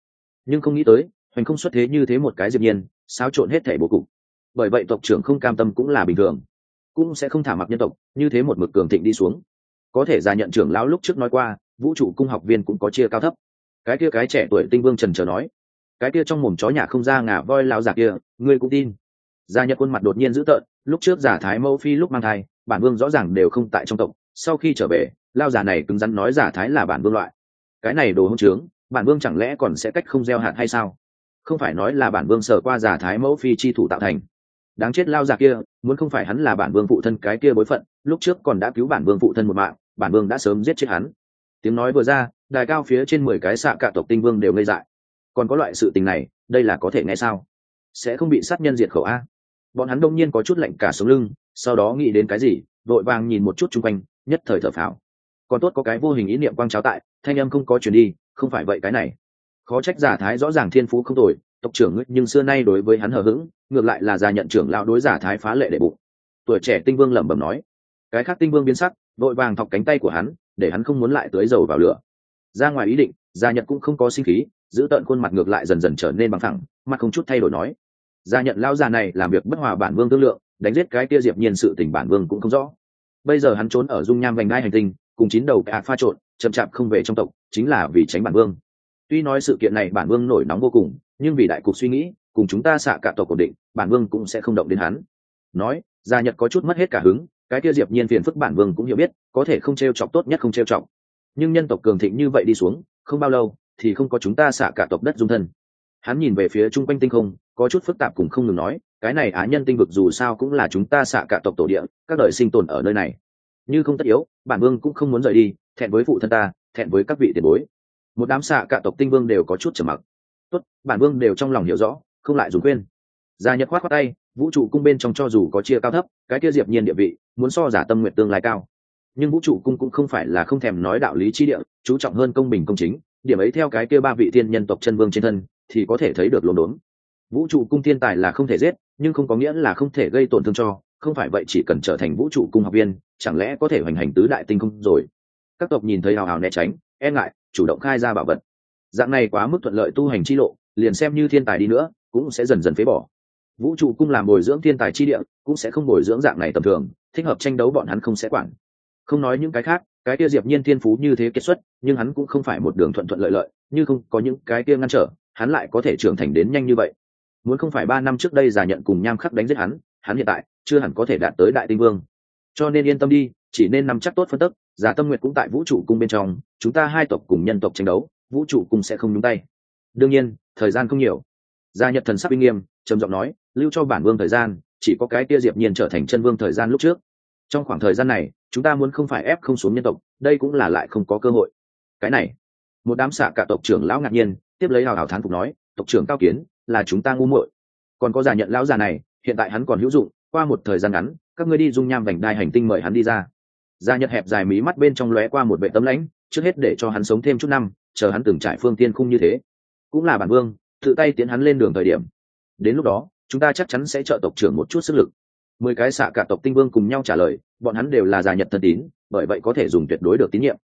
Nhưng không nghĩ tới, hoành không xuất thế như thế một cái diệp nhiên, xáo trộn hết thể bố cục. Bởi vậy tộc trưởng không cam tâm cũng là bình thường cũng sẽ không thả mặc nhân tộc, như thế một mực cường thịnh đi xuống. Có thể ra nhận trưởng lão lúc trước nói qua, vũ trụ cung học viên cũng có chia cao thấp. Cái kia cái trẻ tuổi tinh vương trần trờ nói, cái kia trong mồm chó nhà không ra ngả voi lao giả kia, ngươi cũng tin? Gia nhật khuôn mặt đột nhiên dữ tợn, lúc trước giả thái mẫu phi lúc mang thai, bản vương rõ ràng đều không tại trong tộc, sau khi trở về lao giả này cứng rắn nói giả thái là bản vương loại. Cái này đồ hông trướng, bản vương chẳng lẽ còn sẽ cách không gieo hạt hay sao? Không phải nói là bản vương sở qua giả thái mẫu phi chi thủ tạo thành đáng chết lao già kia, muốn không phải hắn là bản vương phụ thân cái kia bối phận, lúc trước còn đã cứu bản vương phụ thân một mạng, bản vương đã sớm giết chết hắn. Tiếng nói vừa ra, đài cao phía trên mười cái xạ cả tộc tinh vương đều ngây dại. Còn có loại sự tình này, đây là có thể nghe sao? Sẽ không bị sát nhân diệt khẩu a? Bọn hắn đông nhiên có chút lạnh cả sống lưng, sau đó nghĩ đến cái gì, vội vàng nhìn một chút chung quanh, nhất thời thở phào. Còn tốt có cái vô hình ý niệm quang cháo tại, thanh âm không có chuyển đi, không phải vậy cái này. Khó trách giả thái rõ ràng thiên phú không tồi tộc trưởng nhưng xưa nay đối với hắn hờ hững, ngược lại là già nhận trưởng lão đối giả thái phá lệ đệ bụng. Tuổi trẻ tinh vương lẩm bẩm nói, cái khác tinh vương biến sắc vội vàng thọc cánh tay của hắn, để hắn không muốn lại tưới dầu vào lửa. Ra ngoài ý định, gia nhật cũng không có sinh khí, giữ tận khuôn mặt ngược lại dần dần trở nên bằng thẳng mặt không chút thay đổi nói, gia nhận lao già này làm việc bất hòa bản vương thương lượng, đánh giết cái kia diệp nhiên sự tình bản vương cũng không rõ. Bây giờ hắn trốn ở dung nham vành đai hành tinh, cùng chín đầu cả pha trộn, chậm chạp không về trong tộc, chính là vì tránh bản vương. Tuy nói sự kiện này bản vương nổi nóng vô cùng nhưng vì đại cục suy nghĩ, cùng chúng ta xạ cả tộc ổn định, bản vương cũng sẽ không động đến hắn. Nói, gia nhật có chút mất hết cả hứng, cái kia diệp nhiên phiền phức bản vương cũng hiểu biết, có thể không treo chọc tốt nhất không treo chọc. Nhưng nhân tộc cường thịnh như vậy đi xuống, không bao lâu, thì không có chúng ta xạ cả tộc đất dung thân. Hắn nhìn về phía trung quanh tinh không, có chút phức tạp cùng không ngừng nói, cái này á nhân tinh vực dù sao cũng là chúng ta xạ cả tộc tổ địa, các đời sinh tồn ở nơi này. Như không tất yếu, bản vương cũng không muốn rời đi, thẹn với phụ thân ta, thẹn với các vị tiền bối. Một đám xạ cả tộc tinh vương đều có chút trầm mặc tốt, bản vương đều trong lòng hiểu rõ, không lại dùng quên gia nhật khoát khoát tay, vũ trụ cung bên trong cho dù có chia cao thấp, cái kia diệp nhiên địa vị, muốn so giả tâm nguyện tương lai cao. Nhưng vũ trụ cung cũng không phải là không thèm nói đạo lý chi địa, chú trọng hơn công bình công chính, điểm ấy theo cái kia ba vị thiên nhân tộc chân vương trên thân, thì có thể thấy được lồn đốn. Vũ trụ cung thiên tài là không thể giết, nhưng không có nghĩa là không thể gây tổn thương cho, không phải vậy chỉ cần trở thành vũ trụ cung học viên, chẳng lẽ có thể hoành hành tứ đại tinh không rồi? Các tộc nhìn thấy hào hào né tránh e ngại, chủ động khai ra bảo vật dạng này quá mức thuận lợi tu hành chi lộ, liền xem như thiên tài đi nữa, cũng sẽ dần dần phế bỏ. Vũ trụ cung làm bồi dưỡng thiên tài chi địa, cũng sẽ không bồi dưỡng dạng này tầm thường, thích hợp tranh đấu bọn hắn không sẽ quản. Không nói những cái khác, cái kia diệp nhiên thiên phú như thế kết xuất, nhưng hắn cũng không phải một đường thuận thuận lợi lợi, như không có những cái kia ngăn trở, hắn lại có thể trưởng thành đến nhanh như vậy. Muốn không phải ba năm trước đây già nhận cùng nham khắc đánh giết hắn hắn hiện tại chưa hẳn có thể đạt tới đại tinh vương. Cho nên yên tâm đi, chỉ nên nắm chắc tốt phân tức, giả tâm nguyện cũng tại vũ trụ cung bên trong, chúng ta hai tộc cùng nhân tộc tranh đấu vũ trụ cùng sẽ không nhúng tay. Đương nhiên, thời gian không nhiều. Gia nhật thần sắc uy nghiêm, trầm giọng nói, lưu cho bản vương thời gian, chỉ có cái kia diệp nhiên trở thành chân vương thời gian lúc trước. Trong khoảng thời gian này, chúng ta muốn không phải ép không xuống nhân tộc, đây cũng là lại không có cơ hội. Cái này, một đám xạ cả tộc trưởng lão ngạc nhiên, tiếp lấy hào hào thán phục nói, tộc trưởng cao kiến, là chúng ta ngu muội. Còn có giả nhận lão già này, hiện tại hắn còn hữu dụng, qua một thời gian ngắn, các ngươi đi dung nham vành đai hành tinh mời hắn đi ra. Gia nhật hẹp dài mí mắt bên trong lóe qua một vệ tấm lãnh, trước hết để cho hắn sống thêm chút năm chờ hắn từng trải phương tiên khung như thế. Cũng là bản vương, tự tay tiến hắn lên đường thời điểm. Đến lúc đó, chúng ta chắc chắn sẽ trợ tộc trưởng một chút sức lực. Mười cái xạ cả tộc tinh vương cùng nhau trả lời, bọn hắn đều là gia nhật thân tín, bởi vậy có thể dùng tuyệt đối được tín nhiệm.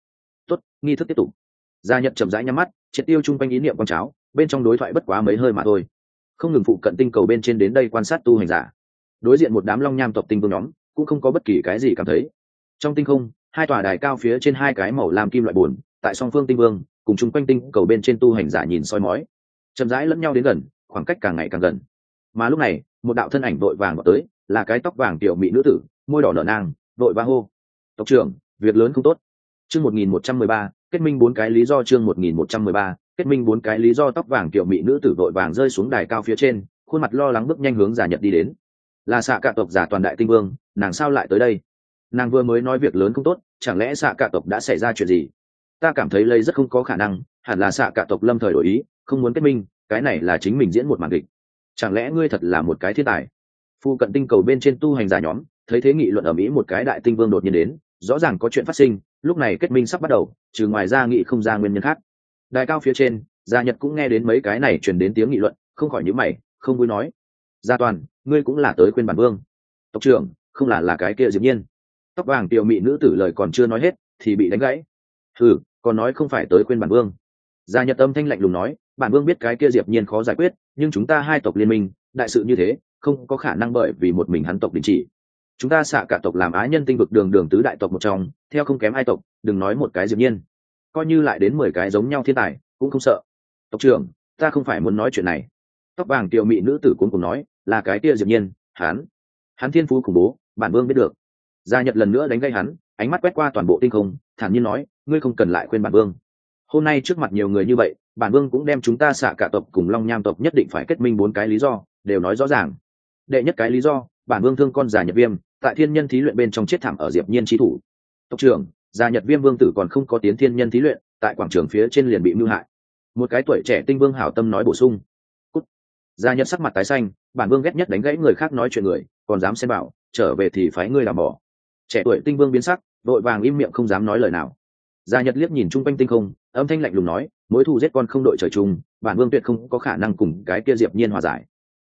Tốt, nghi thức tiếp tục. Gia nhật chậm rãi nhắm mắt, triệt tiêu chung quanh ý niệm con cháo, bên trong đối thoại bất quá mấy hơi mà thôi. Không ngừng phụ cận tinh cầu bên trên đến đây quan sát tu hành giả. Đối diện một đám long nham tộc tinh vương nhóm, cũng không có bất kỳ cái gì cảm thấy. Trong tinh không, hai tòa đài cao phía trên hai cái màu làm kim loại bùn tại song phương tinh vương cùng chung quanh tinh cầu bên trên tu hành giả nhìn soi mói. Chậm rãi lẫn nhau đến gần, khoảng cách càng ngày càng gần. Mà lúc này, một đạo thân ảnh vội vàng vào tới, là cái tóc vàng tiểu mỹ nữ tử, môi đỏ nở nang, vội va hô. Tộc trưởng, việc lớn không tốt. Chương một nghìn một trăm mười ba, kết minh bốn cái lý do chương một nghìn một trăm mười ba, kết minh bốn cái lý do tóc vàng tiểu mỹ nữ tử vội vàng rơi xuống đài cao phía trên, khuôn mặt lo lắng bước nhanh hướng giả nhật đi đến. Là xạ cả tộc giả toàn đại tinh vương, nàng sao lại tới đây? Nàng vừa mới nói việc lớn không tốt, chẳng lẽ xạ cả tộc đã xảy ra chuyện gì? Ta cảm thấy lây rất không có khả năng, hẳn là xạ cả tộc lâm thời đổi ý, không muốn kết minh, cái này là chính mình diễn một màn kịch. Chẳng lẽ ngươi thật là một cái thiên tài? Phu cận tinh cầu bên trên tu hành giả nhóm, thấy thế nghị luận ở mỹ một cái đại tinh vương đột nhiên đến, rõ ràng có chuyện phát sinh, lúc này kết minh sắp bắt đầu, trừ ngoài ra nghị không ra nguyên nhân khác. Đại cao phía trên, gia nhật cũng nghe đến mấy cái này truyền đến tiếng nghị luận, không khỏi nhữ mày, không vui nói. Gia toàn, ngươi cũng là tới quên bản vương. Tộc trưởng, không là là cái kia diệp nhiên. Tóc vàng tiểu mị nữ tử lời còn chưa nói hết, thì bị đánh gãy. Thử còn nói không phải tới khuyên bản vương. Gia nhật âm thanh lạnh lùng nói, bản vương biết cái kia diệp nhiên khó giải quyết, nhưng chúng ta hai tộc liên minh, đại sự như thế, không có khả năng bởi vì một mình hắn tộc đình chỉ. Chúng ta xạ cả tộc làm á nhân tinh vực đường đường tứ đại tộc một trong, theo không kém ai tộc, đừng nói một cái diệp nhiên. Coi như lại đến mười cái giống nhau thiên tài, cũng không sợ. Tộc trưởng, ta không phải muốn nói chuyện này. Tóc vàng tiểu mỹ nữ tử cuốn cùng nói, là cái kia diệp nhiên, hắn. Hắn thiên phú khủng bố, bản vương biết được. Gia nhật lần nữa đánh gây hắn ánh mắt quét qua toàn bộ tinh không, thản nhiên nói, ngươi không cần lại khuyên bản vương. Hôm nay trước mặt nhiều người như vậy, bản vương cũng đem chúng ta xạ cả tộc cùng long nham tộc nhất định phải kết minh bốn cái lý do, đều nói rõ ràng. Đệ nhất cái lý do, bản vương thương con già nhật viêm, tại thiên nhân thí luyện bên trong chết thảm ở diệp nhiên trí thủ. Tộc trưởng, già nhật viêm vương tử còn không có tiến thiên nhân thí luyện, tại quảng trường phía trên liền bị mưu hại. Một cái tuổi trẻ tinh vương hảo tâm nói bổ sung. Cút. gia nhật sắc mặt tái xanh, bản vương ghét nhất đánh gãy người khác nói chuyện người, còn dám xem bảo trở về thì phái ngươi làm bỏ trẻ tuổi tinh vương biến sắc đội vàng im miệng không dám nói lời nào. Gia nhật liếc nhìn chung quanh tinh không, âm thanh lạnh lùng nói, mối thù giết con không đội trời chung, bản vương tuyệt không có khả năng cùng cái kia diệp nhiên hòa giải.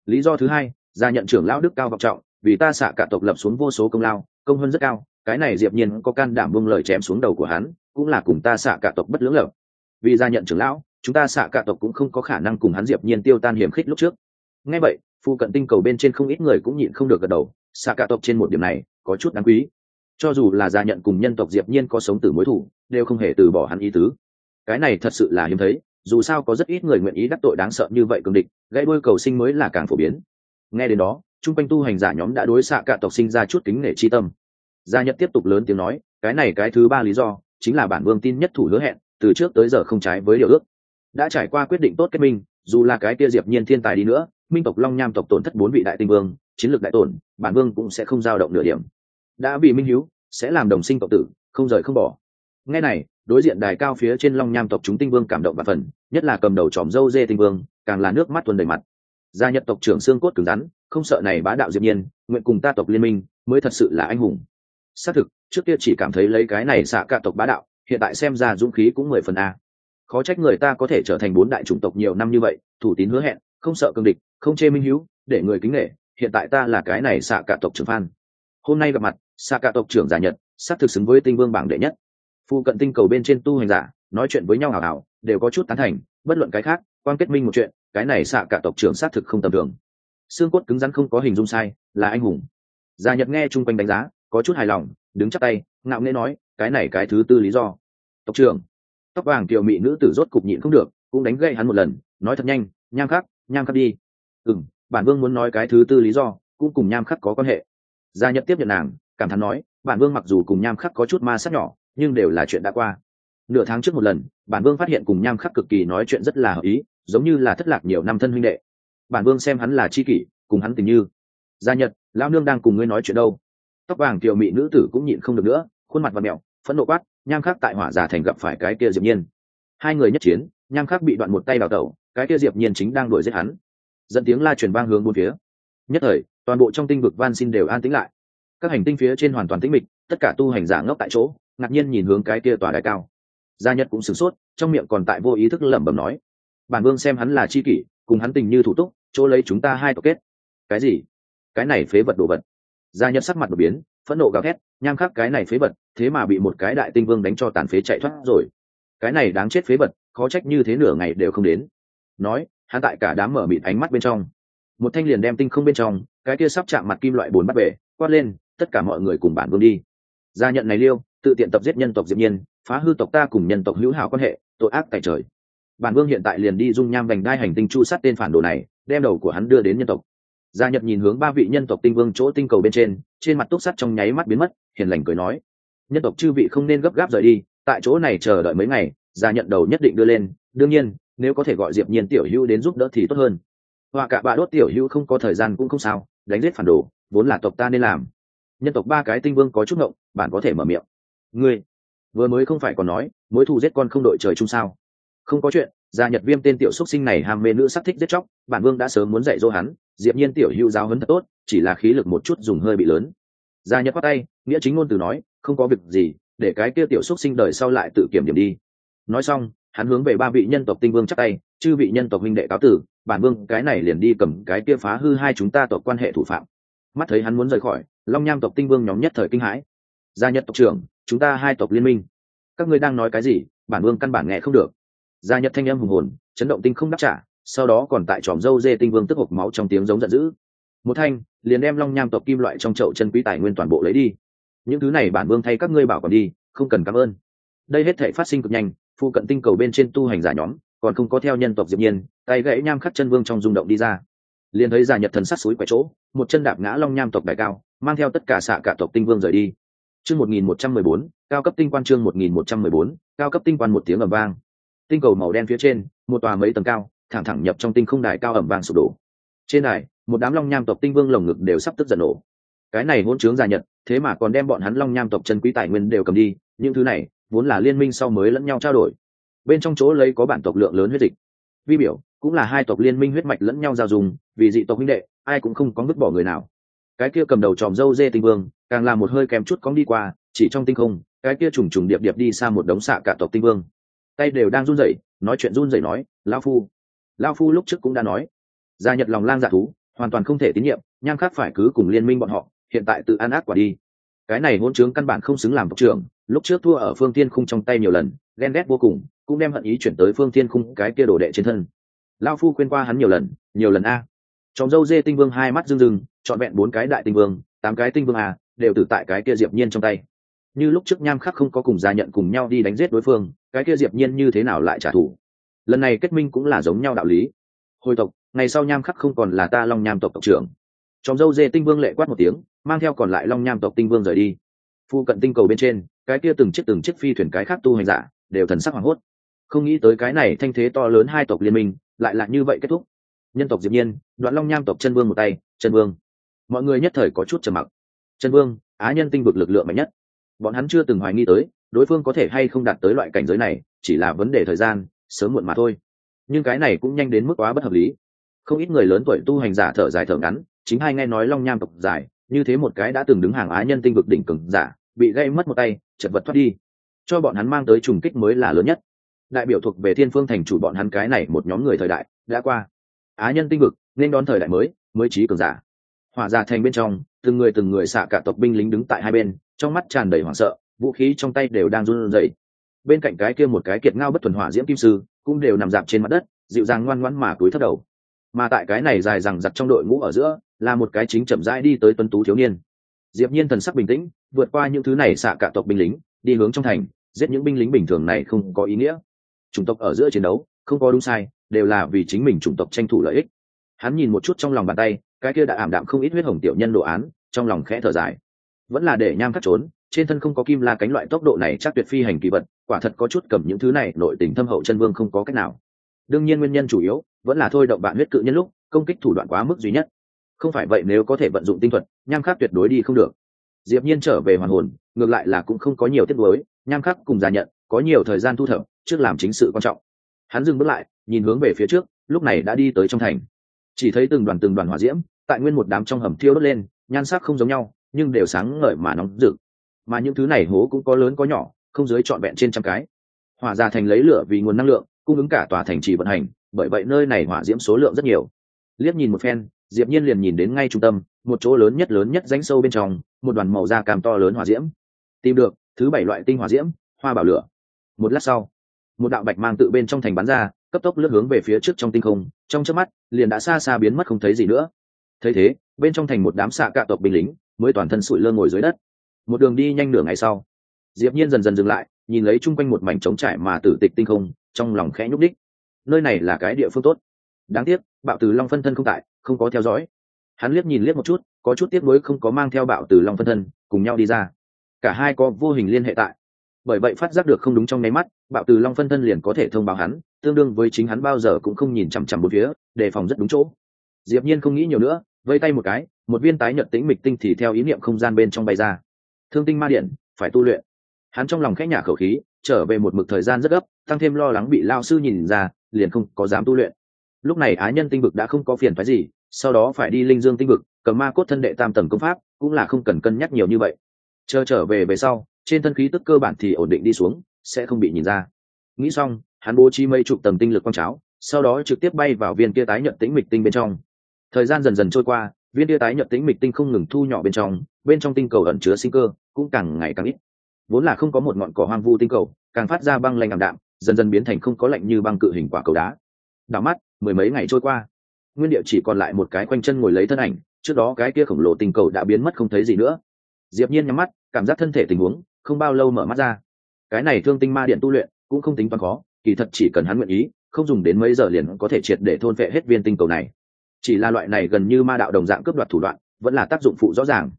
Lý do thứ hai, gia nhận trưởng lão đức cao vọng trọng, vì ta xạ cả tộc lập xuống vô số công lao, công hơn rất cao, cái này diệp nhiên có can đảm buông lời chém xuống đầu của hắn, cũng là cùng ta xạ cả tộc bất lưỡng lập vì gia nhận trưởng lão, chúng ta xạ cả tộc cũng không có khả năng cùng hắn diệp nhiên tiêu tan hiểm khích lúc trước. Nghe vậy phu cận tinh cầu bên trên không ít người cũng nhịn không được gật đầu, xạ cả tộc trên một điểm này có chút đáng quý cho dù là gia nhận cùng nhân tộc diệp nhiên có sống từ mối thủ đều không hề từ bỏ hắn ý tứ. Cái này thật sự là hiếm thấy, dù sao có rất ít người nguyện ý đắc tội đáng sợ như vậy cường địch, gãy đôi cầu sinh mới là càng phổ biến. Nghe đến đó Trung quanh tu hành giả nhóm đã đối xạ cả tộc sinh ra chút kính nể chi tâm. Gia nhật tiếp tục lớn tiếng nói, cái này cái thứ ba lý do, chính là bản vương tin nhất thủ hứa hẹn, từ trước tới giờ không trái với điều ước. Đã trải qua quyết định tốt kết minh, dù là cái kia diệp nhiên thiên tài đi nữa, minh tộc long nham tộc tổn thất bốn vị đại tinh vương, chiến lược đại tổn, bản vương cũng sẽ không dao động nửa điểm đã bị minh hiếu, sẽ làm đồng sinh tộc tử, không rời không bỏ. Nghe này, đối diện đài cao phía trên long nham tộc chúng tinh vương cảm động và phần, nhất là cầm đầu tròm dâu dê tinh vương, càng là nước mắt tuần đầy mặt. Gia nhật tộc trưởng xương cốt cứng rắn, không sợ này bá đạo diệp nhiên, nguyện cùng ta tộc liên minh, mới thật sự là anh hùng. Xác thực, trước kia chỉ cảm thấy lấy cái này xạ cả tộc bá đạo, hiện tại xem ra dũng khí cũng mười phần a. Khó trách người ta có thể trở thành bốn đại chủng tộc nhiều năm như vậy, thủ tín hứa hẹn, không sợ cương địch, không chê minh hiếu, để người kính nể, hiện tại ta là cái này xạ cả tộc trưởng phan hôm nay gặp mặt xạ cả tộc trưởng giả nhật xác thực xứng với tinh vương bảng đệ nhất. Phu cận tinh cầu bên trên tu hành giả, nói chuyện với nhau hào hào, đều có chút tán thành, bất luận cái khác, quan kết minh một chuyện, cái này xạ cả tộc trưởng xác thực không tầm thường. Xương cốt cứng rắn không có hình dung sai, là anh hùng. Già nhật nghe chung quanh đánh giá, có chút hài lòng, đứng chắc tay, ngạo nghễ nói, cái này cái thứ tư lý do. Tộc trưởng. Tóc vàng kiều mị nữ tử rốt cục nhịn không được, cũng đánh gậy hắn một lần, nói thật nhanh, nham khắc nham khắc đi. Ừ m bản vương muốn nói cái thứ tư lý do, cũng cùng nham khắc có quan hệ gia nhật tiếp nhận nàng, cảm thán nói, bản vương mặc dù cùng nham khắc có chút ma sát nhỏ, nhưng đều là chuyện đã qua. Nửa tháng trước một lần, bản vương phát hiện cùng nham khắc cực kỳ nói chuyện rất là hợp ý, giống như là thất lạc nhiều năm thân huynh đệ. Bản vương xem hắn là c h i kỷ, cùng hắn tình như. Gia nhật, lão nương đang cùng ngươi nói chuyện đâu? Tóc vàng kiều mị nữ tử cũng nhịn không được nữa, khuôn mặt và mẹo, phẫn nộ quát, nham khắc tại hỏa giả thành gặp phải cái kia diệp nhiên. Hai người nhất chiến, nham khắc bị đoạn một tay đào tẩu, cái kia diệp nhiên chính đang đuổi giết hắn. Dẫn tiếng la truyền vang hướng bốn phía. Nhất thời toàn bộ trong tinh vực van xin đều an tĩnh lại. Các hành tinh phía trên hoàn toàn tĩnh mịch, tất cả tu hành giả ngốc tại chỗ, ngạc nhiên nhìn hướng cái kia tòa đại cao. Gia nhất cũng sửng sốt, trong miệng còn tại vô ý thức lẩm bẩm nói, bản vương xem hắn là chi kỷ, cùng hắn tình như thủ túc, chỗ lấy chúng ta hai tộc kết. Cái gì? Cái này phế vật đồ vật? Gia nhất sắc mặt đột biến, phẫn nộ gào thét, nham khắc cái này phế vật, thế mà bị một cái đại tinh vương đánh cho tàn phế chạy thoát rồi. Cái này đáng chết phế vật, khó trách như thế nửa ngày đều không đến. Nói, hắn tại cả đám mở mịt ánh mắt bên trong. Một thanh liền đem tinh không bên trong cái kia sắp chạm mặt kim loại bồn bắt về, quát lên, tất cả mọi người cùng bản vương đi. Gia nhận này liêu, tự tiện tập giết nhân tộc diệp nhiên, phá hư tộc ta cùng nhân tộc hữu hảo quan hệ, tội ác tại trời. Bản vương hiện tại liền đi dung nham vành đai hành tinh chu sát tên phản đồ này, đem đầu của hắn đưa đến nhân tộc. Gia nhật nhìn hướng ba vị nhân tộc tinh vương chỗ tinh cầu bên trên trên mặt túc sắt trong nháy mắt biến mất, hiền lành cười nói, nhân tộc chư vị không nên gấp gáp rời đi, tại chỗ này chờ đợi mấy ngày, gia nhận đầu nhất định đưa lên, đương nhiên, nếu có thể gọi diệp nhiên tiểu hữu đến giúp đỡ thì tốt hơn. Họa cả bà đốt tiểu hữu không có thời gian cũng không sao đánh giết phản đồ, vốn là tộc ta nên làm. Nhân tộc ba cái tinh vương có chút ngộng, bạn có thể mở miệng. Ngươi, vừa mới không phải còn nói, mối thù giết con không đội trời chung sao? Không có chuyện, gia nhật viêm tên tiểu xuất sinh này ham mê nữ sắc thích giết chóc, bản vương đã sớm muốn dạy dỗ hắn, diệp nhiên tiểu hữu giáo huấn thật tốt, chỉ là khí lực một chút dùng hơi bị lớn. Gia nhật bắt tay, nghĩa chính ngôn từ nói, không có việc gì, để cái kia tiểu xuất sinh đời sau lại tự kiểm điểm đi. Nói xong, hắn hướng về ba vị nhân tộc tinh vương chắc tay, chư vị nhân tộc huynh đệ cáo tử bản vương, cái này liền đi cầm cái kia phá hư hai chúng ta tộc quan hệ thủ phạm. Mắt thấy hắn muốn rời khỏi, long nham tộc tinh vương nhóm nhất thời kinh hãi. Gia nhật tộc trưởng, chúng ta hai tộc liên minh. Các ngươi đang nói cái gì? Bản vương căn bản nghe không được. Gia nhật thanh âm hùng hồn, chấn động tinh không đáp trả, sau đó còn tại tròm dâu dê tinh vương tức hộp máu trong tiếng giống giận dữ. Một thanh, liền đem long nham tộc kim loại trong chậu chân quý tài nguyên toàn bộ lấy đi. Những thứ này bản vương thay các ngươi bảo còn đi, không cần cảm ơn. Đây hết thể phát sinh cực nhanh, phụ cận tinh cầu bên trên tu hành giả nhóm còn không có theo nhân tộc diệp nhiên tay gãy nham khắc chân vương trong rung động đi ra. Liền thấy giả nhật thần sát suối quẻ chỗ một chân đạp ngã long nham tộc đại cao mang theo tất cả xạ cả tộc tinh vương rời đi. Chương 1114 cao cấp tinh quan chương 1114 cao cấp tinh quan một tiếng ầm vang. Tinh cầu màu đen phía trên một tòa mấy tầng cao thẳng thẳng nhập trong tinh không đại cao ẩm vang sụp đổ. Trên này, một đám long nham tộc tinh vương lồng ngực đều sắp tức giận nổ. Cái này hỗn trướng giả nhật thế mà còn đem bọn hắn long nham tộc chân quý tài nguyên đều cầm đi những thứ này vốn là liên minh sau mới lẫn nhau trao đổi bên trong chỗ lấy có bản tộc lượng lớn huyết dịch. Vi biểu cũng là hai tộc liên minh huyết mạch lẫn nhau giao dùng, vì dị tộc huynh đệ, ai cũng không có vứt bỏ người nào. Cái kia cầm đầu tròm dâu dê tinh vương, càng làm một hơi kèm chút cóng đi qua, chỉ trong tinh không, cái kia trùng trùng điệp điệp đi xa một đống xạ cả tộc tinh vương. Tay đều đang run rẩy, nói chuyện run rẩy nói lao phu. Lao phu lúc trước cũng đã nói, gia nhật lòng lang dạ thú, hoàn toàn không thể tín nhiệm nham khắc phải cứ cùng liên minh bọn họ, hiện tại tự an ác quả đi. Cái này hôn chướng căn bản không xứng làm tộc trưởng, lúc trước thua ở phương tiên khung trong tay nhiều lần, ghen ghét vô cùng cũng đem hận ý chuyển tới phương thiên khung, cái kia đổ đệ trên thân. Lao phu khuyên qua hắn nhiều lần nhiều lần a. Chóng dâu dê tinh vương hai mắt rưng rưng, trọn vẹn bốn cái đại tinh vương, tám cái tinh vương a đều tử tại cái kia diệp nhiên trong tay. Như lúc trước nham khắc không có cùng gia nhận cùng nhau đi đánh giết đối phương, cái kia diệp nhiên như thế nào lại trả thù? Lần này kết minh cũng là giống nhau đạo lý. Hồi tộc, ngày sau nham khắc không còn là ta long nham tộc tộc trưởng. Trong dâu dê tinh vương lệ quát một tiếng, mang theo còn lại long nham tộc tinh vương rời đi. Phu cận tinh cầu bên trên, cái kia từng chiếc từng chiếc phi thuyền cái khác tu hành giả, đều thần sắc hoảng hốt không nghĩ tới cái này thanh thế to lớn hai tộc liên minh lại là như vậy kết thúc. Nhân tộc diệp nhiên, đoạn long nham tộc chân vương một tay, chân vương. Mọi người nhất thời có chút trầm mặc. Chân vương, á nhân tinh vực lực lượng mạnh nhất. Bọn hắn chưa từng hoài nghi tới, đối phương có thể hay không đạt tới loại cảnh giới này, chỉ là vấn đề thời gian, sớm muộn mà thôi. Nhưng cái này cũng nhanh đến mức quá bất hợp lý. Không ít người lớn tuổi tu hành giả thở dài thở ngắn, chính hai nghe nói long nham tộc dài như thế một cái đã từng đứng hàng á nhân tinh vực đỉnh cường giả, bị gây mất một tay, chật vật thoát đi. Cho bọn hắn mang tới trùng kích mới là lớn nhất đại biểu thuộc về thiên phương thành chủ bọn hắn cái này một nhóm người thời đại, đã qua. Á nhân tinh vực, nên đón thời đại mới mới trí cường giả. Hỏa giả thành bên trong, từng người từng người xạ cả tộc binh lính đứng tại hai bên, trong mắt tràn đầy hoảng sợ, vũ khí trong tay đều đang run rẩy. Bên cạnh cái kia một cái kiệt ngao bất thuần hỏa diễm kim sư, cũng đều nằm dạp trên mặt đất, dịu dàng ngoan ngoãn mà cúi thấp đầu. Mà tại cái này dài rằng giặc trong đội ngũ ở giữa, là một cái chính chậm rãi đi tới tuấn tú thiếu niên. Diệp nhiên thần sắc bình tĩnh, vượt qua những thứ này xạ cả tộc binh lính, đi hướng trong thành, giết những binh lính bình thường này không có ý nghĩa chủng tộc ở giữa chiến đấu, không có đúng sai, đều là vì chính mình chủng tộc tranh thủ lợi ích. Hắn nhìn một chút trong lòng bàn tay, cái kia đã ảm đạm không ít huyết hồng tiểu nhân đồ án, trong lòng khẽ thở dài. Vẫn là để nham khắc trốn, trên thân không có kim la cánh loại tốc độ này chắc tuyệt phi hành kỳ vật, quả thật có chút cầm những thứ này, nội tình thâm hậu chân vương không có cách nào. Đương nhiên nguyên nhân chủ yếu, vẫn là thôi động bạn huyết cự nhân lúc, công kích thủ đoạn quá mức duy nhất. Không phải vậy nếu có thể vận dụng tinh thuật, nham khắc tuyệt đối đi không được. Diệp nhiên trở về hoàn hồn, ngược lại là cũng không có nhiều tiết đối nham khắc cùng già nhận, có nhiều thời gian thu thập trước làm chính sự quan trọng. Hắn dừng bước lại, nhìn hướng về phía trước, lúc này đã đi tới trong thành. Chỉ thấy từng đoàn từng đoàn hỏa diễm, tại nguyên một đám trong hầm thiêu đốt lên, nhan sắc không giống nhau, nhưng đều sáng ngời mà nóng rực. Mà những thứ này hố cũng có lớn có nhỏ, không dưới trọn vẹn trên trăm cái. Hỏa ra thành lấy lửa vì nguồn năng lượng, cung ứng cả tòa thành trì vận hành, bởi vậy nơi này hỏa diễm số lượng rất nhiều. Liếc nhìn một phen, diệp nhiên liền nhìn đến ngay trung tâm, một chỗ lớn nhất lớn nhất rãnh sâu bên trong, một đoàn màu da cam to lớn hỏa diễm. Tìm được, thứ bảy loại tinh hỏa diễm, hoa bảo lửa. Một lát sau một đạo bạch mang tự bên trong thành bắn ra, cấp tốc lướt hướng về phía trước trong tinh không, trong chớp mắt, liền đã xa xa biến mất không thấy gì nữa. Thấy thế, bên trong thành một đám xạ cạ tộc binh lính mới toàn thân sụi lơ ngồi dưới đất. Một đường đi nhanh nửa ngày sau, diệp nhiên dần dần dừng lại, nhìn lấy chung quanh một mảnh trống trải mà tử tịch tinh không, trong lòng khẽ nhúc đích nơi này là cái địa phương tốt. Đáng tiếc, bạo tử long phân thân không tại, không có theo dõi. Hắn liếc nhìn liếc một chút, có chút tiếc nuối không có mang theo bạo tử long phân thân, cùng nhau đi ra. Cả hai có vô hình liên hệ tại bởi vậy phát giác được không đúng trong nháy mắt, bạo từ long phân thân liền có thể thông báo hắn, tương đương với chính hắn bao giờ cũng không nhìn chằm chằm một phía, đề phòng rất đúng chỗ. Diệp nhiên không nghĩ nhiều nữa, vây tay một cái, một viên tái nhật tĩnh mịch tinh thì theo ý niệm không gian bên trong bay ra. Thương tinh ma điện, phải tu luyện. Hắn trong lòng khẽ nhả khẩu khí, trở về một mực thời gian rất gấp, tăng thêm lo lắng bị lao sư nhìn ra, liền không có dám tu luyện. Lúc này á nhân tinh vực đã không có phiền phái gì, sau đó phải đi linh dương tinh vực, cầm ma cốt thân đệ tam tầng công pháp, cũng là không cần cân nhắc nhiều như vậy. Chờ trở về về sau trên thân khí tức cơ bản thì ổn định đi xuống, sẽ không bị nhìn ra. Nghĩ xong, hắn bố trí mấy chục tầng tinh lực quang cháo, sau đó trực tiếp bay vào viên kia tái nhận tĩnh mịch tinh bên trong. Thời gian dần dần trôi qua, viên kia tái nhận tĩnh mịch tinh không ngừng thu nhỏ bên trong bên trong tinh cầu ẩn chứa sinh cơ cũng càng ngày càng ít. Vốn là không có một ngọn cỏ hoang vu tinh cầu, càng phát ra băng lanh ảm đạm, dần dần biến thành không có lạnh như băng cự hình quả cầu đá. Đảo mắt, mười mấy ngày trôi qua. Nguyên địa chỉ còn lại một cái quanh chân ngồi lấy thân ảnh, trước đó cái kia khổng lồ tinh cầu đã biến mất không thấy gì nữa. Diệp nhiên nhắm mắt, cảm giác thân thể tình huống không bao lâu mở mắt ra. Cái này thương tinh ma điện tu luyện cũng không tính toán khó, kỳ thật chỉ cần hắn nguyện ý, không dùng đến mấy giờ liền có thể triệt để thôn vệ hết viên tinh cầu này. Chỉ là loại này gần như ma đạo đồng dạng cướp đoạt thủ đoạn, vẫn là tác dụng phụ rõ ràng.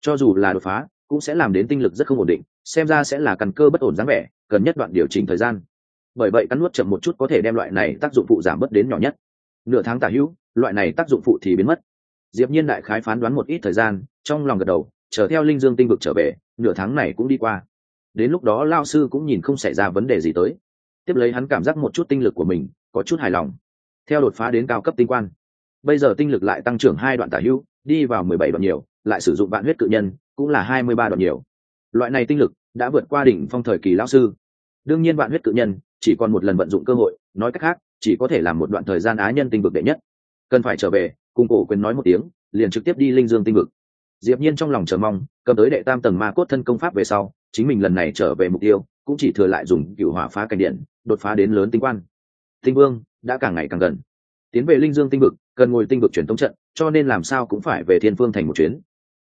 Cho dù là đột phá, cũng sẽ làm đến tinh lực rất không ổn định, xem ra sẽ là căn cơ bất ổn dáng vẻ cần nhất đoạn điều chỉnh thời gian. Bởi vậy cắn nuốt chậm một chút có thể đem loại này tác dụng phụ giảm bớt đến nhỏ nhất. Nửa tháng tả hữu, loại này tác dụng phụ thì biến mất. Diệp nhiên đại khái phán đoán một ít thời gian, trong lòng gật đầu, chờ theo linh dương tinh vực trở về nửa tháng này cũng đi qua. Đến lúc đó lao sư cũng nhìn không xảy ra vấn đề gì tới. Tiếp lấy hắn cảm giác một chút tinh lực của mình có chút hài lòng. Theo đột phá đến cao cấp tinh quan, bây giờ tinh lực lại tăng trưởng hai đoạn tả hữu, đi vào mười bảy đoạn nhiều, lại sử dụng vạn huyết cự nhân cũng là hai mươi ba đoạn nhiều. Loại này tinh lực đã vượt qua đỉnh phong thời kỳ lao sư. Đương nhiên vạn huyết cự nhân chỉ còn một lần vận dụng cơ hội, nói cách khác, chỉ có thể làm một đoạn thời gian á nhân tinh vực đệ nhất. Cần phải trở về, cùng cổ quyền nói một tiếng, liền trực tiếp đi linh dương tinh vực diệp nhiên trong lòng chờ mong, cầm tới đệ tam tầng ma cốt thân công pháp về sau, chính mình lần này trở về mục tiêu, cũng chỉ thừa lại dùng cửu hỏa phá cảnh điện, đột phá đến lớn tinh quan tinh vương, đã càng ngày càng gần. Tiến về linh dương tinh vực, cần ngồi tinh vực truyền thống trận, cho nên làm sao cũng phải về thiên phương thành một chuyến.